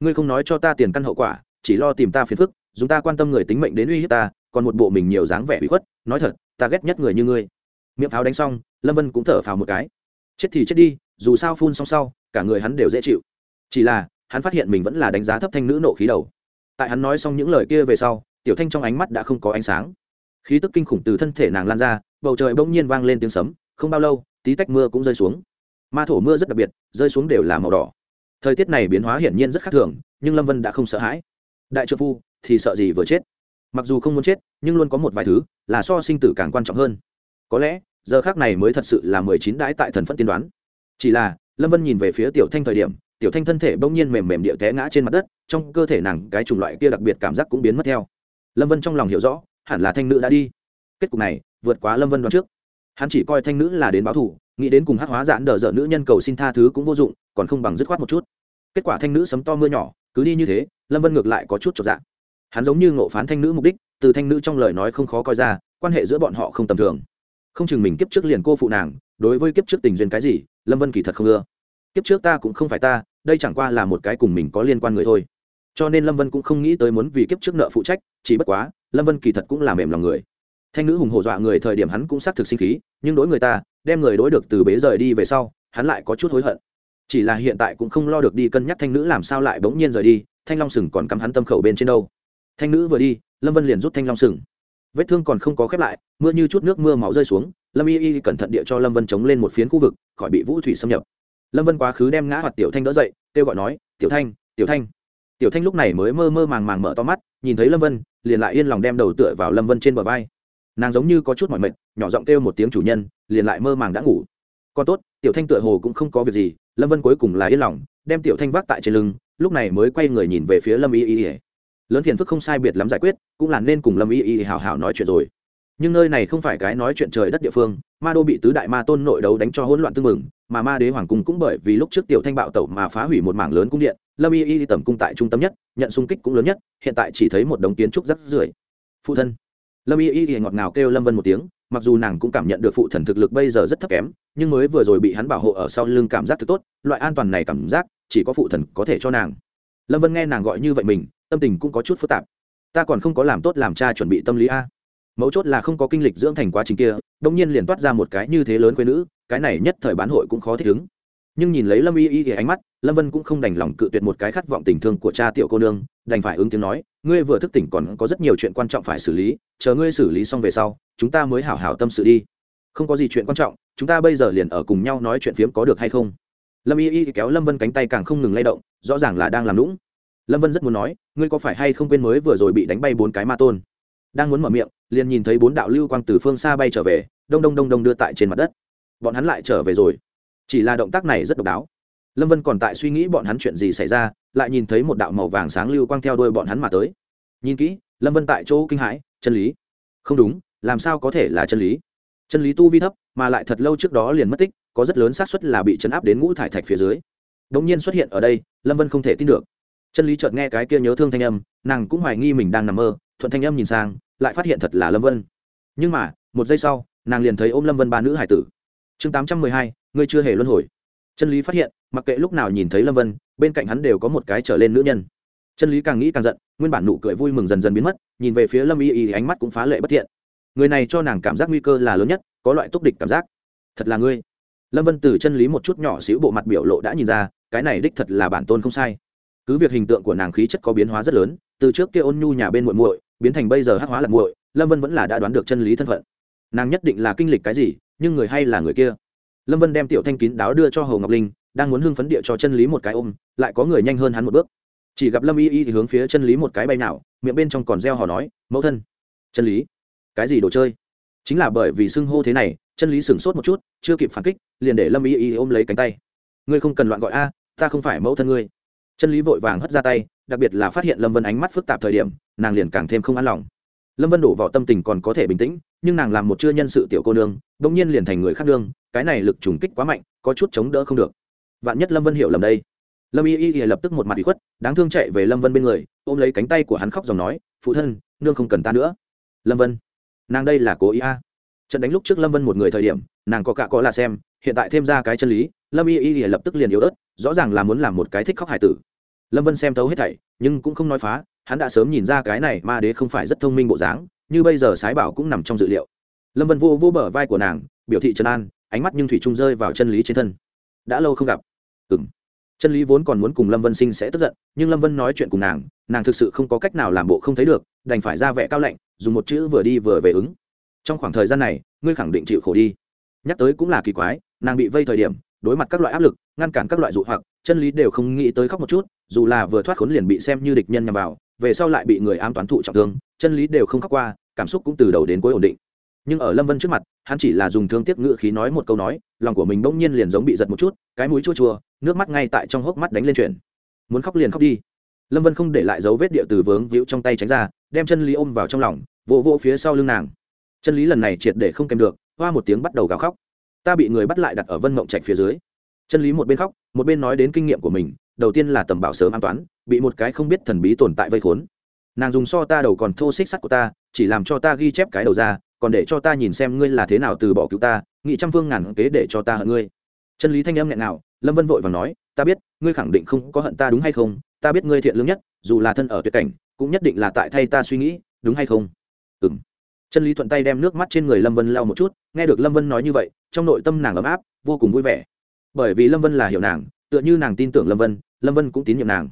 Ngươi không nói cho ta tiền căn hậu quả, chỉ lo tìm ta phiền phức, dùng ta quan tâm người tính mệnh đến uy hiếp ta, còn một bộ mình nhiều dáng vẻ bị khuất, nói thật ta ghét nhất người như ngươi. Miệng pháo đánh xong, lâm vân cũng thở phào một cái. Chết thì chết đi, dù sao phun xong sau, cả người hắn đều dễ chịu. Chỉ là, hắn phát hiện mình vẫn là đánh giá thấp thanh nữ nộ khí đầu. Tại hắn nói xong những lời kia về sau, tiểu thanh trong ánh mắt đã không có ánh sáng. Khí tức kinh khủng từ thân thể nàng lan ra, bầu trời bỗng nhiên vang lên tiếng sấm, không bao lâu, tí tách mưa cũng rơi xuống. Ma thổ mưa rất đặc biệt, rơi xuống đều là màu đỏ. Thời tiết này biến hóa hiển nhiên rất khác thường, nhưng lâm vân đã không sợ hãi. Đại trợ phu, thì sợ gì vừa chết. Mặc dù không muốn chết nhưng luôn có một vài thứ là so sinh tử càng quan trọng hơn. Có lẽ, giờ khác này mới thật sự là mười chín đãi tại thần phận tiên đoán. Chỉ là, lâm vân nhìn về phía tiểu thanh thời điểm, tiểu thanh thân thể bỗng nhiên mềm mềm địa té ngã trên mặt đất, trong cơ thể nàng cái chủng loại kia đặc biệt cảm giác cũng biến mất theo. Lâm vân trong lòng hiểu rõ, hẳn là thanh nữ đã đi. Kết cục này, vượt quá lâm vân đoán trước. Hắn chỉ coi thanh nữ là đến báo thù, nghĩ đến cùng hát hóa giãn đờ dở nữ nhân cầu xin tha thứ cũng vô dụng, còn không bằng dứt khoát một chút. Kết quả thanh nữ sấm to mưa nhỏ, cứ đi như thế, lâm vân ngược lại có chút trọn dạng hắn giống như ngộ phán thanh nữ mục đích, từ thanh nữ trong lời nói không khó coi ra, quan hệ giữa bọn họ không tầm thường. Không chừng mình kiếp trước liền cô phụ nàng, đối với kiếp trước tình duyên cái gì, lâm vân kỳ thật không ưa. Kiếp trước ta cũng không phải ta, đây chẳng qua là một cái cùng mình có liên quan người thôi. Cho nên lâm vân cũng không nghĩ tới muốn vì kiếp trước nợ phụ trách, chỉ bất quá, lâm vân kỳ thật cũng là mềm lòng người. Thanh nữ hùng hổ dọa người thời điểm hắn cũng xác thực sinh khí, nhưng đối người ta, đem người đối được từ bế rời đi về sau, hắn lại có chút hối hận. Chỉ là hiện tại cũng không lo được đi cân nhắc thanh nữ làm sao lại bỗng nhiên rời đi, thanh long sừng còn cắm hắn tâm khẩu bên trên đâu thanh nữ vừa đi, lâm vân liền rút thanh long sừng. Vết thương còn không có khép lại, mưa như chút nước mưa máu rơi xuống, lâm y y cẩn thận địa cho lâm vân chống lên một phiến khu vực, khỏi bị vũ thủy xâm nhập. Lâm vân quá khứ đem ngã hoặc tiểu thanh đỡ dậy, kêu gọi nói, tiểu thanh tiểu thanh. Tiểu thanh lúc này mới mơ mơ màng màng mở to mắt, nhìn thấy lâm vân, liền lại yên lòng đem đầu tựa vào lâm vân trên bờ vai. Nàng giống như có chút mỏi mệt, nhỏ giọng kêu một tiếng chủ nhân, liền lại mơ màng đã ngủ. Còn tốt, tiểu thanh tựa hồ cũng không có việc gì. Lâm vân cuối cùng là yên lòng, đem tiểu thanh vác tại trên lưng, lúc này mới quay người nhìn về phía lâm y y lớn phiền phức không sai biệt lắm giải quyết, cũng là nên cùng lâm y y hào hào nói chuyện rồi. Nhưng nơi này không phải cái nói chuyện trời đất địa phương, ma đô bị tứ đại ma tôn nội đấu đánh cho hỗn loạn tưng mừng mà ma đế hoàng cung cũng bởi vì lúc trước tiểu thanh bạo tẩu mà phá hủy một mảng lớn cung điện, lâm y y tầm cung tại trung tâm nhất, nhận xung kích cũng lớn nhất, hiện tại chỉ thấy một đống kiến trúc rắc rưởi. Phụ thân. Lâm y y ngọt ngào kêu lâm vân một tiếng, mặc dù nàng cũng cảm nhận được phụ thần thực lực bây giờ rất thấp kém, nhưng mới vừa rồi bị hắn bảo hộ ở sau lưng cảm giác thực tốt, loại an toàn này cảm giác, chỉ có phụ thần có thể cho nàng. Lâm vân nghe nàng gọi như vậy mình tâm tình cũng có chút phức tạp. Ta còn không có làm tốt làm cha chuẩn bị tâm lý a. Mấu chốt là không có kinh lịch dưỡng thành quá trình kia đông nhiên liền toát ra một cái như thế lớn quê nữ, cái này nhất thời bán hội cũng khó thích ứng. Nhưng nhìn lấy lâm y y ánh mắt, lâm vân cũng không đành lòng cự tuyệt một cái khát vọng tình thương của cha tiểu cô nương, đành phải ứng tiếng nói, ngươi vừa thức tỉnh còn có rất nhiều chuyện quan trọng phải xử lý, chờ ngươi xử lý xong về sau, chúng ta mới hảo hảo tâm sự đi. Không có gì chuyện quan trọng, chúng ta bây giờ liền ở cùng nhau nói chuyện phiếm có được hay không? Lâm y y kéo lâm vân cánh tay càng không ngừng lay động, rõ ràng là đang làm lũng lâm vân rất muốn nói, ngươi có phải hay không quên mới vừa rồi bị đánh bay bốn cái ma tôn? Đang muốn mở miệng, liền nhìn thấy bốn đạo lưu quang từ phương xa bay trở về, đông đông đông đông đưa tại trên mặt đất. Bọn hắn lại trở về rồi. Chỉ là động tác này rất độc đáo. Lâm vân còn tại suy nghĩ bọn hắn chuyện gì xảy ra, lại nhìn thấy một đạo màu vàng sáng lưu quang theo đuôi bọn hắn mà tới. Nhìn kỹ, lâm vân tại chỗ kinh hãi, chân lý? Không đúng, làm sao có thể là chân lý? Chân lý tu vi thấp, mà lại thật lâu trước đó liền mất tích, có rất lớn xác suất là bị chấn áp đến ngũ thải thạch phía dưới. Đ ỗ n g nhiên xuất hiện ở đây, lâm vân không thể tin được chân lý chợt nghe cái kia nhớ thương thanh âm, nàng cũng hoài nghi mình đang nằm mơ, thuận thanh âm nhìn sang, lại phát hiện thật là lâm vân. Nhưng mà, một giây sau, nàng liền thấy ôm lâm vân ba nữ hải tử. Chương tám trăm mười hai, ngươi chưa hề luân hồi. Chân lý phát hiện, mặc kệ lúc nào nhìn thấy lâm vân, bên cạnh hắn đều có một cái trở lên nữ nhân. Chân lý càng nghĩ càng giận, nguyên bản nụ cười vui mừng dần dần biến mất, nhìn về phía lâm y y ánh mắt cũng phá lệ bất thiện. Người này cho nàng cảm giác nguy cơ là lớn nhất, có loại túc địch cảm giác. Thật là ngươi. Lâm vân từ chân lý một chút nhỏ xíu bộ mặt biểu lộ đã nhìn ra, cái này đích thật là bản tôn không sai cứ việc hình tượng của nàng khí chất có biến hóa rất lớn, từ trước kia ôn nhu nhà bên muội muội, biến thành bây giờ hắc hóa là muội, lâm vân vẫn là đã đoán được chân lý thân phận. Nàng nhất định là kinh lịch cái gì, nhưng người hay là người kia. Lâm vân đem tiểu thanh kín đáo đưa cho hồ ngọc linh, đang muốn hưng phấn địa cho chân lý một cái ôm, lại có người nhanh hơn hắn một bước. Chỉ gặp lâm y y thì hướng phía chân lý một cái bay nào, miệng bên trong còn reo hò nói, mẫu thân. Chân lý? Cái gì đồ chơi? Chính là bởi vì xưng hô thế này, chân lý sửng sốt một chút, chưa kịp phản kích, liền để lâm y y ôm lấy cánh tay. Ngươi không cần loạn gọi a, ta không phải mẫu thân ngươi chân lý vội vàng hất ra tay, đặc biệt là phát hiện lâm vân ánh mắt phức tạp thời điểm, nàng liền càng thêm không an lòng. Lâm vân đổ vào tâm tình còn có thể bình tĩnh, nhưng nàng làm một chưa nhân sự tiểu cô nương đ ỗ n g nhiên liền thành người khác nương, cái này lực trùng kích quá mạnh, có chút chống đỡ không được. Vạn nhất lâm vân hiểu lầm đây. Lâm y y y lập tức một mặt bị khuất, đáng thương chạy về lâm vân bên người, ôm lấy cánh tay của hắn khóc dòng nói, phụ thân, nương không cần ta nữa. Lâm vân, nàng đây là cố ý a. Trận đánh lúc trước lâm vân một người thời điểm, nàng có cả có là xem, hiện tại thêm ra cái chân lý, lâm y y y lập tức liền yếu ớt, rõ ràng là muốn làm một cái thích khóc hải tử lâm vân xem thấu hết thảy, nhưng cũng không nói phá, hắn đã sớm nhìn ra cái này ma đế không phải rất thông minh bộ dáng, như bây giờ sái bảo cũng nằm trong dự liệu. Lâm vân vô vô bờ vai của nàng, biểu thị trấn an, ánh mắt nhưng thủy trung rơi vào chân lý trên thân. Đã lâu không gặp. Ừng chân lý vốn còn muốn cùng lâm vân sinh sẽ tức giận, nhưng lâm vân nói chuyện cùng nàng nàng thực sự không có cách nào làm bộ không thấy được, đành phải ra vẻ cao lạnh dùng một chữ vừa đi vừa về ứng. Trong khoảng thời gian này, ngươi khẳng định chịu khổ đi. Nhắc tới cũng là kỳ quái, nàng bị vây thời điểm, đối mặt các loại áp lực, ngăn cản các loại dụ hoặc, chân lý đều không nghĩ tới khóc một chút dù là vừa thoát khốn liền bị xem như địch nhân nhằm vào, về sau lại bị người ám toán thụ trọng thương, chân lý đều không khắc qua, cảm xúc cũng từ đầu đến cuối ổn định. Nhưng ở lâm vân trước mặt, hắn chỉ là dùng thương tiếc ngự khí nói một câu nói, lòng của mình bỗng nhiên liền giống bị giật một chút, cái mũi chua chua, nước mắt ngay tại trong hốc mắt đánh lên chuyển muốn khóc liền khóc đi. Lâm vân không để lại dấu vết địa từ vướng víu trong tay tránh ra, đem chân lý ôm vào trong lòng, vỗ vỗ phía sau lưng nàng. Chân lý lần này triệt để không kèm được, hoa một tiếng bắt đầu gào khóc. Ta bị người bắt lại đặt ở vân mộng trạch phía dưới. Chân lý một bên khóc, một bên nói đến kinh nghiệm của mình đầu tiên là tầm bảo sớm an toán bị một cái không biết thần bí tồn tại vây khốn. Nàng dùng so ta đầu còn thô xích sắt của ta, chỉ làm cho ta ghi chép cái đầu ra, còn để cho ta nhìn xem ngươi là thế nào từ bỏ cứu ta nghị trăm phương ngàn kế để cho ta hận ngươi. Chân lý thanh âm nghẹn nào lâm vân vội và nói, ta biết, ngươi khẳng định không có hận ta đúng hay không? Ta biết ngươi thiện lương nhất, dù là thân ở tuyệt cảnh, cũng nhất định là tại thay ta suy nghĩ, đúng hay không? Ừ m chân lý thuận tay đem nước mắt trên người lâm vân lau một chút, nghe được lâm vân nói như vậy, trong nội tâm nàng ấm áp, vô cùng vui vẻ. Bởi vì lâm vân là hiểu nàng tựa như nàng tin tưởng lâm vân lâm vân cũng tín nhiệm nàng.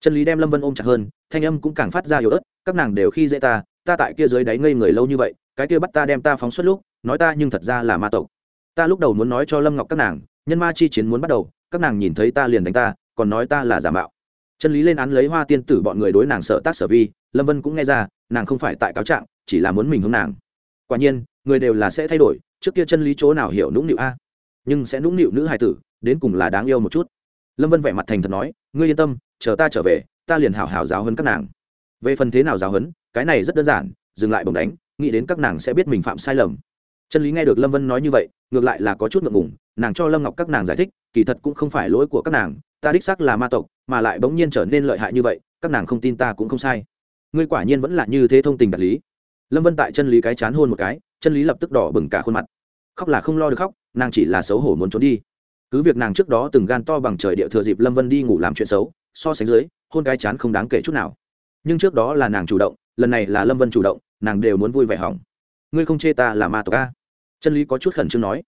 Chân lý đem lâm vân ôm chặt hơn, thanh âm cũng càng phát ra yếu ớt, các nàng đều khi dễ ta ta tại kia dưới đáy ngây người lâu như vậy, cái kia bắt ta đem ta phóng xuất lúc, nói ta nhưng thật ra là ma tộc. Ta lúc đầu muốn nói cho lâm ngọc các nàng, nhân ma chi chiến muốn bắt đầu, các nàng nhìn thấy ta liền đánh ta, còn nói ta là giả mạo. Chân lý lên án lấy hoa tiên tử bọn người đối nàng sợ tác sở vi, lâm vân cũng nghe ra, nàng không phải tại cáo trạng, chỉ là muốn mình hướng nàng. Quả nhiên, người đều là sẽ thay đổi, trước kia chân lý chỗ nào hiểu nũng nịu a? Nhưng sẽ nũng nịu nữ hài tử, đến cùng là đáng yêu một chút lâm vân vẻ mặt thành thật nói, ngươi yên tâm, chờ ta trở về, ta liền hảo hảo giáo hấn các nàng. Về phần thế nào giáo hấn cái này rất đơn giản, dừng lại bồng đánh, nghĩ đến các nàng sẽ biết mình phạm sai lầm. Chân lý nghe được lâm vân nói như vậy, ngược lại là có chút ngượng ngùng, nàng cho lâm ngọc các nàng giải thích, kỳ thật cũng không phải lỗi của các nàng, ta đích xác là ma tộc, mà lại bỗng nhiên trở nên lợi hại như vậy, các nàng không tin ta cũng không sai. Ngươi quả nhiên vẫn là như thế thông tình đạt lý. Lâm vân tại chân lý cái chán hôn một cái, chân lý lập tức đỏ bừng cả khuôn mặt. Khóc là không lo được khóc, nàng chỉ là xấu hổ muốn trốn đi cứ việc nàng trước đó từng gan to bằng trời địa thừa dịp lâm vân đi ngủ làm chuyện xấu, so sánh dưới, hôn cái chán không đáng kể chút nào. Nhưng trước đó là nàng chủ động, lần này là lâm vân chủ động, nàng đều muốn vui vẻ hỏng. Ngươi không chê ta là ma tộc a? Chân lý có chút khẩn trương nói.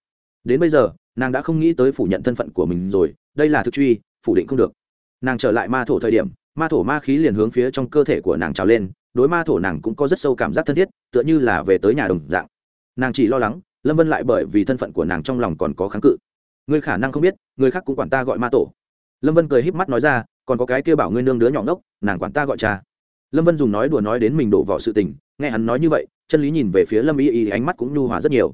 Đến bây giờ, nàng đã không nghĩ tới phủ nhận thân phận của mình rồi, đây là thực truy, phủ định không được. Nàng trở lại ma thổ thời điểm, ma thổ ma khí liền hướng phía trong cơ thể của nàng trào lên, đối ma thổ nàng cũng có rất sâu cảm giác thân thiết, tựa như là về tới nhà đồng dạng. Nàng chỉ lo lắng, lâm vân lại bởi vì thân phận của nàng trong lòng còn có kháng cự ngươi khả năng không biết, người khác cũng quản ta gọi ma tổ. Lâm vân cười híp mắt nói ra, còn có cái kia bảo ngươi nương đứa nhỏ ngốc, nàng quản ta gọi cha. Lâm vân dùng nói đùa nói đến mình đổ vỏ sự tình, nghe hắn nói như vậy, chân lý nhìn về phía lâm y y, ánh mắt cũng nhu hòa rất nhiều.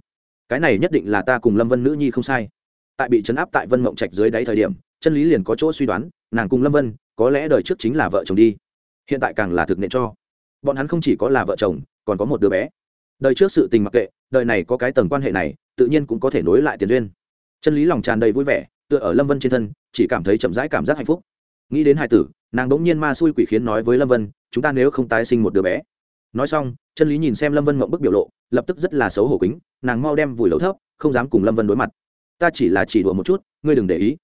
Cái này nhất định là ta cùng lâm vân nữ nhi không sai. Tại bị chấn áp tại vân mộng trạch dưới đáy thời điểm, chân lý liền có chỗ suy đoán, nàng cùng lâm vân, có lẽ đời trước chính là vợ chồng đi. Hiện tại càng là thực nện cho. Bọn hắn không chỉ có là vợ chồng, còn có một đứa bé. Đời trước sự tình mặc kệ, đời này có cái tầng quan hệ này, tự nhiên cũng có thể nối lại tiền duyên chân lý lòng tràn đầy vui vẻ, tựa ở lâm vân trên thân, chỉ cảm thấy chậm rãi cảm giác hạnh phúc. Nghĩ đến Hải tử, nàng đ ỗ n g nhiên ma xui quỷ khiến nói với lâm vân, chúng ta nếu không tái sinh một đứa bé. Nói xong, chân lý nhìn xem lâm vân mộng bức biểu lộ, lập tức rất là xấu hổ kính nàng mau đem vùi lấu thấp, không dám cùng lâm vân đối mặt. Ta chỉ là chỉ đùa một chút, ngươi đừng để ý.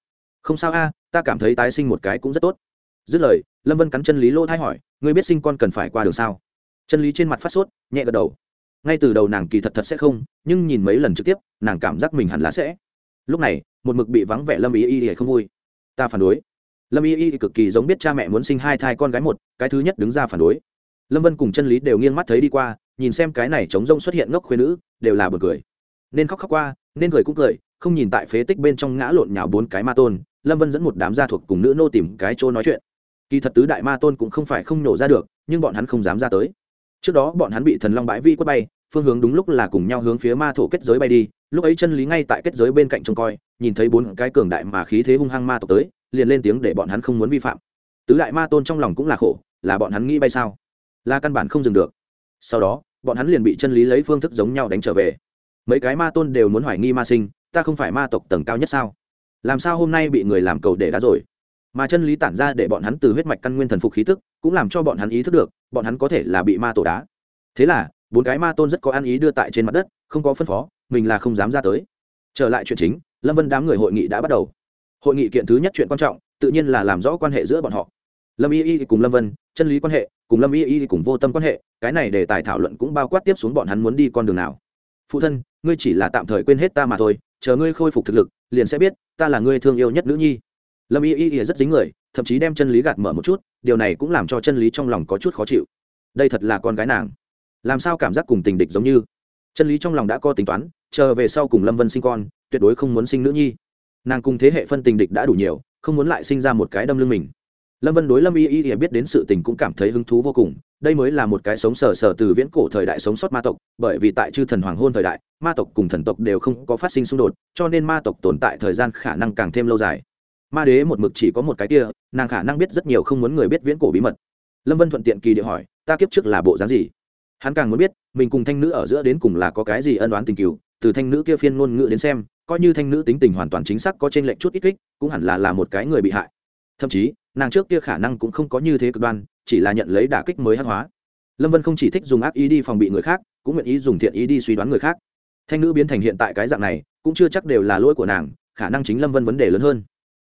Không sao a, ta cảm thấy tái sinh một cái cũng rất tốt. Dứt lời, lâm vân cắn chân lý lỗ thay hỏi, ngươi biết sinh con cần phải qua đường sao? Chân lý trên mặt phát sốt, nhẹ gật đầu. Ngay từ đầu nàng kỳ thật thật sẽ không, nhưng nhìn mấy lần trực tiếp, nàng cảm giác mình hẳn là sẽ lúc này, một mực bị vắng vẻ lâm ý y thì không vui. Ta phản đối. Lâm y y cực kỳ giống biết cha mẹ muốn sinh hai thai con gái một, cái thứ nhất đứng ra phản đối. Lâm vân cùng chân lý đều nghiêng mắt thấy đi qua, nhìn xem cái này chống rông xuất hiện ngốc khuyên nữ, đều là bật cười. Nên khóc khóc qua, nên cười cũng cười, không nhìn tại phế tích bên trong ngã lộn nhào bốn cái ma tôn, lâm vân dẫn một đám gia thuộc cùng nữ nô tìm cái chỗ nói chuyện. Kỳ thật tứ đại ma tôn cũng không phải không nổ ra được, nhưng bọn hắn không dám ra tới. Trước đó bọn hắn bị thần long bãi vi quất bay, phương hướng đúng lúc là cùng nhau hướng phía ma thổ kết giới bay đi lúc ấy chân lý ngay tại kết giới bên cạnh trông coi, nhìn thấy bốn cái cường đại mà khí thế hung hăng ma tộc tới, liền lên tiếng để bọn hắn không muốn vi phạm. Tứ đại ma tôn trong lòng cũng là khổ, là bọn hắn nghĩ bay sao? Là căn bản không dừng được. Sau đó, bọn hắn liền bị chân lý lấy phương thức giống nhau đánh trở về. Mấy cái ma tôn đều muốn hoài nghi ma sinh, ta không phải ma tộc tầng cao nhất sao? Làm sao hôm nay bị người làm cầu để đá rồi? Mà chân lý tản ra để bọn hắn từ huyết mạch căn nguyên thần phục khí tức, cũng làm cho bọn hắn ý thức được, bọn hắn có thể là bị ma tổ đá. Thế là, bốn cái ma tôn rất có ăn ý đưa tại trên mặt đất, không có phân phó mình là không dám ra tới. Trở lại chuyện chính, lâm vân đám người hội nghị đã bắt đầu. Hội nghị kiện thứ nhất chuyện quan trọng, tự nhiên là làm rõ quan hệ giữa bọn họ. Lâm y y cùng lâm vân, chân lý quan hệ, cùng lâm y y cùng vô tâm quan hệ, cái này để tài thảo luận cũng bao quát tiếp xuống bọn hắn muốn đi con đường nào. Phụ thân, ngươi chỉ là tạm thời quên hết ta mà thôi, chờ ngươi khôi phục thực lực, liền sẽ biết, ta là ngươi thương yêu nhất nữ nhi. Lâm y y rất dính người, thậm chí đem chân lý gạt mở một chút, điều này cũng làm cho chân lý trong lòng có chút khó chịu. Đây thật là con gái nàng. Làm sao cảm giác cùng tình địch giống như? Chân lý trong lòng đã có tính toán, chờ về sau cùng lâm vân sinh con, tuyệt đối không muốn sinh nữ nhi. Nàng cùng thế hệ phân tình địch đã đủ nhiều, không muốn lại sinh ra một cái đâm lưng mình. Lâm vân đối lâm y y thì biết đến sự tình cũng cảm thấy hứng thú vô cùng, đây mới là một cái sống sờ sờ từ viễn cổ thời đại sống sót ma tộc, bởi vì tại chư thần hoàng hôn thời đại, ma tộc cùng thần tộc đều không có phát sinh xung đột, cho nên ma tộc tồn tại thời gian khả năng càng thêm lâu dài. Ma đế một mực chỉ có một cái kia, nàng khả năng biết rất nhiều không muốn người biết viễn cổ bí mật. Lâm vân thuận tiện kỳ địa hỏi, ta kiếp trước là bộ dáng gì? Hắn càng muốn biết, mình cùng thanh nữ ở giữa đến cùng là có cái gì ân đoán tình cừu, từ thanh nữ kia phiên ngôn ngữ đến xem, coi như thanh nữ tính tình hoàn toàn chính xác có trên lệnh chút ít kích, cũng hẳn là là một cái người bị hại. Thậm chí, nàng trước kia khả năng cũng không có như thế cực đoan, chỉ là nhận lấy đả kích mới hát hóa. Lâm vân không chỉ thích dùng ác ý đi phòng bị người khác, cũng nguyện ý dùng thiện ý đi suy đoán người khác. Thanh nữ biến thành hiện tại cái dạng này, cũng chưa chắc đều là lỗi của nàng, khả năng chính lâm vân vấn đề lớn hơn.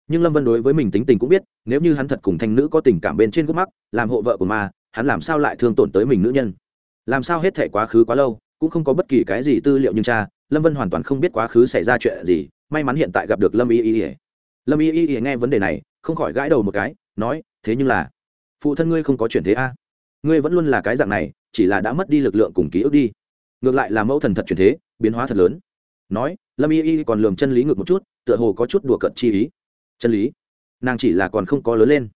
Nhưng lâm vân đối với mình tính tình cũng biết, nếu như hắn thật cùng thanh nữ có tình cảm bên trên gốc mắc làm hộ vợ của ma hắn làm sao lại thương tổn tới mình nữ nhân? Làm sao hết thể quá khứ quá lâu, cũng không có bất kỳ cái gì tư liệu nhưng cha, lâm vân hoàn toàn không biết quá khứ xảy ra chuyện gì, may mắn hiện tại gặp được lâm y y y. Lâm y y y nghe vấn đề này, không khỏi gãi đầu một cái, nói, thế nhưng là, phụ thân ngươi không có chuyện thế a? Ngươi vẫn luôn là cái dạng này, chỉ là đã mất đi lực lượng cùng ký ức đi. Ngược lại là mẫu thần thật chuyển thế, biến hóa thật lớn. Nói, lâm y y còn lường chân lý ngược một chút, tựa hồ có chút đùa cận chi ý. Chân lý? Nàng chỉ là còn không có lớn lên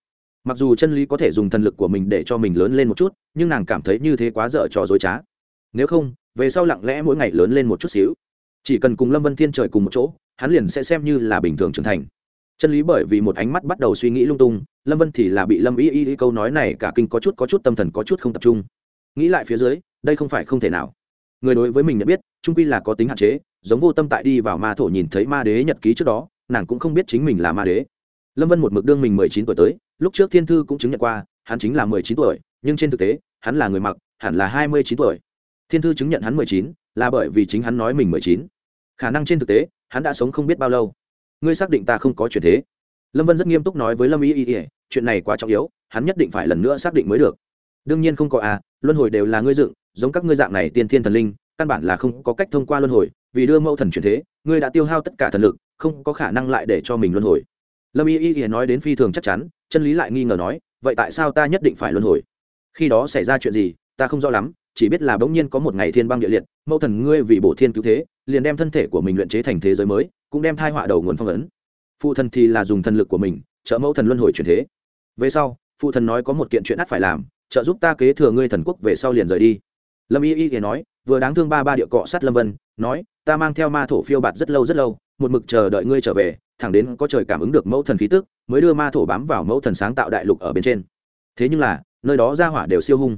mặc dù chân lý có thể dùng thần lực của mình để cho mình lớn lên một chút, nhưng nàng cảm thấy như thế quá dở trò dối trá. Nếu không, về sau lặng lẽ mỗi ngày lớn lên một chút xíu. Chỉ cần cùng lâm vân thiên trời cùng một chỗ, hắn liền sẽ xem như là bình thường trưởng thành. Chân lý bởi vì một ánh mắt bắt đầu suy nghĩ lung tung, lâm vân thì là bị lâm y ý câu nói này cả kinh có chút có chút tâm thần có chút không tập trung. Nghĩ lại phía dưới, đây không phải không thể nào. Người đối với mình nhận biết, trung quy là có tính hạn chế, giống vô tâm tại đi vào ma thổ nhìn thấy ma đế nhật ký trước đó, nàng cũng không biết chính mình là ma đế lâm vân một mực đương mình mười chín tuổi tới, lúc trước thiên thư cũng chứng nhận qua, hắn chính là mười chín tuổi, nhưng trên thực tế, hắn là người mặc, hẳn là hai mươi chín tuổi. Thiên thư chứng nhận hắn mười chín, là bởi vì chính hắn nói mình mười chín. Khả năng trên thực tế, hắn đã sống không biết bao lâu. Ngươi xác định ta không có chuyện thế? Lâm vân rất nghiêm túc nói với lâm y y y, chuyện này quá trọng yếu, hắn nhất định phải lần nữa xác định mới được. Đương nhiên không có à luân hồi đều là ngươi dựng, giống các ngươi dạng này tiên thiên thần linh, căn bản là không có cách thông qua luân hồi, vì đưa mẫu thần chuyển thế, ngươi đã tiêu hao tất cả thần lực, không có khả năng lại để cho mình luân hồi lâm y y y nói đến phi thường chắc chắn, chân lý lại nghi ngờ nói, vậy tại sao ta nhất định phải luân hồi? Khi đó xảy ra chuyện gì, ta không rõ lắm, chỉ biết là bỗng nhiên có một ngày thiên băng địa liệt, mẫu thần ngươi vì bổ thiên cứu thế, liền đem thân thể của mình luyện chế thành thế giới mới, cũng đem thai họa đầu nguồn phong ấn. Phụ thần thì là dùng thần lực của mình, trợ mẫu thần luân hồi chuyển thế. Về sau, phụ thần nói có một kiện chuyện ắt phải làm, trợ giúp ta kế thừa ngươi thần quốc về sau liền rời đi. Lâm y y thì nói, vừa đáng thương ba ba địa cọ sát lâm vân, nói, ta mang theo ma thổ phiêu bạt rất lâu rất lâu một mực chờ đợi ngươi trở về, thẳng đến có trời cảm ứng được mẫu thần khí tức, mới đưa ma thổ bám vào mẫu thần sáng tạo đại lục ở bên trên. Thế nhưng là, nơi đó ra hỏa đều siêu hung.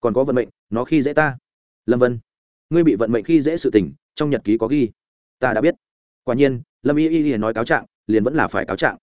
Còn có vận mệnh, nó khi dễ ta. Lâm vân, ngươi bị vận mệnh khi dễ sự tình, trong nhật ký có ghi. Ta đã biết. Quả nhiên, lâm y y y nói cáo trạng, liền vẫn là phải cáo trạng.